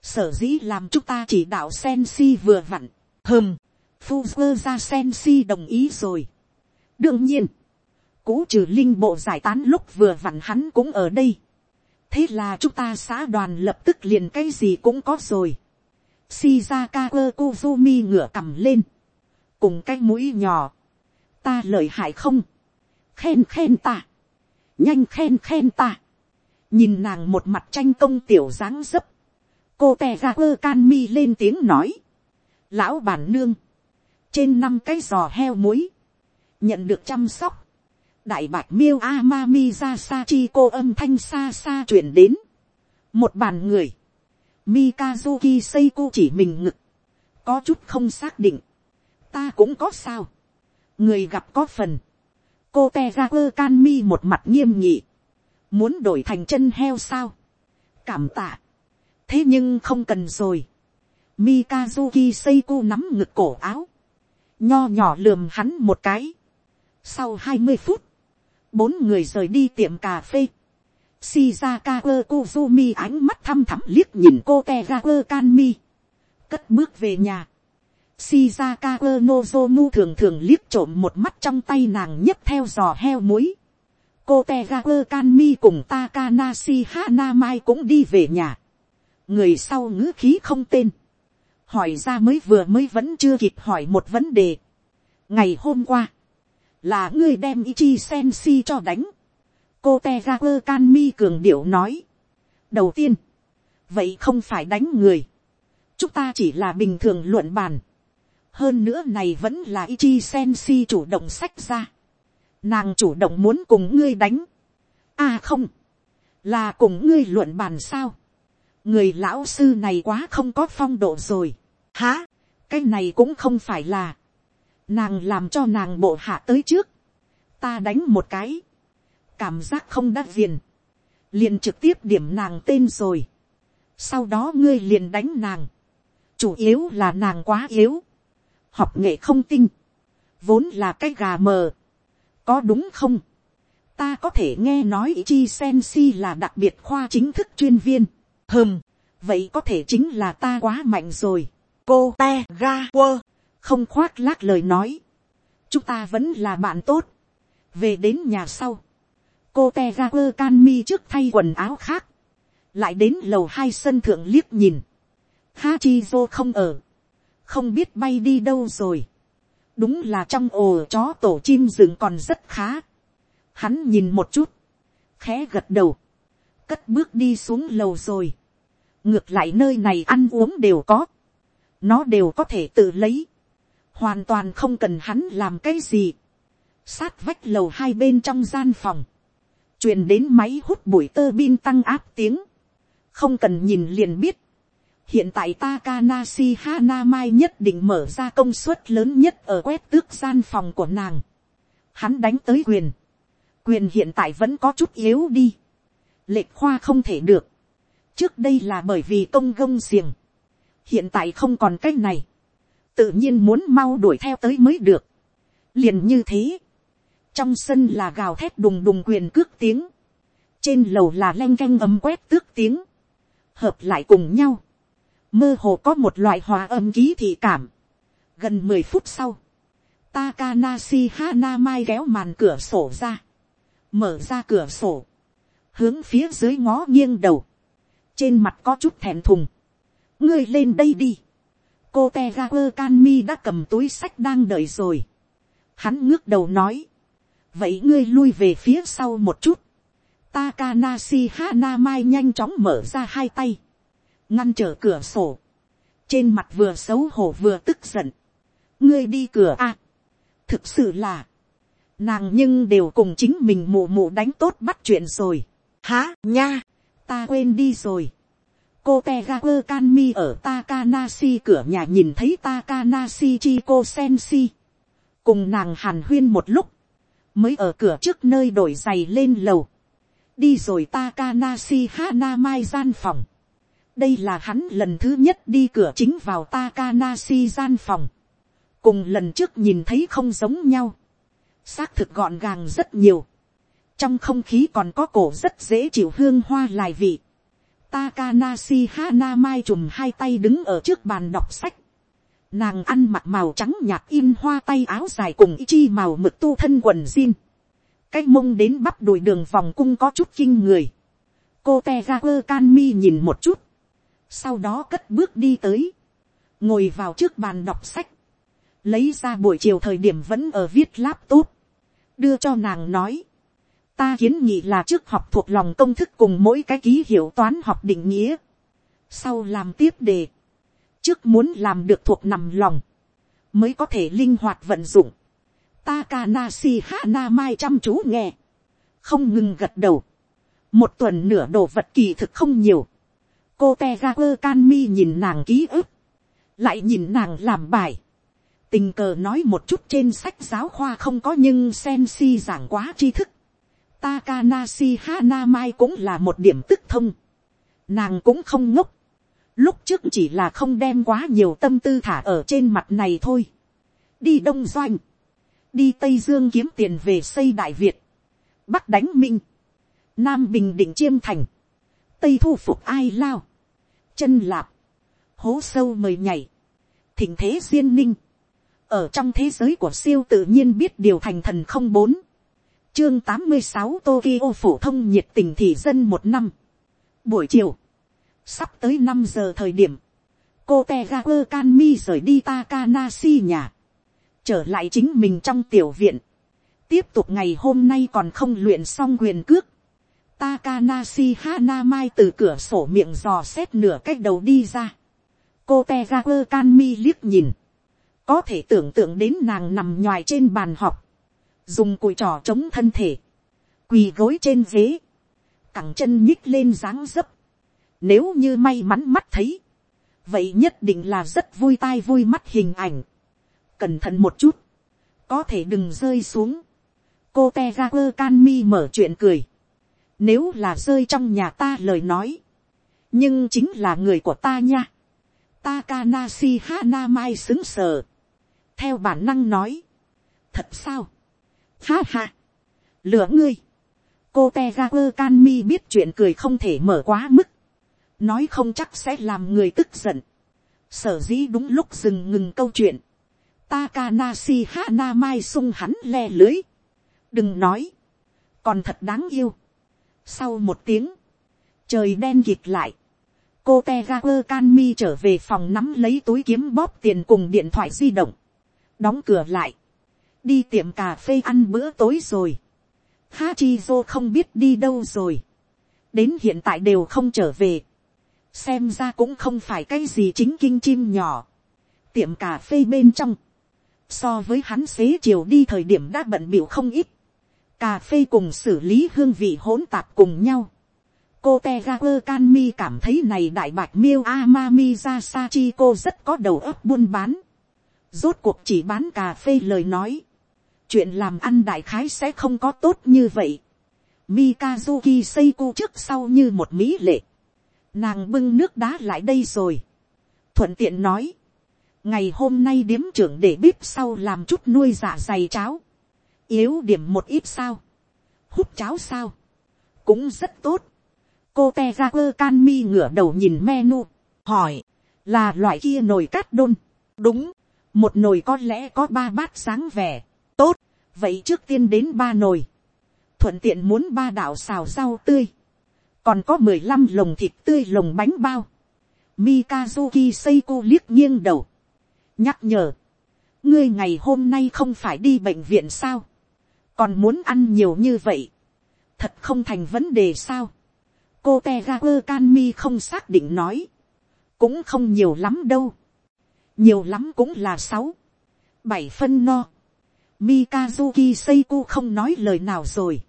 Speaker 1: sở dĩ làm chúng ta chỉ đạo sensi vừa vặn. Hừm, Fuzua ra sensi đồng ý rồi đương nhiên, cũ trừ linh bộ giải tán lúc vừa vặn hắn cũng ở đây. thế là chúng ta xã đoàn lập tức liền cái gì cũng có rồi. Shizaka Kozumi ngửa cầm lên, cùng cái mũi nhỏ, ta lợi hại không, khen khen ta, nhanh khen khen ta, nhìn nàng một mặt tranh công tiểu dáng dấp, cô tè ra quơ can mi lên tiếng nói, lão bản nương, trên năm cái giò heo muối, nhận được chăm sóc, đại bạch miêu amami ra sa chi cô âm thanh xa xa chuyển đến, một bàn người, mikazuki seiko chỉ mình ngực, có chút không xác định, ta cũng có sao, người gặp có phần, cô te ra quơ can mi một mặt nghiêm nghị, muốn đổi thành chân heo sao, cảm tạ, thế nhưng không cần rồi, mikazuki seiko nắm ngực cổ áo, nho nhỏ lườm hắn một cái, sau hai mươi phút, bốn người rời đi tiệm cà phê. Shizaka Kozumi ánh mắt thăm thẳm liếc nhìn cô Tegaku Kanmi. Cất bước về nhà. Shizaka Nozomu thường thường liếc trộm một mắt trong tay nàng nhấp theo giò heo muối. Cô Tegaku Kanmi cùng Takanashi Hanamai cũng đi về nhà. Người sau ngữ khí không tên. Hỏi ra mới vừa mới vẫn chưa kịp hỏi một vấn đề. Ngày hôm qua. Là ngươi đem Ichi Senshi cho đánh. Cô Tevager Can Mi cường điệu nói. Đầu tiên. Vậy không phải đánh người. Chúng ta chỉ là bình thường luận bàn hơn nữa này vẫn là Ichi Sensi chủ động sách ra. Nàng chủ động muốn cùng ngươi đánh. À không. Là cùng ngươi luận bàn sao. Người lão sư này quá không có phong độ rồi. Hả? Cái này cũng không phải là. Nàng làm cho nàng bộ hạ tới trước. Ta đánh một cái. Cảm giác không đắt viền. Liền trực tiếp điểm nàng tên rồi. Sau đó ngươi liền đánh nàng. Chủ yếu là nàng quá yếu. Học nghệ không tinh, vốn là cái gà mờ, có đúng không, ta có thể nghe nói chi sen si là đặc biệt khoa chính thức chuyên viên, hơm, vậy có thể chính là ta quá mạnh rồi, cô te ga quơ, không khoác lác lời nói, chúng ta vẫn là bạn tốt, về đến nhà sau, cô te ra quơ can mi trước thay quần áo khác, lại đến lầu hai sân thượng liếc nhìn, ha chi vô không ở, không biết bay đi đâu rồi. đúng là trong ồ chó tổ chim rừng còn rất khá. hắn nhìn một chút, khẽ gật đầu, cất bước đi xuống lầu rồi. ngược lại nơi này ăn uống đều có, nó đều có thể tự lấy, hoàn toàn không cần hắn làm cái gì. sát vách lầu hai bên trong gian phòng, truyền đến máy hút bụi tơ bin tăng áp tiếng, không cần nhìn liền biết, hiện tại Takanashi Hanamai nhất định mở ra công suất lớn nhất ở quét tước gian phòng của nàng. Hắn đánh tới quyền. Quyền hiện tại vẫn có chút yếu đi. Lệch khoa không thể được. Trước đây là bởi vì công gông xiềng. Hiện tại không còn cách này. Tự nhiên muốn mau đuổi theo tới mới được. Liền như thế. Trong sân là gào thét đùng đùng quyền cước tiếng. Trên lầu là len canh ấm quét tước tiếng. Hợp lại cùng nhau. Mơ hồ có một loại hòa âm ký thị cảm. gần mười phút sau, Takanashi Hanamai kéo màn cửa sổ ra, mở ra cửa sổ, hướng phía dưới ngó nghiêng đầu, trên mặt có chút thèm thùng, ngươi lên đây đi, cô te ga quơ can mi đã cầm túi sách đang đợi rồi, hắn ngước đầu nói, vậy ngươi lui về phía sau một chút, Takanasi Hanamai nhanh chóng mở ra hai tay, ngăn trở cửa sổ, trên mặt vừa xấu hổ vừa tức giận, ngươi đi cửa a, thực sự là, nàng nhưng đều cùng chính mình mù mù đánh tốt bắt chuyện rồi, há nha, ta quên đi rồi, cô te ga ở Takanasi cửa nhà nhìn thấy Takanasi chi cô sensi, cùng nàng hàn huyên một lúc, mới ở cửa trước nơi đổi giày lên lầu, đi rồi Takanashi hana mai gian phòng, đây là hắn lần thứ nhất đi cửa chính vào Takanashi gian phòng. cùng lần trước nhìn thấy không giống nhau. xác thực gọn gàng rất nhiều. trong không khí còn có cổ rất dễ chịu hương hoa lại vị. Takanashi Hana Mai chùm hai tay đứng ở trước bàn đọc sách. Nàng ăn mặc màu trắng nhạt in hoa tay áo dài cùng chi màu mực tu thân quần jean. Cái mông đến bắp đùi đường vòng cung có chút kinh người. Cô tejaer can mi nhìn một chút. Sau đó cất bước đi tới, ngồi vào trước bàn đọc sách, lấy ra buổi chiều thời điểm vẫn ở viết laptop, đưa cho nàng nói, ta kiến nghị là trước học thuộc lòng công thức cùng mỗi cái ký hiệu toán học định nghĩa, sau làm tiếp đề, trước muốn làm được thuộc nằm lòng, mới có thể linh hoạt vận dụng, Takanashi Hana Mai chăm chú nghe. Không ngừng gật đầu. Một tuần nửa đồ vật kỳ thực không nhiều cô te ga nhìn nàng ký ức, lại nhìn nàng làm bài, tình cờ nói một chút trên sách giáo khoa không có nhưng sen si giảng quá tri thức. Takanashi Hanamai cũng là một điểm tức thông. Nàng cũng không ngốc. Lúc trước chỉ là không đem quá nhiều tâm tư thả ở trên mặt này thôi. Đi Đông Doanh. Đi Tây Dương kiếm tiền về xây Đại Việt. Bắc đánh Minh. Nam Bình Định Chiêm Thành. Tây thu phục ai lao chân lạp, hố sâu mời nhảy, thịnh thế duyên ninh, ở trong thế giới của siêu tự nhiên biết điều thành thần không bốn, chương tám mươi sáu tokyo phổ thông nhiệt tình thị dân một năm, buổi chiều, sắp tới năm giờ thời điểm, cô Tegaku Kanmi rời đi Takanashi nhà, trở lại chính mình trong tiểu viện, tiếp tục ngày hôm nay còn không luyện xong quyền cước, Takanashi Hanamai từ cửa sổ miệng dò xét nửa cách đầu đi ra. Cô Tegaku Kanmi liếc nhìn. Có thể tưởng tượng đến nàng nằm nhòi trên bàn học Dùng cùi trò chống thân thể. Quỳ gối trên ghế. cẳng chân nhích lên dáng dấp. Nếu như may mắn mắt thấy. Vậy nhất định là rất vui tai vui mắt hình ảnh. Cẩn thận một chút. Có thể đừng rơi xuống. Cô Tegaku Kanmi mở chuyện cười nếu là rơi trong nhà ta lời nói. Nhưng chính là người của ta nha. Takanashi Hanamai xứng sờ. Theo bản năng nói. Thật sao? Ha ha. Lửa ngươi. Cô Tegaku Kanmi biết chuyện cười không thể mở quá mức. Nói không chắc sẽ làm người tức giận. Sở dĩ đúng lúc dừng ngừng câu chuyện. Takanashi Hanamai sung hắn le lưới. Đừng nói. Còn thật đáng yêu sau một tiếng, trời đen kịt lại. Cô Tegaper Kanmi trở về phòng nắm lấy túi kiếm bóp tiền cùng điện thoại di động. Đóng cửa lại. Đi tiệm cà phê ăn bữa tối rồi. Hachizo không biết đi đâu rồi. Đến hiện tại đều không trở về. Xem ra cũng không phải cái gì chính kinh chim nhỏ. Tiệm cà phê bên trong. So với hắn xế chiều đi thời điểm đã bận biểu không ít cà phê cùng xử lý hương vị hỗn tạp cùng nhau. cô te ga quơ can mi cảm thấy này đại bạch miêu amami ra sa chi cô rất có đầu óc buôn bán. rốt cuộc chỉ bán cà phê lời nói. chuyện làm ăn đại khái sẽ không có tốt như vậy. mikazuki seiko trước sau như một mỹ lệ nàng bưng nước đá lại đây rồi. thuận tiện nói. ngày hôm nay điếm trưởng để bếp sau làm chút nuôi dạ dày cháo. Yếu điểm một ít sao, hút cháo sao, cũng rất tốt. cô te ra quơ can mi ngửa đầu nhìn menu, hỏi, là loại kia nồi cát đôn, đúng, một nồi có lẽ có ba bát sáng vẻ, tốt, vậy trước tiên đến ba nồi, thuận tiện muốn ba đạo xào rau tươi, còn có mười lăm lồng thịt tươi lồng bánh bao, Mikazuki Seiko liếc nghiêng đầu, nhắc nhở, ngươi ngày hôm nay không phải đi bệnh viện sao, còn muốn ăn nhiều như vậy, thật không thành vấn đề sao. cô te ga quơ can mi không xác định nói, cũng không nhiều lắm đâu, nhiều lắm cũng là sáu, bảy phân no. Mikazuki Seiko không nói lời nào rồi,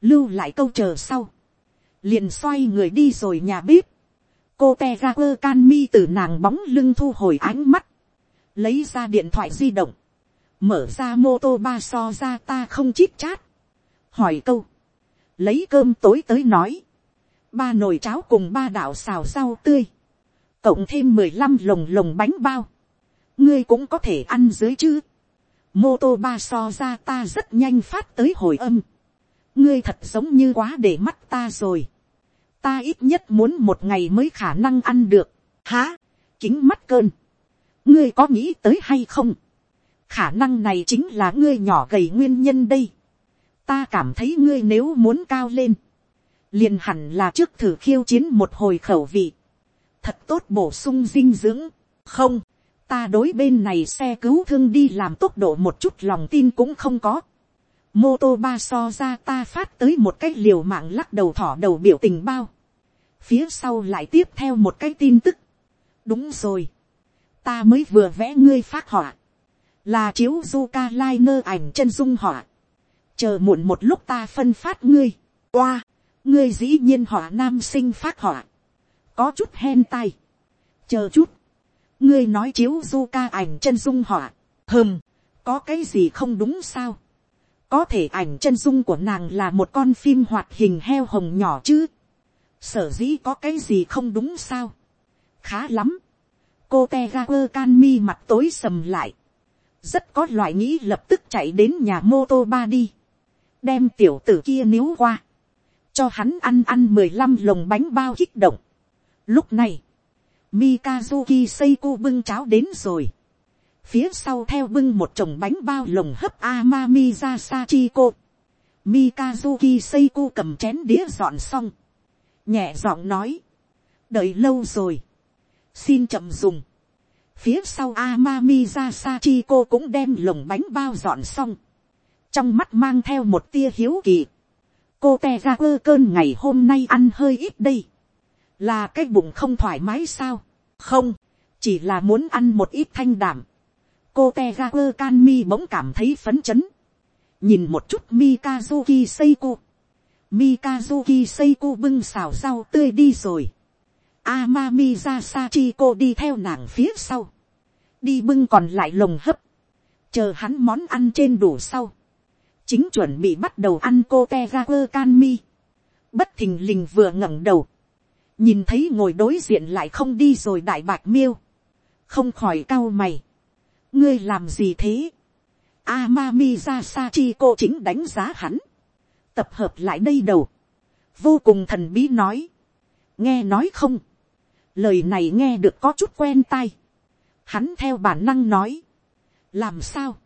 Speaker 1: lưu lại câu chờ sau, liền xoay người đi rồi nhà bếp, cô te ra quơ can mi từ nàng bóng lưng thu hồi ánh mắt, lấy ra điện thoại di động, mở ra mô tô ba so ra ta không chít chát, hỏi câu, lấy cơm tối tới nói, ba nồi cháo cùng ba đạo xào rau tươi, cộng thêm mười lăm lồng lồng bánh bao, ngươi cũng có thể ăn dưới chứ, mô tô ba so ra ta rất nhanh phát tới hồi âm, ngươi thật giống như quá để mắt ta rồi, ta ít nhất muốn một ngày mới khả năng ăn được, há, kính mắt cơn, ngươi có nghĩ tới hay không, khả năng này chính là ngươi nhỏ gầy nguyên nhân đây. ta cảm thấy ngươi nếu muốn cao lên, liền hẳn là trước thử khiêu chiến một hồi khẩu vị, thật tốt bổ sung dinh dưỡng, không, ta đối bên này xe cứu thương đi làm tốc độ một chút lòng tin cũng không có mô tô ba so ra ta phát tới một cái liều mạng lắc đầu thỏ đầu biểu tình bao. phía sau lại tiếp theo một cái tin tức. đúng rồi, ta mới vừa vẽ ngươi phát họa. Là chiếu du ca lai nơ ảnh chân dung họa, chờ muộn một lúc ta phân phát ngươi, qua ngươi dĩ nhiên họa nam sinh phát họa, có chút hen tay, chờ chút, ngươi nói chiếu du ca ảnh chân dung họa, Hừm, có cái gì không đúng sao, có thể ảnh chân dung của nàng là một con phim hoạt hình heo hồng nhỏ chứ, sở dĩ có cái gì không đúng sao, khá lắm, cô te ga quơ can mi mặt tối sầm lại, rất có loại nghĩ lập tức chạy đến nhà mô tô ba đi, đem tiểu tử kia níu qua, cho hắn ăn ăn mười lăm lồng bánh bao kích động. Lúc này, Mikazuki Seiko bưng cháo đến rồi, phía sau theo bưng một chồng bánh bao lồng hấp Amami ra Sachiko. Mikazuki Seiko cầm chén đĩa dọn xong. Nhẹ giọng nói. Đợi lâu rồi. Xin chậm dùng. Phía sau Amami ra Sachiko cũng đem lồng bánh bao dọn xong. Trong mắt mang theo một tia hiếu kỳ. Cô te ra ơ cơn ngày hôm nay ăn hơi ít đây. Là cái bụng không thoải mái sao? Không. Chỉ là muốn ăn một ít thanh đảm cô te ga quơ can mi bỗng cảm thấy phấn chấn. nhìn một chút mikazuki seiko. mikazuki seiko bưng xào rau tươi đi rồi. amami ra sachiko đi theo nàng phía sau. đi bưng còn lại lồng hấp. chờ hắn món ăn trên đủ sau. chính chuẩn bị bắt đầu ăn cô te ga quơ can mi. bất thình lình vừa ngẩng đầu. nhìn thấy ngồi đối diện lại không đi rồi đại bạc miêu. không khỏi cau mày ngươi làm gì thế. Amami ra cô chính đánh giá hắn. Tập hợp lại đây đầu. Vô cùng thần bí nói. Nghe nói không. Lời này nghe được có chút quen tai. Hắn theo bản năng nói. Làm sao?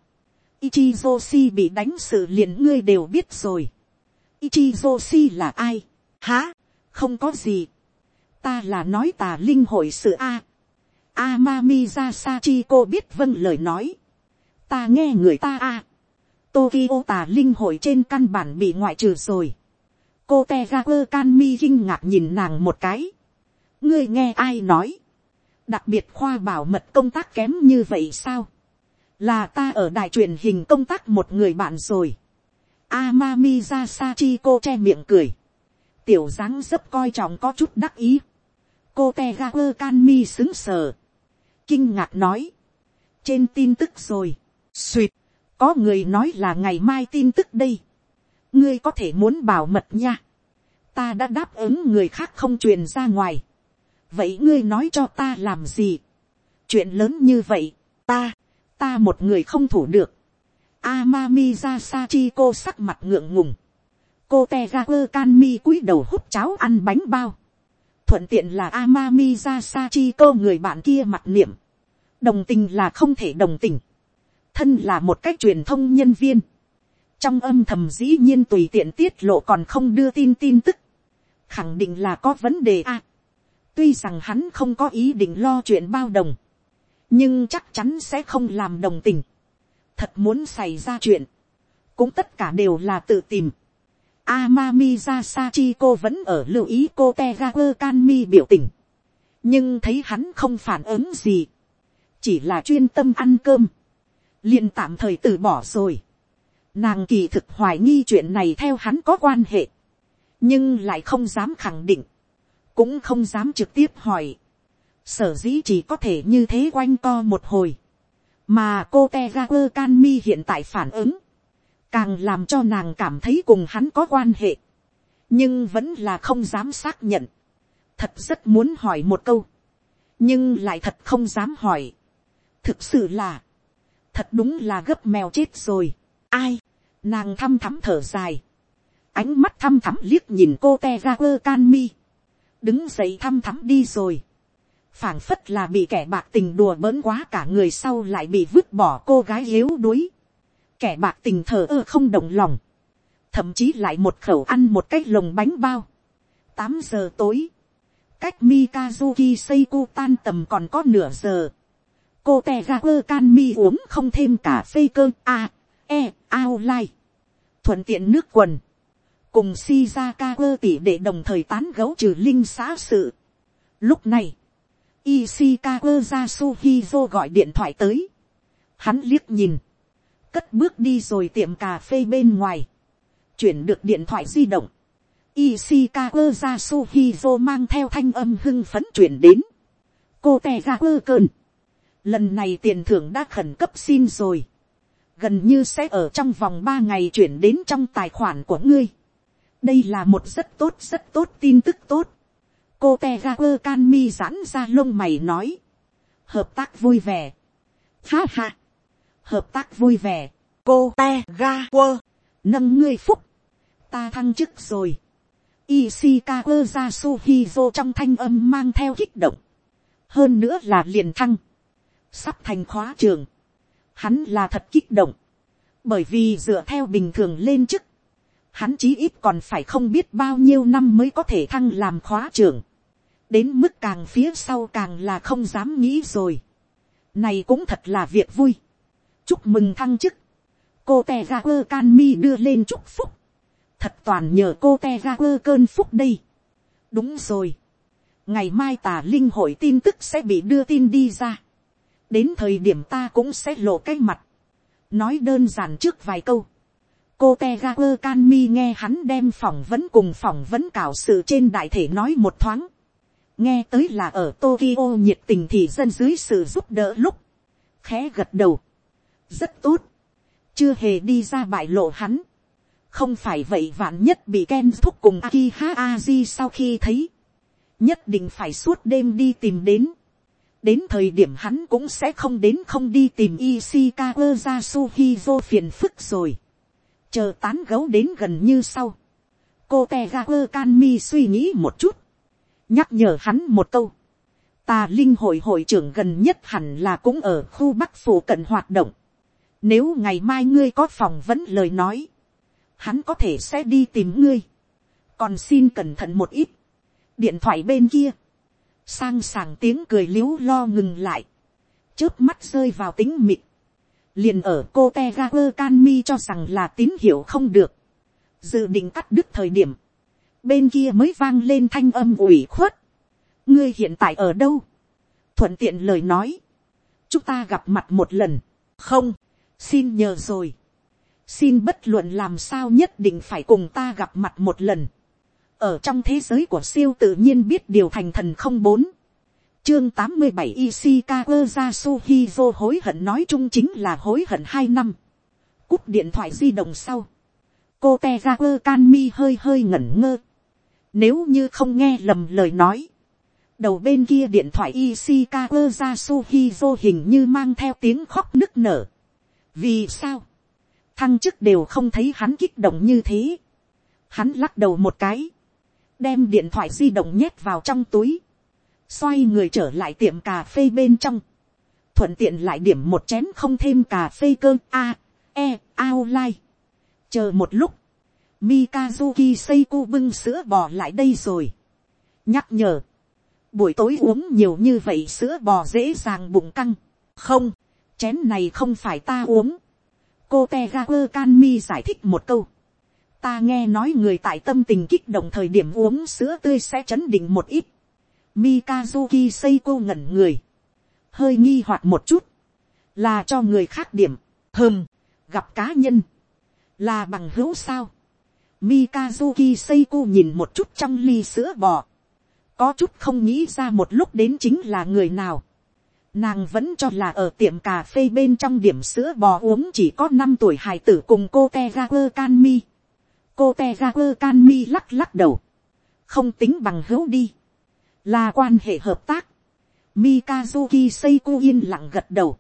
Speaker 1: Ichizoshi bị đánh sự liền ngươi đều biết rồi. Ichizoshi là ai? Hả? Không có gì. Ta là nói tà linh hội sự A. Amami ra Sachiko biết vâng lời nói. Ta nghe người ta a. À. Tokyo tà linh hội trên căn bản bị ngoại trừ rồi. Cô Tegaku Kanmi kinh ngạc nhìn nàng một cái. Ngươi nghe ai nói. Đặc biệt khoa bảo mật công tác kém như vậy sao? Là ta ở đài truyền hình công tác một người bạn rồi. Amami ra Sachiko che miệng cười. Tiểu dáng dấp coi trọng có chút đắc ý. Cô Tegaku Kanmi xứng sờ kinh ngạc nói, trên tin tức rồi, suỵt, có người nói là ngày mai tin tức đây, ngươi có thể muốn bảo mật nha, ta đã đáp ứng người khác không truyền ra ngoài, vậy ngươi nói cho ta làm gì, chuyện lớn như vậy, ta, ta một người không thủ được, Amami ra Sachiko sắc mặt ngượng ngùng. Cô Tegaku Kanmi cúi đầu hút cháo ăn bánh bao thuận tiện là Amami ra cô người bạn kia mặt niệm. Đồng tình là không thể đồng tình. Thân là một cách truyền thông nhân viên. Trong âm thầm dĩ nhiên tùy tiện tiết lộ còn không đưa tin tin tức. Khẳng định là có vấn đề a. tuy rằng hắn không có ý định lo chuyện bao đồng. Nhưng chắc chắn sẽ không làm đồng tình. Thật muốn xảy ra chuyện. Cũng tất cả đều là tự tìm Amami cô vẫn ở lưu ý cô Tegaku Kanmi biểu tình. Nhưng thấy hắn không phản ứng gì. Chỉ là chuyên tâm ăn cơm. liền tạm thời từ bỏ rồi. Nàng kỳ thực hoài nghi chuyện này theo hắn có quan hệ. Nhưng lại không dám khẳng định. Cũng không dám trực tiếp hỏi. Sở dĩ chỉ có thể như thế quanh co một hồi. Mà cô Tegaku Kanmi hiện tại phản ứng càng làm cho nàng cảm thấy cùng hắn có quan hệ, nhưng vẫn là không dám xác nhận, thật rất muốn hỏi một câu, nhưng lại thật không dám hỏi, thực sự là, thật đúng là gấp mèo chết rồi, ai, nàng thăm thắm thở dài, ánh mắt thăm thắm liếc nhìn cô te ra quơ can mi, đứng dậy thăm thắm đi rồi, phảng phất là bị kẻ bạc tình đùa bỡn quá cả người sau lại bị vứt bỏ cô gái yếu đuối, kẻ bạc tình thờ ơ không đồng lòng, thậm chí lại một khẩu ăn một cái lồng bánh bao. tám giờ tối, cách Mikazuki Seiko tan tầm còn có nửa giờ. Cô tè ra quơ can mi uống không thêm cả phê cơ a, e, ao lai. Thuận tiện nước quần. Cùng Shizaka quơ tỉ để đồng thời tán gấu trừ linh xã sự. Lúc này, Ishikawa Yasuhizo gọi điện thoại tới. Hắn liếc nhìn cất bước đi rồi tiệm cà phê bên ngoài, chuyển được điện thoại di động, Ishikawa Yasuhizo mang theo thanh âm hưng phấn chuyển đến. Cô tè ra quơ cơn. Lần này tiền thưởng đã khẩn cấp xin rồi. Gần như sẽ ở trong vòng ba ngày chuyển đến trong tài khoản của ngươi. Đây là một rất tốt rất tốt tin tức tốt. Cô tè ra quơ can mi giãn ra lông mày nói. Hợp tác vui vẻ. Ha ha hợp tác vui vẻ, cô te ga quơ, nâng ngươi phúc, ta thăng chức rồi. Ishikawa Yasuhizo trong thanh âm mang theo kích động. Hơn nữa là liền thăng. Sắp thành khóa trường. hắn là thật kích động, bởi vì dựa theo bình thường lên chức, hắn chí ít còn phải không biết bao nhiêu năm mới có thể thăng làm khóa trưởng, đến mức càng phía sau càng là không dám nghĩ rồi, này cũng thật là việc vui, chúc mừng thăng chức, cô te ra quơ can mi đưa lên chúc phúc, thật toàn nhờ cô te ra quơ cơn phúc đây, đúng rồi, ngày mai tà linh hội tin tức sẽ bị đưa tin đi ra, đến thời điểm ta cũng sẽ lộ cái mặt, nói đơn giản trước vài câu, cô te ra quơ can mi nghe hắn đem phỏng vấn cùng phỏng vấn cảo sự trên đại thể nói một thoáng, nghe tới là ở Tokyo nhiệt tình thì dân dưới sự giúp đỡ lúc, khẽ gật đầu, rất tốt, chưa hề đi ra bại lộ hắn, không phải vậy vạn nhất bị Ken thúc cùng Akiha Aji sau khi thấy, nhất định phải suốt đêm đi tìm đến, đến thời điểm hắn cũng sẽ không đến không đi tìm Ishikawa Yasuhizo phiền phức rồi, chờ tán gấu đến gần như sau, cô tegakur Kanmi suy nghĩ một chút, nhắc nhở hắn một câu, tà linh hội hội trưởng gần nhất hẳn là cũng ở khu bắc phủ cận hoạt động, nếu ngày mai ngươi có phòng vẫn lời nói, hắn có thể sẽ đi tìm ngươi. Còn xin cẩn thận một ít. Điện thoại bên kia. Sang sàng tiếng cười liếu lo ngừng lại. Chớp mắt rơi vào tính mịt. Liền ở cô Tegaper Canmi cho rằng là tín hiệu không được. Dự định cắt đứt thời điểm. Bên kia mới vang lên thanh âm ủy khuất. Ngươi hiện tại ở đâu? Thuận tiện lời nói. Chúng ta gặp mặt một lần. Không xin nhờ rồi, xin bất luận làm sao nhất định phải cùng ta gặp mặt một lần, ở trong thế giới của siêu tự nhiên biết điều thành thần không bốn, chương tám mươi bảy Ishikawa Yasuhizo hối hận nói chung chính là hối hận hai năm, cúp điện thoại di động sau, cô te ra quơ can mi hơi hơi ngẩn ngơ, nếu như không nghe lầm lời nói, đầu bên kia điện thoại Ishikawa Yasuhizo hình như mang theo tiếng khóc nức nở vì sao, thăng chức đều không thấy hắn kích động như thế, hắn lắc đầu một cái, đem điện thoại di động nhét vào trong túi, xoay người trở lại tiệm cà phê bên trong, thuận tiện lại điểm một chén không thêm cà phê cơ. A, e, ao lai. chờ một lúc, Mikazuki Seiko bưng sữa bò lại đây rồi. nhắc nhở, buổi tối uống nhiều như vậy sữa bò dễ dàng bụng căng. không, chén này không phải ta uống. cô te ga quơ can mi giải thích một câu. ta nghe nói người tại tâm tình kích động thời điểm uống sữa tươi sẽ chấn định một ít. mikazuki seiko ngẩn người. hơi nghi hoặc một chút. là cho người khác điểm. hơm, gặp cá nhân. là bằng hữu sao. mikazuki seiko nhìn một chút trong ly sữa bò. có chút không nghĩ ra một lúc đến chính là người nào Nàng vẫn cho là ở tiệm cà phê bên trong điểm sữa bò uống chỉ có năm tuổi hài tử cùng cô Tegaper Kanmi. Cô Tegaper Kanmi lắc lắc đầu. Không tính bằng hữu đi. Là quan hệ hợp tác. Mikazuki Seiko yên lặng gật đầu.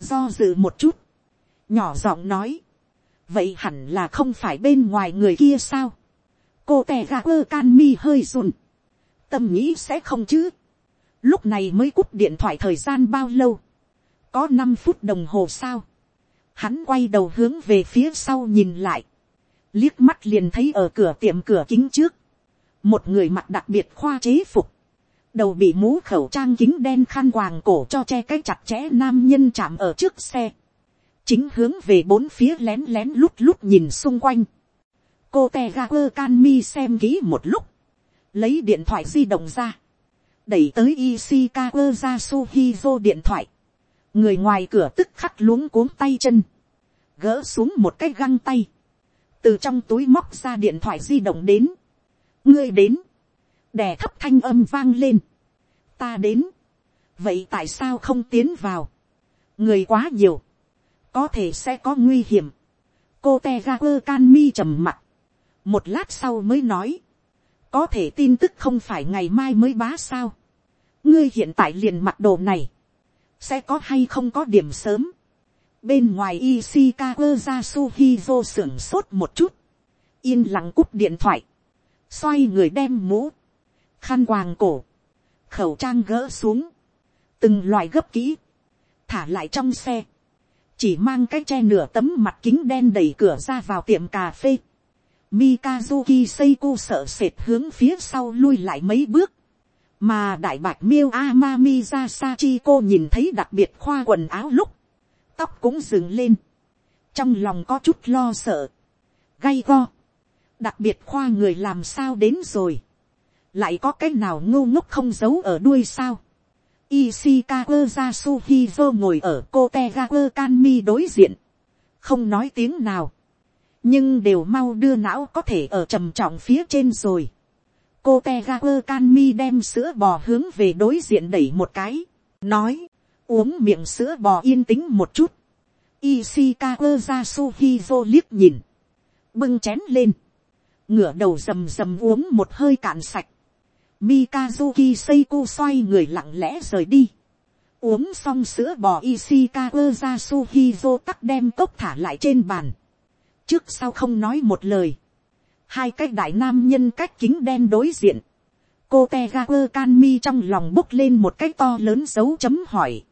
Speaker 1: Do dự một chút. Nhỏ giọng nói. Vậy hẳn là không phải bên ngoài người kia sao? Cô Tegaper Kanmi hơi run. Tâm nghĩ sẽ không chứ lúc này mới cúp điện thoại thời gian bao lâu, có năm phút đồng hồ sao, hắn quay đầu hướng về phía sau nhìn lại, liếc mắt liền thấy ở cửa tiệm cửa kính trước, một người mặc đặc biệt khoa chế phục, đầu bị mũ khẩu trang kính đen khăn quàng cổ cho che cái chặt chẽ nam nhân chạm ở trước xe, chính hướng về bốn phía lén lén lút lút nhìn xung quanh, cô te ga quơ can mi xem kỹ một lúc, lấy điện thoại di động ra, đẩy tới Ishikawa Yasuhizo điện thoại. Người ngoài cửa tức khắc luống cuống tay chân. Gỡ xuống một cái găng tay. Từ trong túi móc ra điện thoại di động đến. Ngươi đến. Đè thấp thanh âm vang lên. Ta đến. Vậy tại sao không tiến vào? Người quá nhiều. Có thể sẽ có nguy hiểm. Cô Tegaku Kanmi trầm mặt. Một lát sau mới nói có thể tin tức không phải ngày mai mới bá sao. ngươi hiện tại liền mặc đồ này, sẽ có hay không có điểm sớm. bên ngoài Ishikawa Yasuhizo sưởng sốt một chút, yên lặng cúp điện thoại, xoay người đem mũ, khăn quàng cổ, khẩu trang gỡ xuống, từng loại gấp kỹ, thả lại trong xe, chỉ mang cái che nửa tấm mặt kính đen đẩy cửa ra vào tiệm cà phê. Mikazuki Seiko sợ sệt hướng phía sau lui lại mấy bước. Mà đại bạch miêu Amami ra Sachiko nhìn thấy đặc biệt khoa quần áo lúc. Tóc cũng dừng lên. Trong lòng có chút lo sợ. Gay go. Đặc biệt khoa người làm sao đến rồi. Lại có cái nào ngu ngốc không giấu ở đuôi sao. Ishikawa Yasuhizo ngồi ở Kotegawa Kanmi đối diện. Không nói tiếng nào. Nhưng đều mau đưa não có thể ở trầm trọng phía trên rồi. cô teigar kami đem sữa bò hướng về đối diện đẩy một cái. Nói. Uống miệng sữa bò yên tĩnh một chút. Ishikawa Yasuhizo liếc nhìn. Bưng chén lên. Ngửa đầu rầm rầm uống một hơi cạn sạch Mikazuki Seiko xoay người lặng lẽ rời đi. Uống xong sữa bò, Ishikawa Yasuhizo tắc đem cốc thả lại trên bàn. Trước sau không nói một lời. Hai cái đại nam nhân cách kính đen đối diện. Cô Tegaku Kanmi trong lòng bốc lên một cái to lớn dấu chấm hỏi.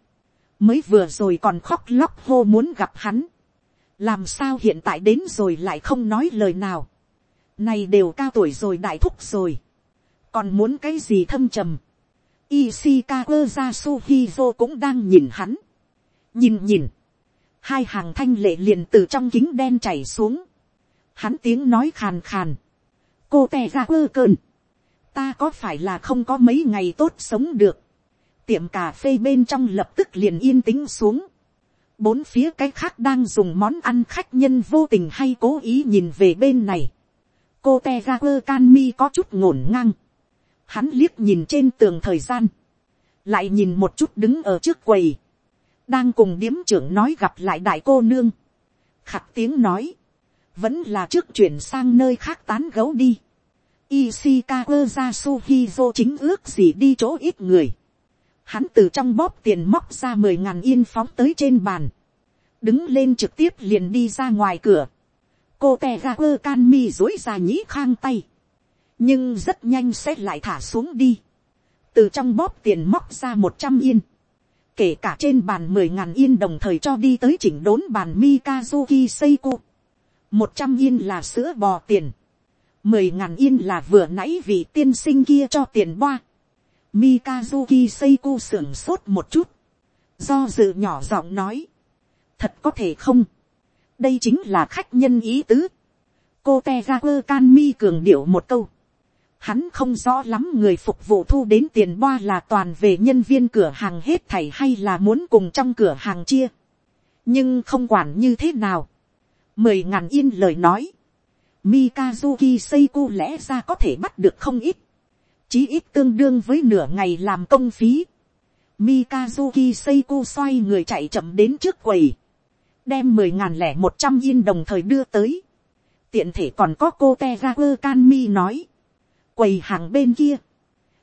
Speaker 1: Mới vừa rồi còn khóc lóc hô muốn gặp hắn. Làm sao hiện tại đến rồi lại không nói lời nào. Này đều cao tuổi rồi đại thúc rồi còn muốn cái gì thâm trầm. Ishikawa Yasuhizo cũng đang nhìn hắn. nhìn nhìn, hai hàng thanh lệ liền từ trong kính đen chảy xuống. hắn tiếng nói khàn khàn. cô tè ra quơ cơn. ta có phải là không có mấy ngày tốt sống được. tiệm cà phê bên trong lập tức liền yên tĩnh xuống. bốn phía cái khác đang dùng món ăn khách nhân vô tình hay cố ý nhìn về bên này. cô te ra quơ can mi có chút ngổn ngang Hắn liếc nhìn trên tường thời gian. Lại nhìn một chút đứng ở trước quầy. Đang cùng điếm trưởng nói gặp lại đại cô nương. Khặt tiếng nói. Vẫn là trước chuyển sang nơi khác tán gấu đi. Ishikawa Yasuhizo chính ước gì đi chỗ ít người. Hắn từ trong bóp tiền móc ra mười ngàn yên phóng tới trên bàn. Đứng lên trực tiếp liền đi ra ngoài cửa. Cô tè ga quơ can mi dối ra nhĩ khang tay nhưng rất nhanh sẽ lại thả xuống đi, từ trong bóp tiền móc ra một trăm yên, kể cả trên bàn mười ngàn yên đồng thời cho đi tới chỉnh đốn bàn Mikazuki Seiko. một trăm yên là sữa bò tiền, mười ngàn yên là vừa nãy vị tiên sinh kia cho tiền boa. Mikazuki Seiko sưởng sốt một chút, do dự nhỏ giọng nói, thật có thể không, đây chính là khách nhân ý tứ. cô te ra quơ can mi cường điệu một câu, Hắn không rõ lắm người phục vụ thu đến tiền boa là toàn về nhân viên cửa hàng hết thảy hay là muốn cùng trong cửa hàng chia. Nhưng không quản như thế nào. Mười ngàn yên lời nói. Mikazuki Seiko lẽ ra có thể bắt được không ít. Chí ít tương đương với nửa ngày làm công phí. Mikazuki Seiko xoay người chạy chậm đến trước quầy. Đem mười ngàn lẻ một trăm yên đồng thời đưa tới. Tiện thể còn có cô Tegaku Kanmi nói quầy hàng bên kia,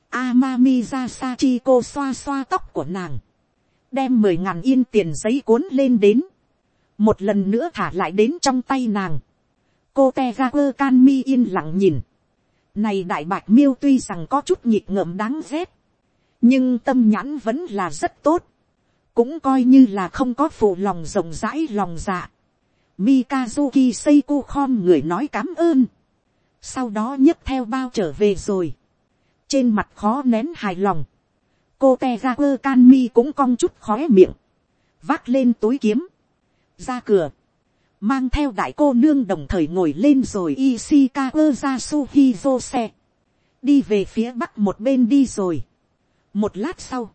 Speaker 1: Amami ra sa chi cô xoa xoa tóc của nàng, đem mười ngàn yên tiền giấy cuốn lên đến, một lần nữa thả lại đến trong tay nàng, cô te ga quơ can mi yên lặng nhìn, này đại bạch miêu tuy rằng có chút nhịp ngợm đáng ghét, nhưng tâm nhãn vẫn là rất tốt, cũng coi như là không có phụ lòng rộng rãi lòng dạ. Mikazuki Seiko khom người nói cám ơn sau đó nhấc theo bao trở về rồi, trên mặt khó nén hài lòng, cô te ra quơ can mi cũng cong chút khó miệng, vác lên túi kiếm, ra cửa, mang theo đại cô nương đồng thời ngồi lên rồi Ishikawa ra suhizo xe, đi về phía bắc một bên đi rồi. một lát sau,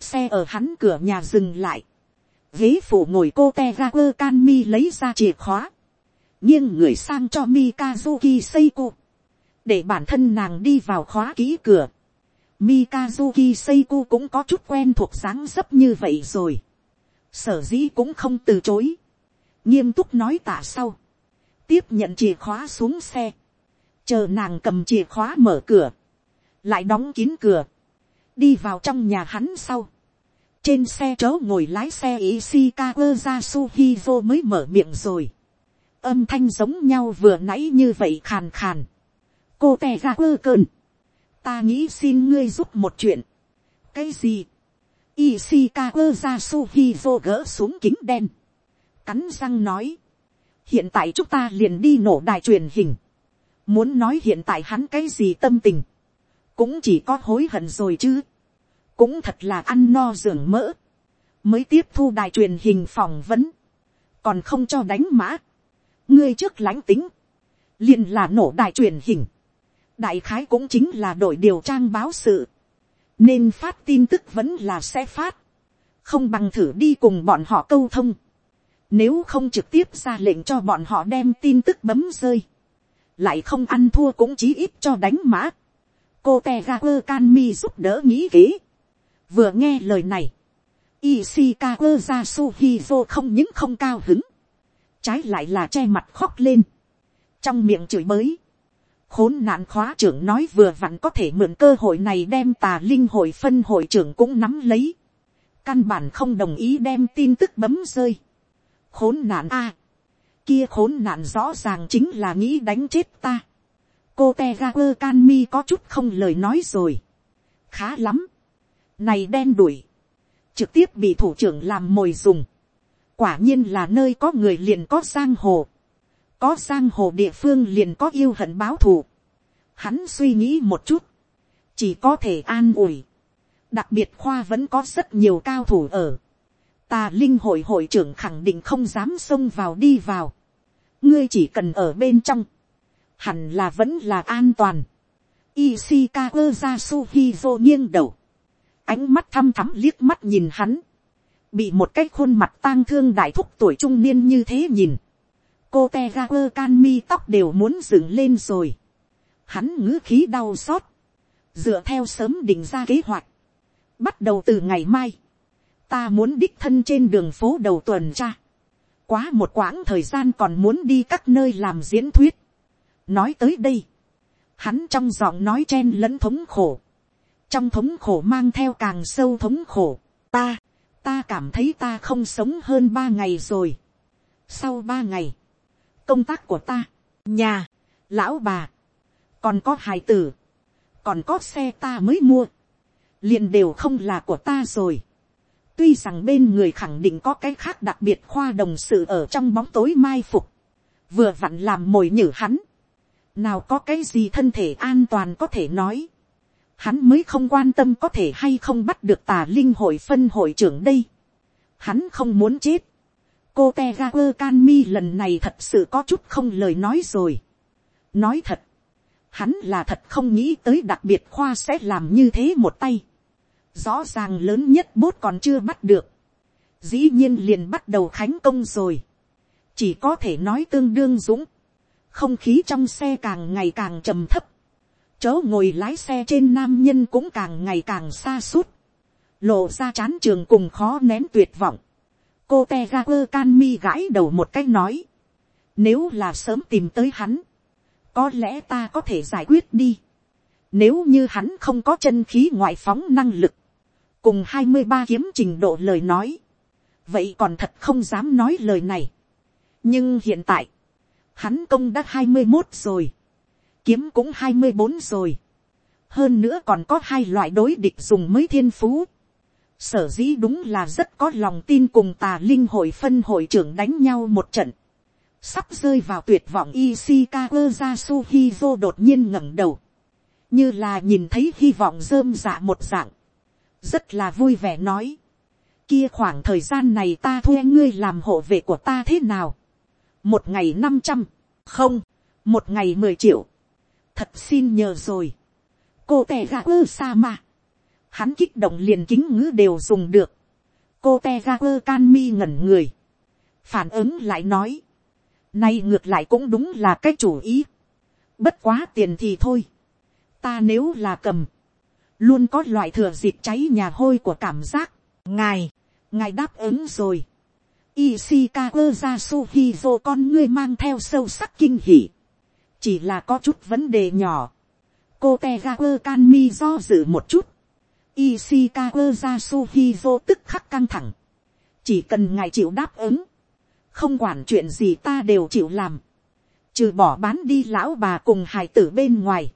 Speaker 1: xe ở hắn cửa nhà dừng lại, ghế phủ ngồi cô te ra quơ can mi lấy ra chìa khóa, nghiêng người sang cho Mikazuki Seiko, để bản thân nàng đi vào khóa kỹ cửa. Mikazuki Seiko cũng có chút quen thuộc dáng dấp như vậy rồi. Sở dĩ cũng không từ chối. Nghiêm túc nói tạ sau. Tiếp nhận chìa khóa xuống xe. Chờ nàng cầm chìa khóa mở cửa. Lại đóng kín cửa. Đi vào trong nhà hắn sau. Trên xe chớ ngồi lái xe Ishikawa Yasuhizo mới mở miệng rồi âm thanh giống nhau vừa nãy như vậy khàn khàn. cô tè ra quơ cơn. ta nghĩ xin ngươi giúp một chuyện. cái gì. Ishikawa ra suhizo gỡ xuống kính đen. cắn răng nói, hiện tại chúng ta liền đi nổ đài truyền hình, muốn nói hiện tại hắn cái gì tâm tình, cũng chỉ có hối hận rồi chứ, cũng thật là ăn no giường mỡ, mới tiếp thu đài truyền hình phỏng vấn, còn không cho đánh mã, ngươi trước lãnh tính, liền là nổ đài truyền hình, đại khái cũng chính là đội điều trang báo sự, nên phát tin tức vẫn là sẽ phát, không bằng thử đi cùng bọn họ câu thông, nếu không trực tiếp ra lệnh cho bọn họ đem tin tức bấm rơi, lại không ăn thua cũng chí ít cho đánh mã, cô te ga quơ can mi giúp đỡ nghĩ kế, vừa nghe lời này, Ishikawa Jasuhizo không những không cao hứng, trái lại là che mặt khóc lên, trong miệng chửi bới, khốn nạn khóa trưởng nói vừa vặn có thể mượn cơ hội này đem tà linh hội phân hội trưởng cũng nắm lấy, căn bản không đồng ý đem tin tức bấm rơi, khốn nạn a, kia khốn nạn rõ ràng chính là nghĩ đánh chết ta, cô te ga quơ can mi có chút không lời nói rồi, khá lắm, này đen đuổi, trực tiếp bị thủ trưởng làm mồi dùng, quả nhiên là nơi có người liền có giang hồ, có giang hồ địa phương liền có yêu hận báo thù. Hắn suy nghĩ một chút, chỉ có thể an ủi. đặc biệt khoa vẫn có rất nhiều cao thủ ở. tà linh hội hội trưởng khẳng định không dám xông vào đi vào. ngươi chỉ cần ở bên trong, hẳn là vẫn là an toàn. Ishikawa Yasuhizo nghiêng đầu, ánh mắt thăm thắm liếc mắt nhìn hắn, bị một cái khuôn mặt tang thương đại thúc tuổi trung niên như thế nhìn cô te ga quơ can mi tóc đều muốn dựng lên rồi. Hắn ngữ khí đau xót. Dựa theo sớm định ra kế hoạch. Bắt đầu từ ngày mai. Ta muốn đích thân trên đường phố đầu tuần tra. Quá một quãng thời gian còn muốn đi các nơi làm diễn thuyết. Nói tới đây. Hắn trong giọng nói chen lẫn thống khổ. Trong thống khổ mang theo càng sâu thống khổ. Ta, ta cảm thấy ta không sống hơn ba ngày rồi. Sau ba ngày công tác của ta, nhà, lão bà, còn có hài tử, còn có xe ta mới mua, liền đều không là của ta rồi. tuy rằng bên người khẳng định có cái khác đặc biệt khoa đồng sự ở trong bóng tối mai phục, vừa vặn làm mồi nhử hắn, nào có cái gì thân thể an toàn có thể nói, hắn mới không quan tâm có thể hay không bắt được tà linh hội phân hội trưởng đây, hắn không muốn chết, cô te ga quơ can mi lần này thật sự có chút không lời nói rồi. nói thật, hắn là thật không nghĩ tới đặc biệt khoa sẽ làm như thế một tay. rõ ràng lớn nhất bốt còn chưa bắt được. dĩ nhiên liền bắt đầu khánh công rồi. chỉ có thể nói tương đương dũng. không khí trong xe càng ngày càng trầm thấp chỗ ngồi lái xe trên nam nhân cũng càng ngày càng xa suốt. lộ ra chán trường cùng khó nén tuyệt vọng cô te ga quơ can mi gãi đầu một cách nói, nếu là sớm tìm tới hắn, có lẽ ta có thể giải quyết đi. Nếu như hắn không có chân khí ngoại phóng năng lực, cùng hai mươi ba kiếm trình độ lời nói, vậy còn thật không dám nói lời này. nhưng hiện tại, hắn công đã hai mươi một rồi, kiếm cũng hai mươi bốn rồi, hơn nữa còn có hai loại đối địch dùng mới thiên phú, sở dĩ đúng là rất có lòng tin cùng tà linh hội phân hội trưởng đánh nhau một trận. sắp rơi vào tuyệt vọng Ishikawa Yasuhizo đột nhiên ngẩng đầu. như là nhìn thấy hy vọng rơm dạ một dạng. rất là vui vẻ nói. kia khoảng thời gian này ta thuê ngươi làm hộ vệ của ta thế nào. một ngày năm trăm, không, một ngày mười triệu thật xin nhờ rồi. cô tè gà ơ sa mà hắn kích động liền kính ngữ đều dùng được. cô te ga quơ can mi ngẩn người. phản ứng lại nói. nay ngược lại cũng đúng là cái chủ ý. bất quá tiền thì thôi. ta nếu là cầm. luôn có loại thừa dịp cháy nhà hôi của cảm giác. ngài, ngài đáp ứng rồi. Ishikawa Jasuhizo con ngươi mang theo sâu sắc kinh hỉ. Chỉ là có chút vấn đề nhỏ. Cô tegakur canmi do dự một chút. Ishikawa Yasuhizo tức khắc căng thẳng. Chỉ cần ngài chịu đáp ứng. Không quản chuyện gì ta đều chịu làm. Trừ bỏ bán đi lão bà cùng hài tử bên ngoài.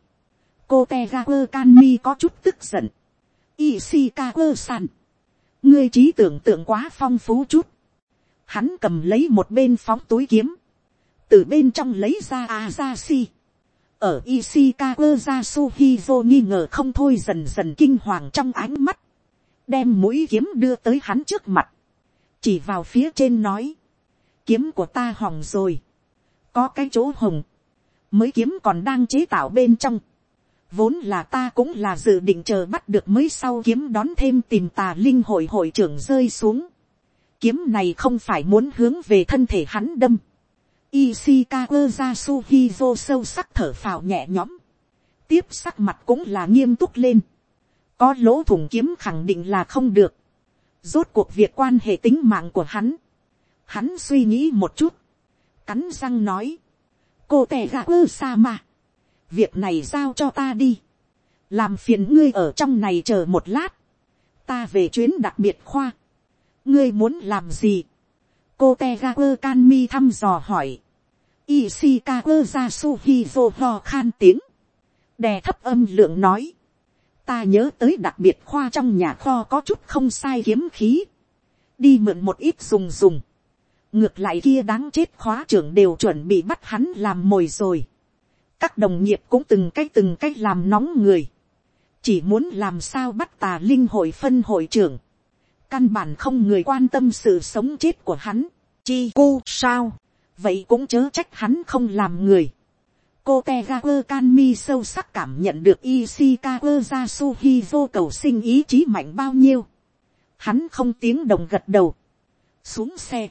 Speaker 1: Cô tegakur canmi có chút tức giận. Ishikawa san. Ngươi trí tưởng tượng quá phong phú chút. hắn cầm lấy một bên phóng túi kiếm, từ bên trong lấy ra Azashi. Ở Ishikawa Yasuhizo nghi ngờ không thôi dần dần kinh hoàng trong ánh mắt. Đem mũi kiếm đưa tới hắn trước mặt. Chỉ vào phía trên nói. Kiếm của ta hỏng rồi. Có cái chỗ hồng. Mới kiếm còn đang chế tạo bên trong. Vốn là ta cũng là dự định chờ bắt được mới sau kiếm đón thêm tìm tà linh hội hội trưởng rơi xuống. Kiếm này không phải muốn hướng về thân thể hắn đâm Ishikawa Yasuhizo sâu sắc thở phào nhẹ nhõm. Tiếp sắc mặt cũng là nghiêm túc lên. Có lỗ thủng kiếm khẳng định là không được. Rốt cuộc việc quan hệ tính mạng của hắn. Hắn suy nghĩ một chút. Cắn răng nói. Cô tè gà ơ xa mà. Việc này giao cho ta đi. Làm phiền ngươi ở trong này chờ một lát. Ta về chuyến đặc biệt khoa. Ngươi muốn làm gì? Cô te ga quơ can mi thăm dò hỏi. Ishikawa Yasuhizo ho khan tiếng. Đè thấp âm lượng nói. Ta nhớ tới đặc biệt khoa trong nhà kho có chút không sai kiếm khí. Đi mượn một ít dùng dùng. Ngược lại kia đáng chết khóa trưởng đều chuẩn bị bắt hắn làm mồi rồi. Các đồng nghiệp cũng từng cách từng cách làm nóng người. Chỉ muốn làm sao bắt tà linh hội phân hội trưởng căn bản không người quan tâm sự sống chết của hắn. Chi cu sao, vậy cũng chớ trách hắn không làm người. cô te ga sâu sắc cảm nhận được Ishikawa Yasuhizo cầu sinh ý chí mạnh bao nhiêu. Hắn không tiếng đồng gật đầu. Xuống xe.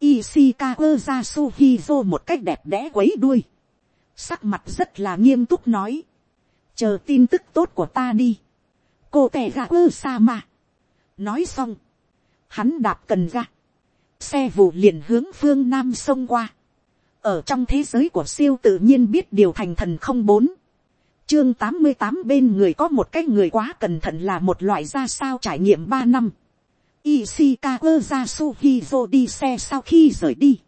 Speaker 1: Ishikawa Yasuhizo một cách đẹp đẽ quấy đuôi. Sắc mặt rất là nghiêm túc nói. Chờ tin tức tốt của ta đi. Cô tè gà ơ sa mà nói xong, hắn đạp cần ra, xe vụ liền hướng phương nam sông qua, ở trong thế giới của siêu tự nhiên biết điều thành thần không bốn, chương tám mươi tám bên người có một cái người quá cẩn thận là một loại ra sao trải nghiệm ba năm, Ishikawa Yasuhizo đi xe sau khi rời đi.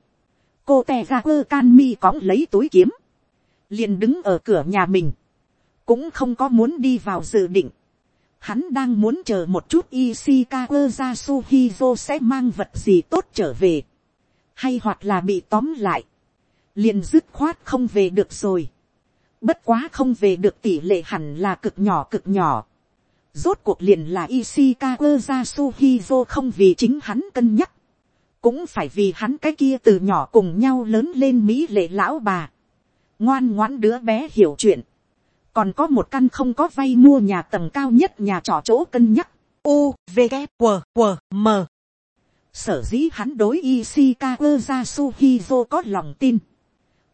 Speaker 1: Cô Tegaku Kanmi cõng lấy túi kiếm. liền đứng ở cửa nhà mình. Cũng không có muốn đi vào dự định. Hắn đang muốn chờ một chút Ishikawa Yasuhizo sẽ mang vật gì tốt trở về. Hay hoặc là bị tóm lại. liền dứt khoát không về được rồi. Bất quá không về được tỷ lệ hẳn là cực nhỏ cực nhỏ. Rốt cuộc liền là Ishikawa Yasuhizo không vì chính hắn cân nhắc. Cũng phải vì hắn cái kia từ nhỏ cùng nhau lớn lên Mỹ lệ lão bà. Ngoan ngoãn đứa bé hiểu chuyện còn có một căn không có vay mua nhà tầng cao nhất nhà trọ chỗ cân nhắc. U, V, g q q M. Sở dĩ hắn đối Ishikawa Yasuhizo có lòng tin.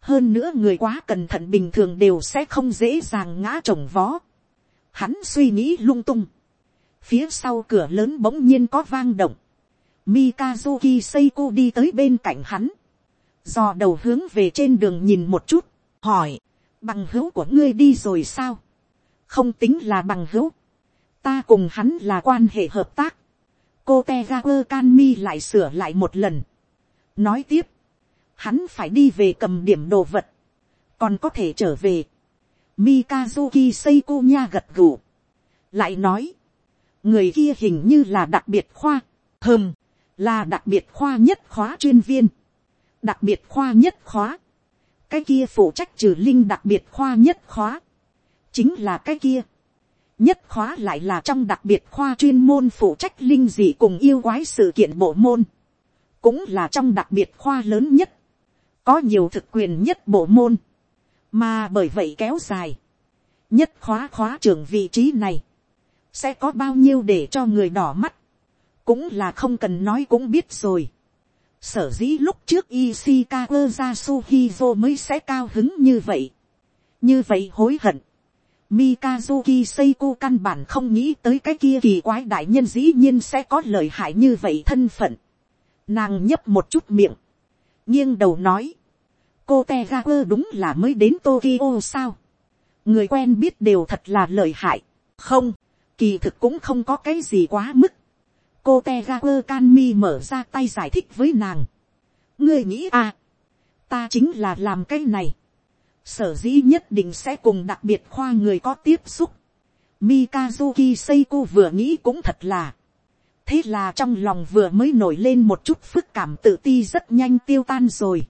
Speaker 1: Hơn nữa người quá cẩn thận bình thường đều sẽ không dễ dàng ngã trồng vó. Hắn suy nghĩ lung tung. Phía sau cửa lớn bỗng nhiên có vang động. Mikazuki Seiko đi tới bên cạnh hắn. Dò đầu hướng về trên đường nhìn một chút. Hỏi bằng hữu của ngươi đi rồi sao, không tính là bằng hữu, ta cùng hắn là quan hệ hợp tác, cô te ga quơ can mi lại sửa lại một lần, nói tiếp, hắn phải đi về cầm điểm đồ vật, còn có thể trở về, Mikazuki Seiko nha gật gù, lại nói, người kia hình như là đặc biệt khoa, hơm, là đặc biệt khoa nhất khóa chuyên viên, đặc biệt khoa nhất khóa, cái kia phụ trách trừ linh đặc biệt khoa nhất khóa, chính là cái kia. nhất khóa lại là trong đặc biệt khoa chuyên môn phụ trách linh dị cùng yêu quái sự kiện bộ môn, cũng là trong đặc biệt khoa lớn nhất, có nhiều thực quyền nhất bộ môn, mà bởi vậy kéo dài, nhất khóa khóa trưởng vị trí này, sẽ có bao nhiêu để cho người đỏ mắt, cũng là không cần nói cũng biết rồi. Sở dĩ lúc trước Ishikawa Yasuhizo mới sẽ cao hứng như vậy. Như vậy hối hận. Mikazuki Seiko căn bản không nghĩ tới cái kia kỳ quái đại nhân dĩ nhiên sẽ có lợi hại như vậy thân phận. Nàng nhấp một chút miệng. nghiêng đầu nói. Cô Tegaku đúng là mới đến Tokyo sao. Người quen biết đều thật là lợi hại. Không, kỳ thực cũng không có cái gì quá mức cô te ga quơ can mi mở ra tay giải thích với nàng. ngươi nghĩ à, ta chính là làm cái này. sở dĩ nhất định sẽ cùng đặc biệt khoa người có tiếp xúc. Mikazuki Seiko vừa nghĩ cũng thật là. thế là trong lòng vừa mới nổi lên một chút phức cảm tự ti rất nhanh tiêu tan rồi.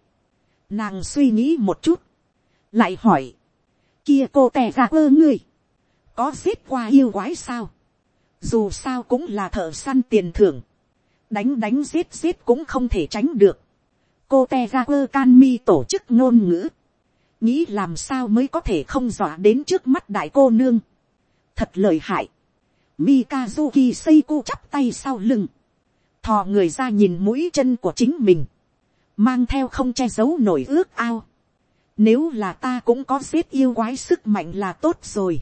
Speaker 1: nàng suy nghĩ một chút, lại hỏi, kia cô tè ra ơ ngươi, có giết qua yêu quái sao, dù sao cũng là thợ săn tiền thưởng, đánh đánh giết giết cũng không thể tránh được, cô te ra quơ can mi tổ chức ngôn ngữ, nghĩ làm sao mới có thể không dọa đến trước mắt đại cô nương, thật lời hại, Mikazuki Seiko chắp tay sau lưng. Thò người ra nhìn mũi chân của chính mình. Mang theo không che giấu nổi ước ao. Nếu là ta cũng có giết yêu quái sức mạnh là tốt rồi.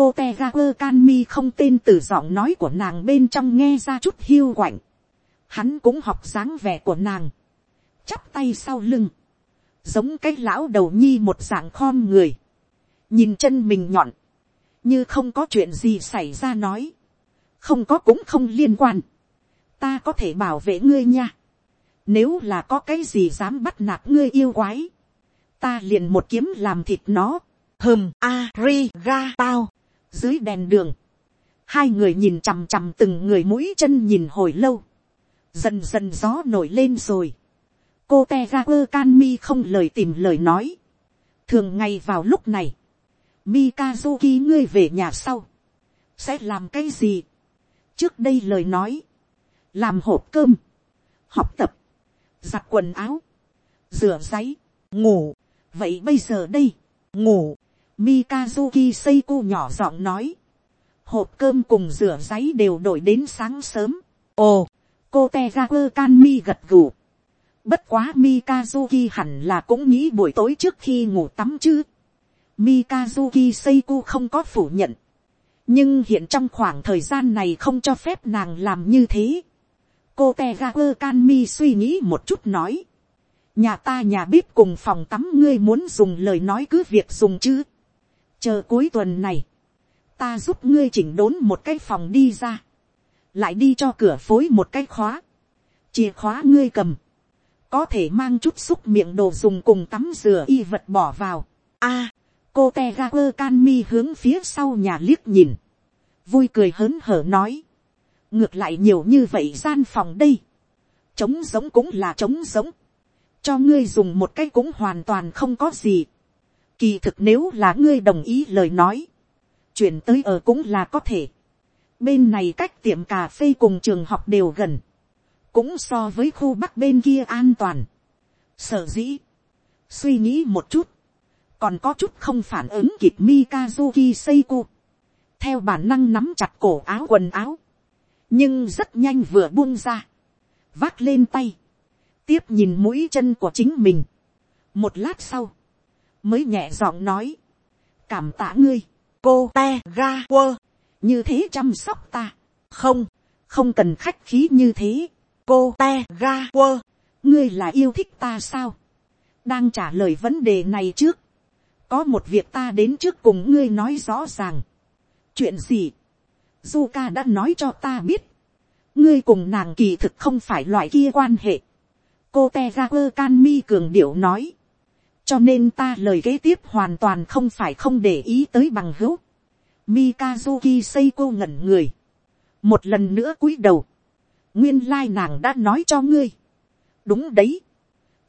Speaker 1: Cô Tegaku Kanmi không tên từ giọng nói của nàng bên trong nghe ra chút hiu quạnh. Hắn cũng học dáng vẻ của nàng. Chắp tay sau lưng. Giống cái lão đầu nhi một dạng khom người. Nhìn chân mình nhọn như không có chuyện gì xảy ra nói, không có cũng không liên quan, ta có thể bảo vệ ngươi nha, nếu là có cái gì dám bắt nạt ngươi yêu quái, ta liền một kiếm làm thịt nó, hơm a ri ga tao, dưới đèn đường, hai người nhìn chằm chằm từng người mũi chân nhìn hồi lâu, dần dần gió nổi lên rồi, cô te ra quơ can mi không lời tìm lời nói, thường ngày vào lúc này, Mikazuki ngươi về nhà sau. Sẽ làm cái gì? Trước đây lời nói. Làm hộp cơm. Học tập. Giặt quần áo. Rửa giấy. Ngủ. Vậy bây giờ đây. Ngủ. Mikazuki Seiko nhỏ giọng nói. Hộp cơm cùng rửa giấy đều đổi đến sáng sớm. Ồ. Cô Tegaku Kanmi gật gù. Bất quá Mikazuki hẳn là cũng nghĩ buổi tối trước khi ngủ tắm chứ. Mikazuki Seiko không có phủ nhận. Nhưng hiện trong khoảng thời gian này không cho phép nàng làm như thế. Cô Tegaku Kanmi suy nghĩ một chút nói. Nhà ta nhà bếp cùng phòng tắm ngươi muốn dùng lời nói cứ việc dùng chứ. Chờ cuối tuần này. Ta giúp ngươi chỉnh đốn một cái phòng đi ra. Lại đi cho cửa phối một cái khóa. Chìa khóa ngươi cầm. Có thể mang chút xúc miệng đồ dùng cùng tắm rửa y vật bỏ vào. a à, cô te ga quơ can mi hướng phía sau nhà liếc nhìn, vui cười hớn hở nói, ngược lại nhiều như vậy gian phòng đây, trống giống cũng là trống giống, cho ngươi dùng một cái cũng hoàn toàn không có gì, kỳ thực nếu là ngươi đồng ý lời nói, chuyển tới ở cũng là có thể, bên này cách tiệm cà phê cùng trường học đều gần, cũng so với khu bắc bên kia an toàn, sở dĩ, suy nghĩ một chút, còn có chút không phản ứng kịp Mikazuki Seiko. Theo bản năng nắm chặt cổ áo quần áo. Nhưng rất nhanh vừa buông ra. Vác lên tay. Tiếp nhìn mũi chân của chính mình. Một lát sau. Mới nhẹ giọng nói. Cảm tạ ngươi. Cô te ga quơ. Như thế chăm sóc ta. Không. Không cần khách khí như thế. Cô te ga quơ. Ngươi là yêu thích ta sao? Đang trả lời vấn đề này trước có một việc ta đến trước cùng ngươi nói rõ ràng. chuyện gì, Zuka đã nói cho ta biết, ngươi cùng nàng kỳ thực không phải loại kia quan hệ. cô te ga quơ can mi cường điệu nói, cho nên ta lời kế tiếp hoàn toàn không phải không để ý tới bằng hữu. Mikazuki Seiko ngẩn người, một lần nữa cúi đầu, nguyên lai nàng đã nói cho ngươi. đúng đấy,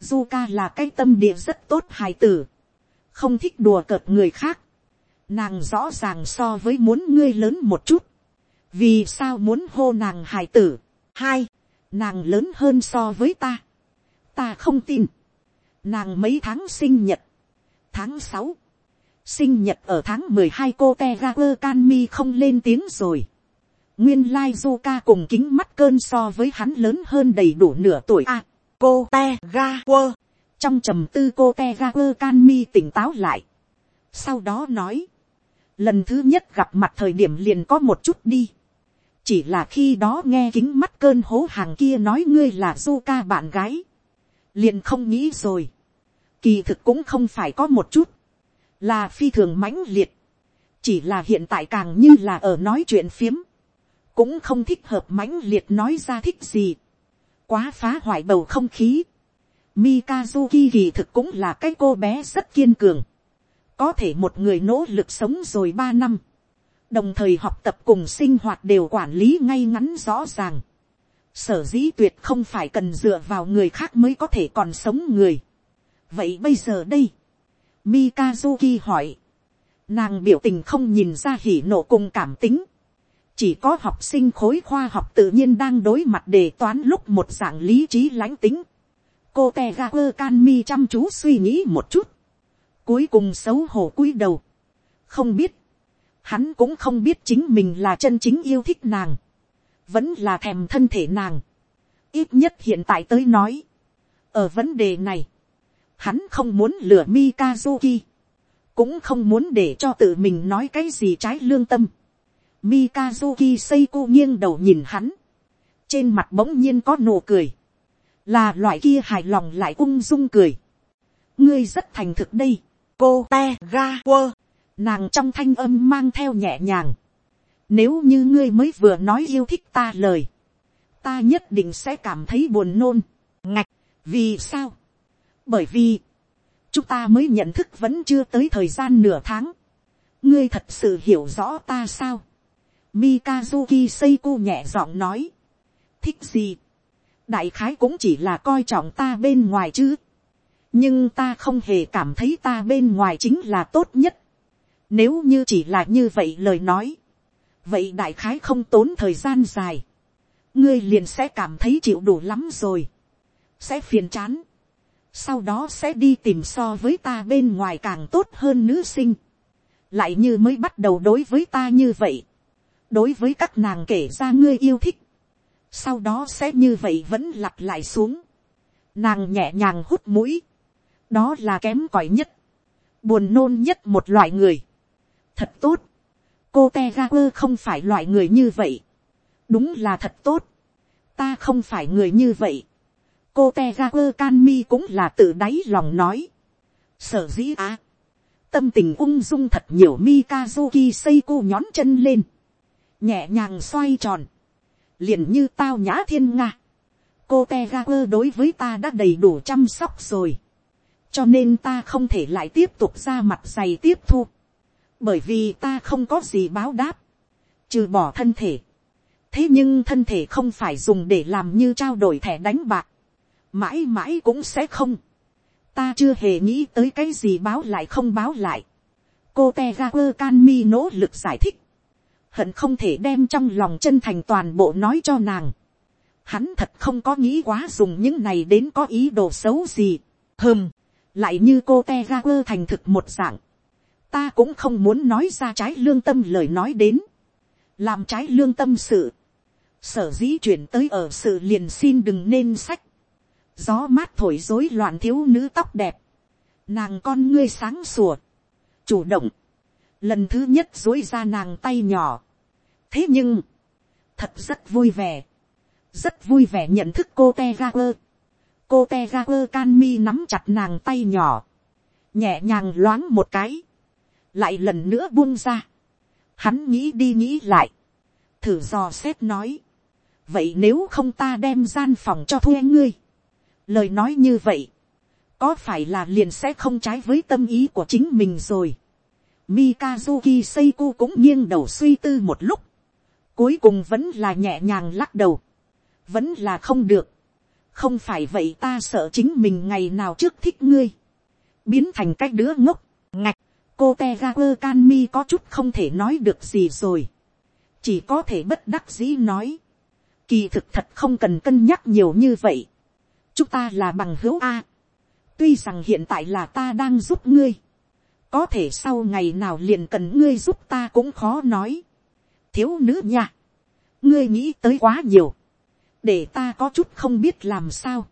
Speaker 1: Zuka là cái tâm địa rất tốt hài tử. Không thích đùa cợt người khác, nàng rõ ràng so với muốn ngươi lớn một chút, vì sao muốn hô nàng hài tử, hai, nàng lớn hơn so với ta, ta không tin, nàng mấy tháng sinh nhật, tháng sáu, sinh nhật ở tháng mười hai cô te canmi quơ can mi không lên tiếng rồi, nguyên lai du ca cùng kính mắt cơn so với hắn lớn hơn đầy đủ nửa tuổi a, cô te ga quơ trong trầm tư cô te canmi quơ can mi tỉnh táo lại. sau đó nói, lần thứ nhất gặp mặt thời điểm liền có một chút đi. chỉ là khi đó nghe kính mắt cơn hố hàng kia nói ngươi là du ca bạn gái liền không nghĩ rồi. kỳ thực cũng không phải có một chút. là phi thường mãnh liệt. chỉ là hiện tại càng như là ở nói chuyện phiếm. cũng không thích hợp mãnh liệt nói ra thích gì. quá phá hoại bầu không khí Mikazuki kỳ thực cũng là cái cô bé rất kiên cường. Có thể một người nỗ lực sống rồi ba năm. đồng thời học tập cùng sinh hoạt đều quản lý ngay ngắn rõ ràng sở dĩ tuyệt không phải cần dựa vào người khác mới có thể còn sống người. vậy bây giờ đây, mikazuki hỏi, nàng biểu tình không nhìn ra hỉ nộ cùng cảm tính, chỉ có học sinh khối khoa học tự nhiên đang đối mặt đề toán lúc một dạng lý trí lãnh tính. cô te ga quơ can mi chăm chú suy nghĩ một chút, cuối cùng xấu hổ cúi đầu, không biết, hắn cũng không biết chính mình là chân chính yêu thích nàng, vẫn là thèm thân thể nàng, ít nhất hiện tại tới nói, ở vấn đề này, hắn không muốn lừa Mikazuki, cũng không muốn để cho tự mình nói cái gì trái lương tâm. Mikazuki Seiko nghiêng đầu nhìn hắn. Trên mặt bỗng nhiên có nụ cười. Là loại kia hài lòng lại ung dung cười. Ngươi rất thành thực đây. Cô te ga quơ. Nàng trong thanh âm mang theo nhẹ nhàng. Nếu như ngươi mới vừa nói yêu thích ta lời. Ta nhất định sẽ cảm thấy buồn nôn. Ngạch. Vì sao? Bởi vì. Chúng ta mới nhận thức vẫn chưa tới thời gian nửa tháng. Ngươi thật sự hiểu rõ ta sao? Mikazuki Seiko nhẹ giọng nói. Thích gì? Đại khái cũng chỉ là coi trọng ta bên ngoài chứ. Nhưng ta không hề cảm thấy ta bên ngoài chính là tốt nhất. Nếu như chỉ là như vậy lời nói. Vậy đại khái không tốn thời gian dài. Ngươi liền sẽ cảm thấy chịu đủ lắm rồi. Sẽ phiền chán. Sau đó sẽ đi tìm so với ta bên ngoài càng tốt hơn nữ sinh. Lại như mới bắt đầu đối với ta như vậy đối với các nàng kể ra ngươi yêu thích, sau đó sẽ như vậy vẫn lặp lại xuống, nàng nhẹ nhàng hút mũi, đó là kém cỏi nhất, buồn nôn nhất một loại người, thật tốt, cô te ra quơ không phải loại người như vậy, đúng là thật tốt, ta không phải người như vậy, cô te ra quơ can mi cũng là tự đáy lòng nói, sở dĩ á, tâm tình ung dung thật nhiều mikazuki xây cô nhón chân lên, nhẹ nhàng xoay tròn, liền như tao nhã thiên nga. cô te ra quơ đối với ta đã đầy đủ chăm sóc rồi, cho nên ta không thể lại tiếp tục ra mặt dày tiếp thu, bởi vì ta không có gì báo đáp, trừ bỏ thân thể. thế nhưng thân thể không phải dùng để làm như trao đổi thẻ đánh bạc, mãi mãi cũng sẽ không. ta chưa hề nghĩ tới cái gì báo lại không báo lại. cô te ga quơ can mi nỗ lực giải thích hận không thể đem trong lòng chân thành toàn bộ nói cho nàng. Hắn thật không có nghĩ quá dùng những này đến có ý đồ xấu gì. Hừm, lại như cô te ga quơ thành thực một dạng. Ta cũng không muốn nói ra trái lương tâm lời nói đến. Làm trái lương tâm sự. Sở dĩ chuyển tới ở sự liền xin đừng nên sách. Gió mát thổi rối loạn thiếu nữ tóc đẹp. Nàng con ngươi sáng sủa. Chủ động lần thứ nhất dối ra nàng tay nhỏ. thế nhưng, thật rất vui vẻ, rất vui vẻ nhận thức cô te ga quơ. cô te ga quơ can mi nắm chặt nàng tay nhỏ, nhẹ nhàng loáng một cái, lại lần nữa buông ra. hắn nghĩ đi nghĩ lại, thử dò xét nói, vậy nếu không ta đem gian phòng cho thuê ngươi, lời nói như vậy, có phải là liền sẽ không trái với tâm ý của chính mình rồi. Mikazuki Seiko cũng nghiêng đầu suy tư một lúc. Cuối cùng vẫn là nhẹ nhàng lắc đầu. Vẫn là không được. Không phải vậy ta sợ chính mình ngày nào trước thích ngươi. Biến thành cái đứa ngốc. Ngạch. Cô Tegaku Kanmi có chút không thể nói được gì rồi. Chỉ có thể bất đắc dĩ nói. Kỳ thực thật không cần cân nhắc nhiều như vậy. Chúng ta là bằng hữu A. Tuy rằng hiện tại là ta đang giúp ngươi có thể sau ngày nào liền cần ngươi giúp ta cũng khó nói. thiếu nữ nha, ngươi nghĩ tới quá nhiều, để ta có chút không biết làm sao.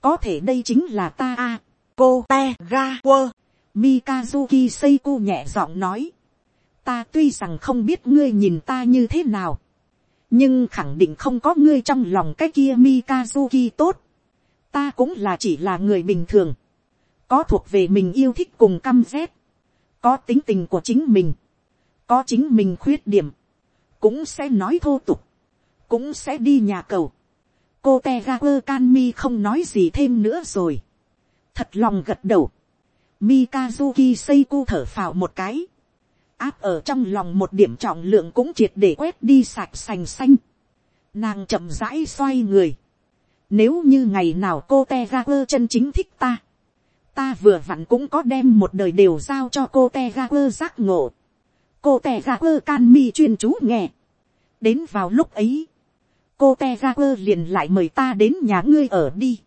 Speaker 1: có thể đây chính là ta a, cô te ga quơ, mikazuki seiko nhẹ giọng nói. ta tuy rằng không biết ngươi nhìn ta như thế nào, nhưng khẳng định không có ngươi trong lòng cái kia mikazuki tốt. ta cũng là chỉ là người bình thường, có thuộc về mình yêu thích cùng căm rét có tính tình của chính mình, có chính mình khuyết điểm, cũng sẽ nói thô tục, cũng sẽ đi nhà cầu. cô te Kanmi không nói gì thêm nữa rồi. thật lòng gật đầu. Mikazuki Seiko thở phào một cái. áp ở trong lòng một điểm trọng lượng cũng triệt để quét đi sạch sành xanh. Nàng chậm rãi xoay người. Nếu như ngày nào cô te quơ chân chính thích ta. Ta vừa vặn cũng có đem một đời đều giao cho cô te quơ giác ngộ. Cô te ga quơ can mi chuyên chú nghe. Đến vào lúc ấy. Cô te quơ liền lại mời ta đến nhà ngươi ở đi.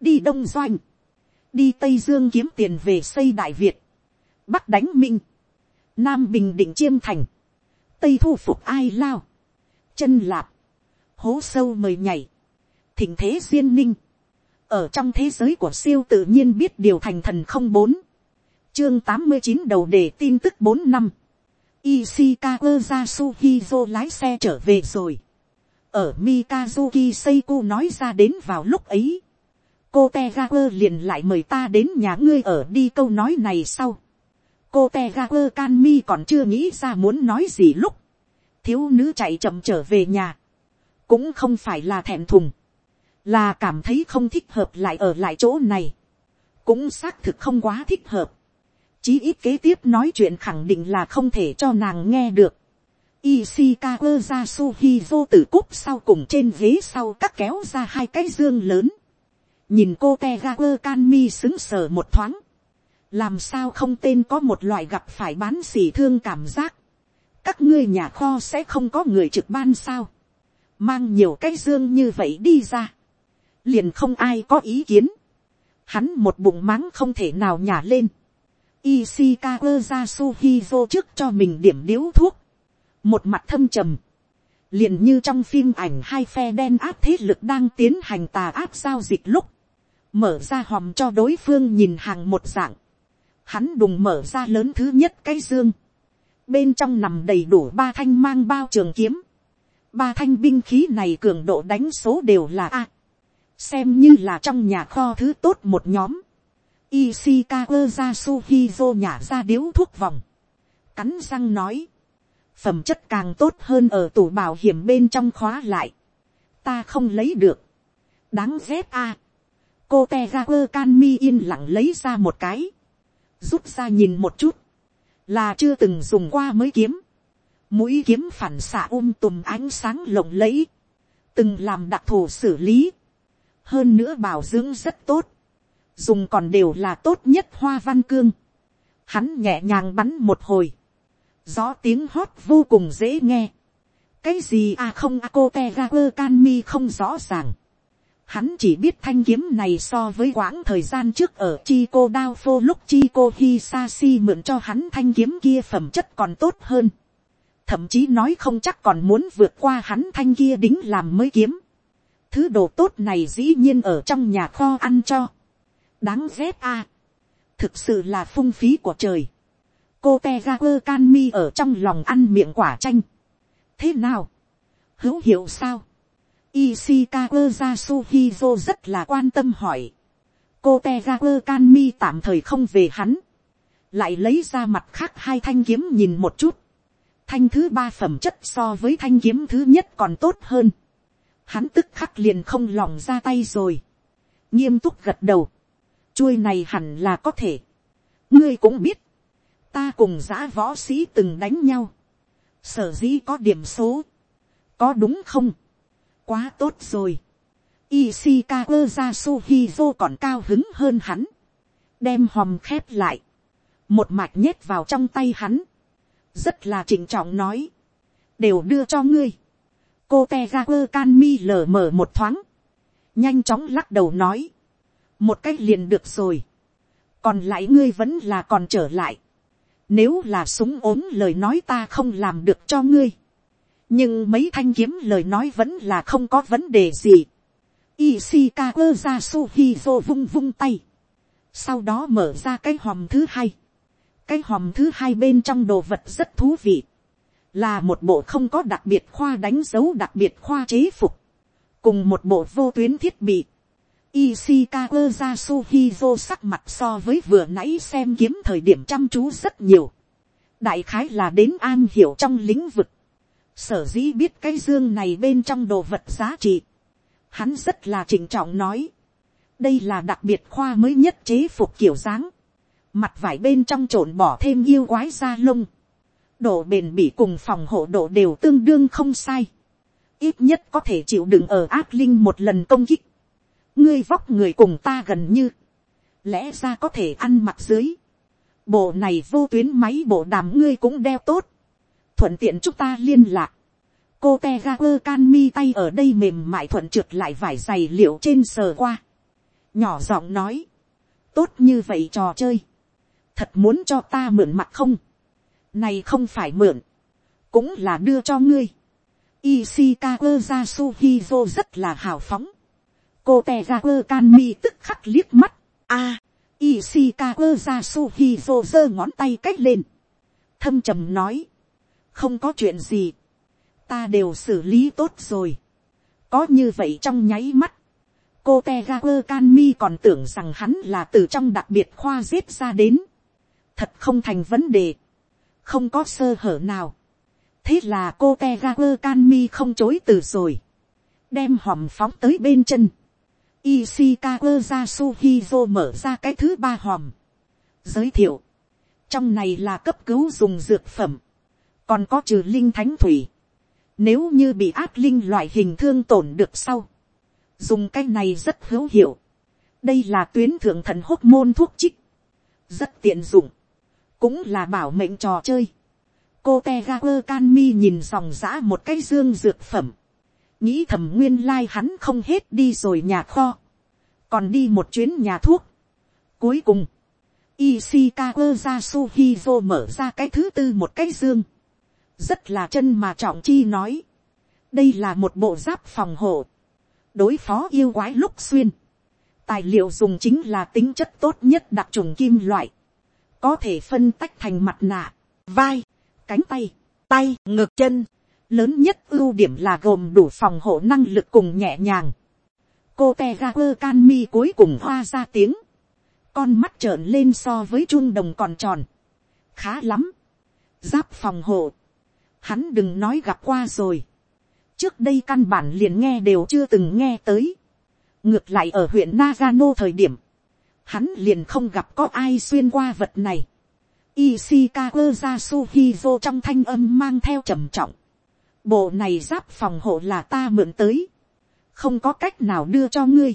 Speaker 1: Đi Đông Doanh. Đi Tây Dương kiếm tiền về xây Đại Việt. Bắc đánh Minh. Nam Bình Định Chiêm Thành. Tây thu phục ai lao. Chân lạp. Hố sâu mời nhảy. Thỉnh thế duyên ninh. Ở trong thế giới của siêu tự nhiên biết điều thành thần không bốn. Chương tám mươi chín đầu đề tin tức bốn năm. Ishikawa Yasuhizo lái xe trở về rồi. Ở Mikazuki Seiko nói ra đến vào lúc ấy. Cô Tegaper liền lại mời ta đến nhà ngươi ở đi câu nói này sau. Cô te ga quơ can mi còn chưa nghĩ ra muốn nói gì lúc, thiếu nữ chạy chậm trở về nhà, cũng không phải là thẹn thùng, là cảm thấy không thích hợp lại ở lại chỗ này, cũng xác thực không quá thích hợp, chí ít kế tiếp nói chuyện khẳng định là không thể cho nàng nghe được. Ishikawa Yasuhizo từ cúp sau cùng trên ghế sau cắt kéo ra hai cái dương lớn. Nhìn cô teager can mi xứng sở một thoáng. Làm sao không tên có một loại gặp phải bán xỉ thương cảm giác, các ngươi nhà kho sẽ không có người trực ban sao, mang nhiều cái dương như vậy đi ra, liền không ai có ý kiến, hắn một bụng mắng không thể nào nhả lên, Ishikawa Yasuhizo trước cho mình điểm điếu thuốc, một mặt thâm trầm, liền như trong phim ảnh hai phe đen áp thế lực đang tiến hành tà áp giao dịch lúc, mở ra hòm cho đối phương nhìn hàng một dạng, hắn đùng mở ra lớn thứ nhất cái dương, bên trong nằm đầy đủ ba thanh mang bao trường kiếm, ba thanh binh khí này cường độ đánh số đều là a, xem như là trong nhà kho thứ tốt một nhóm, Ishikawa Yasuhizo nhả ra điếu thuốc vòng, cắn răng nói, phẩm chất càng tốt hơn ở tủ bảo hiểm bên trong khóa lại, ta không lấy được, đáng ghét a, cô te ra quơ can mi yên lặng lấy ra một cái, rút ra nhìn một chút, là chưa từng dùng qua mới kiếm, mũi kiếm phản xạ um tùm ánh sáng lộng lẫy, từng làm đặc thù xử lý, hơn nữa bảo dưỡng rất tốt, dùng còn đều là tốt nhất hoa văn cương, hắn nhẹ nhàng bắn một hồi, gió tiếng hót vô cùng dễ nghe, cái gì à không a cô te ra quơ can mi không rõ ràng, Hắn chỉ biết thanh kiếm này so với quãng thời gian trước ở chi cô đao phô lúc chi cô Hisashi mượn cho hắn thanh kiếm kia phẩm chất còn tốt hơn. Thậm chí nói không chắc còn muốn vượt qua hắn thanh kia đính làm mới kiếm. Thứ đồ tốt này dĩ nhiên ở trong nhà kho ăn cho. Đáng ghét a Thực sự là phung phí của trời. Cô Tegaku Kanmi ở trong lòng ăn miệng quả chanh. Thế nào? Hữu hiệu sao? Ishikawa Yasuhizo rất là quan tâm hỏi. Cô Tegaku Kanmi tạm thời không về hắn. Lại lấy ra mặt khác hai thanh kiếm nhìn một chút. Thanh thứ ba phẩm chất so với thanh kiếm thứ nhất còn tốt hơn. Hắn tức khắc liền không lòng ra tay rồi. Nghiêm túc gật đầu. Chuôi này hẳn là có thể. Ngươi cũng biết. Ta cùng giã võ sĩ từng đánh nhau. Sở dĩ có điểm số. Có đúng không? Quá tốt rồi. Ishikawa Yasuhizo còn cao hứng hơn hắn. Đem hòm khép lại. Một mạch nhét vào trong tay hắn. Rất là trịnh trọng nói. Đều đưa cho ngươi. Cô Tegaku Kanmi lờ mờ một thoáng. Nhanh chóng lắc đầu nói. Một cách liền được rồi. Còn lại ngươi vẫn là còn trở lại. Nếu là súng ốm lời nói ta không làm được cho ngươi nhưng mấy thanh kiếm lời nói vẫn là không có vấn đề gì. Ishikawa Yasuhizo vung vung tay. Sau đó mở ra cái hòm thứ hai. Cái hòm thứ hai bên trong đồ vật rất thú vị. Là một bộ không có đặc biệt khoa đánh dấu đặc biệt khoa chế phục. Cùng một bộ vô tuyến thiết bị. Ishikawa Yasuhizo sắc mặt so với vừa nãy xem kiếm thời điểm chăm chú rất nhiều. Đại khái là đến an hiểu trong lĩnh vực sở dĩ biết cái dương này bên trong đồ vật giá trị, hắn rất là trịnh trọng nói, đây là đặc biệt khoa mới nhất chế phục kiểu dáng, mặt vải bên trong trộn bỏ thêm yêu quái da lông, độ bền bỉ cùng phòng hộ độ đều tương đương không sai, ít nhất có thể chịu đựng ở ác linh một lần công kích, ngươi vóc người cùng ta gần như, lẽ ra có thể ăn mặc dưới, bộ này vô tuyến máy bộ đàm ngươi cũng đeo tốt, thuận tiện chúng ta liên lạc, cô te ga quơ can mi tay ở đây mềm mại thuận trượt lại vải giày liệu trên sờ qua, nhỏ giọng nói, tốt như vậy trò chơi, thật muốn cho ta mượn mặt không, này không phải mượn, cũng là đưa cho ngươi, Ishikawa Yasuhizo rất là hào phóng. Cô Tegaku Kanmi tức khắc liếc mắt. A, à, Ishikawa Yasuhizo giơ ngón tay cách lên. Thâm trầm nói. Không có chuyện gì. Ta đều xử lý tốt rồi. Có như vậy trong nháy mắt. Cô Tegaku Kanmi còn tưởng rằng hắn là từ trong đặc biệt khoa giết ra đến. Thật không thành vấn đề. Không có sơ hở nào thế là cô te ga quơ can mi không chối từ rồi, đem hòm phóng tới bên chân, Ishikawa Yasuhizo mở ra cái thứ ba hòm. Giới thiệu. Trong này là cấp cứu dùng dược phẩm. Còn có trừ linh thánh thủy. Nếu như bị ác linh loại hình thương tổn được sau. Dùng cái này rất hữu hiệu. Đây là tuyến thượng thần hốc môn thuốc trích. Rất tiện dụng. Cũng là bảo mệnh trò chơi cô te ga quơ can mi nhìn dòng giã một cái dương dược phẩm, nghĩ thầm nguyên lai hắn không hết đi rồi nhà kho, còn đi một chuyến nhà thuốc. Cuối cùng, Ishikawa Jasuhizo mở ra cái thứ tư một cái dương, rất là chân mà trọng chi nói, đây là một bộ giáp phòng hộ, đối phó yêu quái lúc xuyên, tài liệu dùng chính là tính chất tốt nhất đặc trùng kim loại, có thể phân tách thành mặt nạ, vai, cánh tay, tay, ngực chân. Lớn nhất ưu điểm là gồm đủ phòng hộ năng lực cùng nhẹ nhàng. Cô Tegaku Kanmi cuối cùng hoa ra tiếng. Con mắt trợn lên so với chun đồng còn tròn. Khá lắm. Giáp phòng hộ. Hắn đừng nói gặp qua rồi. Trước đây căn bản liền nghe đều chưa từng nghe tới. Ngược lại ở huyện Nagano thời điểm. Hắn liền không gặp có ai xuyên qua vật này Ishikawa Yasuhizo trong thanh âm mang theo trầm trọng. Bộ này giáp phòng hộ là ta mượn tới. Không có cách nào đưa cho ngươi.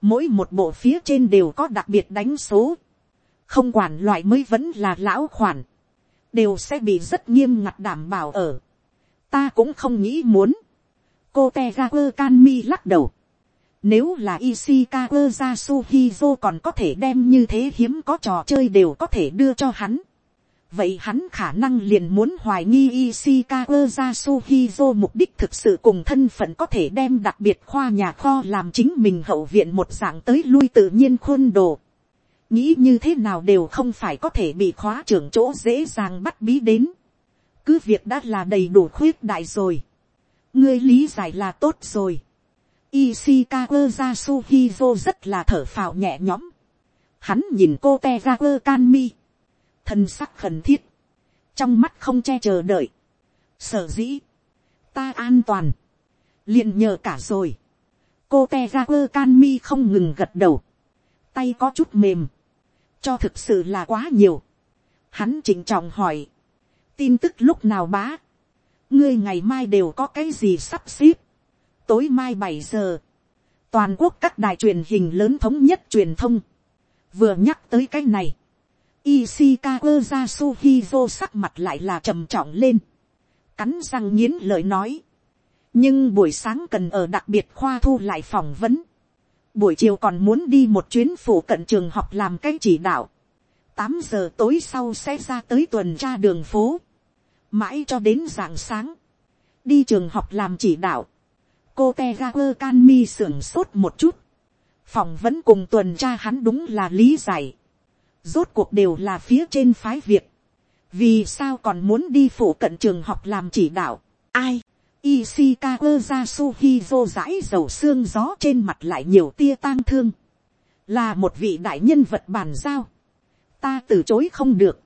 Speaker 1: Mỗi một bộ phía trên đều có đặc biệt đánh số. Không quản loại mới vẫn là lão khoản. Đều sẽ bị rất nghiêm ngặt đảm bảo ở. Ta cũng không nghĩ muốn. Cô Tegaku Kanmi lắc đầu. Nếu là Ishikawa Yasuhizo còn có thể đem như thế hiếm có trò chơi đều có thể đưa cho hắn. Vậy hắn khả năng liền muốn hoài nghi Ishikawa Yasuhizo mục đích thực sự cùng thân phận có thể đem đặc biệt khoa nhà kho làm chính mình hậu viện một dạng tới lui tự nhiên khuôn đồ. Nghĩ như thế nào đều không phải có thể bị khóa trưởng chỗ dễ dàng bắt bí đến. Cứ việc đã là đầy đủ khuyết đại rồi. Ngươi lý giải là tốt rồi Ishikawa Yasuhizo rất là thở phào nhẹ nhõm. Hắn nhìn cô Tegaku Kanmi. Thân sắc khẩn thiết. Trong mắt không che chờ đợi. Sở dĩ. Ta an toàn. liền nhờ cả rồi. Cô Tegaku Kanmi không ngừng gật đầu. Tay có chút mềm. Cho thực sự là quá nhiều. Hắn chỉnh trọng hỏi. Tin tức lúc nào bá. Ngươi ngày mai đều có cái gì sắp xếp? Tối mai bảy giờ, toàn quốc các đài truyền hình lớn thống nhất truyền thông, vừa nhắc tới cái này, Ishikawa Yasuhizo sắc mặt lại là trầm trọng lên, cắn răng nghiến lời nói, nhưng buổi sáng cần ở đặc biệt khoa thu lại phỏng vấn, buổi chiều còn muốn đi một chuyến phủ cận trường học làm cái chỉ đạo, tám giờ tối sau sẽ ra tới tuần tra đường phố, mãi cho đến rạng sáng, đi trường học làm chỉ đạo, cô te ga quơ can mi sưởng sốt một chút, phỏng vấn cùng tuần tra hắn đúng là lý giải, rốt cuộc đều là phía trên phái việc, vì sao còn muốn đi phủ cận trường học làm chỉ đạo, ai, Ishikawa Yasuhizo rãi dầu xương gió trên mặt lại nhiều tia tang thương. Là một vị đại nhân vật bàn giao. Ta từ chối không được.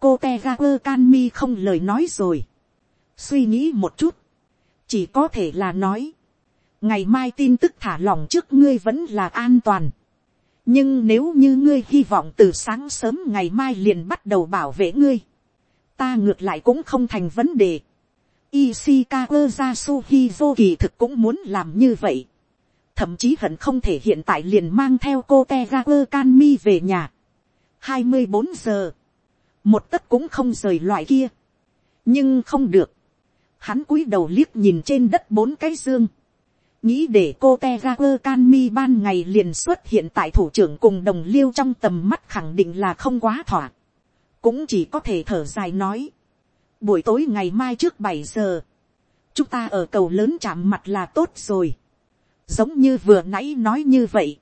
Speaker 1: Cô Tegaku Kanmi không lời nói rồi. Suy nghĩ một chút. Chỉ có thể là nói ngày mai tin tức thả lòng trước ngươi vẫn là an toàn. nhưng nếu như ngươi hy vọng từ sáng sớm ngày mai liền bắt đầu bảo vệ ngươi, ta ngược lại cũng không thành vấn đề. Ishikawa Yasuhizo kỳ thực cũng muốn làm như vậy. Thậm chí hận không thể hiện tại liền mang theo cô Tegaku Kanmi về nhà. 24 giờ. Một tấc cũng không rời loại kia. Nhưng không được. Hắn cúi đầu liếc nhìn trên đất bốn cái dương. Nghĩ để cô Tegaku Kanmi ban ngày liền xuất hiện tại thủ trưởng cùng đồng liêu trong tầm mắt khẳng định là không quá thỏa. Cũng chỉ có thể thở dài nói buổi tối ngày mai trước bảy giờ, chúng ta ở cầu lớn chạm mặt là tốt rồi. giống như vừa nãy nói như vậy,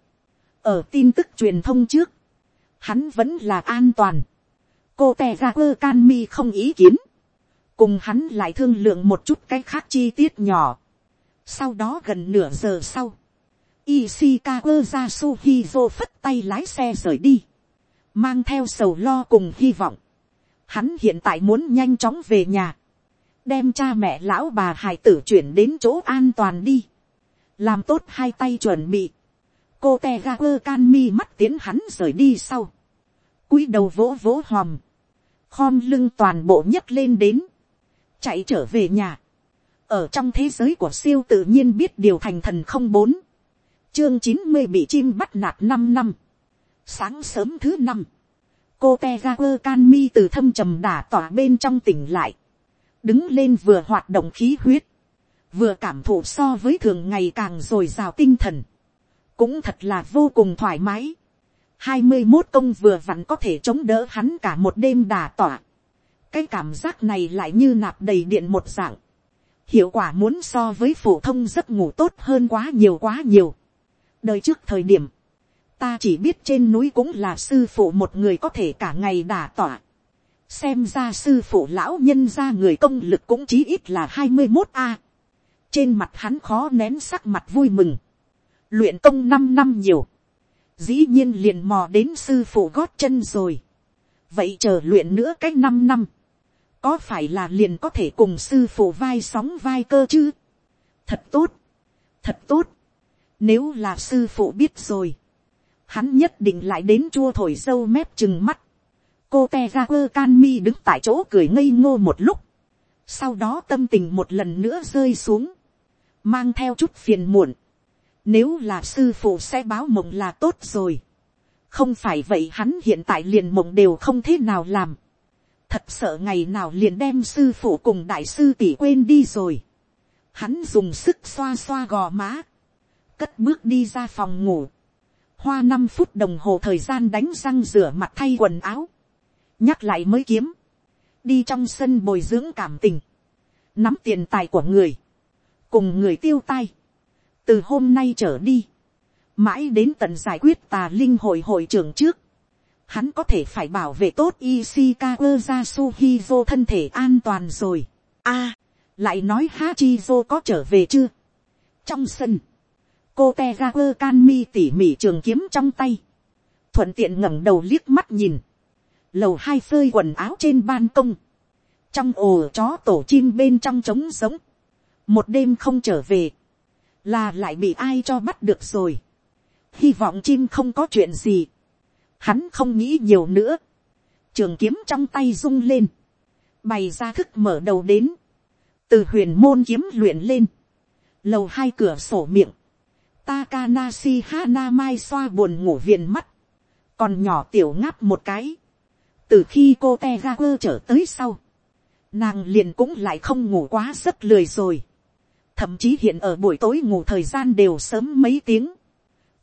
Speaker 1: ở tin tức truyền thông trước, hắn vẫn là an toàn. cô tè ra quơ can mi không ý kiến, cùng hắn lại thương lượng một chút cái khác chi tiết nhỏ. sau đó gần nửa giờ sau, Ishikawa Yasuhizo phất tay lái xe rời đi. Mang theo sầu lo cùng hy vọng. Hắn hiện tại muốn nhanh chóng về nhà. Đem cha mẹ lão bà hải tử chuyển đến chỗ an toàn đi. Làm tốt hai tay chuẩn bị. Cô te ga quơ can mi mắt tiến hắn rời đi sau. cúi đầu vỗ vỗ hòm. Khom lưng toàn bộ nhấc lên đến. Chạy trở về nhà. Ở trong thế giới của siêu tự nhiên biết điều thành thần không bốn. Chương chín mươi bị chim bắt nạt năm năm. Sáng sớm thứ năm cô te ga quơ can mi từ thâm trầm đả tỏa bên trong tỉnh lại, đứng lên vừa hoạt động khí huyết, vừa cảm thụ so với thường ngày càng dồi dào tinh thần, cũng thật là vô cùng thoải mái. hai mươi một công vừa vặn có thể chống đỡ hắn cả một đêm đả tỏa. cái cảm giác này lại như nạp đầy điện một dạng. hiệu quả muốn so với phổ thông giấc ngủ tốt hơn quá nhiều quá nhiều. đời trước thời điểm, ta chỉ biết trên núi cũng là sư phụ một người có thể cả ngày đả tỏa. xem ra sư phụ lão nhân ra người công lực cũng chí ít là hai mươi một a. trên mặt hắn khó nén sắc mặt vui mừng. luyện công năm năm nhiều. dĩ nhiên liền mò đến sư phụ gót chân rồi. vậy chờ luyện nữa cách năm năm. có phải là liền có thể cùng sư phụ vai sóng vai cơ chứ. thật tốt. thật tốt. nếu là sư phụ biết rồi hắn nhất định lại đến chua thổi sâu mép chừng mắt. cô te ra quơ can mi đứng tại chỗ cười ngây ngô một lúc. sau đó tâm tình một lần nữa rơi xuống. mang theo chút phiền muộn. nếu là sư phụ sẽ báo mộng là tốt rồi. không phải vậy hắn hiện tại liền mộng đều không thế nào làm. thật sợ ngày nào liền đem sư phụ cùng đại sư tỷ quên đi rồi. hắn dùng sức xoa xoa gò má. cất bước đi ra phòng ngủ hoa năm phút đồng hồ thời gian đánh răng rửa mặt thay quần áo, nhắc lại mới kiếm, đi trong sân bồi dưỡng cảm tình, nắm tiền tài của người, cùng người tiêu tai, từ hôm nay trở đi, mãi đến tận giải quyết tà linh hội hội trưởng trước, hắn có thể phải bảo vệ tốt Ishikawa Yasuhizo thân thể an toàn rồi. A, lại nói Hachizo có trở về chưa? Trong sân, cô te ra quơ can mi tỉ mỉ trường kiếm trong tay, thuận tiện ngẩng đầu liếc mắt nhìn, lầu hai phơi quần áo trên ban công, trong ồ chó tổ chim bên trong trống giống, một đêm không trở về, là lại bị ai cho bắt được rồi, hy vọng chim không có chuyện gì, hắn không nghĩ nhiều nữa, trường kiếm trong tay rung lên, bày ra thức mở đầu đến, từ huyền môn kiếm luyện lên, lầu hai cửa sổ miệng, Takanashi Hanamai xoa buồn ngủ viền mắt. Còn nhỏ tiểu ngáp một cái. Từ khi cô Tegaku trở tới sau. Nàng liền cũng lại không ngủ quá rất lười rồi. Thậm chí hiện ở buổi tối ngủ thời gian đều sớm mấy tiếng.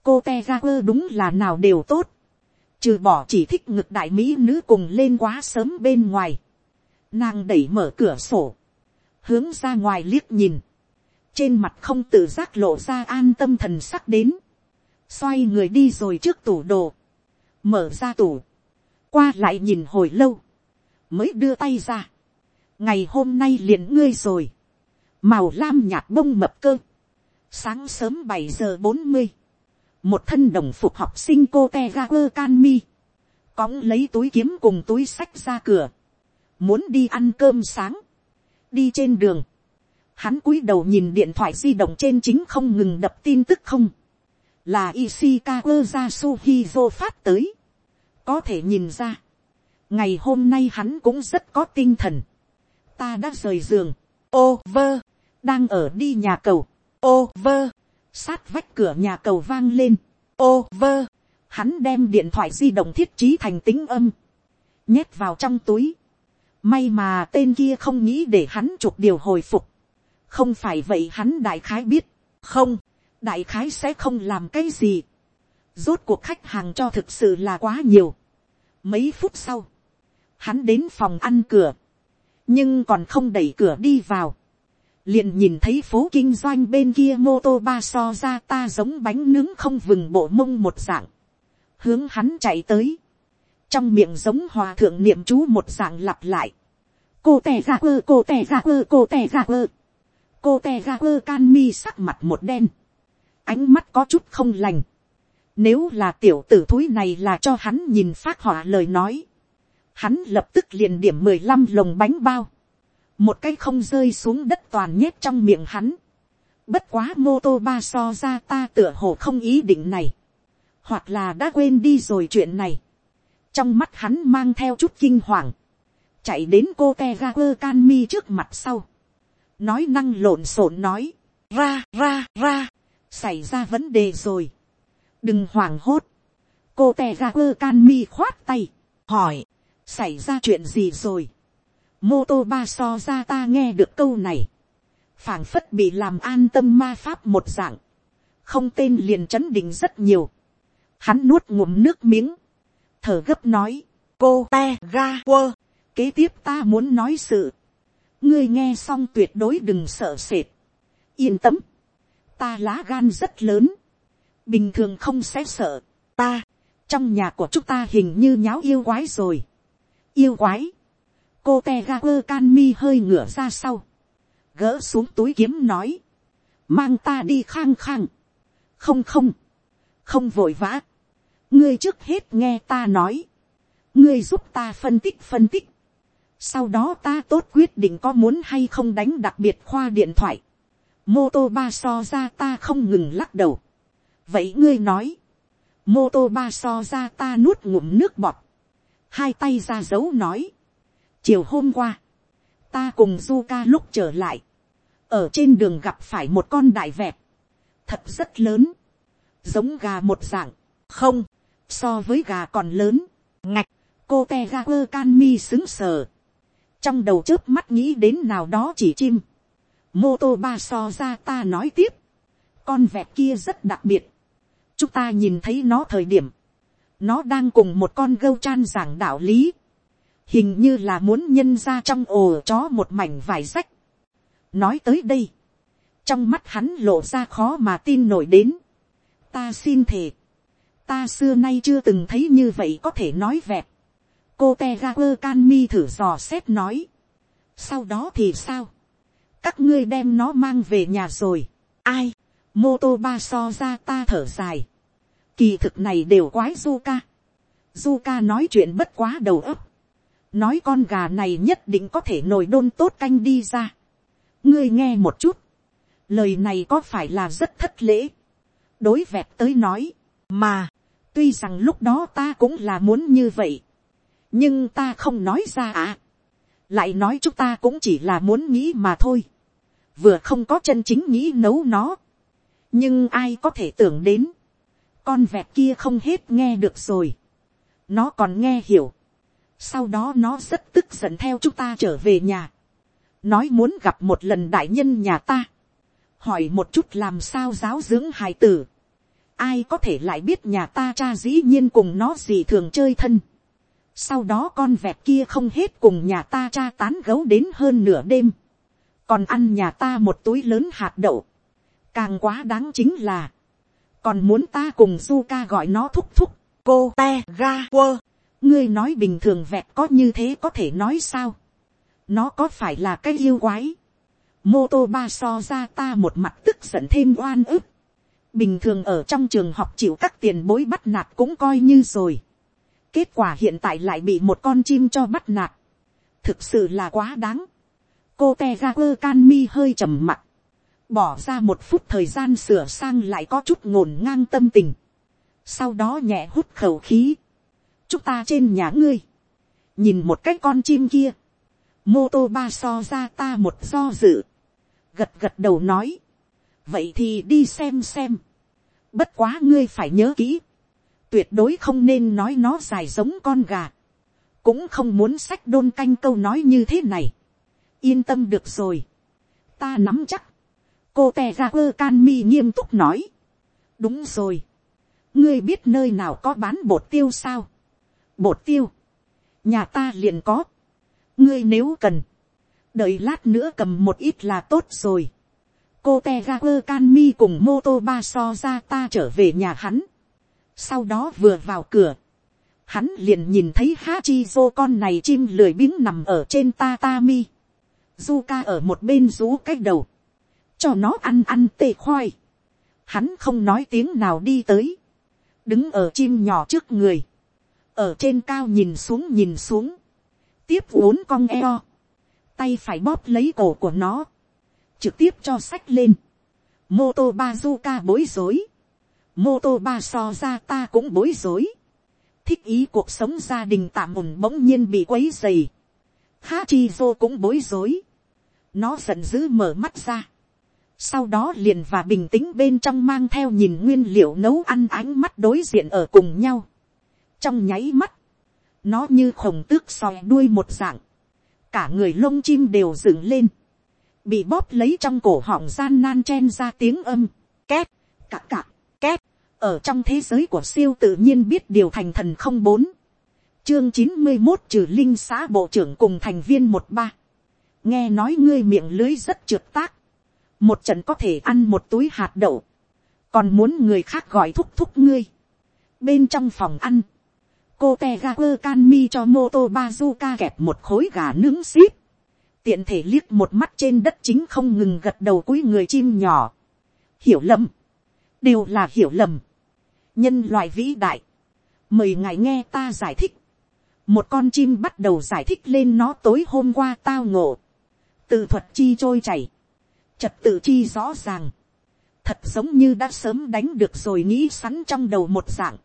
Speaker 1: Cô Tegaku đúng là nào đều tốt. Trừ bỏ chỉ thích ngực đại mỹ nữ cùng lên quá sớm bên ngoài. Nàng đẩy mở cửa sổ. Hướng ra ngoài liếc nhìn trên mặt không tự giác lộ ra an tâm thần sắc đến, xoay người đi rồi trước tủ đồ, mở ra tủ, qua lại nhìn hồi lâu, mới đưa tay ra, ngày hôm nay liền ngươi rồi, màu lam nhạt bông mập cơ, sáng sớm bảy giờ bốn mươi, một thân đồng phục học sinh cô te ga quơ can mi, cõng lấy túi kiếm cùng túi sách ra cửa, muốn đi ăn cơm sáng, đi trên đường, Hắn cúi đầu nhìn điện thoại di động trên chính không ngừng đập tin tức không. Là Ishikawa Yasuhizo phát tới. Có thể nhìn ra. ngày hôm nay hắn cũng rất có tinh thần, ta đã rời giường, ô vơ, đang ở đi nhà cầu, ô vơ, sát vách cửa nhà cầu vang lên, ô vơ, hắn đem điện thoại di động thiết trí thành tính âm, nhét vào trong túi, may mà tên kia không nghĩ để hắn chụp điều hồi phục, không phải vậy hắn đại khái biết, không, đại khái sẽ không làm cái gì, rốt cuộc khách hàng cho thực sự là quá nhiều. mấy phút sau, hắn đến phòng ăn cửa, nhưng còn không đẩy cửa đi vào, liền nhìn thấy phố kinh doanh bên kia mô tô ba so ra ta giống bánh nướng không vừng bộ mông một dạng, hướng hắn chạy tới, trong miệng giống hòa thượng niệm chú một dạng lặp lại, cô tè ra ơ, cô tè ra ơ, cô tè ra ơ cô te ra quơ can mi sắc mặt một đen, ánh mắt có chút không lành, nếu là tiểu tử thúi này là cho hắn nhìn phát họa lời nói, hắn lập tức liền điểm mười lăm lồng bánh bao, một cái không rơi xuống đất toàn nhét trong miệng hắn. Bất quá mô tô ba so ra ta tựa hồ không ý định này, hoặc là đã quên đi rồi chuyện này. trong mắt hắn mang theo chút kinh hoàng, chạy đến cô te ga quơ can mi trước mặt sau, nói năng lộn xộn nói, ra ra ra, xảy ra vấn đề rồi. Đừng hoảng hốt, cô tè ra quơ can mi khoát tay, hỏi, xảy ra chuyện gì rồi, mô tô ba so ra ta nghe được câu này, phảng phất bị làm an tâm ma pháp một dạng, không tên liền chấn định rất nhiều, hắn nuốt ngụm nước miếng, thở gấp nói, cô te ga quơ, kế tiếp ta muốn nói sự, ngươi nghe xong tuyệt đối đừng sợ sệt, yên tâm, ta lá gan rất lớn, bình thường không sẽ sợ, ta, trong nhà của chúng ta hình như nháo yêu quái rồi. yêu quái, cô te ga quơ can mi hơi ngửa ra sau, gỡ xuống túi kiếm nói, mang ta đi khang khang, không không, không vội vã, ngươi trước hết nghe ta nói, ngươi giúp ta phân tích phân tích, sau đó ta tốt quyết định có muốn hay không đánh đặc biệt khoa điện thoại, mô tô ba so ra ta không ngừng lắc đầu, vậy ngươi nói, mô tô ba so ra ta nuốt ngụm nước bọt, hai tay ra dấu nói, chiều hôm qua, ta cùng du ca lúc trở lại, ở trên đường gặp phải một con đại vẹt, thật rất lớn, giống gà một dạng, không, so với gà còn lớn, ngạch, cô te ga quơ can mi xứng sờ, trong đầu trước mắt nghĩ đến nào đó chỉ chim, mô tô ba so ra ta nói tiếp, con vẹt kia rất đặc biệt, chúng ta nhìn thấy nó thời điểm, nó đang cùng một con gâu chan giảng đạo lý, hình như là muốn nhân ra trong ồ chó một mảnh vải rách. nói tới đây, trong mắt hắn lộ ra khó mà tin nổi đến. ta xin thề, ta xưa nay chưa từng thấy như vậy có thể nói vẹt cô te ra quơ can mi thử dò xét nói. sau đó thì sao, các ngươi đem nó mang về nhà rồi. ai, mô tô ba so ra ta thở dài. Kỳ thực này đều quái Zuka. Zuka nói chuyện bất quá đầu óc. Nói con gà này nhất định có thể nồi đôn tốt canh đi ra. Ngươi nghe một chút. Lời này có phải là rất thất lễ. Đối vẹt tới nói. Mà. Tuy rằng lúc đó ta cũng là muốn như vậy. Nhưng ta không nói ra à. Lại nói chúng ta cũng chỉ là muốn nghĩ mà thôi. Vừa không có chân chính nghĩ nấu nó. Nhưng ai có thể tưởng đến con vẹt kia không hết nghe được rồi. nó còn nghe hiểu. sau đó nó rất tức giận theo chúng ta trở về nhà. nói muốn gặp một lần đại nhân nhà ta. hỏi một chút làm sao giáo dưỡng hài tử. ai có thể lại biết nhà ta cha dĩ nhiên cùng nó gì thường chơi thân sau đó con vẹt kia không hết cùng nhà ta cha tán gấu đến hơn nửa đêm. còn ăn nhà ta một túi lớn hạt đậu. càng quá đáng chính là còn muốn ta cùng du ca gọi nó thúc thúc, cô te ga quơ, ngươi nói bình thường vẹt có như thế có thể nói sao, nó có phải là cái yêu quái, mô tô ba so ra ta một mặt tức giận thêm oan ức, bình thường ở trong trường học chịu các tiền bối bắt nạt cũng coi như rồi, kết quả hiện tại lại bị một con chim cho bắt nạt, thực sự là quá đáng, cô te ga quơ can mi hơi trầm mặt, bỏ ra một phút thời gian sửa sang lại có chút ngổn ngang tâm tình, sau đó nhẹ hút khẩu khí, chúng ta trên nhà ngươi, nhìn một cái con chim kia, mô tô ba so ra ta một do dự, gật gật đầu nói, vậy thì đi xem xem, bất quá ngươi phải nhớ kỹ, tuyệt đối không nên nói nó dài giống con gà, cũng không muốn sách đôn canh câu nói như thế này, yên tâm được rồi, ta nắm chắc, cô tè ra quơ can mi nghiêm túc nói, đúng rồi, ngươi biết nơi nào có bán bột tiêu sao, bột tiêu, nhà ta liền có, ngươi nếu cần, đợi lát nữa cầm một ít là tốt rồi, cô te ga quơ can mi cùng mô tô ba so ra ta trở về nhà hắn, sau đó vừa vào cửa, hắn liền nhìn thấy Hachi Zo con này chim lười biếng nằm ở trên tatami. Zuka ở một bên rú cái đầu. Cho nó ăn ăn tê khoai. Hắn không nói tiếng nào đi tới. Đứng ở chim nhỏ trước người. Ở trên cao nhìn xuống nhìn xuống. Tiếp uốn cong eo. Tay phải bóp lấy cổ của nó. Trực tiếp cho sách lên. Mô tô Bazuka bối rối. Mô tô ba so ra ta cũng bối rối thích ý cuộc sống gia đình tạm ổn bỗng nhiên bị quấy dày. Hachizo cũng bối rối. Nó giận dữ mở mắt ra. Sau đó liền và bình tĩnh bên trong mang theo nhìn nguyên liệu nấu ăn ánh mắt đối diện ở cùng nhau. Trong nháy mắt. Nó như khổng tước soi đuôi một dạng. Cả người lông chim đều dựng lên. Bị bóp lấy trong cổ họng gian nan chen ra tiếng âm. Két. Cạc cạc. Két ở trong thế giới của siêu tự nhiên biết điều thành thần không bốn. Chương chín mươi một trừ linh xã bộ trưởng cùng thành viên một ba. Nghe nói ngươi miệng lưới rất trượt tác. Một trận có thể ăn một túi hạt đậu. Còn muốn người khác gọi thúc thúc ngươi. Bên trong phòng ăn. Cô te ga quơ can mi cho mô tô bazuka kẹp một khối gà nướng xíp. Tiện thể liếc một mắt trên đất chính không ngừng gật đầu cúi người chim nhỏ. Hiểu lầm. Đều là hiểu lầm nhân loại vĩ đại, mời ngài nghe ta giải thích, một con chim bắt đầu giải thích lên nó tối hôm qua tao ngộ, tự thuật chi trôi chảy, trật tự chi rõ ràng, thật giống như đã sớm đánh được rồi nghĩ sẵn trong đầu một dạng,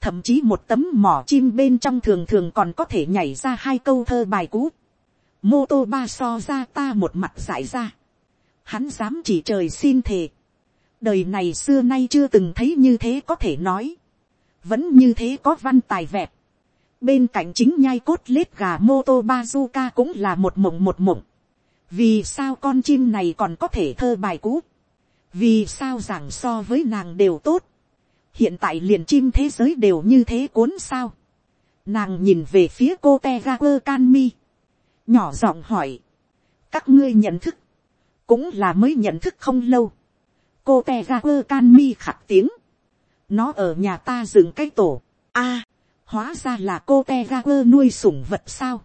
Speaker 1: thậm chí một tấm mỏ chim bên trong thường thường còn có thể nhảy ra hai câu thơ bài cũ. Mô tô ba so ra ta một mặt giải ra, hắn dám chỉ trời xin thề, đời này xưa nay chưa từng thấy như thế có thể nói, vẫn như thế có văn tài vẹt, bên cạnh chính nhai cốt lết gà mô tô bazuka cũng là một mộng một mộng, vì sao con chim này còn có thể thơ bài cũ, vì sao giảng so với nàng đều tốt, hiện tại liền chim thế giới đều như thế cuốn sao, nàng nhìn về phía cô Tegaper Canmi. nhỏ giọng hỏi, các ngươi nhận thức, cũng là mới nhận thức không lâu, cô te ga quơ can mi khặt tiếng, nó ở nhà ta dừng cái tổ, a, hóa ra là cô te ga quơ nuôi sủng vật sao,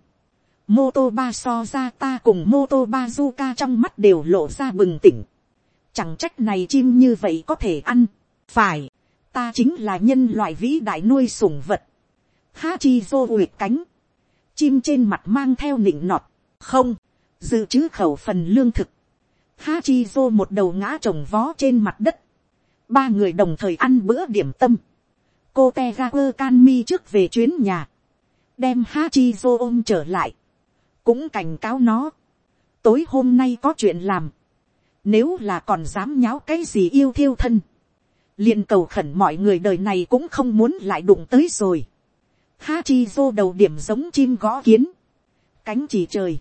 Speaker 1: mô tô ba so ra ta cùng mô tô ba du ca trong mắt đều lộ ra bừng tỉnh, chẳng trách này chim như vậy có thể ăn, phải, ta chính là nhân loại vĩ đại nuôi sủng vật, ha chi dô uyệt cánh, chim trên mặt mang theo nịnh nọt, không, dự trữ khẩu phần lương thực, Hachizo một đầu ngã trồng vó trên mặt đất. Ba người đồng thời ăn bữa điểm tâm. Cô Tegaku Kanmi trước về chuyến nhà. Đem Hachizo ôm trở lại. Cũng cảnh cáo nó. Tối hôm nay có chuyện làm. Nếu là còn dám nháo cái gì yêu thiêu thân. liền cầu khẩn mọi người đời này cũng không muốn lại đụng tới rồi. Hachizo đầu điểm giống chim gõ kiến. Cánh chỉ trời.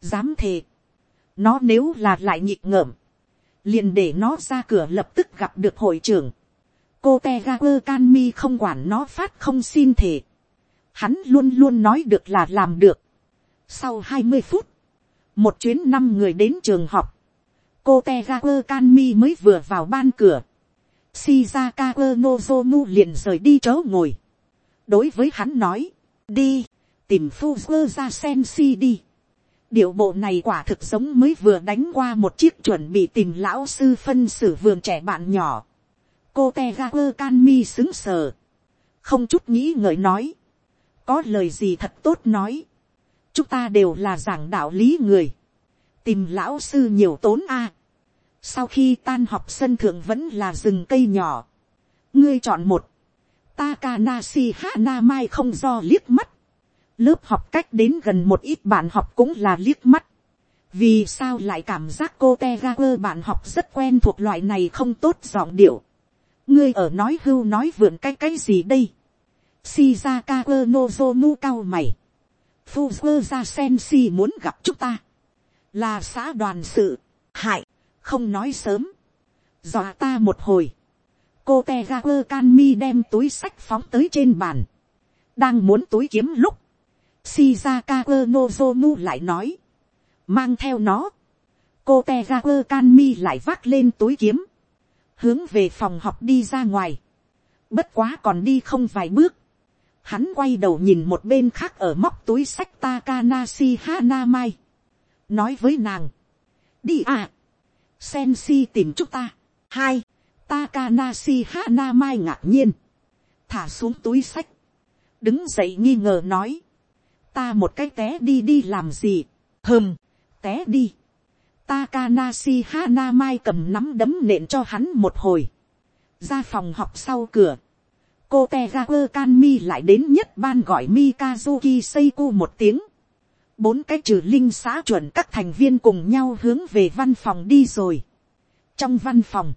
Speaker 1: Dám thề nó nếu là lại nhịp ngợm. Liền để nó ra cửa lập tức gặp được hội trưởng. Cô Tegaku Kanmi không quản nó phát không xin thể. Hắn luôn luôn nói được là làm được. Sau hai mươi phút. Một chuyến năm người đến trường học. Cô Tegaku Kanmi mới vừa vào ban cửa. Shizaka Nozomu liền rời đi chỗ ngồi. Đối với hắn nói. Đi. Tìm Fuzzer ra sen si đi điệu bộ này quả thực giống mới vừa đánh qua một chiếc chuẩn bị tìm lão sư phân xử vườn trẻ bạn nhỏ. cô te ga quơ can mi xứng sờ. không chút nghĩ ngợi nói. có lời gì thật tốt nói. chúng ta đều là giảng đạo lý người. tìm lão sư nhiều tốn a. sau khi tan học sân thượng vẫn là rừng cây nhỏ. ngươi chọn một. Takanasi Hanamai không do liếc mắt lớp học cách đến gần một ít bạn học cũng là liếc mắt, vì sao lại cảm giác cô te ga quơ bạn học rất quen thuộc loại này không tốt giọng điệu, ngươi ở nói hưu nói vượn cái cái gì đây, shizaka quơ nozomu cao mày, Fuzua ra sen si muốn gặp chúng ta. Là xã đoàn sự. Hại. Không nói sớm. Dọa ta một hồi. Cô Tegaper Canmi đem túi sách phóng tới trên bàn. Đang muốn túi kiếm lúc. Shizaka Nozomu lại nói. Mang theo nó. Cô Tegaku Kanmi lại vác lên túi kiếm. Hướng về phòng học đi ra ngoài. Bất quá còn đi không vài bước Hắn quay đầu nhìn một bên khác ở móc túi sách Takanashi Hanamai. Nói với nàng. Đi à. Sensi tìm chúng ta. Hai. Takanashi Hanamai ngạc nhiên. Thả xuống túi sách. Đứng dậy nghi ngờ nói. Ta một cái té đi đi làm gì. Hừm. Té đi. Takanashi Hanamai cầm nắm đấm nện cho hắn một hồi. Ra phòng học sau cửa cô te ga mi lại đến nhất ban gọi mikazuki Seiku một tiếng. bốn cái trừ linh xã chuẩn các thành viên cùng nhau hướng về văn phòng đi rồi. trong văn phòng,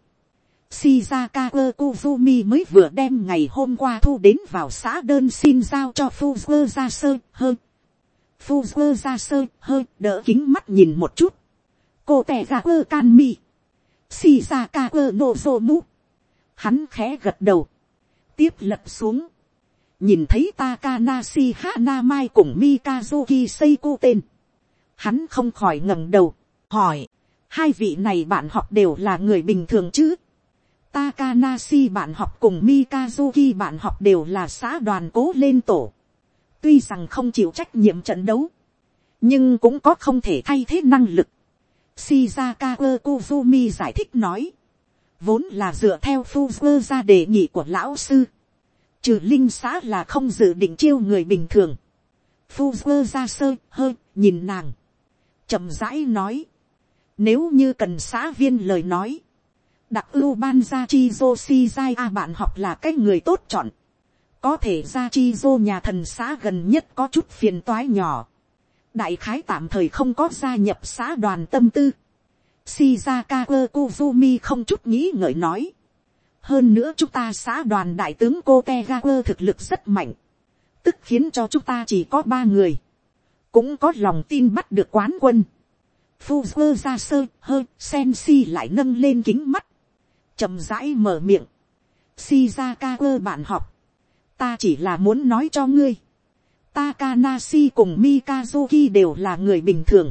Speaker 1: shizaka kuzumi mới vừa đem ngày hôm qua thu đến vào xã đơn xin giao cho fuzzer ra sơ phu fuzzer ra sơ hơi đỡ kính mắt nhìn một chút. cô tẻ ra quơ can mi. shizaka quơ nozomu. hắn khẽ gật đầu tiếp lật xuống, nhìn thấy Takanashi Hanamai cùng Mikazuki Seiko tên, hắn không khỏi ngẩng đầu, hỏi, hai vị này bạn học đều là người bình thường chứ. Takanasi bạn học cùng Mikazuki bạn học đều là xã đoàn cố lên tổ. Tuy rằng không chịu trách nhiệm trận đấu, nhưng cũng có không thể thay thế năng lực. Shizaka Kozumi giải thích nói vốn là dựa theo Fuzzer ra đề nghị của lão sư. Trừ linh xã là không dự định chiêu người bình thường. Fuzzer ra sơ hơi nhìn nàng. chậm rãi nói. Nếu như cần xã viên lời nói. Đặc ưu ban ra chi Joshi Zai A à, bạn học là cái người tốt chọn. Có thể ra chi dô nhà thần xã gần nhất có chút phiền toái nhỏ. Đại khái tạm thời không có gia nhập xã đoàn tâm tư Shizaka kuzumi không chút nghĩ ngợi nói. Hơn nữa chúng ta xã đoàn đại tướng cô thực lực rất mạnh. Tức khiến cho chúng ta chỉ có ba người. Cũng có lòng tin bắt được quán quân. Fuzzer ra sơ hơi Sensi lại nâng lên kính mắt. chậm rãi mở miệng. Shizaka bạn học. Ta chỉ là muốn nói cho ngươi. Takanashi cùng Mikazuki đều là người bình thường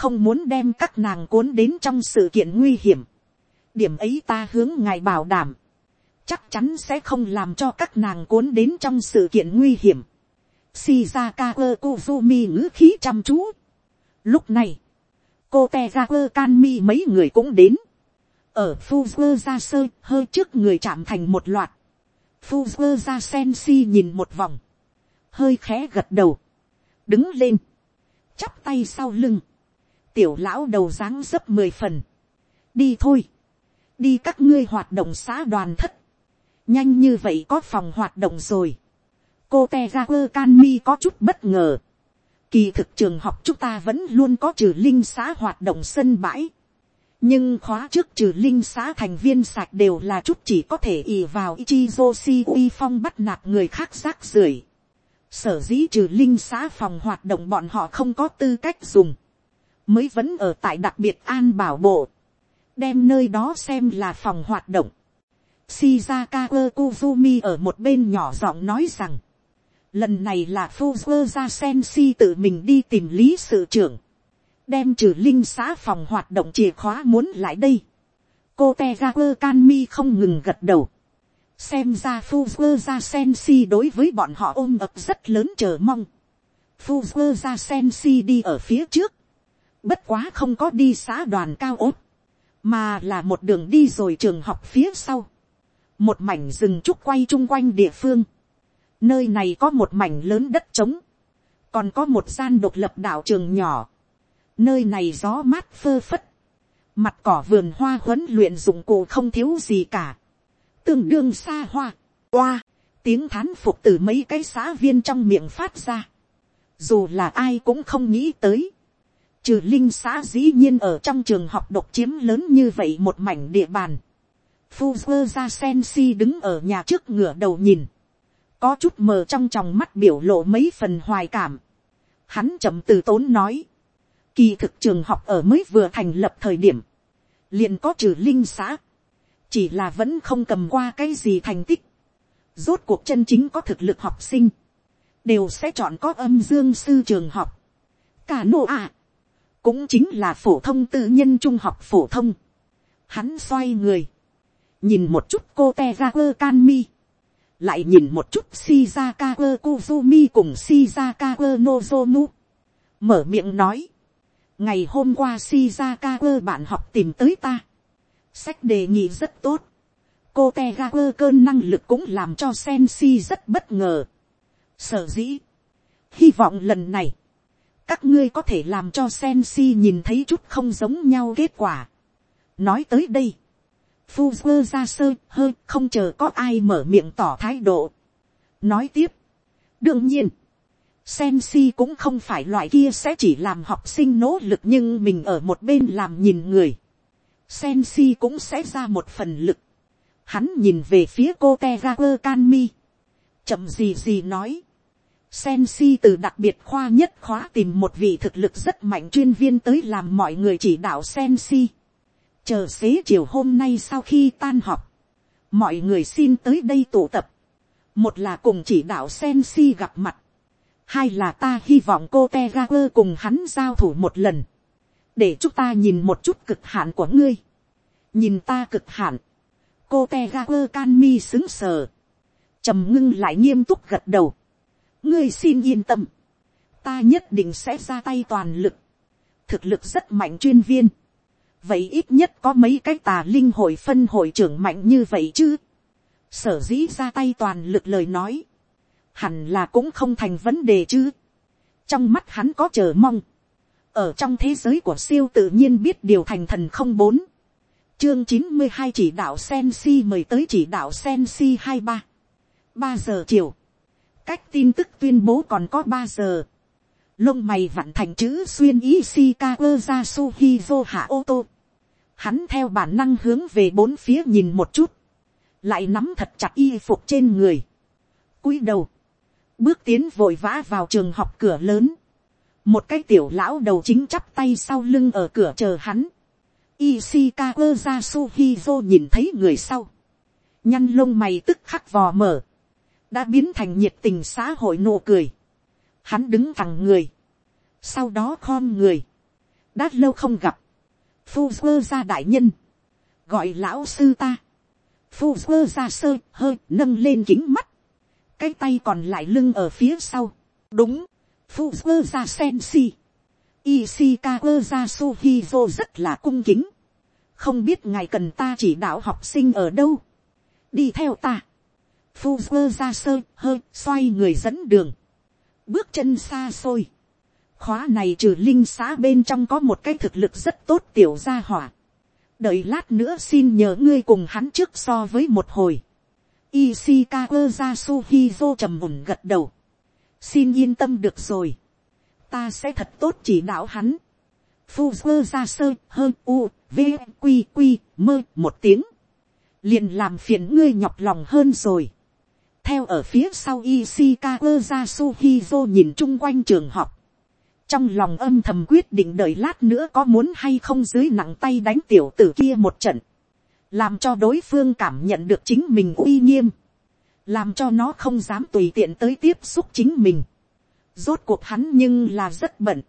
Speaker 1: không muốn đem các nàng cuốn đến trong sự kiện nguy hiểm. điểm ấy ta hướng ngài bảo đảm, chắc chắn sẽ không làm cho các nàng cuốn đến trong sự kiện nguy hiểm. Shizaka Kuzumi ngữ khí chăm chú. Lúc này, cô Tegaku Kanmi mấy người cũng đến. Ở Fuzzer ra sơ hơi trước người chạm thành một loạt. Fuzzer ra Sensi nhìn một vòng. Hơi khẽ gật đầu. Đứng lên. Chắp tay sau lưng tiểu lão đầu dáng dấp mười phần. đi thôi, đi các ngươi hoạt động xã đoàn thất, nhanh như vậy có phòng hoạt động rồi. cô te ra quơ can mi có chút bất ngờ. kỳ thực trường học chúng ta vẫn luôn có trừ linh xã hoạt động sân bãi nhưng khóa trước trừ linh xã thành viên sạch đều là chút chỉ có thể ì vào Ichizoshi uy phong bắt nạt người khác rác rưởi. sở dĩ trừ linh xã phòng hoạt động bọn họ không có tư cách dùng mới vẫn ở tại đặc biệt an bảo bộ, đem nơi đó xem là phòng hoạt động. Shizaka Kuzumi ở một bên nhỏ giọng nói rằng, lần này là Fuzzer ra Sensi tự mình đi tìm lý sự trưởng, đem trừ linh xã phòng hoạt động chìa khóa muốn lại đây. cô teager can mi không ngừng gật đầu, xem ra Fuzzer ra Sensi đối với bọn họ ôm ập rất lớn chờ mong. Fuzzer ra Sensi đi ở phía trước, Bất quá không có đi xã đoàn cao ốt. Mà là một đường đi rồi trường học phía sau. Một mảnh rừng trúc quay chung quanh địa phương. Nơi này có một mảnh lớn đất trống. Còn có một gian độc lập đảo trường nhỏ. Nơi này gió mát phơ phất. Mặt cỏ vườn hoa huấn luyện dụng cụ không thiếu gì cả. Tương đương xa hoa. Oa. Tiếng thán phục từ mấy cái xã viên trong miệng phát ra. dù là ai cũng không nghĩ tới, trừ linh xã dĩ nhiên ở trong trường học độc chiếm lớn như vậy một mảnh địa bàn, Fuzzer ra sen si đứng ở nhà trước ngửa đầu nhìn, có chút mờ trong tròng mắt biểu lộ mấy phần hoài cảm, hắn chậm từ tốn nói, kỳ thực trường học ở mới vừa thành lập thời điểm, liền có trừ linh xã, chỉ là vẫn không cầm qua cái gì thành tích, rốt cuộc chân chính có thực lực học sinh, đều sẽ chọn có âm dương sư trường học, cả nô ạ, cũng chính là phổ thông tự nhân trung học phổ thông, hắn xoay người, nhìn một chút cô te ra quơ can mi, lại nhìn một chút Shizakawa kuzumi cùng Shizakawa nozomu, mở miệng nói, ngày hôm qua shizaka quơ bạn học tìm tới ta, sách đề nghị rất tốt, cô te ga quơ cơn năng lực cũng làm cho sen si rất bất ngờ, sở dĩ, hy vọng lần này, các ngươi có thể làm cho sen si nhìn thấy chút không giống nhau kết quả. nói tới đây, phu quơ ra sơ hơi không chờ có ai mở miệng tỏ thái độ. nói tiếp, đương nhiên, sen si cũng không phải loại kia sẽ chỉ làm học sinh nỗ lực nhưng mình ở một bên làm nhìn người. sen si cũng sẽ ra một phần lực. hắn nhìn về phía cô te ra chậm gì gì nói. Sen si từ đặc biệt khoa nhất khóa tìm một vị thực lực rất mạnh chuyên viên tới làm mọi người chỉ đạo sen si chờ xế chiều hôm nay sau khi tan học, mọi người xin tới đây tụ tập, một là cùng chỉ đạo sen si gặp mặt, hai là ta hy vọng cô te ga quơ cùng hắn giao thủ một lần, để chúng ta nhìn một chút cực hạn của ngươi, nhìn ta cực hạn, cô te ga quơ can mi xứng sờ, trầm ngưng lại nghiêm túc gật đầu, ngươi xin yên tâm, ta nhất định sẽ ra tay toàn lực, thực lực rất mạnh chuyên viên, vậy ít nhất có mấy cái tà linh hội phân hội trưởng mạnh như vậy chứ. sở dĩ ra tay toàn lực lời nói, hẳn là cũng không thành vấn đề chứ. trong mắt hắn có chờ mong, ở trong thế giới của siêu tự nhiên biết điều thành thần không bốn, chương chín mươi hai chỉ đạo sen si mời tới chỉ đạo sen si hai ba, ba giờ chiều, cách tin tức tuyên bố còn có ba giờ, lông mày vặn thành chữ xuyên ý Ishikawa ra Suhizo hạ ô tô. Hắn theo bản năng hướng về bốn phía nhìn một chút. Lại nắm thật chặt y phục trên người. cúi đầu. Bước tiến vội vã vào trường học cửa lớn. Một cái tiểu lão đầu chính chắp tay sau lưng ở cửa chờ hắn. Ishikawa Yasuhizo nhìn thấy người sau. Nhăn lông mày tức khắc vò mở. Đã biến thành nhiệt tình xã hội nụ cười Hắn đứng thẳng người. Sau đó khom người. Đã lâu không gặp. Fuzua ra đại nhân. Gọi lão sư ta. Fuzua ra sơ, hơi, nâng lên kính mắt. Cái tay còn lại lưng ở phía sau. Đúng. Phu quơ ra sen si. Ishikawa ra suhizo rất là cung kính. Không biết ngài cần ta chỉ đạo học sinh ở đâu. Đi theo ta. Phu quơ ra sơ hơi xoay người dẫn đường bước chân xa xôi. khóa này trừ linh xã bên trong có một cái thực lực rất tốt tiểu gia hỏa. đợi lát nữa xin nhờ ngươi cùng hắn trước so với một hồi. Ishikawa Yasuhizo trầm mùn gật đầu. xin yên tâm được rồi. ta sẽ thật tốt chỉ đạo hắn. Fuzzer ra sơ hơn u, v, q q, mơ, một tiếng. liền làm phiền ngươi nhọc lòng hơn rồi theo ở phía sau Ishikawa Yasuhizo nhìn chung quanh trường học. Trong lòng âm thầm quyết định đợi lát nữa có muốn hay không dưới nặng tay đánh tiểu tử kia một trận. Làm cho đối phương cảm nhận được chính mình uy nghiêm. Làm cho nó không dám tùy tiện tới tiếp xúc chính mình. Rốt cuộc hắn nhưng là rất bận.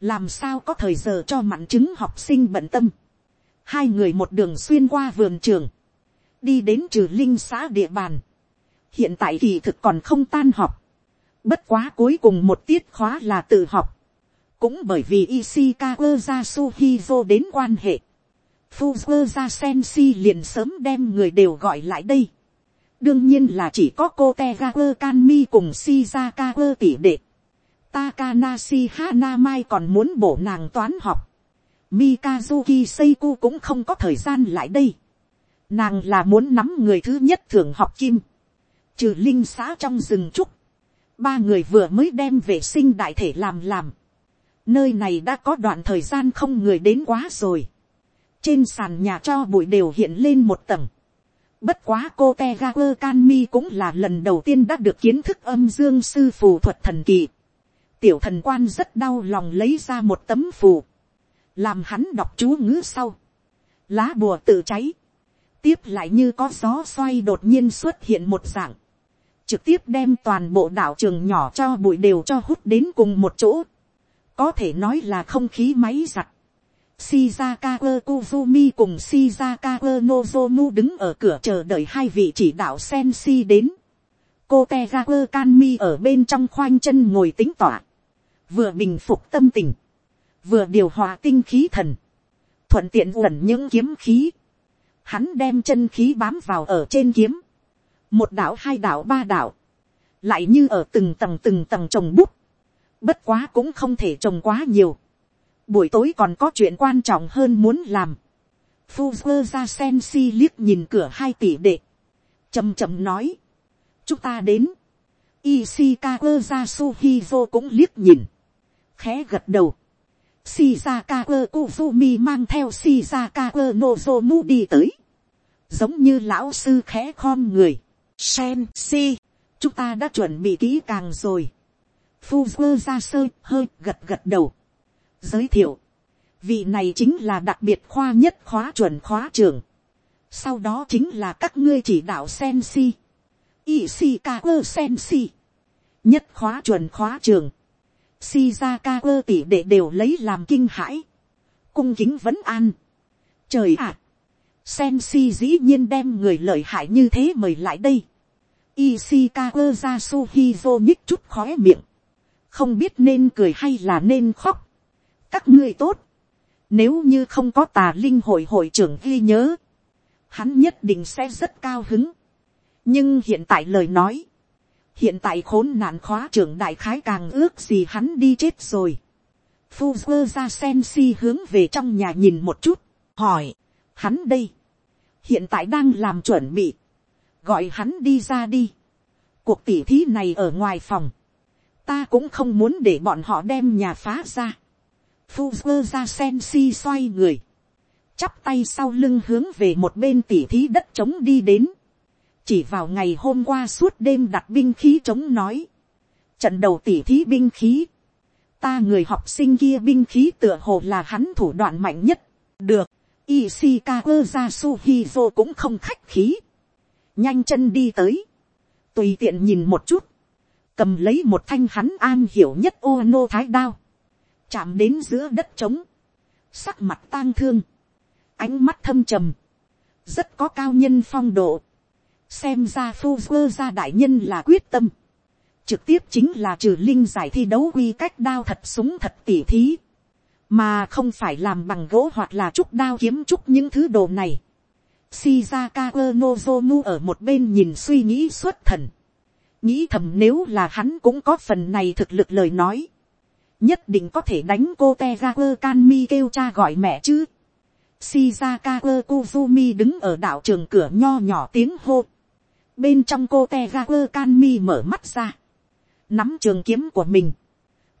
Speaker 1: Làm sao có thời giờ cho mặn chứng học sinh bận tâm. Hai người một đường xuyên qua vườn trường. Đi đến trừ linh xã địa bàn hiện tại kỳ thực còn không tan học. Bất quá cuối cùng một tiết khóa là tự học. Cũng bởi vì Ishikawa Jasuhizo đến quan hệ. Fuzua Sensi liền sớm đem người đều gọi lại đây. Đương nhiên là chỉ có cô Tegaku Kanmi cùng Shizakawa tỷ đệ. Takanashi Hanamai còn muốn bổ nàng toán học. Mikazuki Seiku cũng không có thời gian lại đây. Nàng là muốn nắm người thứ nhất thưởng học kim trừ linh xã trong rừng trúc, ba người vừa mới đem vệ sinh đại thể làm làm, nơi này đã có đoạn thời gian không người đến quá rồi, trên sàn nhà cho bụi đều hiện lên một tầng, bất quá cô te ga quơ can mi cũng là lần đầu tiên đã được kiến thức âm dương sư phù thuật thần kỳ, tiểu thần quan rất đau lòng lấy ra một tấm phù, làm hắn đọc chú ngữ sau, lá bùa tự cháy, tiếp lại như có gió xoay đột nhiên xuất hiện một dạng, trực tiếp đem toàn bộ đảo trường nhỏ cho bụi đều cho hút đến cùng một chỗ, có thể nói là không khí máy giặt. Shizaka Kuzumi cùng Shizaka Nozomu đứng ở cửa chờ đợi hai vị chỉ đạo Sensi đến. Cô Kanmi ở bên trong khoanh chân ngồi tính tỏa. Vừa bình phục tâm tình. Vừa điều hòa tinh khí thần. Thuận tiện ẩn những kiếm khí. Hắn đem chân khí bám vào ở trên kiếm. Một đảo, hai đảo, ba đảo. Lại như ở từng tầng từng tầng trồng bút. Bất quá cũng không thể trồng quá nhiều. Buổi tối còn có chuyện quan trọng hơn muốn làm. Fuzzer ra sen si liếc nhìn cửa hai tỷ đệ. chầm chầm nói. Chúng ta đến. Ishikawa ra Suhizo cũng liếc nhìn. Khẽ gật đầu. Shizakawa Kuzumi mang theo Shizakawa Nozomu đi tới. Giống như lão sư khẽ khom người. Sen si. Chúng ta đã chuẩn bị kỹ càng rồi. Fuzzer ra sơ, hơi gật gật đầu. Giới thiệu. Vị này chính là đặc biệt khoa nhất khóa chuẩn khóa trường. Sau đó chính là các ngươi chỉ đạo sen Sensi. Ishikawa Sensi. Nhất khóa chuẩn khóa trường Shizaka tỷ đệ đều lấy làm kinh hãi. Cung kính vẫn an. Trời ạ! Sensi dĩ nhiên đem người lợi hại như thế mời lại đây. Ishikawa Yasuhizo nhích chút khóe miệng. Không biết nên cười hay là nên khóc. Các ngươi tốt. Nếu như không có tà linh hội hội trưởng ghi nhớ. Hắn nhất định sẽ rất cao hứng. Nhưng hiện tại lời nói hiện tại khốn nạn khóa trưởng đại khái càng ước gì hắn đi chết rồi. Fuzzer ra sen si hướng về trong nhà nhìn một chút, hỏi, hắn đây, hiện tại đang làm chuẩn bị, gọi hắn đi ra đi. cuộc tỉ thí này ở ngoài phòng, ta cũng không muốn để bọn họ đem nhà phá ra. Fuzzer ra sen si xoay người, chắp tay sau lưng hướng về một bên tỉ thí đất trống đi đến. Chỉ vào ngày hôm qua suốt đêm đặt binh khí chống nói, trận đầu tỉ thí binh khí, ta người học sinh kia binh khí tựa hồ là hắn thủ đoạn mạnh nhất, được, Ishikawa Yasuhizo cũng không khách khí, nhanh chân đi tới, tùy tiện nhìn một chút, cầm lấy một thanh hắn an hiểu nhất ô nô thái đao, chạm đến giữa đất trống, sắc mặt tang thương, ánh mắt thâm trầm, rất có cao nhân phong độ, xem ra phu quơ ra đại nhân là quyết tâm, trực tiếp chính là trừ linh giải thi đấu quy cách đao thật súng thật tỉ thí, mà không phải làm bằng gỗ hoặc là trúc đao kiếm trúc những thứ đồ này. Shizaka Nozomu ở một bên nhìn suy nghĩ xuất thần. Nghĩ thầm nếu là hắn cũng có phần này thực lực lời nói. Nhất định có thể đánh cô Tegaku Kanmi kêu cha gọi mẹ chứ. Shizaka Kuzumi đứng ở đảo trường cửa nho nhỏ tiếng hô. Bên trong cô te ra quơ can mi mở mắt ra, nắm trường kiếm của mình,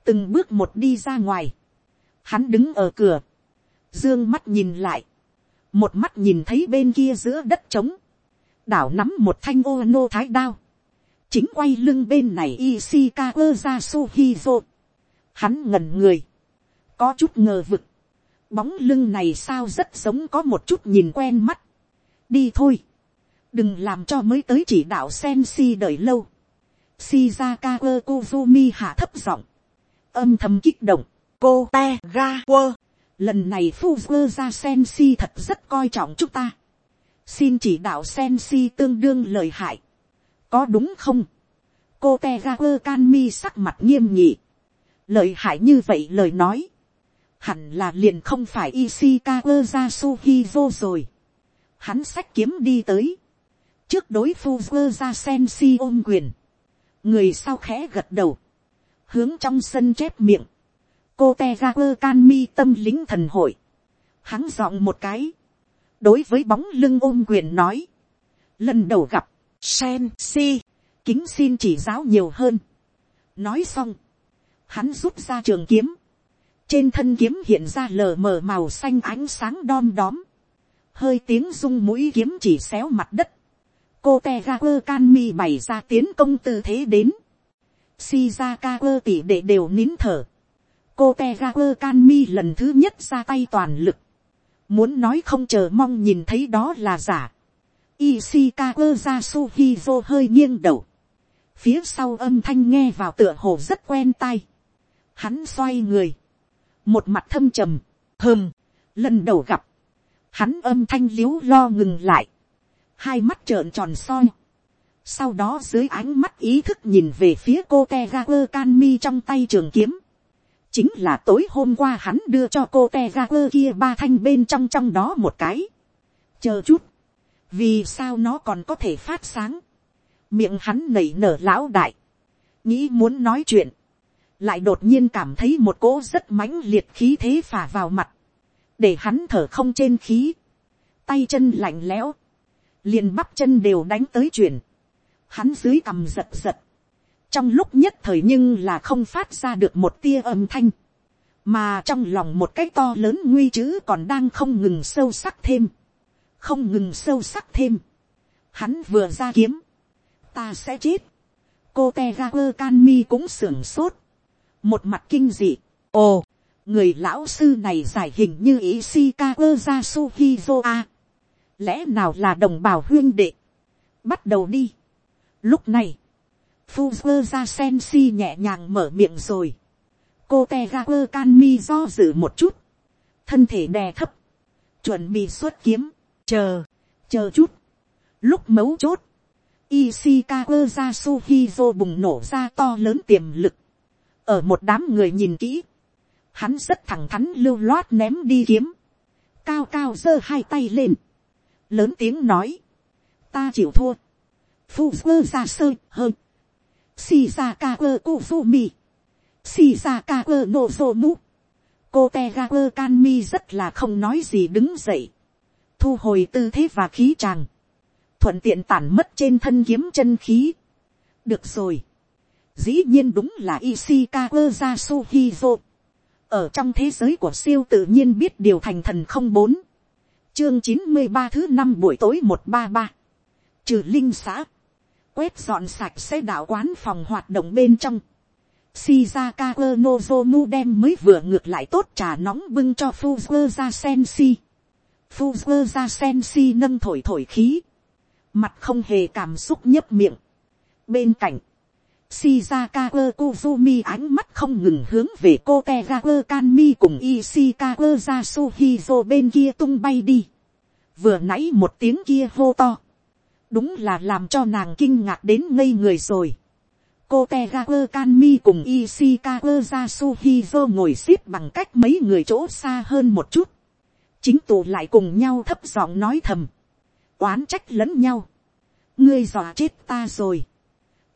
Speaker 1: từng bước một đi ra ngoài, hắn đứng ở cửa, dương mắt nhìn lại, một mắt nhìn thấy bên kia giữa đất trống, đảo nắm một thanh ô nô thái đao, chính quay lưng bên này Ishikawa ra Suhizo. Hắn ngẩn người, có chút ngờ vực, bóng lưng này sao rất giống có một chút nhìn quen mắt. đi thôi, đừng làm cho mới tới chỉ đạo sen si đợi lâu. Shizaka Kozumi hạ thấp giọng, âm thầm kích động, cô te ga quơ. Lần này Fuzzer ra sen si thật rất coi trọng chúng ta. Xin chỉ đạo sen si tương đương lời hại. Có đúng không? Cô te ga quơ can mi sắc mặt nghiêm nhị lợi hại như vậy lời nói. Hẳn là liền không phải Ishikawa Yasuhizo rồi. Hắn sách kiếm đi tới. Trước đối phu vơ ra sen si ôm quyền, người sau khẽ gật đầu, hướng trong sân chép miệng, cô te ra quơ can mi tâm lính thần hội, hắn dọn một cái, đối với bóng lưng ôm quyền nói, lần đầu gặp, sen si, kính xin chỉ giáo nhiều hơn, nói xong, hắn rút ra trường kiếm, trên thân kiếm hiện ra lờ mờ màu xanh ánh sáng đom đóm, hơi tiếng rung mũi kiếm chỉ xéo mặt đất, cô te ga quơ can mi bày ra tiến công tư thế đến, shizaka quơ tỉ đệ đều nín thở, cô te ga quơ can mi lần thứ nhất ra tay toàn lực, muốn nói không chờ mong nhìn thấy đó là giả, Ishikawa Yasuhizo hơi nghiêng đầu. Phía sau âm thanh nghe vào tựa hồ rất quen tai. Hắn xoay người. Một mặt thâm trầm. hơm, Lần đầu gặp. Hắn âm thanh liếu lo ngừng lại. Hai mắt trợn tròn soi. Sau đó dưới ánh mắt ý thức nhìn về phía cô Tegaper Canmi trong tay trường kiếm. Chính là tối hôm qua hắn đưa cho cô Tegaper kia ba thanh bên trong trong đó một cái. Chờ chút vì sao nó còn có thể phát sáng, miệng hắn nảy nở lão đại, nghĩ muốn nói chuyện, lại đột nhiên cảm thấy một cỗ rất mãnh liệt khí thế phả vào mặt, để hắn thở không trên khí, tay chân lạnh lẽo, liền bắp chân đều đánh tới chuyển, hắn dưới cằm giật giật, trong lúc nhất thời nhưng là không phát ra được một tia âm thanh, mà trong lòng một cái to lớn nguy chữ còn đang không ngừng sâu sắc thêm, không ngừng sâu sắc thêm. Hắn vừa ra kiếm, ta sẽ chết. cô te ga quơ can mi cũng sưởng sốt, một mặt kinh dị. ồ, người lão sư này giải hình như ý si ra suhizo a. lẽ nào là đồng bào huyên đệ. bắt đầu đi. lúc này, Fuzzer ra sen si nhẹ nhàng mở miệng rồi. cô te ga quơ can mi do dự một chút, thân thể đè thấp, chuẩn bị xuất kiếm chờ, chờ chút. Lúc mấu chốt, Ishikawa Yasuhizo bùng nổ ra to lớn tiềm lực. Ở một đám người nhìn kỹ, hắn rất thẳng thắn lưu loát ném đi kiếm. Cao cao giơ hai tay lên. Lớn tiếng nói, ta chịu thua. Fuzzer ra sơ hơn. Shizakawa Kuzumi. Shizakawa Nozomu. Cô te ga cơ can mi rất là không nói gì đứng dậy thu hồi tư thế và khí tràng, thuận tiện tản mất trên thân kiếm chân khí. được rồi, dĩ nhiên đúng là Ishikawa Yasuhizo. ở trong thế giới của siêu tự nhiên biết điều thành thần không bốn, chương chín mươi ba thứ năm buổi tối một ba ba, trừ linh xã, quét dọn sạch xe đạo quán phòng hoạt động bên trong. Shizakawa Nozomu đem mới vừa ngược lại tốt trà nóng bưng cho Fuzuza Senshi. Fuzuza Senshi nâng thổi thổi khí. Mặt không hề cảm xúc nhấp miệng. Bên cạnh. Shizaka Kuzumi ánh mắt không ngừng hướng về cô Tegaku Kanmi cùng Ishikawa Yasuhizo bên kia tung bay đi. Vừa nãy một tiếng kia hô to. Đúng là làm cho nàng kinh ngạc đến ngây người rồi. Cô Tegaku Kanmi cùng Ishikawa Yasuhizo ngồi xếp bằng cách mấy người chỗ xa hơn một chút chính tụ lại cùng nhau thấp giọng nói thầm, oán trách lẫn nhau, ngươi dọa chết ta rồi.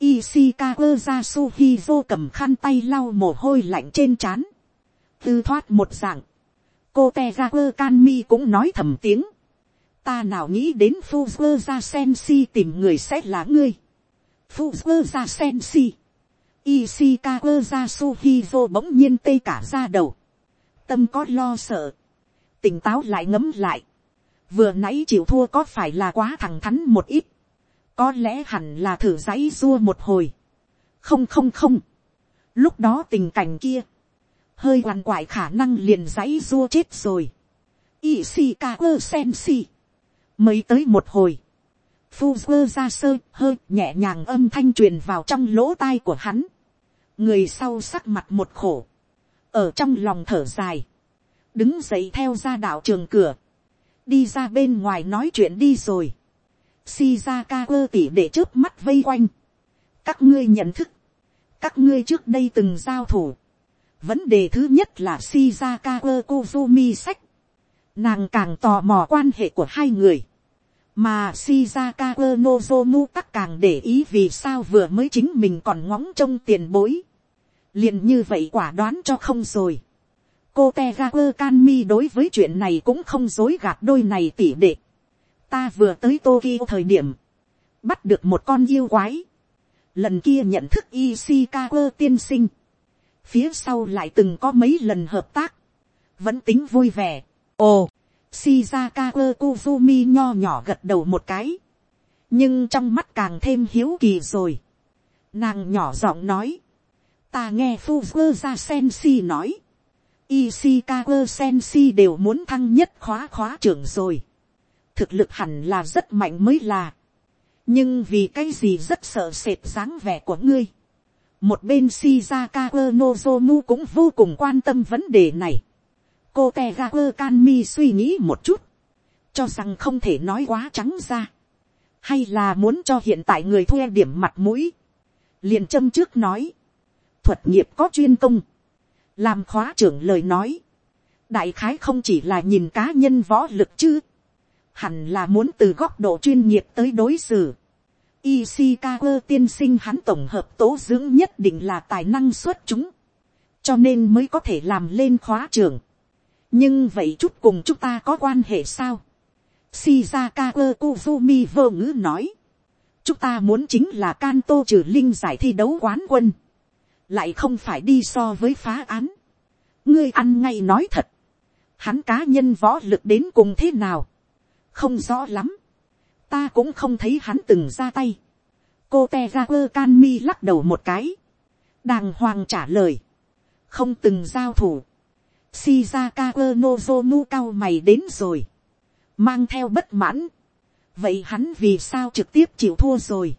Speaker 1: Ishikawa Yasuhizo cầm khăn tay lau mồ hôi lạnh trên trán, tư thoát một dạng, cô tegaku kanmi cũng nói thầm tiếng, ta nào nghĩ đến Fuzuza Sensi tìm người sẽ là ngươi. Fuzuza ra Sensi. Ishikawa Yasuhizo bỗng nhiên tê cả ra đầu. Tâm có lo sợ tỉnh táo lại ngấm lại, vừa nãy chịu thua có phải là quá thẳng thắn một ít, có lẽ hẳn là thử giấy dua một hồi, không không không, lúc đó tình cảnh kia, hơi quằn quại khả năng liền giấy dua chết rồi, Ishikawa Sensi, mới tới một hồi, Fuzzer ra sơ hơi nhẹ nhàng âm thanh truyền vào trong lỗ tai của hắn, người sau sắc mặt một khổ, ở trong lòng thở dài, đứng dậy theo ra đạo trường cửa, đi ra bên ngoài nói chuyện đi rồi, Shizaka quơ tỉ để trước mắt vây quanh, các ngươi nhận thức, các ngươi trước đây từng giao thủ, vấn đề thứ nhất là Shizaka quơ Kozumi sách, nàng càng tò mò quan hệ của hai người, mà Shizaka quơ Nozomu tắc càng để ý vì sao vừa mới chính mình còn ngóng trông tiền bối, liền như vậy quả đoán cho không rồi. Cô te Kanmi can mi đối với chuyện này cũng không dối gạt đôi này tỉ đệ ta vừa tới tokyo thời điểm, bắt được một con yêu quái, lần kia nhận thức Ishikawa tiên sinh, phía sau lại từng có mấy lần hợp tác, vẫn tính vui vẻ. ồ, Shizakawa Kuzumi nho nhỏ gật đầu một cái, nhưng trong mắt càng thêm hiếu kỳ rồi. Nàng nhỏ giọng nói, ta nghe Fuzua ra Sensi nói, Ishikawa Sensi đều muốn thăng nhất khóa khóa trưởng rồi. Thực lực hẳn là rất mạnh mới là. Nhưng vì cái gì rất sợ sệt dáng vẻ của ngươi. Một bên shizaka Nozomu cũng vô cùng quan tâm vấn đề này. Cô Tegaku Kanmi suy nghĩ một chút. Cho rằng không thể nói quá trắng ra. Hay là muốn cho hiện tại người thuê điểm mặt mũi. Liền châm trước nói. Thuật nghiệp có chuyên công làm khóa trưởng lời nói, đại khái không chỉ là nhìn cá nhân võ lực chứ, hẳn là muốn từ góc độ chuyên nghiệp tới đối xử. Ishikawa tiên sinh hắn tổng hợp tố dưỡng nhất định là tài năng xuất chúng, cho nên mới có thể làm lên khóa trưởng. nhưng vậy chút cùng chúng ta có quan hệ sao. Shizakawa Kuzumi vô ngữ nói, chúng ta muốn chính là Kanto trừ linh giải thi đấu quán quân lại không phải đi so với phá án. ngươi ăn ngay nói thật, hắn cá nhân võ lực đến cùng thế nào, không rõ lắm, ta cũng không thấy hắn từng ra tay. cô te ra quơ can mi lắc đầu một cái, đàng hoàng trả lời, không từng giao thủ, shizaka quơ nozomu cao mày đến rồi, mang theo bất mãn, vậy hắn vì sao trực tiếp chịu thua rồi,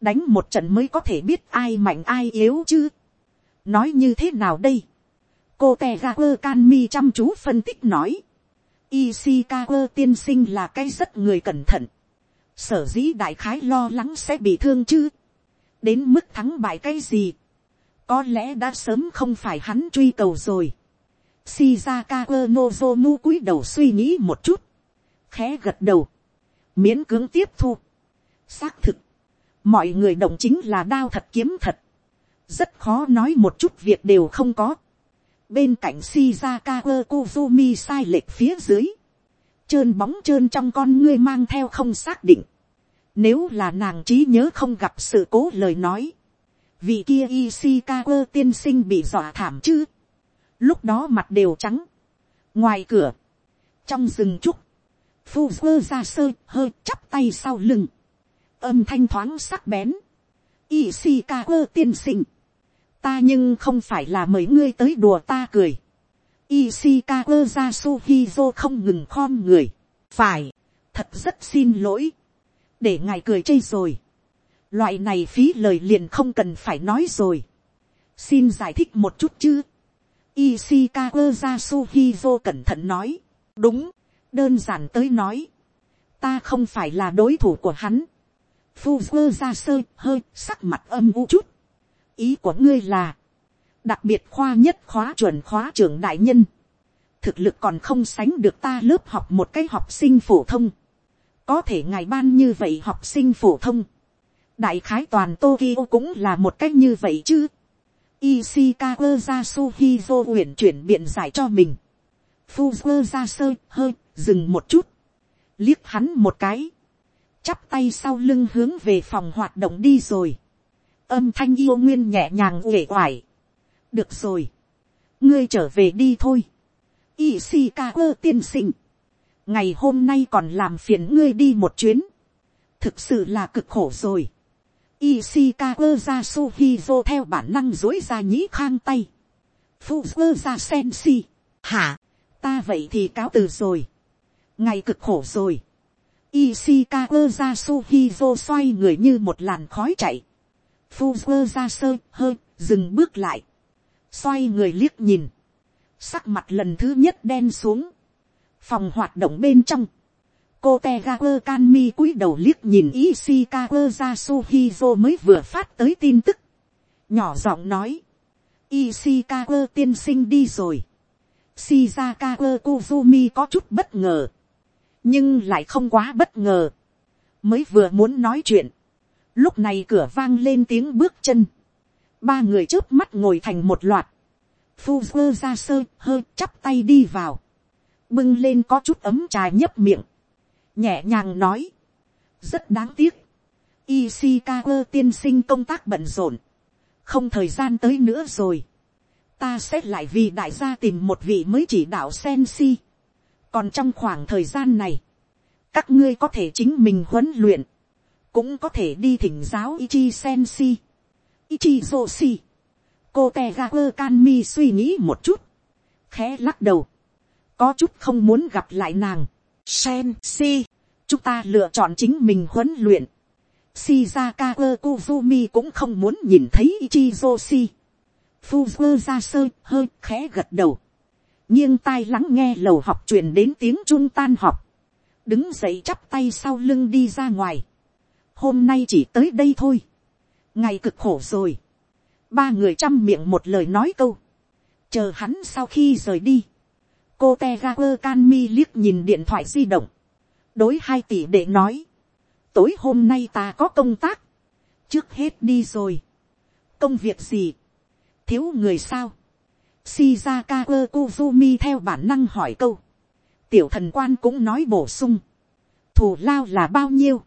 Speaker 1: đánh một trận mới có thể biết ai mạnh ai yếu chứ. nói như thế nào đây. cô te ra quơ can mi chăm chú phân tích nói. Ishikawa tiên sinh là cái rất người cẩn thận. sở dĩ đại khái lo lắng sẽ bị thương chứ. đến mức thắng bại cái gì. có lẽ đã sớm không phải hắn truy cầu rồi. Shizakawa nozomu cúi đầu suy nghĩ một chút. khẽ gật đầu. miễn cưỡng tiếp thu. xác thực mọi người động chính là đao thật kiếm thật, rất khó nói một chút việc đều không có bên cạnh shizaka kuzumi sai lệch phía dưới, trơn bóng trơn trong con ngươi mang theo không xác định, nếu là nàng trí nhớ không gặp sự cố lời nói, vì kia Ishikawa tiên sinh bị dọa thảm chứ, lúc đó mặt đều trắng, ngoài cửa, trong rừng trúc, phu ra sơ hơi chắp tay sau lưng, âm thanh thoáng sắc bén. Ishikawa tiên sinh. Ta nhưng không phải là mấy ngươi tới đùa ta cười. Ishikawa Yasuhizo không ngừng khom người. Phải, thật rất xin lỗi. Để ngài cười chê rồi. Loại này phí lời liền không cần phải nói rồi. Xin giải thích một chút chứ. Ishikawa Yasuhizo cẩn thận nói. Đúng, đơn giản tới nói. Ta không phải là đối thủ của hắn Fuzua ra sơ hơi sắc mặt âm u chút ý của ngươi là, đặc biệt khoa nhất khóa chuẩn khóa trưởng đại nhân, thực lực còn không sánh được ta lớp học một cái học sinh phổ thông, có thể ngày ban như vậy học sinh phổ thông, đại khái toàn Tokyo cũng là một cách như vậy chứ. Ishikawa Yasuhizo uyển chuyển biện giải cho mình. Fuzua ra sơ hơi dừng một chút, liếc hắn một cái, chắp tay sau lưng hướng về phòng hoạt động đi rồi âm thanh yêu nguyên nhẹ nhàng uể oải. được rồi. ngươi trở về đi thôi. Ishikawa tiên sinh. ngày hôm nay còn làm phiền ngươi đi một chuyến. thực sự là cực khổ rồi. Ishikawa Yasuhizo theo bản năng dối ra nhĩ khang tay. Fuzua ra sensi. hả, ta vậy thì cáo từ rồi. ngày cực khổ rồi Ishikawa Yasuhizo xoay người như một làn khói chạy. Fuzua ra sơ hơi, dừng bước lại. Xoay người liếc nhìn. Sắc mặt lần thứ nhất đen xuống. Phòng hoạt động bên trong. Cô Tegaku Kanmi cúi đầu liếc nhìn Ishikawa Yasuhizo mới vừa phát tới tin tức. Nhỏ giọng nói. Ishikawa tiên sinh đi rồi. Shizakawa Kuzumi có chút bất ngờ nhưng lại không quá bất ngờ, mới vừa muốn nói chuyện, lúc này cửa vang lên tiếng bước chân, ba người trước mắt ngồi thành một loạt, phu sơ ra sơ hơi chắp tay đi vào, bưng lên có chút ấm trà nhấp miệng, nhẹ nhàng nói, rất đáng tiếc, Ishikawa tiên sinh công tác bận rộn. Không thời gian tới nữa rồi. Ta sẽ lại vì đại gia tìm một vị mới chỉ đạo sen si Còn trong khoảng thời gian này. Các ngươi có thể chính mình huấn luyện. Cũng có thể đi thỉnh giáo Ichi Sensi. Ichi Joshi. Cô Tegaku Kanmi suy nghĩ một chút. Khẽ lắc đầu. Có chút không muốn gặp lại nàng. Sensi. Chúng ta lựa chọn chính mình huấn luyện Shizaka Kuzumi cũng không muốn nhìn thấy Ichizoshi. Fuzua ra sơ, hơi khẽ gật đầu. nghiêng tai lắng nghe lầu học truyền đến tiếng trung tan học. Đứng dậy chắp tay sau lưng đi ra ngoài. Hôm nay chỉ tới đây thôi. Ngày cực khổ rồi. Ba người chăm miệng một lời nói câu. Chờ hắn sau khi rời đi. Cô Tegaper Canmi liếc nhìn điện thoại di động. Đối hai tỷ để nói tối hôm nay ta có công tác, trước hết đi rồi, công việc gì, thiếu người sao, shizaka kozumi theo bản năng hỏi câu, tiểu thần quan cũng nói bổ sung, thù lao là bao nhiêu,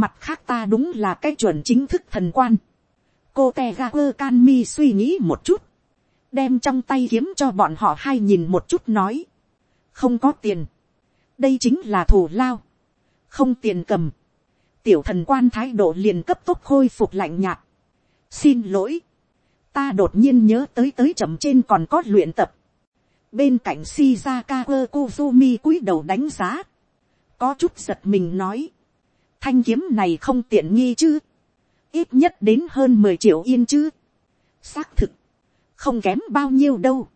Speaker 1: mặt khác ta đúng là cái chuẩn chính thức thần quan, cô te ga quơ can mi suy nghĩ một chút, đem trong tay kiếm cho bọn họ hai nhìn một chút nói, không có tiền, đây chính là thù lao, không tiền cầm, tiểu thần quan thái độ liền cấp tốc khôi phục lạnh nhạt. xin lỗi, ta đột nhiên nhớ tới tới chậm trên còn có luyện tập. bên cạnh shizaka kozumi cúi đầu đánh giá, có chút giật mình nói, thanh kiếm này không tiện nghi chứ, ít nhất đến hơn mười triệu yên chứ. xác thực, không kém bao nhiêu đâu.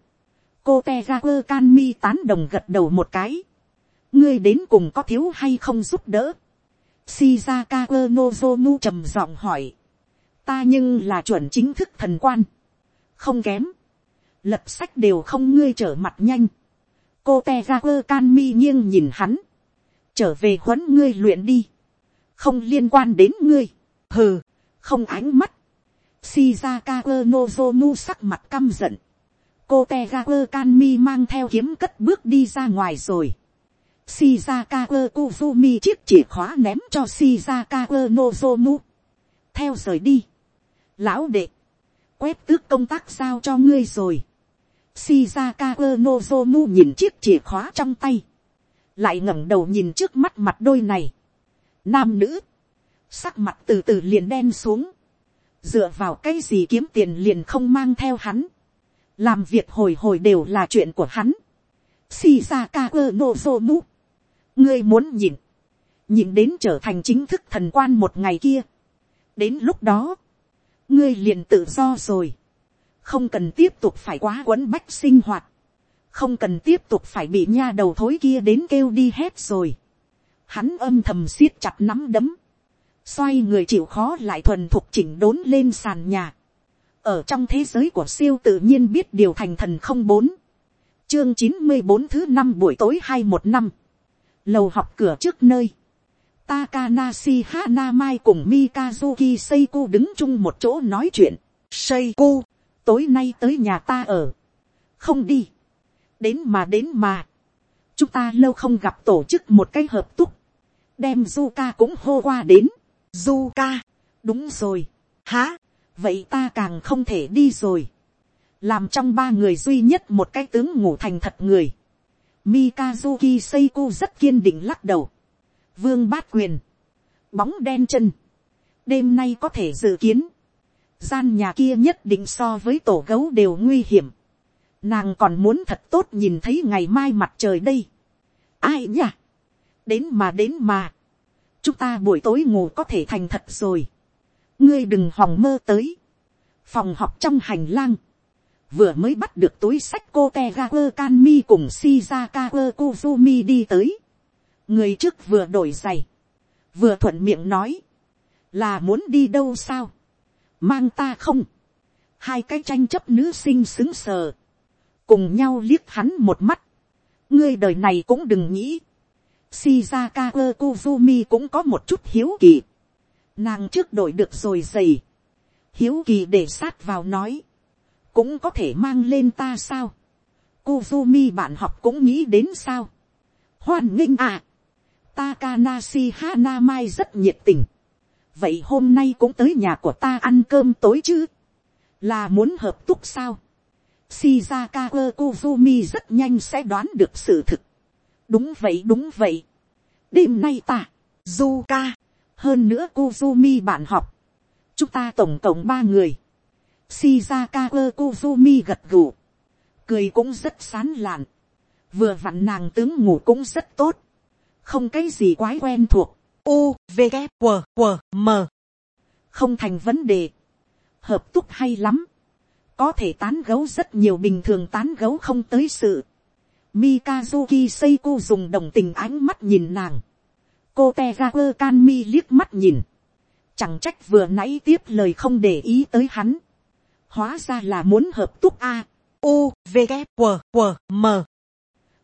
Speaker 1: cô te ra quơ can mi tán đồng gật đầu một cái. ngươi đến cùng có thiếu hay không giúp đỡ. Shizaka Nozomu trầm giọng hỏi. Ta nhưng là chuẩn chính thức thần quan. Không kém. Lập sách đều không ngươi trở mặt nhanh. Cô Tejagar can mi nghiêng nhìn hắn. Trở về huấn ngươi luyện đi. Không liên quan đến ngươi. Hừ, không ánh mắt. Shizaka Nozomu sắc mặt căm giận. Cô Tegaku Kanmi mang theo kiếm cất bước đi ra ngoài rồi. Shizaka Kuzumi chiếc chìa khóa ném cho Shizaka Nozomu. Theo rời đi. Lão đệ. Quét tước công tác sao cho ngươi rồi. Shizaka Nozomu nhìn chiếc chìa khóa trong tay. Lại ngẩng đầu nhìn trước mắt mặt đôi này. Nam nữ. Sắc mặt từ từ liền đen xuống. Dựa vào cái gì kiếm tiền liền không mang theo hắn. Làm việc hồi hồi đều là chuyện của hắn. Shizaka Nozomu ngươi muốn nhìn, nhìn đến trở thành chính thức thần quan một ngày kia. đến lúc đó, ngươi liền tự do rồi, không cần tiếp tục phải quá quấn bách sinh hoạt, không cần tiếp tục phải bị nha đầu thối kia đến kêu đi hết rồi. Hắn âm thầm siết chặt nắm đấm, xoay người chịu khó lại thuần thục chỉnh đốn lên sàn nhà. ở trong thế giới của siêu tự nhiên biết điều thành thần không bốn, chương chín mươi bốn thứ năm buổi tối hai một năm, lầu học cửa trước nơi, Takanashi Hanamai cùng Mikazuki Seiko đứng chung một chỗ nói chuyện. Seiko, tối nay tới nhà ta ở. Không đi. Đến mà đến mà. Chúng ta lâu không gặp tổ chức một cái hợp túc. Đem Zuka cũng hô qua đến. Zuka, đúng rồi. Hả? Vậy ta càng không thể đi rồi. Làm trong ba người duy nhất một cái tướng ngủ thành thật người Mikazuki Seiko rất kiên định lắc đầu. Vương bát quyền. Bóng đen chân. Đêm nay có thể dự kiến. Gian nhà kia nhất định so với tổ gấu đều nguy hiểm. Nàng còn muốn thật tốt nhìn thấy ngày mai mặt trời đây. Ai nhỉ? Đến mà đến mà. Chúng ta buổi tối ngủ có thể thành thật rồi. Ngươi đừng hòng mơ tới. Phòng học trong hành lang vừa mới bắt được túi sách cô te ga quơ can mi cùng shizaka quơ kuzumi đi tới. người trước vừa đổi giày, vừa thuận miệng nói, là muốn đi đâu sao, mang ta không, hai cái tranh chấp nữ sinh xứng sờ, cùng nhau liếc hắn một mắt, ngươi đời này cũng đừng nghĩ, shizaka kuzumi cũng có một chút hiếu kỳ, nàng trước đổi được rồi giày, hiếu kỳ để sát vào nói, cũng có thể mang lên ta sao. Kuzumi bạn học cũng nghĩ đến sao. Hoan nghênh à. Takanashi Hanamai rất nhiệt tình. vậy hôm nay cũng tới nhà của ta ăn cơm tối chứ, là muốn hợp túc sao, Shizaka Kuzumi rất nhanh sẽ đoán được sự thực. Đúng vậy đúng vậy. Đêm nay ta, du ca hơn nữa Kuzumi bạn học. Chúng ta tổng cộng ba người. Shizaka Kuzumi gật gù. Cười cũng rất sán lạn. Vừa vặn nàng tướng ngủ cũng rất tốt. Không cái gì quái quen thuộc. U, V, g q q M. Không thành vấn đề. Hợp túc hay lắm có thể tán gấu rất nhiều bình thường tán gấu không tới sự. Mikazuki Seiko dùng đồng tình ánh mắt nhìn nàng. Cô Tegaku Kanmi liếc mắt nhìn. Chẳng trách vừa nãy tiếp lời không để ý tới hắn. Hóa ra là muốn hợp túc A. U, V, K, W, W, M.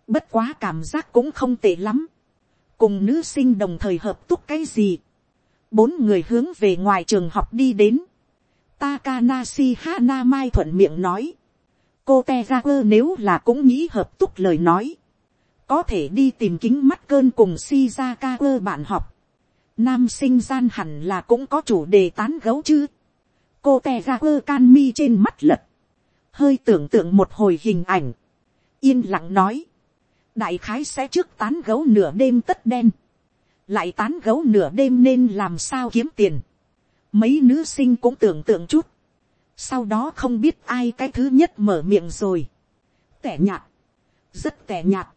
Speaker 1: Bất quá cảm giác cũng không tệ lắm. Cùng nữ sinh đồng thời hợp túc cái gì. Bốn người hướng về ngoài trường học đi đến Takanashi Hanamai thuận miệng nói. Cô Tegaku nếu là cũng nghĩ hợp túc lời nói. Có thể đi tìm kính mắt cơn cùng Shizaka bạn học. Nam sinh gian hẳn là cũng có chủ đề tán gấu chứ. Cô Tejagar can mi trên mắt lật. Hơi tưởng tượng một hồi hình ảnh. Yên lặng nói. Đại khái sẽ trước tán gấu nửa đêm tất đen. Lại tán gấu nửa đêm nên làm sao kiếm tiền mấy nữ sinh cũng tưởng tượng chút, sau đó không biết ai cái thứ nhất mở miệng rồi, tẻ nhạt, rất tẻ nhạt,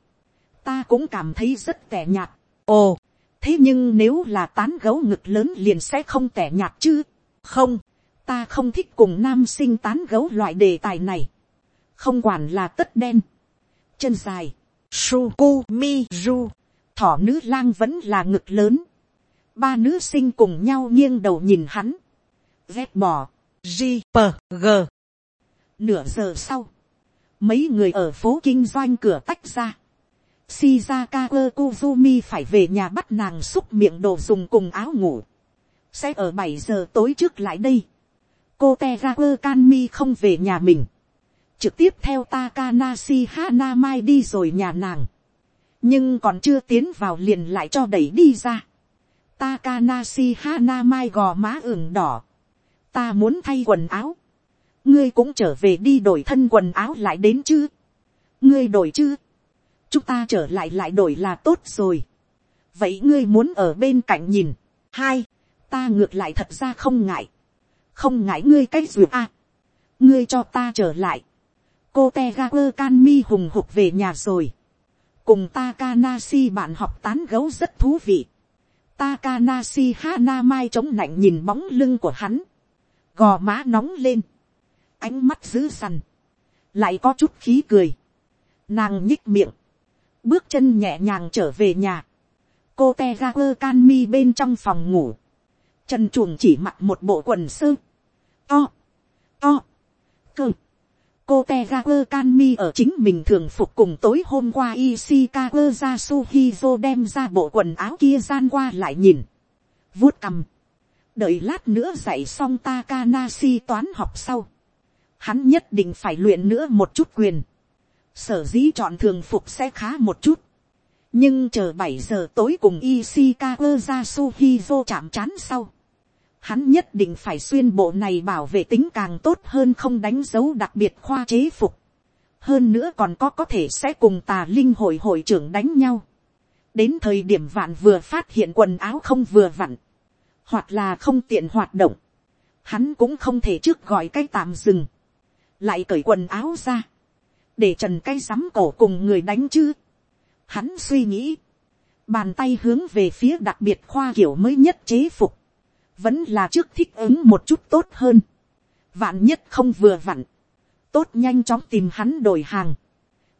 Speaker 1: ta cũng cảm thấy rất tẻ nhạt, ồ, thế nhưng nếu là tán gấu ngực lớn liền sẽ không tẻ nhạt chứ, không, ta không thích cùng nam sinh tán gấu loại đề tài này, không quản là tất đen, chân dài, suku mi ru, thỏ nữ lang vẫn là ngực lớn, ba nữ sinh cùng nhau nghiêng đầu nhìn hắn, ghét bỏ, Jpg nửa giờ sau, mấy người ở phố kinh doanh cửa tách ra, Shizaka Kozumi phải về nhà bắt nàng xúc miệng đồ dùng cùng áo ngủ. Sẽ ở bảy giờ tối trước lại đây. Cô Tegaku Kanmi không về nhà mình. Trực tiếp theo Takanashi Hanamai đi rồi nhà nàng. Nhưng còn chưa tiến vào liền lại cho đẩy đi ra. Takanashi Hanamai gò má ửng đỏ. Ta muốn thay quần áo. Ngươi cũng trở về đi đổi thân quần áo lại đến chứ. Ngươi đổi chứ. Chúng ta trở lại lại đổi là tốt rồi. Vậy ngươi muốn ở bên cạnh nhìn. Hai. Ta ngược lại thật ra không ngại. Không ngại ngươi cách duyệt a. ngươi cho ta trở lại. Cô tègarver can mi hùng hục về nhà rồi. Cùng Takanashi bạn học tán gấu rất thú vị Takanasi Hana Mai chống nạnh nhìn bóng lưng của hắn. Gò má nóng lên. Ánh mắt dữ sằn. Lại có chút khí cười. Nàng nhích miệng. Bước chân nhẹ nhàng trở về nhà. Cô Tegaku Kanmi bên trong phòng ngủ. Trần chuồng chỉ mặc một bộ quần sơ. To. To. Cơ cô tegaku kanmi ở chính mình thường phục cùng tối hôm qua ishikawa ra suhizo đem ra bộ quần áo kia gian qua lại nhìn, vuốt cằm đợi lát nữa dạy xong Takanasi toán học sau, hắn nhất định phải luyện nữa một chút quyền, sở dĩ chọn thường phục sẽ khá một chút, nhưng chờ bảy giờ tối cùng Ishikawa ra suhizo chạm trán sau, hắn nhất định phải xuyên bộ này bảo vệ tính càng tốt hơn không đánh dấu đặc biệt khoa chế phục. hơn nữa còn có có thể sẽ cùng tà linh hội hội trưởng đánh nhau. đến thời điểm vạn vừa phát hiện quần áo không vừa vặn, hoặc là không tiện hoạt động, hắn cũng không thể trước gọi cái tạm dừng, lại cởi quần áo ra, để trần cái rắm cổ cùng người đánh chứ. hắn suy nghĩ, bàn tay hướng về phía đặc biệt khoa kiểu mới nhất chế phục, vẫn là trước thích ứng một chút tốt hơn. vạn nhất không vừa vặn, tốt nhanh chóng tìm hắn đổi hàng.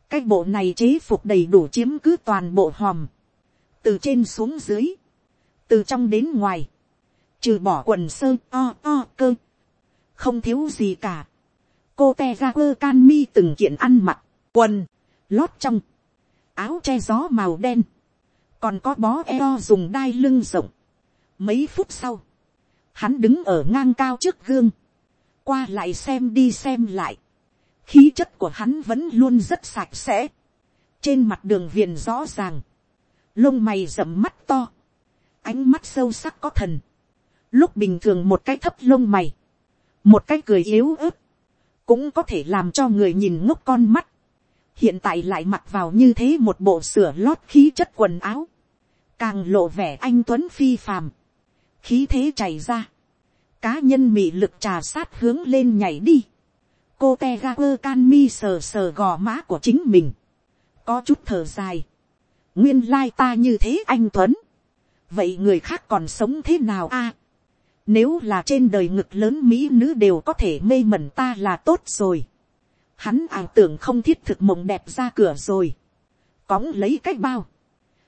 Speaker 1: cái bộ này chế phục đầy đủ chiếm cứ toàn bộ hòm, từ trên xuống dưới, từ trong đến ngoài, trừ bỏ quần sơ o o cơ, không thiếu gì cả. cô te ra quơ can mi từng kiện ăn mặc, quần, lót trong, áo che gió màu đen, còn có bó eo dùng đai lưng rộng. mấy phút sau, Hắn đứng ở ngang cao trước gương. Qua lại xem đi xem lại. Khí chất của hắn vẫn luôn rất sạch sẽ. Trên mặt đường viền rõ ràng. Lông mày rậm mắt to. Ánh mắt sâu sắc có thần lúc bình thường một cái thấp lông mày, một cái cười yếu ớt, cũng có thể làm cho người nhìn ngốc con mắt, hiện tại lại mặc vào như thế một bộ sửa lót khí chất quần áo, càng lộ vẻ anh tuấn phi phàm, khí thế chảy ra, cá nhân mị lực trà sát hướng lên nhảy đi, cô te ga quơ can mi sờ sờ gò má của chính mình, có chút thở dài, nguyên lai ta như thế anh tuấn, vậy người khác còn sống thế nào a, nếu là trên đời ngực lớn mỹ nữ đều có thể mê mẩn ta là tốt rồi. Hắn ảo tưởng không thiết thực mộng đẹp ra cửa rồi. Cóng lấy cái bao.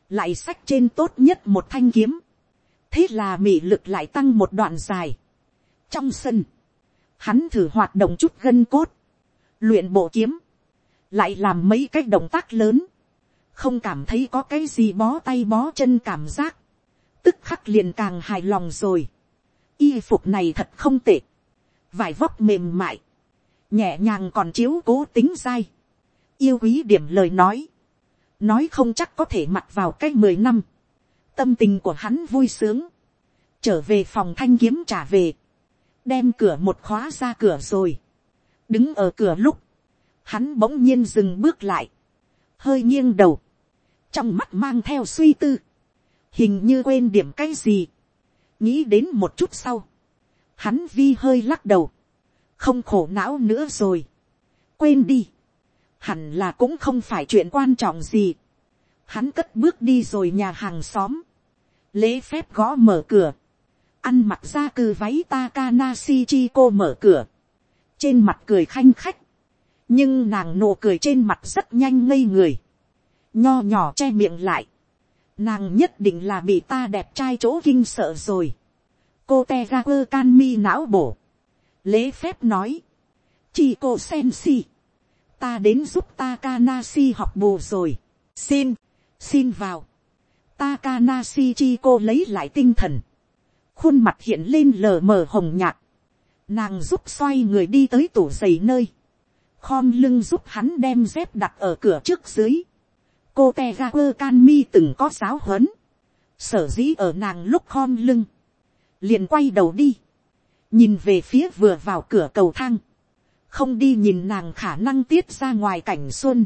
Speaker 1: Lại sách trên tốt nhất một thanh kiếm. Thế là mị lực lại tăng một đoạn dài. Trong sân. Hắn thử hoạt động chút gân cốt. Luyện bộ kiếm. Lại làm mấy cái động tác lớn. Không cảm thấy có cái gì bó tay bó chân cảm giác. Tức khắc liền càng hài lòng rồi y phục này thật không tệ, vải vóc mềm mại, nhẹ nhàng còn chiếu cố tính dai, yêu quý điểm lời nói, nói không chắc có thể mặc vào cái mười năm, tâm tình của hắn vui sướng, trở về phòng thanh kiếm trả về, đem cửa một khóa ra cửa rồi, đứng ở cửa lúc, hắn bỗng nhiên dừng bước lại, hơi nghiêng đầu, trong mắt mang theo suy tư, hình như quên điểm cái gì, nghĩ đến một chút sau, hắn vi hơi lắc đầu, không khổ não nữa rồi, quên đi, hẳn là cũng không phải chuyện quan trọng gì, hắn cất bước đi rồi nhà hàng xóm, lễ phép gõ mở cửa, ăn mặc ra cư váy Takanasi Chico mở cửa, trên mặt cười khanh khách, nhưng nàng nụ cười trên mặt rất nhanh ngây người, nho nhỏ che miệng lại, nàng nhất định là bị ta đẹp trai chỗ kinh sợ rồi. cô te ga quơ can mi não bổ, lễ phép nói, chị cô sen si, ta đến giúp Takanashi học bù rồi, xin, xin vào, Takanashi chi cô lấy lại tinh thần, khuôn mặt hiện lên lờ mờ hồng nhạt, nàng giúp xoay người đi tới tủ giày nơi, khom lưng giúp hắn đem dép đặt ở cửa trước dưới, cô te ga quơ can mi từng có giáo huấn, sở dĩ ở nàng lúc khom lưng, liền quay đầu đi, nhìn về phía vừa vào cửa cầu thang, không đi nhìn nàng khả năng tiết ra ngoài cảnh xuân,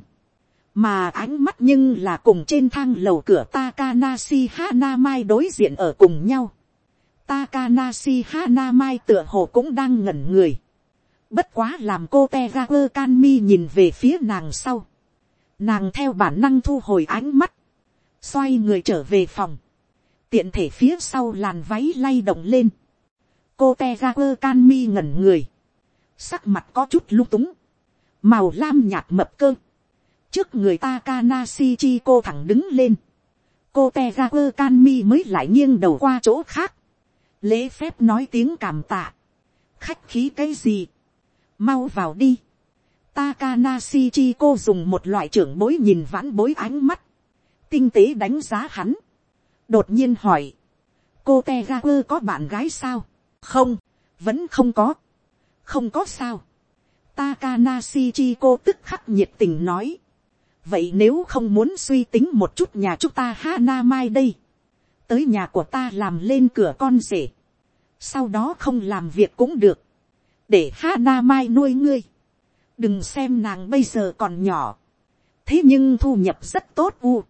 Speaker 1: mà ánh mắt nhưng là cùng trên thang lầu cửa Takanashi Hanamai đối diện ở cùng nhau. Takanashi Hanamai tựa hồ cũng đang ngẩn người. Bất quá làm cô Tegaku Kanmi nhìn về phía nàng sau nàng theo bản năng thu hồi ánh mắt, xoay người trở về phòng, tiện thể phía sau làn váy lay động lên, cô te ga quơ can mi ngẩn người, sắc mặt có chút lung túng, màu lam nhạt mập cơ, trước người ta Kanashi chi cô thẳng đứng lên, cô te ga quơ can mi mới lại nghiêng đầu qua chỗ khác, lễ phép nói tiếng cảm tạ, khách khí cái gì, mau vào đi, Takanashi Chiko dùng một loại trưởng bối nhìn vãn bối ánh mắt. Tinh tế đánh giá hắn. Đột nhiên hỏi. Cô Tegaku, có bạn gái sao? Không. Vẫn không có. Không có sao. Takanashi Chiko tức khắc nhiệt tình nói. Vậy nếu không muốn suy tính một chút nhà chúng ta Hana Mai đây. Tới nhà của ta làm lên cửa con rể. Sau đó không làm việc cũng được. Để Hana Mai nuôi ngươi đừng xem nàng bây giờ còn nhỏ, thế nhưng thu nhập rất tốt u.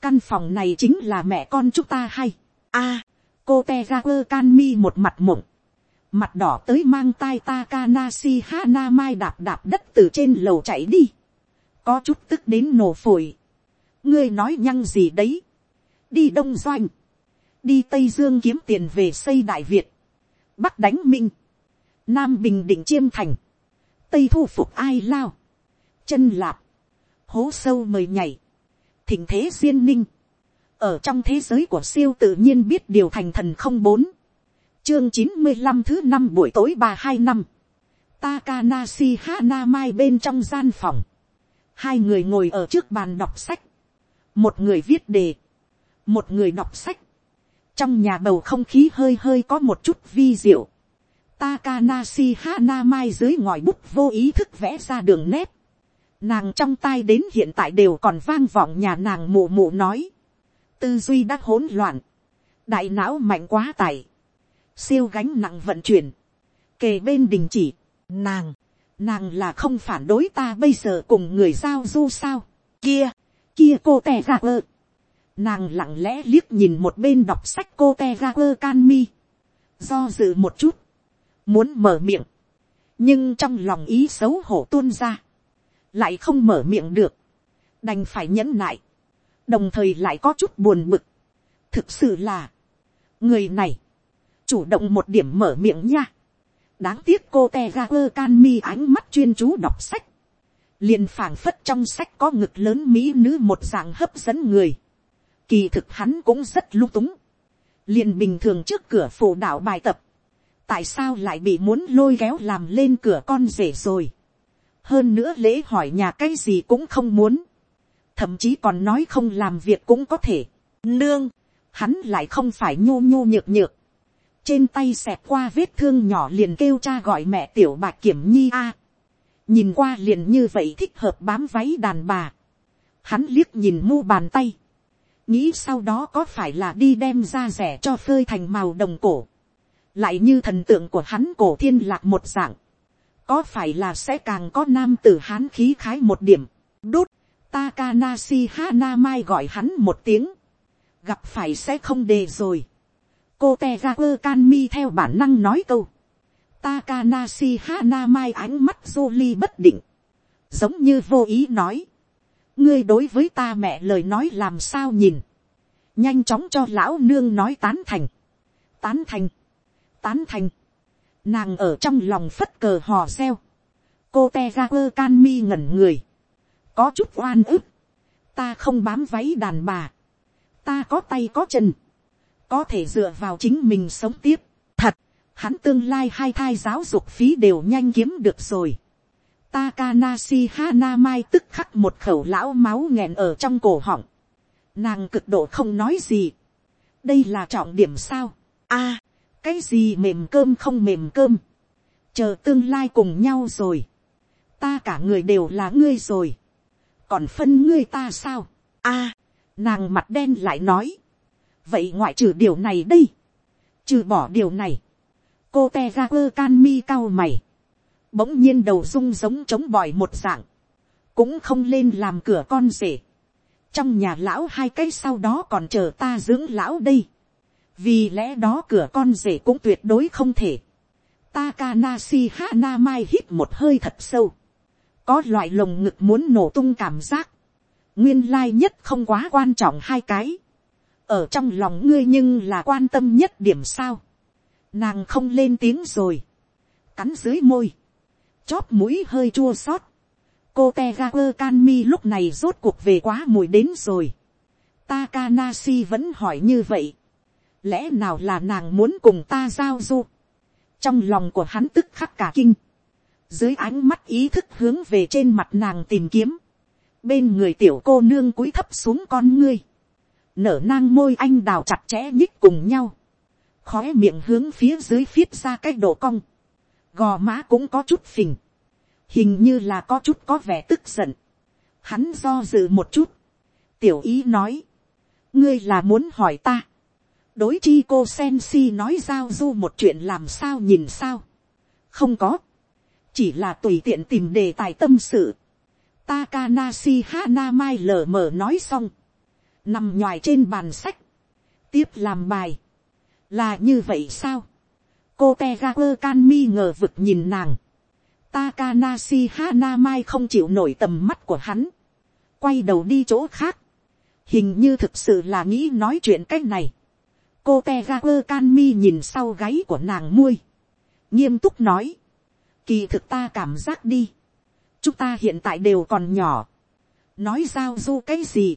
Speaker 1: căn phòng này chính là mẹ con chúng ta hay. a, cô te ra quơ can mi một mặt mộng, mặt đỏ tới mang tai Takanashi Hana Mai đạp đạp đất từ trên lầu chạy đi, có chút tức đến nổ phổi. ngươi nói nhăng gì đấy, đi đông doanh, đi tây dương kiếm tiền về xây đại việt, bắc đánh minh, nam bình định chiêm thành, tây thu phục ai lao, chân lạp, hố sâu mời nhảy, thỉnh thế duyên ninh, ở trong thế giới của siêu tự nhiên biết điều thành thần không bốn, chương chín mươi năm thứ năm buổi tối ba hai năm, Takanashi Hana Mai bên trong gian phòng, hai người ngồi ở trước bàn đọc sách, một người viết đề, một người đọc sách, trong nhà bầu không khí hơi hơi có một chút vi diệu, Takanashi Hanamai dưới ngòi bút vô ý thức vẽ ra đường nét. Nàng trong tai đến hiện tại đều còn vang vọng nhà nàng mụ mụ nói. Tư duy đã hỗn loạn. Đại não mạnh quá tải. siêu gánh nặng vận chuyển, kề bên đình chỉ, nàng, nàng là không phản đối ta bây giờ cùng người giao du sao, kia, kia cô tè ra ơ, nàng lặng lẽ liếc nhìn một bên đọc sách cô te ra ơ can mi, do dự một chút, muốn mở miệng, nhưng trong lòng ý xấu hổ tuôn ra, lại không mở miệng được, đành phải nhẫn nại, đồng thời lại có chút buồn bực. thực sự là, người này, chủ động một điểm mở miệng nha. đáng tiếc cô te ga quơ can mi ánh mắt chuyên chú đọc sách, liền phảng phất trong sách có ngực lớn mỹ nữ một dạng hấp dẫn người. Kỳ thực hắn cũng rất lung túng. liền bình thường trước cửa phủ đạo bài tập tại sao lại bị muốn lôi kéo làm lên cửa con rể rồi. hơn nữa lễ hỏi nhà cái gì cũng không muốn. thậm chí còn nói không làm việc cũng có thể. nương, hắn lại không phải nhô nhô nhược nhược. trên tay xẹp qua vết thương nhỏ liền kêu cha gọi mẹ tiểu bạc kiểm nhi a nhìn qua liền như vậy thích hợp bám váy đàn bà. Hắn liếc nhìn mu bàn tay, nghĩ sau đó có phải là đi đem ra rẻ cho phơi thành màu đồng cổ, lại như thần tượng của hắn cổ thiên lạc một dạng, có phải là sẽ càng có nam tử hán khí khái một điểm, đút, Takanashi Hanamai gọi hắn một tiếng, gặp phải sẽ không đề rồi. cô te ra quơ can mi theo bản năng nói câu, Takanashi Hanamai ánh mắt Jolie bất định. Giống như vô ý nói. Ngươi đối với ta mẹ lời nói làm sao nhìn. Nhanh chóng cho lão nương nói tán thành. Tán thành. Tán thành. Nàng ở trong lòng phất cờ hò reo. Cô tejager can mi ngẩn người. Có chút oan ức. Ta không bám váy đàn bà. Ta có tay có chân. Có thể dựa vào chính mình sống tiếp. Thật, hắn tương lai hai thai giáo dục phí đều nhanh kiếm được rồi. Takanashi Hanamai tức khắc một khẩu lão máu nghẹn ở trong cổ họng. Nàng cực độ không nói gì. Đây là trọng điểm sao? a cái gì mềm cơm không mềm cơm. Chờ tương lai cùng nhau rồi. Ta cả người đều là ngươi rồi. Còn phân ngươi ta sao? a nàng mặt đen lại nói. Vậy ngoại trừ điều này đây. Trừ bỏ điều này cô te ra quơ can mi cao mày, bỗng nhiên đầu rung giống chống bòi một dạng, cũng không lên làm cửa con rể, trong nhà lão hai cái sau đó còn chờ ta dưỡng lão đây, vì lẽ đó cửa con rể cũng tuyệt đối không thể, Takanashi Hanamai hít một hơi thật sâu. Có loại lồng ngực muốn nổ tung cảm giác. Nguyên lai nhất không quá quan trọng hai cái. Ở trong lòng ngươi nhưng là quan tâm nhất điểm sao? Nàng không lên tiếng rồi, cắn dưới môi, chóp mũi hơi chua xót, cô te ga quơ can mi lúc này rốt cuộc về quá mùi đến rồi, Takanashi vẫn hỏi như vậy, lẽ nào là nàng muốn cùng ta giao du, trong lòng của hắn tức khắc cả kinh, dưới ánh mắt ý thức hướng về trên mặt nàng tìm kiếm, bên người tiểu cô nương cúi thấp xuống con ngươi, nở nang môi anh đào chặt chẽ nhích cùng nhau, khói miệng hướng phía dưới phiết ra cái độ cong, gò má cũng có chút phình, hình như là có chút có vẻ tức giận, hắn do dự một chút, tiểu ý nói, ngươi là muốn hỏi ta, đối chi cô sen si nói giao du một chuyện làm sao nhìn sao, không có, chỉ là tùy tiện tìm đề tài tâm sự, Takanashi Hanamai lờ mờ nói xong, nằm ngoài trên bàn sách, tiếp làm bài, là như vậy sao, cô te ga quơ can mi ngờ vực nhìn nàng, Takanashi Hanamai không chịu nổi tầm mắt của hắn, quay đầu đi chỗ khác, hình như thực sự là nghĩ nói chuyện c á c h này, cô te ga quơ can mi nhìn sau gáy của nàng muôi, nghiêm túc nói, kỳ thực ta cảm giác đi, chúng ta hiện tại đều còn nhỏ, nói giao du cái gì,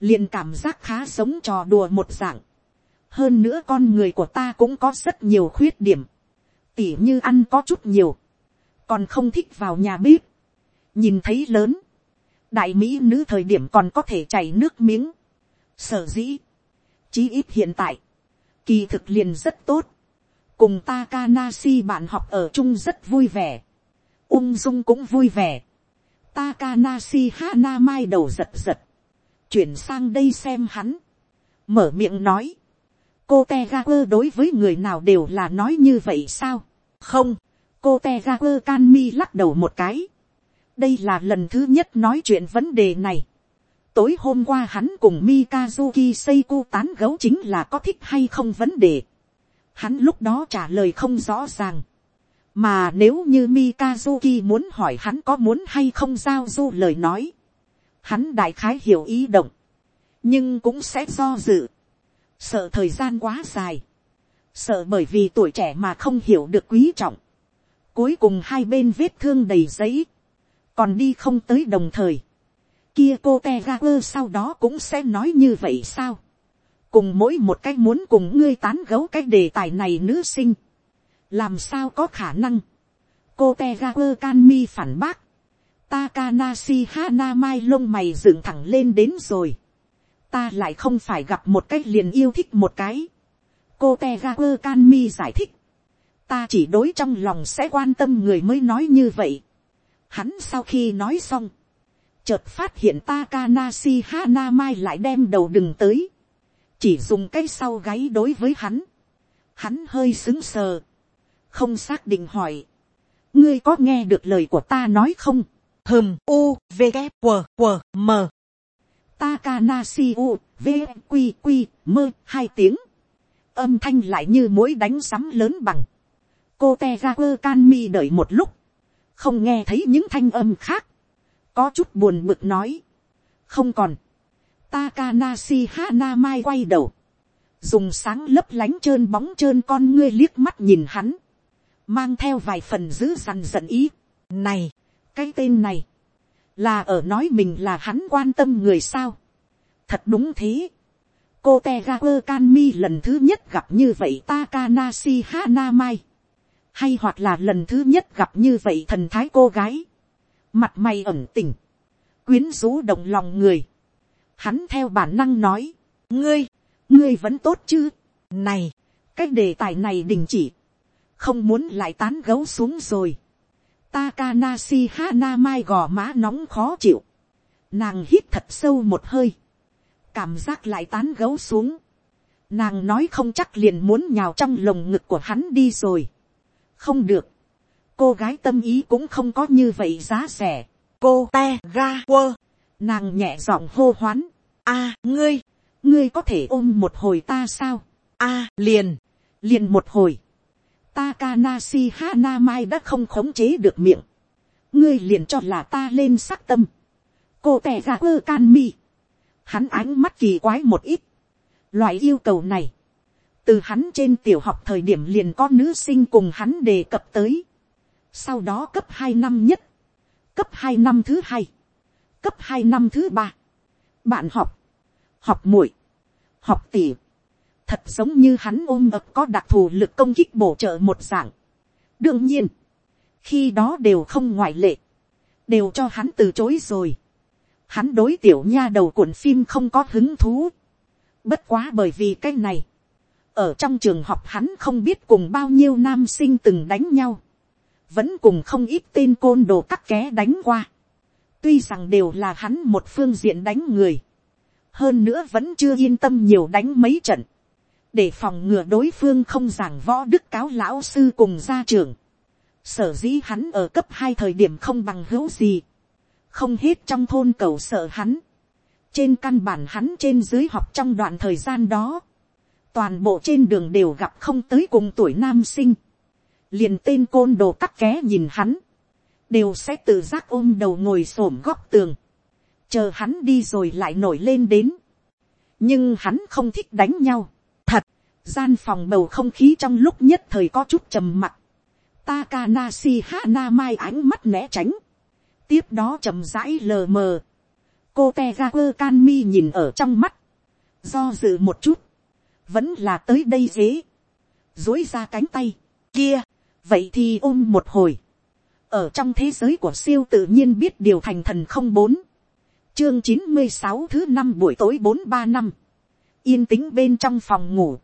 Speaker 1: liền cảm giác khá sống trò đùa một dạng, hơn nữa con người của ta cũng có rất nhiều khuyết điểm, tỉ như ăn có chút nhiều, còn không thích vào nhà bếp, nhìn thấy lớn, đại mỹ nữ thời điểm còn có thể chảy nước miếng, sở dĩ, chí ít hiện tại, kỳ thực liền rất tốt, cùng Takanasi bạn học ở chung rất vui vẻ, ung dung cũng vui vẻ, Takanasi Hana mai đầu giật giật, chuyển sang đây xem hắn, mở miệng nói, cô te ga quơ đối với người nào đều là nói như vậy sao, không, cô te ga quơ can mi lắc đầu một cái, đây là lần thứ nhất nói chuyện vấn đề này, tối hôm qua hắn cùng Mikazuki Seiko tán gấu chính là có thích hay không vấn đề. Hắn lúc đó trả lời không rõ ràng. Mà nếu như Mikazuki muốn hỏi hắn có muốn hay không giao du lời nói. Hắn đại khái hiểu ý động. Nhưng cũng sẽ do dự. Sợ thời gian quá dài. Sợ bởi vì tuổi trẻ mà không hiểu được quý trọng. Cuối cùng hai bên vết thương đầy giấy. Còn đi không tới đồng thời kia cô te ga quơ sau đó cũng sẽ nói như vậy sao. cùng mỗi một cái muốn cùng ngươi tán gấu cái đề tài này nữ sinh. làm sao có khả năng. cô te ga quơ can mi phản bác. Takanashi Hana mai lông mày dựng thẳng lên đến rồi. Ta lại không phải gặp một cách liền yêu thích một cái. Cô Tegaku Kanmi giải thích. Ta chỉ đối trong lòng sẽ quan tâm người mới nói như vậy. Hắn sau khi nói xong chợt phát hiện Takanashi Hanamai lại đem đầu đừng tới. Chỉ dùng cái sau gáy đối với hắn. Hắn hơi xứng sờ. Không xác định hỏi. Ngươi có nghe được lời của ta nói không? Hừm, u, v, g q q m. Takanashi u, v, q q mơ hai tiếng. Âm thanh lại như mối đánh sắm lớn bằng. Cô Tegaku Kanmi đợi một lúc. Không nghe thấy những thanh âm khác có chút buồn bực nói, không còn, Takanasi Hana Mai quay đầu, dùng sáng lấp lánh trơn bóng trơn con ngươi liếc mắt nhìn hắn, mang theo vài phần dữ dằn giận ý. Này, cái tên này, là ở nói mình là hắn quan tâm người sao. Thật đúng thế. Cô Tegaku Kanmi lần thứ nhất gặp như vậy Takanasi Hana Mai, Hay hoặc là lần thứ nhất gặp như vậy thần thái cô gái mặt mày ẩn tình, quyến rũ động lòng người, hắn theo bản năng nói, ngươi, ngươi vẫn tốt chứ, này, cái đề tài này đình chỉ, không muốn lại tán gấu xuống rồi, Takanashi Hana mai gò má nóng khó chịu, nàng hít thật sâu một hơi, cảm giác lại tán gấu xuống, nàng nói không chắc liền muốn nhào trong lồng ngực của hắn đi rồi, không được, cô gái tâm ý cũng không có như vậy giá rẻ. cô te ga quơ, nàng nhẹ giọng hô hoán. a, ngươi, ngươi có thể ôm một hồi ta sao. a, liền, liền một hồi. Takanashi Hanamai đã không khống chế được miệng. ngươi liền cho là ta lên sắc tâm. cô tè ga quơ can mi. hắn ánh mắt kỳ quái một ít. loại yêu cầu này, từ hắn trên tiểu học thời điểm liền có nữ sinh cùng hắn đề cập tới sau đó cấp hai năm nhất, cấp hai năm thứ hai, cấp hai năm thứ ba, bạn học, học muội, học tỉ, thật giống như hắn ôm ập có đặc thù lực công kích bổ trợ một dạng. đương nhiên, khi đó đều không ngoại lệ, đều cho hắn từ chối rồi. Hắn đối tiểu nha đầu cuộn phim không có hứng thú. Bất quá bởi vì cái này, ở trong trường học hắn không biết cùng bao nhiêu nam sinh từng đánh nhau vẫn cùng không ít tên côn đồ cắt ké đánh qua. tuy rằng đều là hắn một phương diện đánh người. hơn nữa vẫn chưa yên tâm nhiều đánh mấy trận. để phòng ngừa đối phương không giảng võ đức cáo lão sư cùng gia trưởng. sở dĩ hắn ở cấp hai thời điểm không bằng hữu gì. không hết trong thôn cầu sợ hắn. trên căn bản hắn trên dưới học trong đoạn thời gian đó. toàn bộ trên đường đều gặp không tới cùng tuổi nam sinh liền tên côn đồ cắt ké nhìn hắn, đều sẽ tự giác ôm đầu ngồi s ổ m góc tường, chờ hắn đi rồi lại nổi lên đến. nhưng hắn không thích đánh nhau, thật, gian phòng bầu không khí trong lúc nhất thời có chút trầm mặc, Takanashi Hana mai ánh mắt né tránh, tiếp đó trầm rãi lờ mờ, cô te ga quơ can mi nhìn ở trong mắt, do dự một chút, vẫn là tới đây dế, dối ra cánh tay, kia, vậy thì ôm một hồi, ở trong thế giới của siêu tự nhiên biết điều thành thần không bốn, chương chín mươi sáu thứ năm buổi tối bốn ba năm, yên tĩnh bên trong phòng ngủ,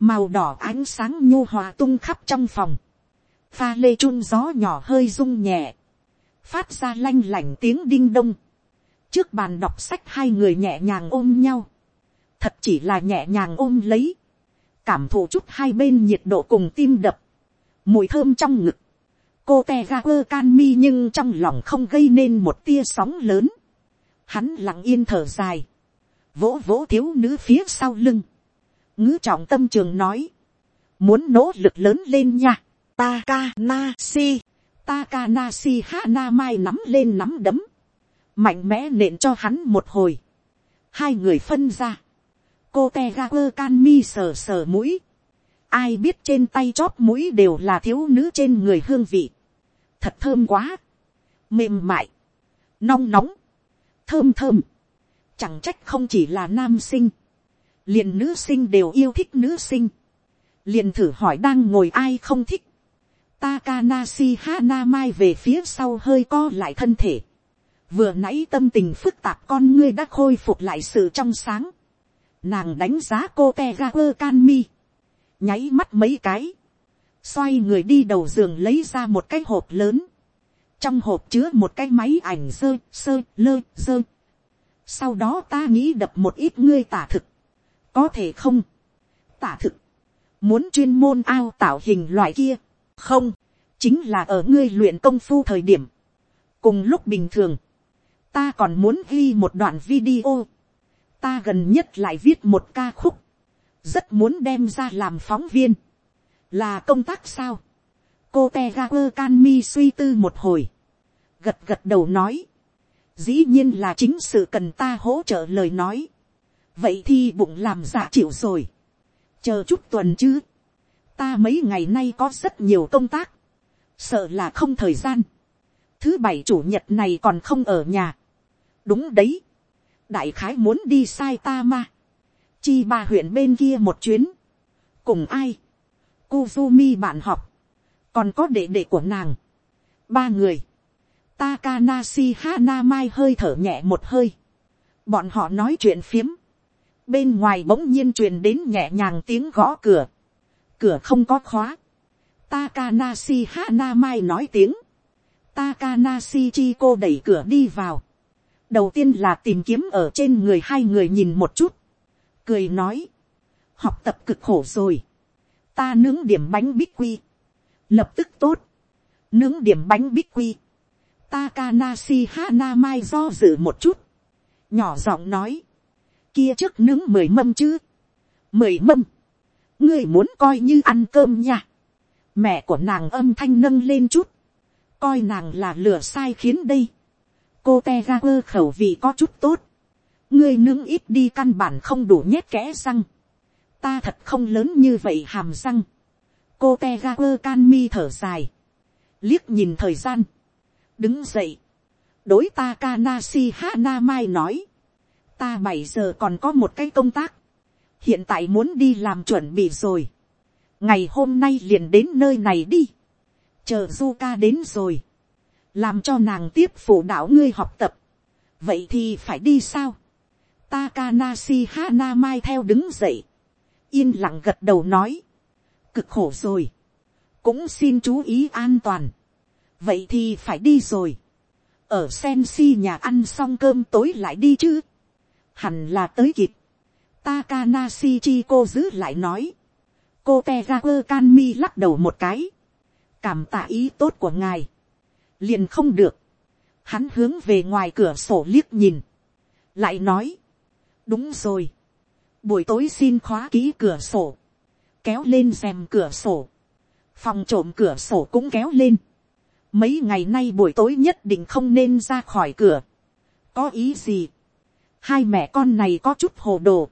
Speaker 1: màu đỏ ánh sáng nhu hòa tung khắp trong phòng, pha lê chun gió nhỏ hơi rung nhẹ, phát ra lanh lảnh tiếng đinh đông, trước bàn đọc sách hai người nhẹ nhàng ôm nhau, thật chỉ là nhẹ nhàng ôm lấy, cảm thụ chút hai bên nhiệt độ cùng tim đập, mùi thơm trong ngực, cô te ga quơ can mi nhưng trong lòng không gây nên một tia sóng lớn, hắn lặng yên thở dài, vỗ vỗ thiếu nữ phía sau lưng, ngữ trọng tâm trường nói, muốn nỗ lực lớn lên nha, Takanashi, Takanashi Hana Mai nắm lên nắm đấm, mạnh mẽ nện cho hắn một hồi, hai người phân ra, cô te ga quơ can mi sờ sờ mũi, ai biết trên tay chót mũi đều là thiếu nữ trên người hương vị, thật thơm quá, mềm mại, nong nóng, thơm thơm, chẳng trách không chỉ là nam sinh, liền nữ sinh đều yêu thích nữ sinh, liền thử hỏi đang ngồi ai không thích, Takanashi Hanamai về phía sau hơi co lại thân thể. Vừa nãy tâm tình phức tạp con ngươi đã khôi phục lại sự trong sáng. Nàng đánh giá cô Tegaku Kanmi. Nháy mắt mấy cái. Xoay người đi đầu giường lấy ra một cái hộp lớn. Trong hộp chứa một cái máy ảnh rơi, sơ, lơ, rơi. Sau đó ta nghĩ đập một ít ngươi tả thực. Có thể không? Tả thực. Muốn chuyên môn ao tạo hình loại kia không, chính là ở ngươi luyện công phu thời điểm. cùng lúc bình thường, ta còn muốn ghi một đoạn video, ta gần nhất lại viết một ca khúc, rất muốn đem ra làm phóng viên, là công tác sao. cô te ga quơ can mi suy tư một hồi, gật gật đầu nói, dĩ nhiên là chính sự cần ta hỗ trợ lời nói, vậy thì bụng làm giả chịu rồi, chờ chút tuần chứ, ta mấy ngày nay có rất nhiều công tác, sợ là không thời gian. thứ bảy chủ nhật này còn không ở nhà. đúng đấy, đại khái muốn đi sai ta mà chi ba huyện bên kia một chuyến. cùng ai, Kuzumi bạn học, còn có đệ đệ của nàng. ba người, Takanashi Hanamai hơi thở nhẹ một hơi. Bọn họ nói chuyện phiếm. Bên ngoài bỗng nhiên truyền đến nhẹ nhàng tiếng gõ cửa cửa không có khóa. Takanashi Hanamai nói tiếng. Takanashi Chiko đẩy cửa đi vào. Đầu tiên là tìm kiếm ở trên người hai người nhìn một chút. Cười nói. Học tập cực khổ rồi. Ta nướng điểm bánh bích quy. Lập tức tốt. Nướng điểm bánh bích quy. Takanashi Hanamai do dự một chút. Nhỏ giọng nói. Kia trước nướng mười mâm chứ. Mười mâm ngươi muốn coi như ăn cơm nha. mẹ của nàng âm thanh nâng lên chút, coi nàng là lửa sai khiến đây. cô te ra khẩu vị có chút tốt, ngươi nướng ít đi căn bản không đủ nhét kẽ răng. ta thật không lớn như vậy hàm răng. cô te ga quơ can mi thở dài, liếc nhìn thời gian, đứng dậy, đối ta Kanasi Hana Mai nói, ta bảy giờ còn có một cái công tác, hiện tại muốn đi làm chuẩn bị rồi, ngày hôm nay liền đến nơi này đi, chờ du ca đến rồi, làm cho nàng tiếp phụ đạo ngươi học tập, vậy thì phải đi sao, Takanashi Hana Mai theo đứng dậy, yên lặng gật đầu nói, cực khổ rồi, cũng xin chú ý an toàn, vậy thì phải đi rồi, ở Sensi nhà ăn xong cơm tối lại đi chứ, hẳn là tới kịp, Takanashi cô giữ lại nói. Cô Tegaku Kanmi lắc đầu một cái. Cảm tạ ý tốt của ngài. Liền không được. Hắn hướng về ngoài cửa sổ liếc nhìn. Lại nói. Đúng rồi. Buổi tối xin khóa ký cửa sổ. Kéo lên rèm cửa sổ. Phòng trộm cửa sổ cũng kéo lên. Mấy ngày nay buổi tối nhất định không nên ra khỏi cửa. Có ý gì? Hai mẹ con này có chút hồ đồ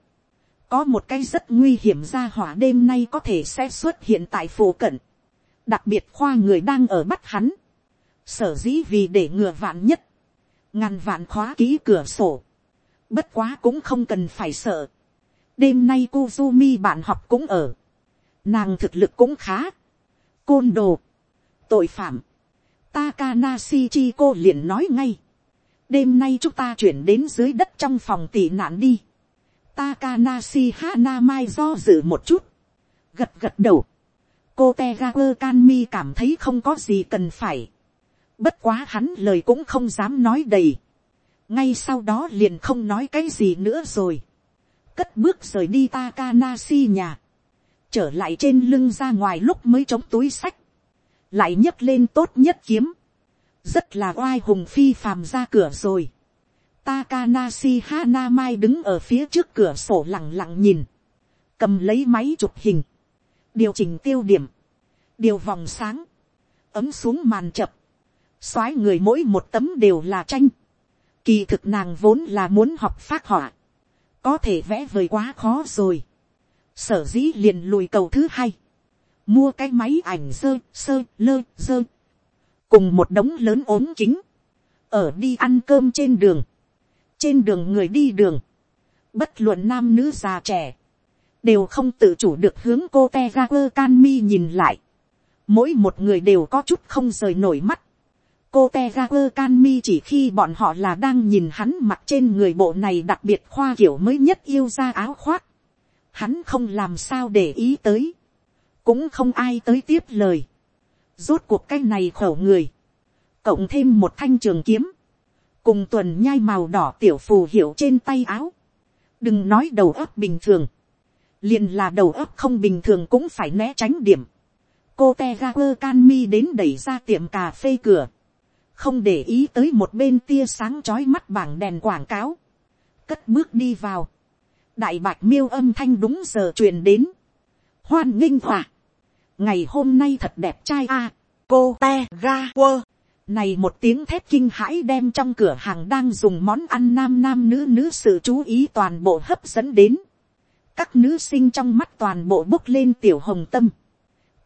Speaker 1: có một cái rất nguy hiểm ra hỏa đêm nay có thể sẽ xuất hiện tại phố cận. đặc biệt khoa người đang ở bắt hắn. sở dĩ vì để ngừa vạn nhất. ngàn vạn khóa ký cửa sổ bất quá cũng không cần phải sợ. đêm nay Kuzumi bạn học cũng ở. nàng thực lực cũng khá. côn đồ. tội phạm. Takanashi cô liền nói ngay. đêm nay chúng ta chuyển đến dưới đất trong phòng tị nạn đi Takanashi Hanamai do dự một chút. Gật gật đầu. Cô Tegaku Kanmi cảm thấy không có gì cần phải. Bất quá hắn lời cũng không dám nói đầy. Ngay sau đó liền không nói cái gì nữa rồi. Cất bước rời đi Takanasi nhà. trở lại trên lưng ra ngoài lúc mới chống túi sách, lại nhấc lên tốt nhất kiếm, rất là oai hùng phi phàm ra cửa rồi. Takanasi Hanamai đứng ở phía trước cửa sổ lặng lặng nhìn, cầm lấy máy chụp hình, điều chỉnh tiêu điểm, điều vòng sáng, ấm xuống màn chập, soái người mỗi một tấm đều là tranh, kỳ thực nàng vốn là muốn học phát họa, có thể vẽ vời quá khó rồi, sở dĩ liền lùi cầu thứ hai, mua cái máy ảnh sơ, sơ lơ sơ. cùng một đống lớn ốm kính, ở đi ăn cơm trên đường, trên đường người đi đường, bất luận nam nữ già trẻ, đều không tự chủ được hướng cô te ra quơ can mi nhìn lại, mỗi một người đều có chút không rời nổi mắt, cô te ra quơ can mi chỉ khi bọn họ là đang nhìn hắn mặc trên người bộ này đặc biệt khoa kiểu mới nhất yêu ra áo khoác, hắn không làm sao để ý tới, cũng không ai tới tiếp lời, rốt cuộc cái này khẩu người, cộng thêm một thanh trường kiếm, cùng tuần nhai màu đỏ tiểu phù hiệu trên tay áo, đừng nói đầu óc bình thường, liền là đầu óc không bình thường cũng phải né tránh điểm, cô te ra quơ can mi đến đẩy ra tiệm cà phê cửa, không để ý tới một bên tia sáng chói mắt bảng đèn quảng cáo, cất bước đi vào, đại bạch miêu âm thanh đúng giờ truyền đến, hoan nghênh hòa, ngày hôm nay thật đẹp trai a, cô te ga quơ, này một tiếng thép kinh hãi đem trong cửa hàng đang dùng món ăn nam nam nữ nữ sự chú ý toàn bộ hấp dẫn đến. Các nữ sinh trong mắt toàn bộ bốc lên tiểu hồng tâm.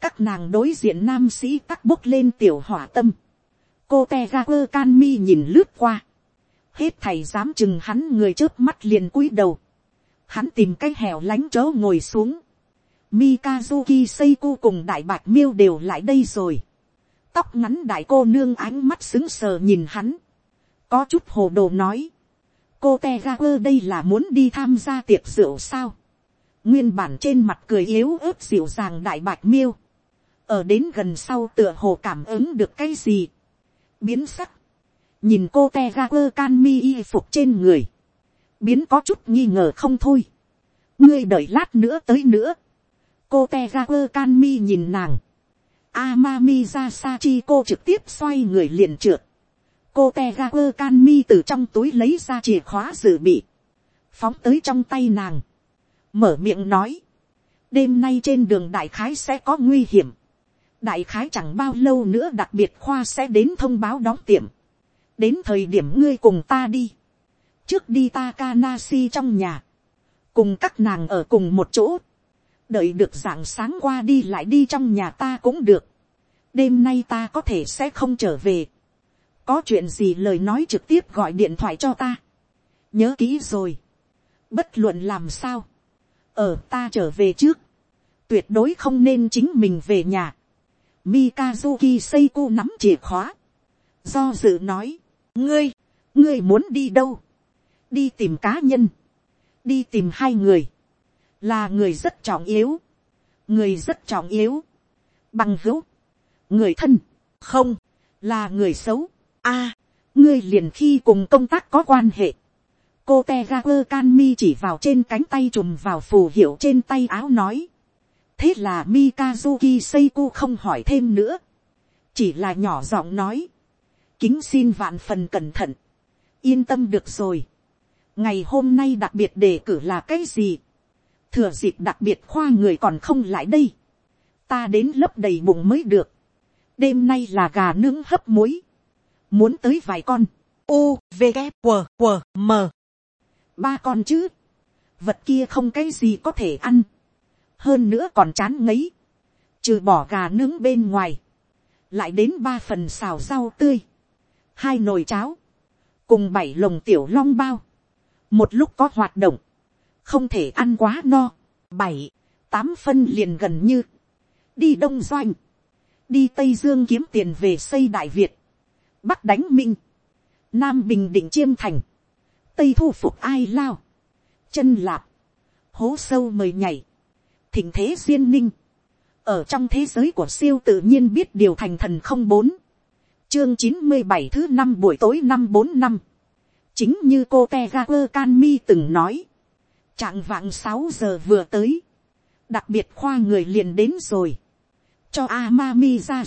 Speaker 1: Các nàng đối diện nam sĩ tắc bốc lên tiểu hỏa tâm. Cô te ga quơ can mi nhìn lướt qua. Hết thầy dám chừng hắn người trước mắt liền cúi đầu. Hắn tìm cái hẻo lánh chỗ ngồi xuống. Mikazuki Seiko cùng đại bạch miêu đều lại đây rồi tóc ngắn đại cô nương ánh mắt xứng sờ nhìn hắn, có chút hồ đồ nói, cô te ga quơ đây là muốn đi tham gia tiệc rượu sao, nguyên bản trên mặt cười yếu ớt dịu dàng đại bạch miêu, ở đến gần sau tựa hồ cảm ứng được cái gì, biến sắc, nhìn cô te ga quơ can mi y phục trên người, biến có chút nghi ngờ không thôi, ngươi đợi lát nữa tới nữa, cô te ga quơ can mi nhìn nàng, Amami cô trực tiếp xoay người liền trượt. Cô Tegaku Kanmi từ trong túi lấy ra chìa khóa dự bị. Phóng tới trong tay nàng. Mở miệng nói. Đêm nay trên đường đại khái sẽ có nguy hiểm. Đại khái chẳng bao lâu nữa đặc biệt khoa sẽ đến thông báo đóng tiệm. Đến thời điểm ngươi cùng ta đi. Trước đi Takanashi trong nhà. Cùng các nàng ở cùng một chỗ đợi được dạng sáng qua đi lại đi trong nhà ta cũng được. đêm nay ta có thể sẽ không trở về. có chuyện gì lời nói trực tiếp gọi điện thoại cho ta. nhớ kỹ rồi. bất luận làm sao. ở ta trở về trước. tuyệt đối không nên chính mình về nhà. Mikazuki Seiko nắm chìa khóa. Do dự nói. ngươi, ngươi muốn đi đâu. đi tìm cá nhân. đi tìm hai người là người rất trọng yếu, người rất trọng yếu, bằng hữu, người thân, không, là người xấu, a, ngươi liền khi cùng công tác có quan hệ, cô Tegaku Kanmi chỉ vào trên cánh tay trùm vào phù hiệu trên tay áo nói, thế là mikazuki seiko không hỏi thêm nữa, chỉ là nhỏ giọng nói, kính xin vạn phần cẩn thận, yên tâm được rồi, ngày hôm nay đặc biệt đề cử là cái gì, thừa dịp đặc biệt khoa người còn không lại đây, ta đến lớp đầy bụng mới được, đêm nay là gà nướng hấp muối, muốn tới vài con, u v g q q m. Ba con chứ, vật kia không cái gì có thể ăn, hơn nữa còn chán ngấy, trừ bỏ gà nướng bên ngoài, lại đến ba phần xào rau tươi, hai nồi cháo, cùng bảy lồng tiểu long bao, một lúc có hoạt động, không thể ăn quá no, bảy, tám phân liền gần như, đi đông doanh, đi tây dương kiếm tiền về xây đại việt, bắc đánh minh, nam bình định chiêm thành, tây thu phục ai lao, chân lạp, hố sâu mời nhảy, thỉnh thế duyên ninh, ở trong thế giới của siêu tự nhiên biết điều thành thần không bốn, chương chín mươi bảy thứ năm buổi tối năm bốn năm, chính như cô te ga quơ can mi từng nói, trạng vạng sáu giờ vừa tới, đặc biệt khoa người liền đến rồi, cho Amami ra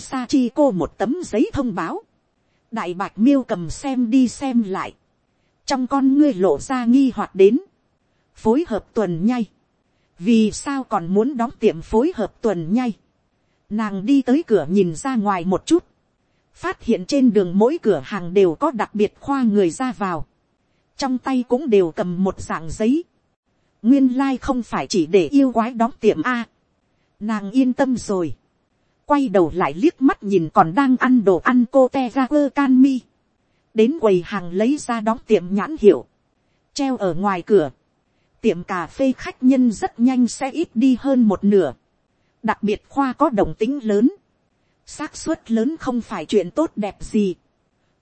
Speaker 1: cô một tấm giấy thông báo, đại bạch miêu cầm xem đi xem lại, trong con ngươi lộ ra nghi hoặc đến, phối hợp tuần nhay, vì sao còn muốn đóng tiệm phối hợp tuần nhay, nàng đi tới cửa nhìn ra ngoài một chút, phát hiện trên đường mỗi cửa hàng đều có đặc biệt khoa người ra vào, trong tay cũng đều cầm một dạng giấy, nguyên lai、like、không phải chỉ để yêu quái đóng tiệm a, nàng yên tâm rồi, quay đầu lại liếc mắt nhìn còn đang ăn đồ ăn cô te ra quơ can mi, đến quầy hàng lấy ra đóng tiệm nhãn hiệu, treo ở ngoài cửa, tiệm cà phê khách nhân rất nhanh sẽ ít đi hơn một nửa, đặc biệt khoa có đồng tính lớn, xác suất lớn không phải chuyện tốt đẹp gì,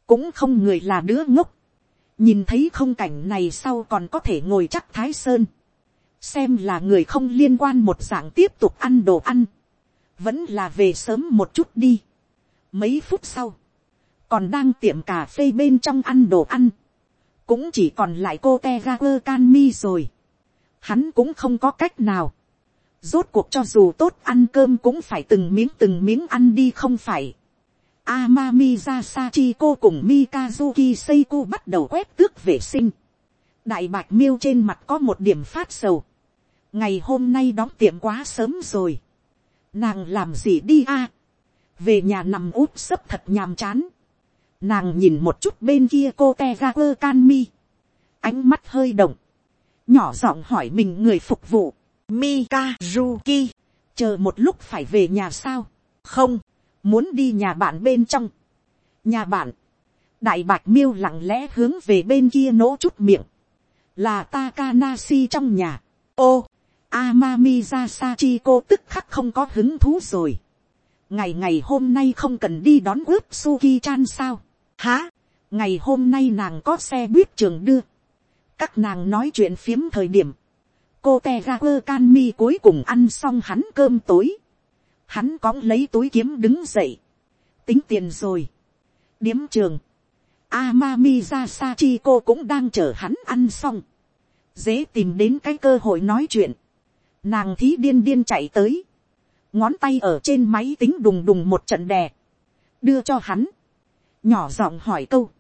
Speaker 1: cũng không người là đứa ngốc, nhìn thấy không cảnh này sau còn có thể ngồi chắc thái sơn, xem là người không liên quan một dạng tiếp tục ăn đồ ăn, vẫn là về sớm một chút đi. mấy phút sau, còn đang tiệm cà phê bên trong ăn đồ ăn, cũng chỉ còn lại cô te ga quơ can mi rồi hắn cũng không có cách nào. rốt cuộc cho dù tốt ăn cơm cũng phải từng miếng từng miếng ăn đi không phải. Amami Zasachi cô cùng Mikazuki Seiko bắt đầu quét tước vệ sinh. Đại bạch miêu trên mặt có một điểm phát sầu. Ngày hôm nay đóng tiệm quá sớm rồi. Nàng làm gì đi a? Về nhà nằm úp sấp thật nhàm chán. Nàng nhìn một chút bên kia cô te ga can mi. Ánh mắt hơi động. Nhỏ giọng hỏi mình người phục vụ. Mikazuki. Chờ một lúc phải về nhà sao? Không muốn đi nhà bạn bên trong, nhà bạn, đại bạch miêu lặng lẽ hướng về bên kia nỗ chút miệng, là Takanashi trong nhà, ô, Amami Rasachi cô tức khắc không có hứng thú rồi, ngày ngày hôm nay không cần đi đón ướp Suki chan sao, hả? Ngày hôm nay nàng có xe buýt trường đưa, các nàng nói chuyện phiếm thời điểm, cô te ra quơ can mi cuối cùng ăn xong hắn cơm tối, hắn cóng lấy túi kiếm đứng dậy, tính tiền rồi, điếm trường, Amami cô cũng đang chờ hắn ăn xong, dễ tìm đến cái cơ hội nói chuyện, nàng thí điên điên chạy tới, ngón tay ở trên máy tính đùng đùng một trận đè, đưa cho hắn, nhỏ giọng hỏi câu,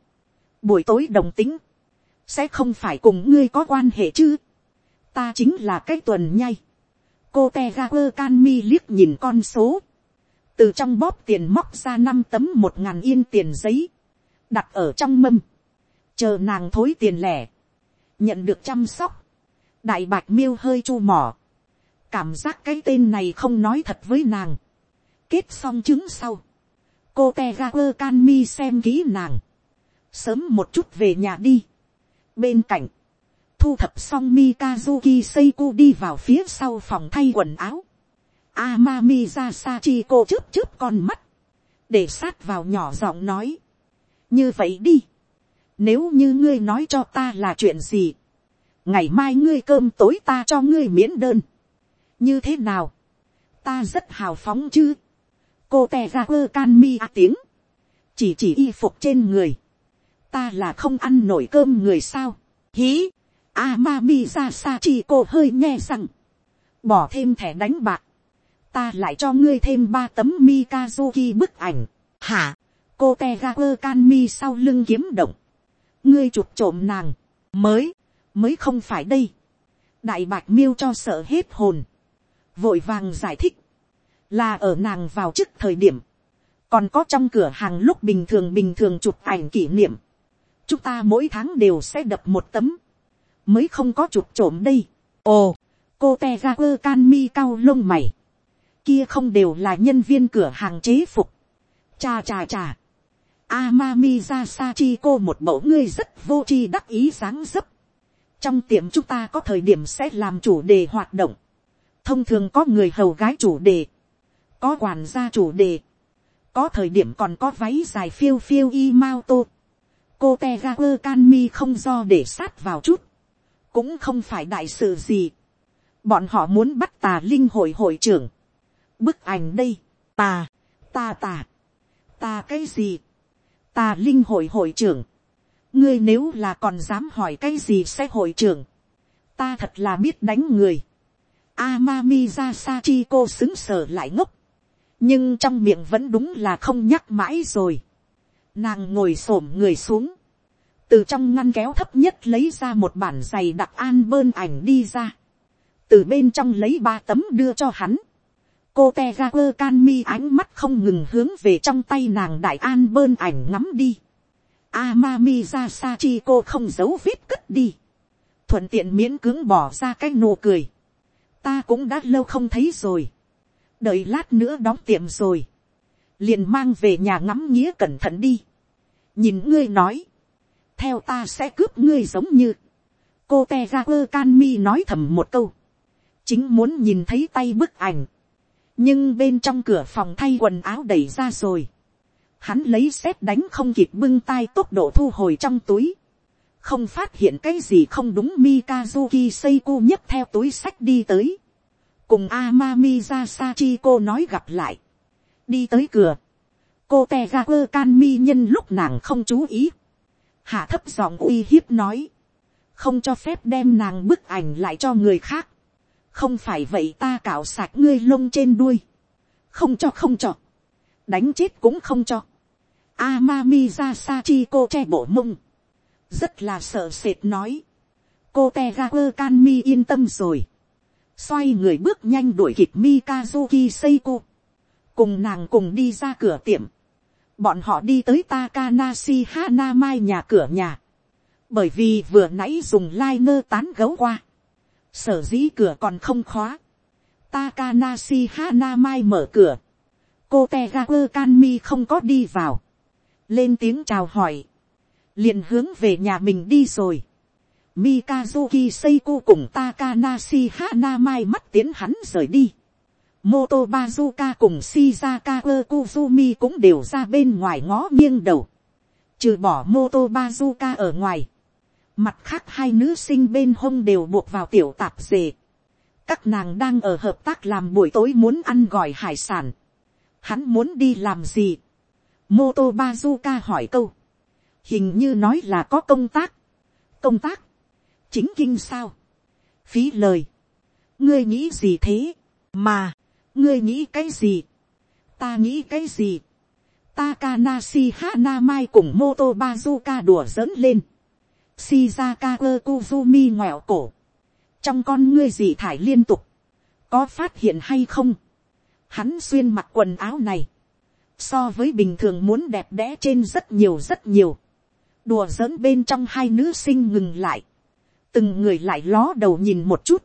Speaker 1: buổi tối đồng tính, sẽ không phải cùng ngươi có quan hệ chứ, ta chính là cái tuần nhay, cô te ga quơ can mi liếc nhìn con số, từ trong bóp tiền móc ra năm tấm một ngàn yên tiền giấy, đặt ở trong mâm, chờ nàng thối tiền lẻ, nhận được chăm sóc, đại bạch miêu hơi chu mỏ, cảm giác cái tên này không nói thật với nàng, kết xong chứng sau, cô te ga quơ can mi xem kỹ nàng, sớm một chút về nhà đi, bên cạnh, thu thập xong Mikazuki Seiko đi vào phía sau phòng thay quần áo. Amami Rasachi cô chớp chớp con mắt. Để sát vào nhỏ giọng nói. Như vậy đi. Nếu như ngươi nói cho ta là chuyện gì. Ngày mai ngươi cơm tối ta cho ngươi miễn đơn. Như thế nào? Ta rất hào phóng chứ. Cô tè ra quơ can mi à tiếng. Chỉ chỉ y phục trên người. Ta là không ăn nổi cơm người sao. Hí Amami ra sa chi cô hơi nghe rằng. Bỏ thêm thẻ đánh bạc. Ta lại cho ngươi thêm ba tấm Mikazuki bức ảnh. Hả? Cô Tegaku Kanmi sau lưng kiếm động. Ngươi chụp trộm nàng. Mới. Mới không phải đây. Đại bạch miêu cho sợ hết hồn. Vội vàng giải thích. Là ở nàng vào trước thời điểm. Còn có trong cửa hàng lúc bình thường bình thường chụp ảnh kỷ niệm. Chúng ta mỗi tháng đều sẽ đập một tấm mới không có chụp trộm đây. ồ, cô te ra quơ can mi cao lông mày, kia không đều là nhân viên cửa hàng chế phục. cha cha cha, Amami ra sa chi cô một mẫu ngươi rất vô chi đắc ý dáng dấp. trong tiệm chúng ta có thời điểm sẽ làm chủ đề hoạt động. thông thường có người hầu gái chủ đề, có quản gia chủ đề, có thời điểm còn có váy dài phiêu phiêu y mao tô cô te ga quơ can mi không do để sát vào chút cũng không phải đại sự gì. bọn họ muốn bắt tà linh hội hội trưởng. bức ảnh đây, tà, ta tà, ta cái gì, tà linh hội hội trưởng. ngươi nếu là còn dám hỏi cái gì sẽ hội trưởng. ta thật là biết đánh người. Amami ra Sachiko xứng sở lại ngốc. Nhưng trong miệng vẫn đúng là không nhắc mãi rồi. Nàng ngồi xổm người xuống. Từ trong ngăn kéo thấp nhất lấy ra một bản giày đặc an bơn ảnh đi ra. Từ bên trong lấy ba tấm đưa cho hắn. Cô tejagur can mi ánh mắt không ngừng hướng về trong tay nàng đại an bơn ảnh ngắm đi. Amami ra cô không giấu vết cất đi. Thuận tiện miễn cưỡng bỏ ra cái nụ cười ta cũng đã lâu không thấy rồi, đợi lát nữa đóng tiệm rồi, liền mang về nhà ngắm nghĩa cẩn thận đi, nhìn ngươi nói, theo ta sẽ cướp ngươi giống như, cô te ra quơ can mi nói thầm một câu, chính muốn nhìn thấy tay bức ảnh, nhưng bên trong cửa phòng thay quần áo đẩy ra rồi, hắn lấy xét đánh không kịp bưng tay tốc độ thu hồi trong túi, không phát hiện cái gì không đúng Mikazuki Seiko nhấc theo túi sách đi tới. Cùng Amami ra Sachiko nói gặp lại. Đi tới cửa. Cô Tegaku Kanmi nhân lúc nàng không chú ý. Hạ thấp giọng uy hiếp nói. Không cho phép đem nàng bức ảnh lại cho người khác. Không phải vậy ta cạo sạch ngươi lông trên đuôi. Không cho không cho. Đánh chết cũng không cho. Amami ra cô che bộ mông rất là sợ sệt nói, cô te ga quơ can mi yên tâm rồi, xoay người bước nhanh đuổi kịp mikazuki seiko, cùng nàng cùng đi ra cửa tiệm, bọn họ đi tới Takanashi Hanamai nhà cửa nhà, bởi vì vừa nãy dùng lai nơ tán gấu qua, sở dĩ cửa còn không khóa, Takanashi Hanamai mở cửa, cô Tegaku Kanmi không có đi vào, lên tiếng chào hỏi, liền hướng về nhà mình đi rồi. Mikazuki Seiko cùng Takanashi Hanamai mắt tiến hắn rời đi. Moto Bazuka cùng Shizaka Kuzumi cũng đều ra bên ngoài ngó nghiêng đầu. Trừ bỏ Moto Bazuka ở ngoài. Mặt khác hai nữ sinh bên hông đều buộc vào tiểu tạp dề. Các nàng đang ở hợp tác làm buổi tối muốn ăn gỏi hải sản. Hắn muốn đi làm gì? Moto Bazuka hỏi câu hình như nói là có công tác, công tác, chính kinh sao, phí lời, ngươi nghĩ gì thế, mà, ngươi nghĩ cái gì, ta nghĩ cái gì, Takanashi Hanamai cùng Moto Bazuka đùa dẫn lên. Shizaka Kuzumi ngoẹo cổ. Trong con ngươi gì thải liên tục. Có phát hiện hay không? Hắn xuyên mặc quần áo này. So với bình thường muốn đẹp đẽ trên rất nhiều rất nhiều đùa giỡn bên trong hai nữ sinh ngừng lại, từng người lại ló đầu nhìn một chút,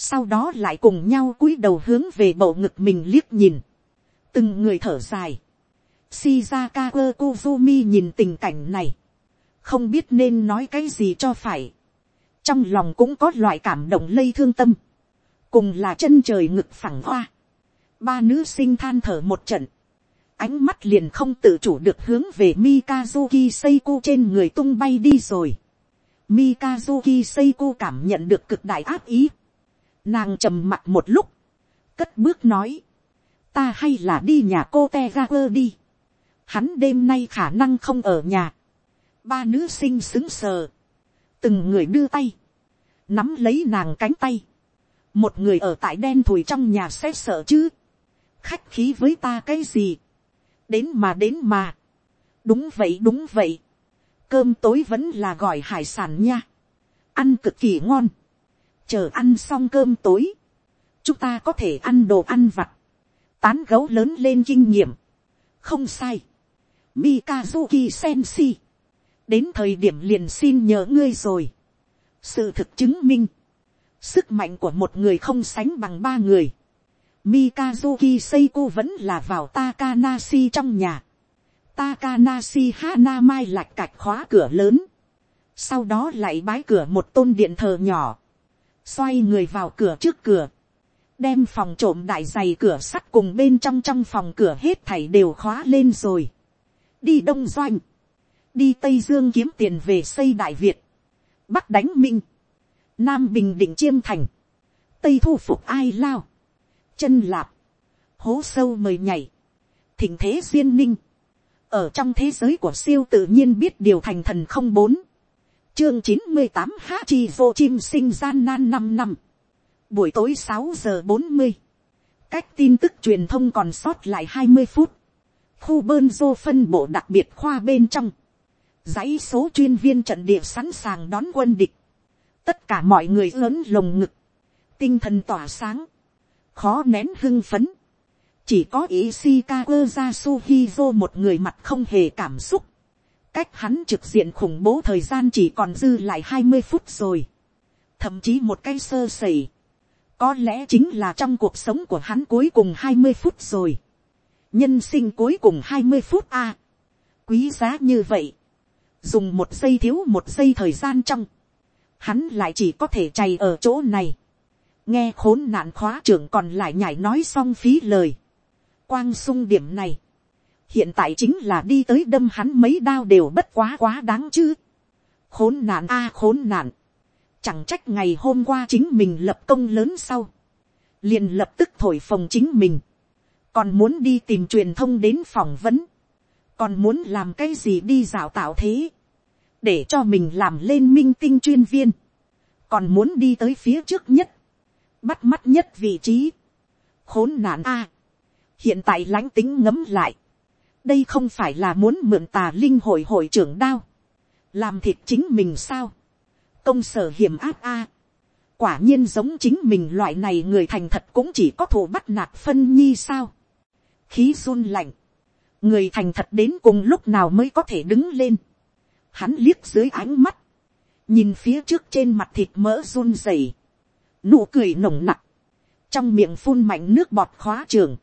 Speaker 1: sau đó lại cùng nhau cúi đầu hướng về bầu ngực mình liếc nhìn, từng người thở dài, Shizaka Kuzumi nhìn tình cảnh này, không biết nên nói cái gì cho phải, trong lòng cũng có loại cảm động lây thương tâm, cùng là chân trời ngực phẳng hoa, ba nữ sinh than thở một trận, ánh mắt liền không tự chủ được hướng về Mikazuki Seiko trên người tung bay đi rồi. Mikazuki Seiko cảm nhận được cực đại áp ý. Nàng trầm mặt một lúc. Cất bước nói. Ta hay là đi nhà cô Tegaper đi. Hắn đêm nay khả năng không ở nhà. Ba nữ sinh xứng sờ. Từng người đưa tay. Nắm lấy nàng cánh tay. Một người ở tại đen thùi trong nhà sẽ sợ chứ. Khách khí với ta cái gì đến mà đến mà. đúng vậy đúng vậy. cơm tối vẫn là gọi hải sản nha. ăn cực kỳ ngon chờ ăn xong cơm tối. chúng ta có thể ăn đồ ăn vặt. tán gấu lớn lên kinh nghiệm. không sai. Mikazuki Sensi. đến thời điểm liền xin nhờ ngươi rồi. sự thực chứng minh. sức mạnh của một người không sánh bằng ba người Mikazuki Seiko vẫn là vào Takanashi trong nhà. Takanashi Hanamai lạch cạch khóa cửa lớn. Sau đó lại bái cửa một tôn điện thờ nhỏ. Xoay người vào cửa trước cửa. Đem phòng trộm đại giày cửa sắt cùng bên trong trong phòng cửa hết thảy đều khóa lên rồi. Đi Đông Doanh. Đi Tây Dương kiếm tiền về xây Đại Việt. Bắc đánh Minh. Nam Bình Định Chiêm Thành. Tây thu phục ai lao chân lạp, hố sâu mời nhảy, thỉnh thế duyên ninh, ở trong thế giới của siêu tự nhiên biết điều thành thần không bốn, chương chín mươi tám há chi vô chim sinh gian nan năm năm, buổi tối sáu giờ bốn mươi, cách tin tức truyền thông còn sót lại hai mươi phút, khu bơn dô phân bộ đặc biệt khoa bên trong, dãy số chuyên viên trận địa sẵn sàng đón quân địch, tất cả mọi người lớn lồng ngực, tinh thần tỏa sáng, khó nén hưng phấn, chỉ có ý Shikawa Yasuhizo một người mặt không hề cảm xúc, cách hắn trực diện khủng bố thời gian chỉ còn dư lại hai mươi phút rồi, thậm chí một cái sơ sẩy, có lẽ chính là trong cuộc sống của hắn cuối cùng hai mươi phút rồi, nhân sinh cuối cùng hai mươi phút a, quý giá như vậy, dùng một giây thiếu một giây thời gian trong, hắn lại chỉ có thể chày ở chỗ này, nghe khốn nạn khóa trưởng còn lại nhảy nói xong phí lời, quang sung điểm này, hiện tại chính là đi tới đâm hắn mấy đao đều bất quá quá đáng chứ, khốn nạn a à, khốn nạn, chẳng trách ngày hôm qua chính mình lập công lớn sau, liền lập tức thổi phồng chính mình, còn muốn đi tìm truyền thông đến phỏng vấn, còn muốn làm cái gì đi dạo tạo thế, để cho mình làm lên minh tinh chuyên viên, còn muốn đi tới phía trước nhất, bắt mắt nhất vị trí, khốn nạn a, à, hiện tại lãnh tính ngấm lại, đây không phải là muốn mượn tà linh hội hội trưởng đao, làm thịt chính mình sao, công sở hiểm áp a, quả nhiên giống chính mình loại này người thành thật cũng chỉ có thủ bắt nạt phân nhi sao, khí run lạnh, người thành thật đến cùng lúc nào mới có thể đứng lên, hắn liếc dưới ánh mắt, nhìn phía trước trên mặt thịt mỡ run rẩy, nụ cười nồng nặc, trong miệng phun mạnh nước bọt khóa trường,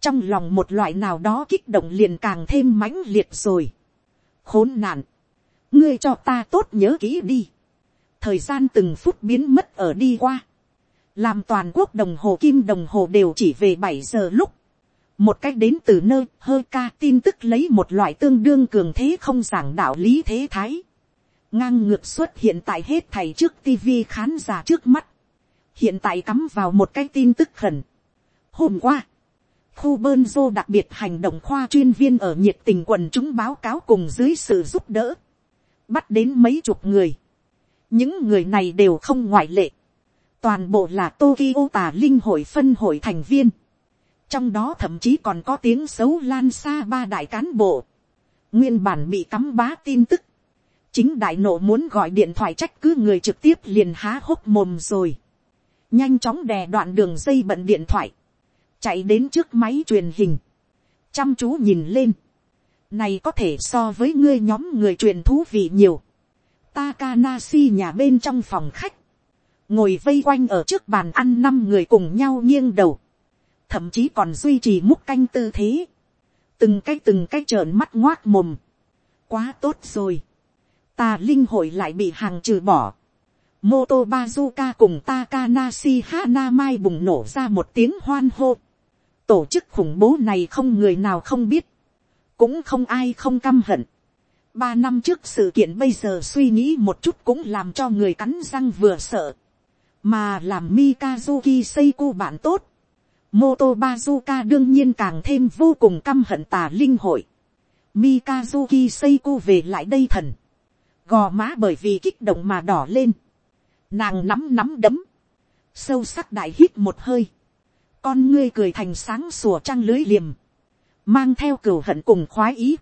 Speaker 1: trong lòng một loại nào đó kích động liền càng thêm mãnh liệt rồi. khốn nạn, ngươi cho ta tốt nhớ kỹ đi, thời gian từng phút biến mất ở đi qua, làm toàn quốc đồng hồ kim đồng hồ đều chỉ về bảy giờ lúc, một cách đến từ nơi hơi ca tin tức lấy một loại tương đương cường thế không giảng đạo lý thế thái, ngang ngược xuất hiện tại hết thầy trước tivi khán giả trước mắt, hiện tại cắm vào một cái tin tức khẩn. hôm qua, khu bơn dô đặc biệt hành động khoa chuyên viên ở nhiệt tình quần chúng báo cáo cùng dưới sự giúp đỡ, bắt đến mấy chục người, những người này đều không ngoại lệ, toàn bộ là Tokyo tà linh hội phân hội thành viên, trong đó thậm chí còn có tiếng xấu lan xa ba đại cán bộ, nguyên bản bị cắm bá tin tức, chính đại nộ muốn gọi điện thoại trách cứ người trực tiếp liền há hốc mồm rồi, nhanh chóng đè đoạn đường dây bận điện thoại, chạy đến trước máy truyền hình, chăm chú nhìn lên, này có thể so với ngươi nhóm người truyền thú vị nhiều, Takanasi nhà bên trong phòng khách, ngồi vây quanh ở trước bàn ăn năm người cùng nhau nghiêng đầu, thậm chí còn duy trì múc canh tư thế, từng cái từng cái trợn mắt ngoác mồm, quá tốt rồi, ta linh hội lại bị hàng trừ bỏ, Moto Bazuka cùng Takanashi Hanamai bùng nổ ra một tiếng hoan hô. Tổ chức khủng bố này không người nào không biết. Cũng không ai không căm hận. Ba năm trước sự kiện bây giờ suy nghĩ một chút cũng làm cho người cắn răng vừa sợ. Mà làm Mikazuki Seiko bạn tốt. Moto Bazuka đương nhiên càng thêm vô cùng căm hận tà linh hội. Mikazuki Seiko về lại đây thần. Gò má bởi vì kích động mà đỏ lên Nàng nắm nắm đấm. Sâu sắc đại hít một hơi. Con ngươi cười thành sáng sủa trăng lưới liềm. Mang theo cửu hận cùng khoái ý.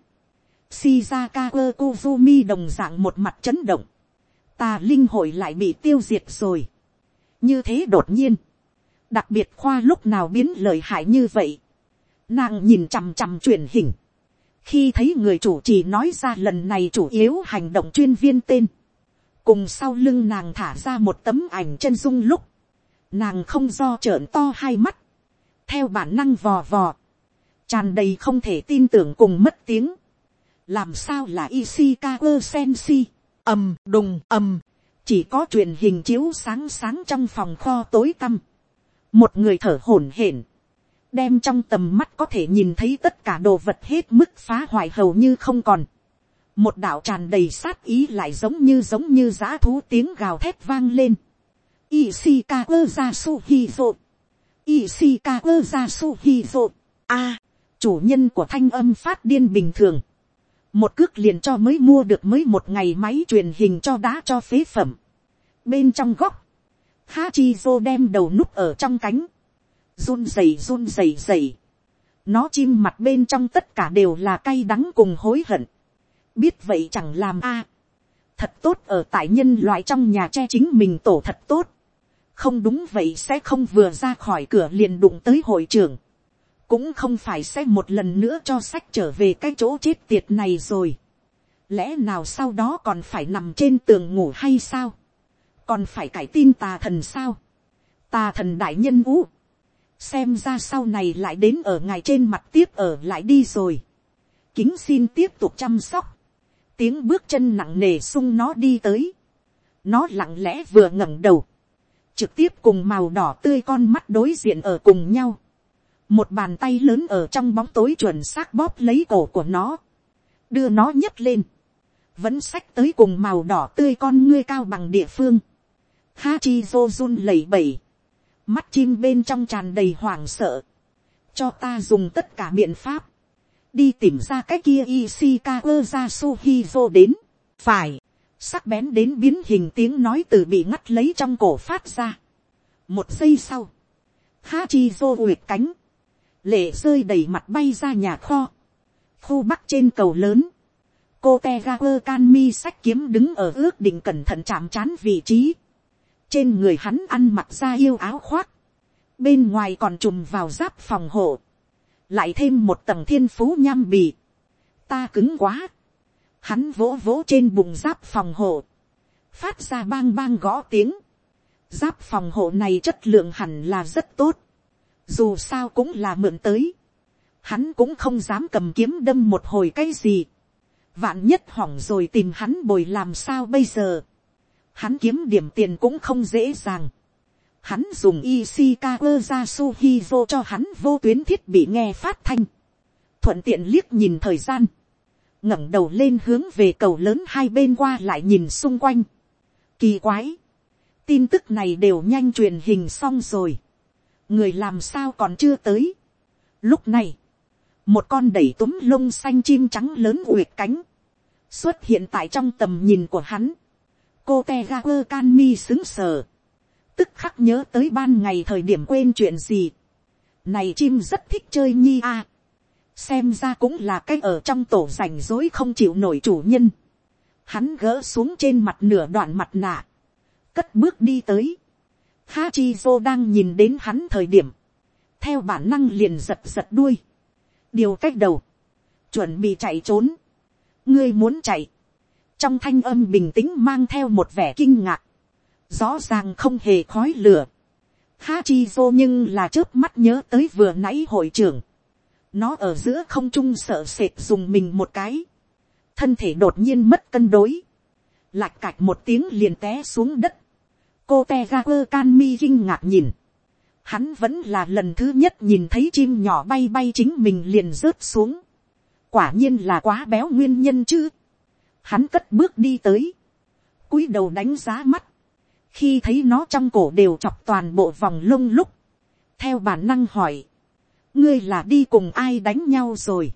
Speaker 1: Shizaka Kozumi đồng dạng một mặt chấn động. Tà linh hội lại bị tiêu diệt rồi. Như thế đột nhiên. Đặc biệt khoa lúc nào biến lời hại như vậy. Nàng nhìn chằm chằm truyền hình. Khi thấy người chủ trì nói ra lần này chủ yếu hành động chuyên viên tên cùng sau lưng nàng thả ra một tấm ảnh chân dung lúc, nàng không do trợn to hai mắt, theo bản năng vò vò, tràn đầy không thể tin tưởng cùng mất tiếng, làm sao là Ishikawa Sensi, ầm đùng ầm, chỉ có truyền hình chiếu sáng sáng trong phòng kho tối tăm, một người thở hổn hển, đem trong tầm mắt có thể nhìn thấy tất cả đồ vật hết mức phá hoại hầu như không còn, một đạo tràn đầy sát ý lại giống như giống như giã thú tiếng gào thét vang lên. Ishikawa Yasuhizo. Ishikawa Yasuhizo. A, chủ nhân của thanh âm phát điên bình thường. Một cước liền cho mới mua được mới một ngày máy truyền hình cho đá cho phế phẩm. Bên trong góc, Hachizo đem đầu núp ở trong cánh. Run rẩy run rẩy rẩy. Nó chim mặt bên trong tất cả đều là cay đắng cùng hối hận. Biết vậy chẳng làm a. Thật tốt ở tại nhân loại trong nhà che chính mình tổ thật tốt. Không đúng vậy sẽ không vừa ra khỏi cửa liền đụng tới hội trưởng. Cũng không phải sẽ một lần nữa cho sách trở về cái chỗ chết tiệt này rồi. Lẽ nào sau đó còn phải nằm trên tường ngủ hay sao? còn phải cải tin tà thần sao, tà thần đại nhân vũ, xem ra sau này lại đến ở ngài trên mặt tiếp ở lại đi rồi, kính xin tiếp tục chăm sóc, tiếng bước chân nặng nề sung nó đi tới, nó lặng lẽ vừa ngẩng đầu, trực tiếp cùng màu đỏ tươi con mắt đối diện ở cùng nhau, một bàn tay lớn ở trong bóng tối chuẩn xác bóp lấy cổ của nó, đưa nó nhấc lên, vẫn sách tới cùng màu đỏ tươi con ngươi cao bằng địa phương, Hachi Zozun lẩy bẩy. Mắt chim bên trong tràn đầy hoảng sợ. Cho ta dùng tất cả biện pháp. Đi tìm ra cái kia Ishikawa Yasuhizo đến. Phải. Sắc bén đến biến hình tiếng nói từ bị ngắt lấy trong cổ phát ra. Một giây sau. Hachizo uyệt cánh. Lệ rơi đầy mặt bay ra nhà kho. Khu bắc trên cầu lớn. Cô Tegaper Kanmi sách kiếm đứng ở ước định cẩn thận chạm chán vị trí trên người hắn ăn mặc ra yêu áo khoác, bên ngoài còn trùm vào giáp phòng hộ, lại thêm một tầng thiên phú nham bì, ta cứng quá, hắn vỗ vỗ trên bụng giáp phòng hộ, phát ra bang bang gõ tiếng, giáp phòng hộ này chất lượng hẳn là rất tốt, dù sao cũng là mượn tới, hắn cũng không dám cầm kiếm đâm một hồi cái gì, vạn nhất hỏng rồi tìm hắn bồi làm sao bây giờ, hắn kiếm điểm tiền cũng không dễ dàng. Hắn dùng Ishikawa Yasuhizo cho hắn vô tuyến thiết bị nghe phát thanh. Thuận tiện liếc nhìn thời gian ngẩng đầu lên hướng về cầu lớn hai bên qua lại nhìn xung quanh. Kỳ quái. Tin tức này đều nhanh truyền hình xong rồi. Người làm sao còn chưa tới. Lúc này. Một con đẩy túm lông xanh chim trắng lớn uyệt cánh. Xuất hiện tại trong tầm nhìn của hắn cô Tegaku Kanmi sững xứng sờ, tức khắc nhớ tới ban ngày thời điểm quên chuyện gì. này chim rất thích chơi nhi a xem ra cũng là cái ở trong tổ rảnh rối không chịu nổi chủ nhân. hắn gỡ xuống trên mặt nửa đoạn mặt nạ, cất bước đi tới. Hachizo đang nhìn đến hắn thời điểm, theo bản năng liền giật giật đuôi, điều cách đầu, chuẩn bị chạy trốn, ngươi muốn chạy, trong thanh âm bình tĩnh mang theo một vẻ kinh ngạc, rõ ràng không hề khói lửa. Hachizo nhưng là trước mắt nhớ tới vừa nãy hội trưởng, nó ở giữa không trung sợ sệt dùng mình một cái, thân thể đột nhiên mất cân đối, lạch cạch một tiếng liền té xuống đất, cô te ga quơ can mi kinh ngạc nhìn, hắn vẫn là lần thứ nhất nhìn thấy chim nhỏ bay bay chính mình liền rớt xuống, quả nhiên là quá béo nguyên nhân chứ, hắn cất bước đi tới, cúi đầu đánh giá mắt, khi thấy nó trong cổ đều chọc toàn bộ vòng lông lúc, theo bản năng hỏi, ngươi là đi cùng ai đánh nhau rồi,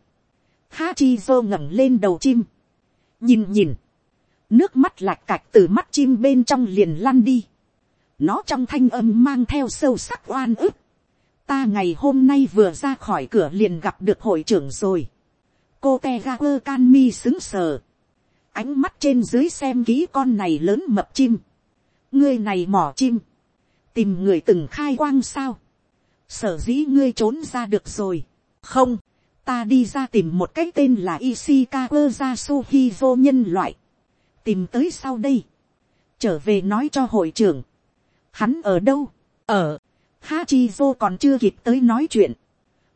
Speaker 1: ha chi dô ngẩng lên đầu chim, nhìn nhìn, nước mắt lạch cạch từ mắt chim bên trong liền lăn đi, nó trong thanh âm mang theo sâu sắc oan ức, ta ngày hôm nay vừa ra khỏi cửa liền gặp được hội trưởng rồi, cô te ga quơ can mi xứng sờ, ánh mắt trên dưới xem kỹ con này lớn mập chim, ngươi này mỏ chim, tìm người từng khai quang sao, sở dĩ ngươi trốn ra được rồi, không, ta đi ra tìm một cái tên là Ishikawa Yasuhizo nhân loại, tìm tới sau đây, trở về nói cho hội trưởng, hắn ở đâu, ở, Hachizo còn chưa kịp tới nói chuyện,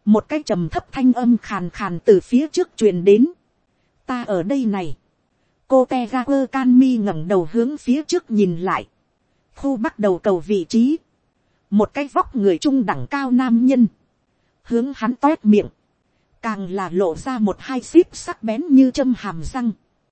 Speaker 1: một cái trầm thấp thanh âm khàn khàn từ phía trước truyền đến, ta ở đây này, cô tegakur ga ngẩng đầu hướng phía trước nhìn lại, khu bắt đầu cầu vị trí, một cái vóc người trung đẳng cao nam nhân, hướng hắn toét miệng, càng là lộ ra một hai xíp sắc bén như châm hàm răng,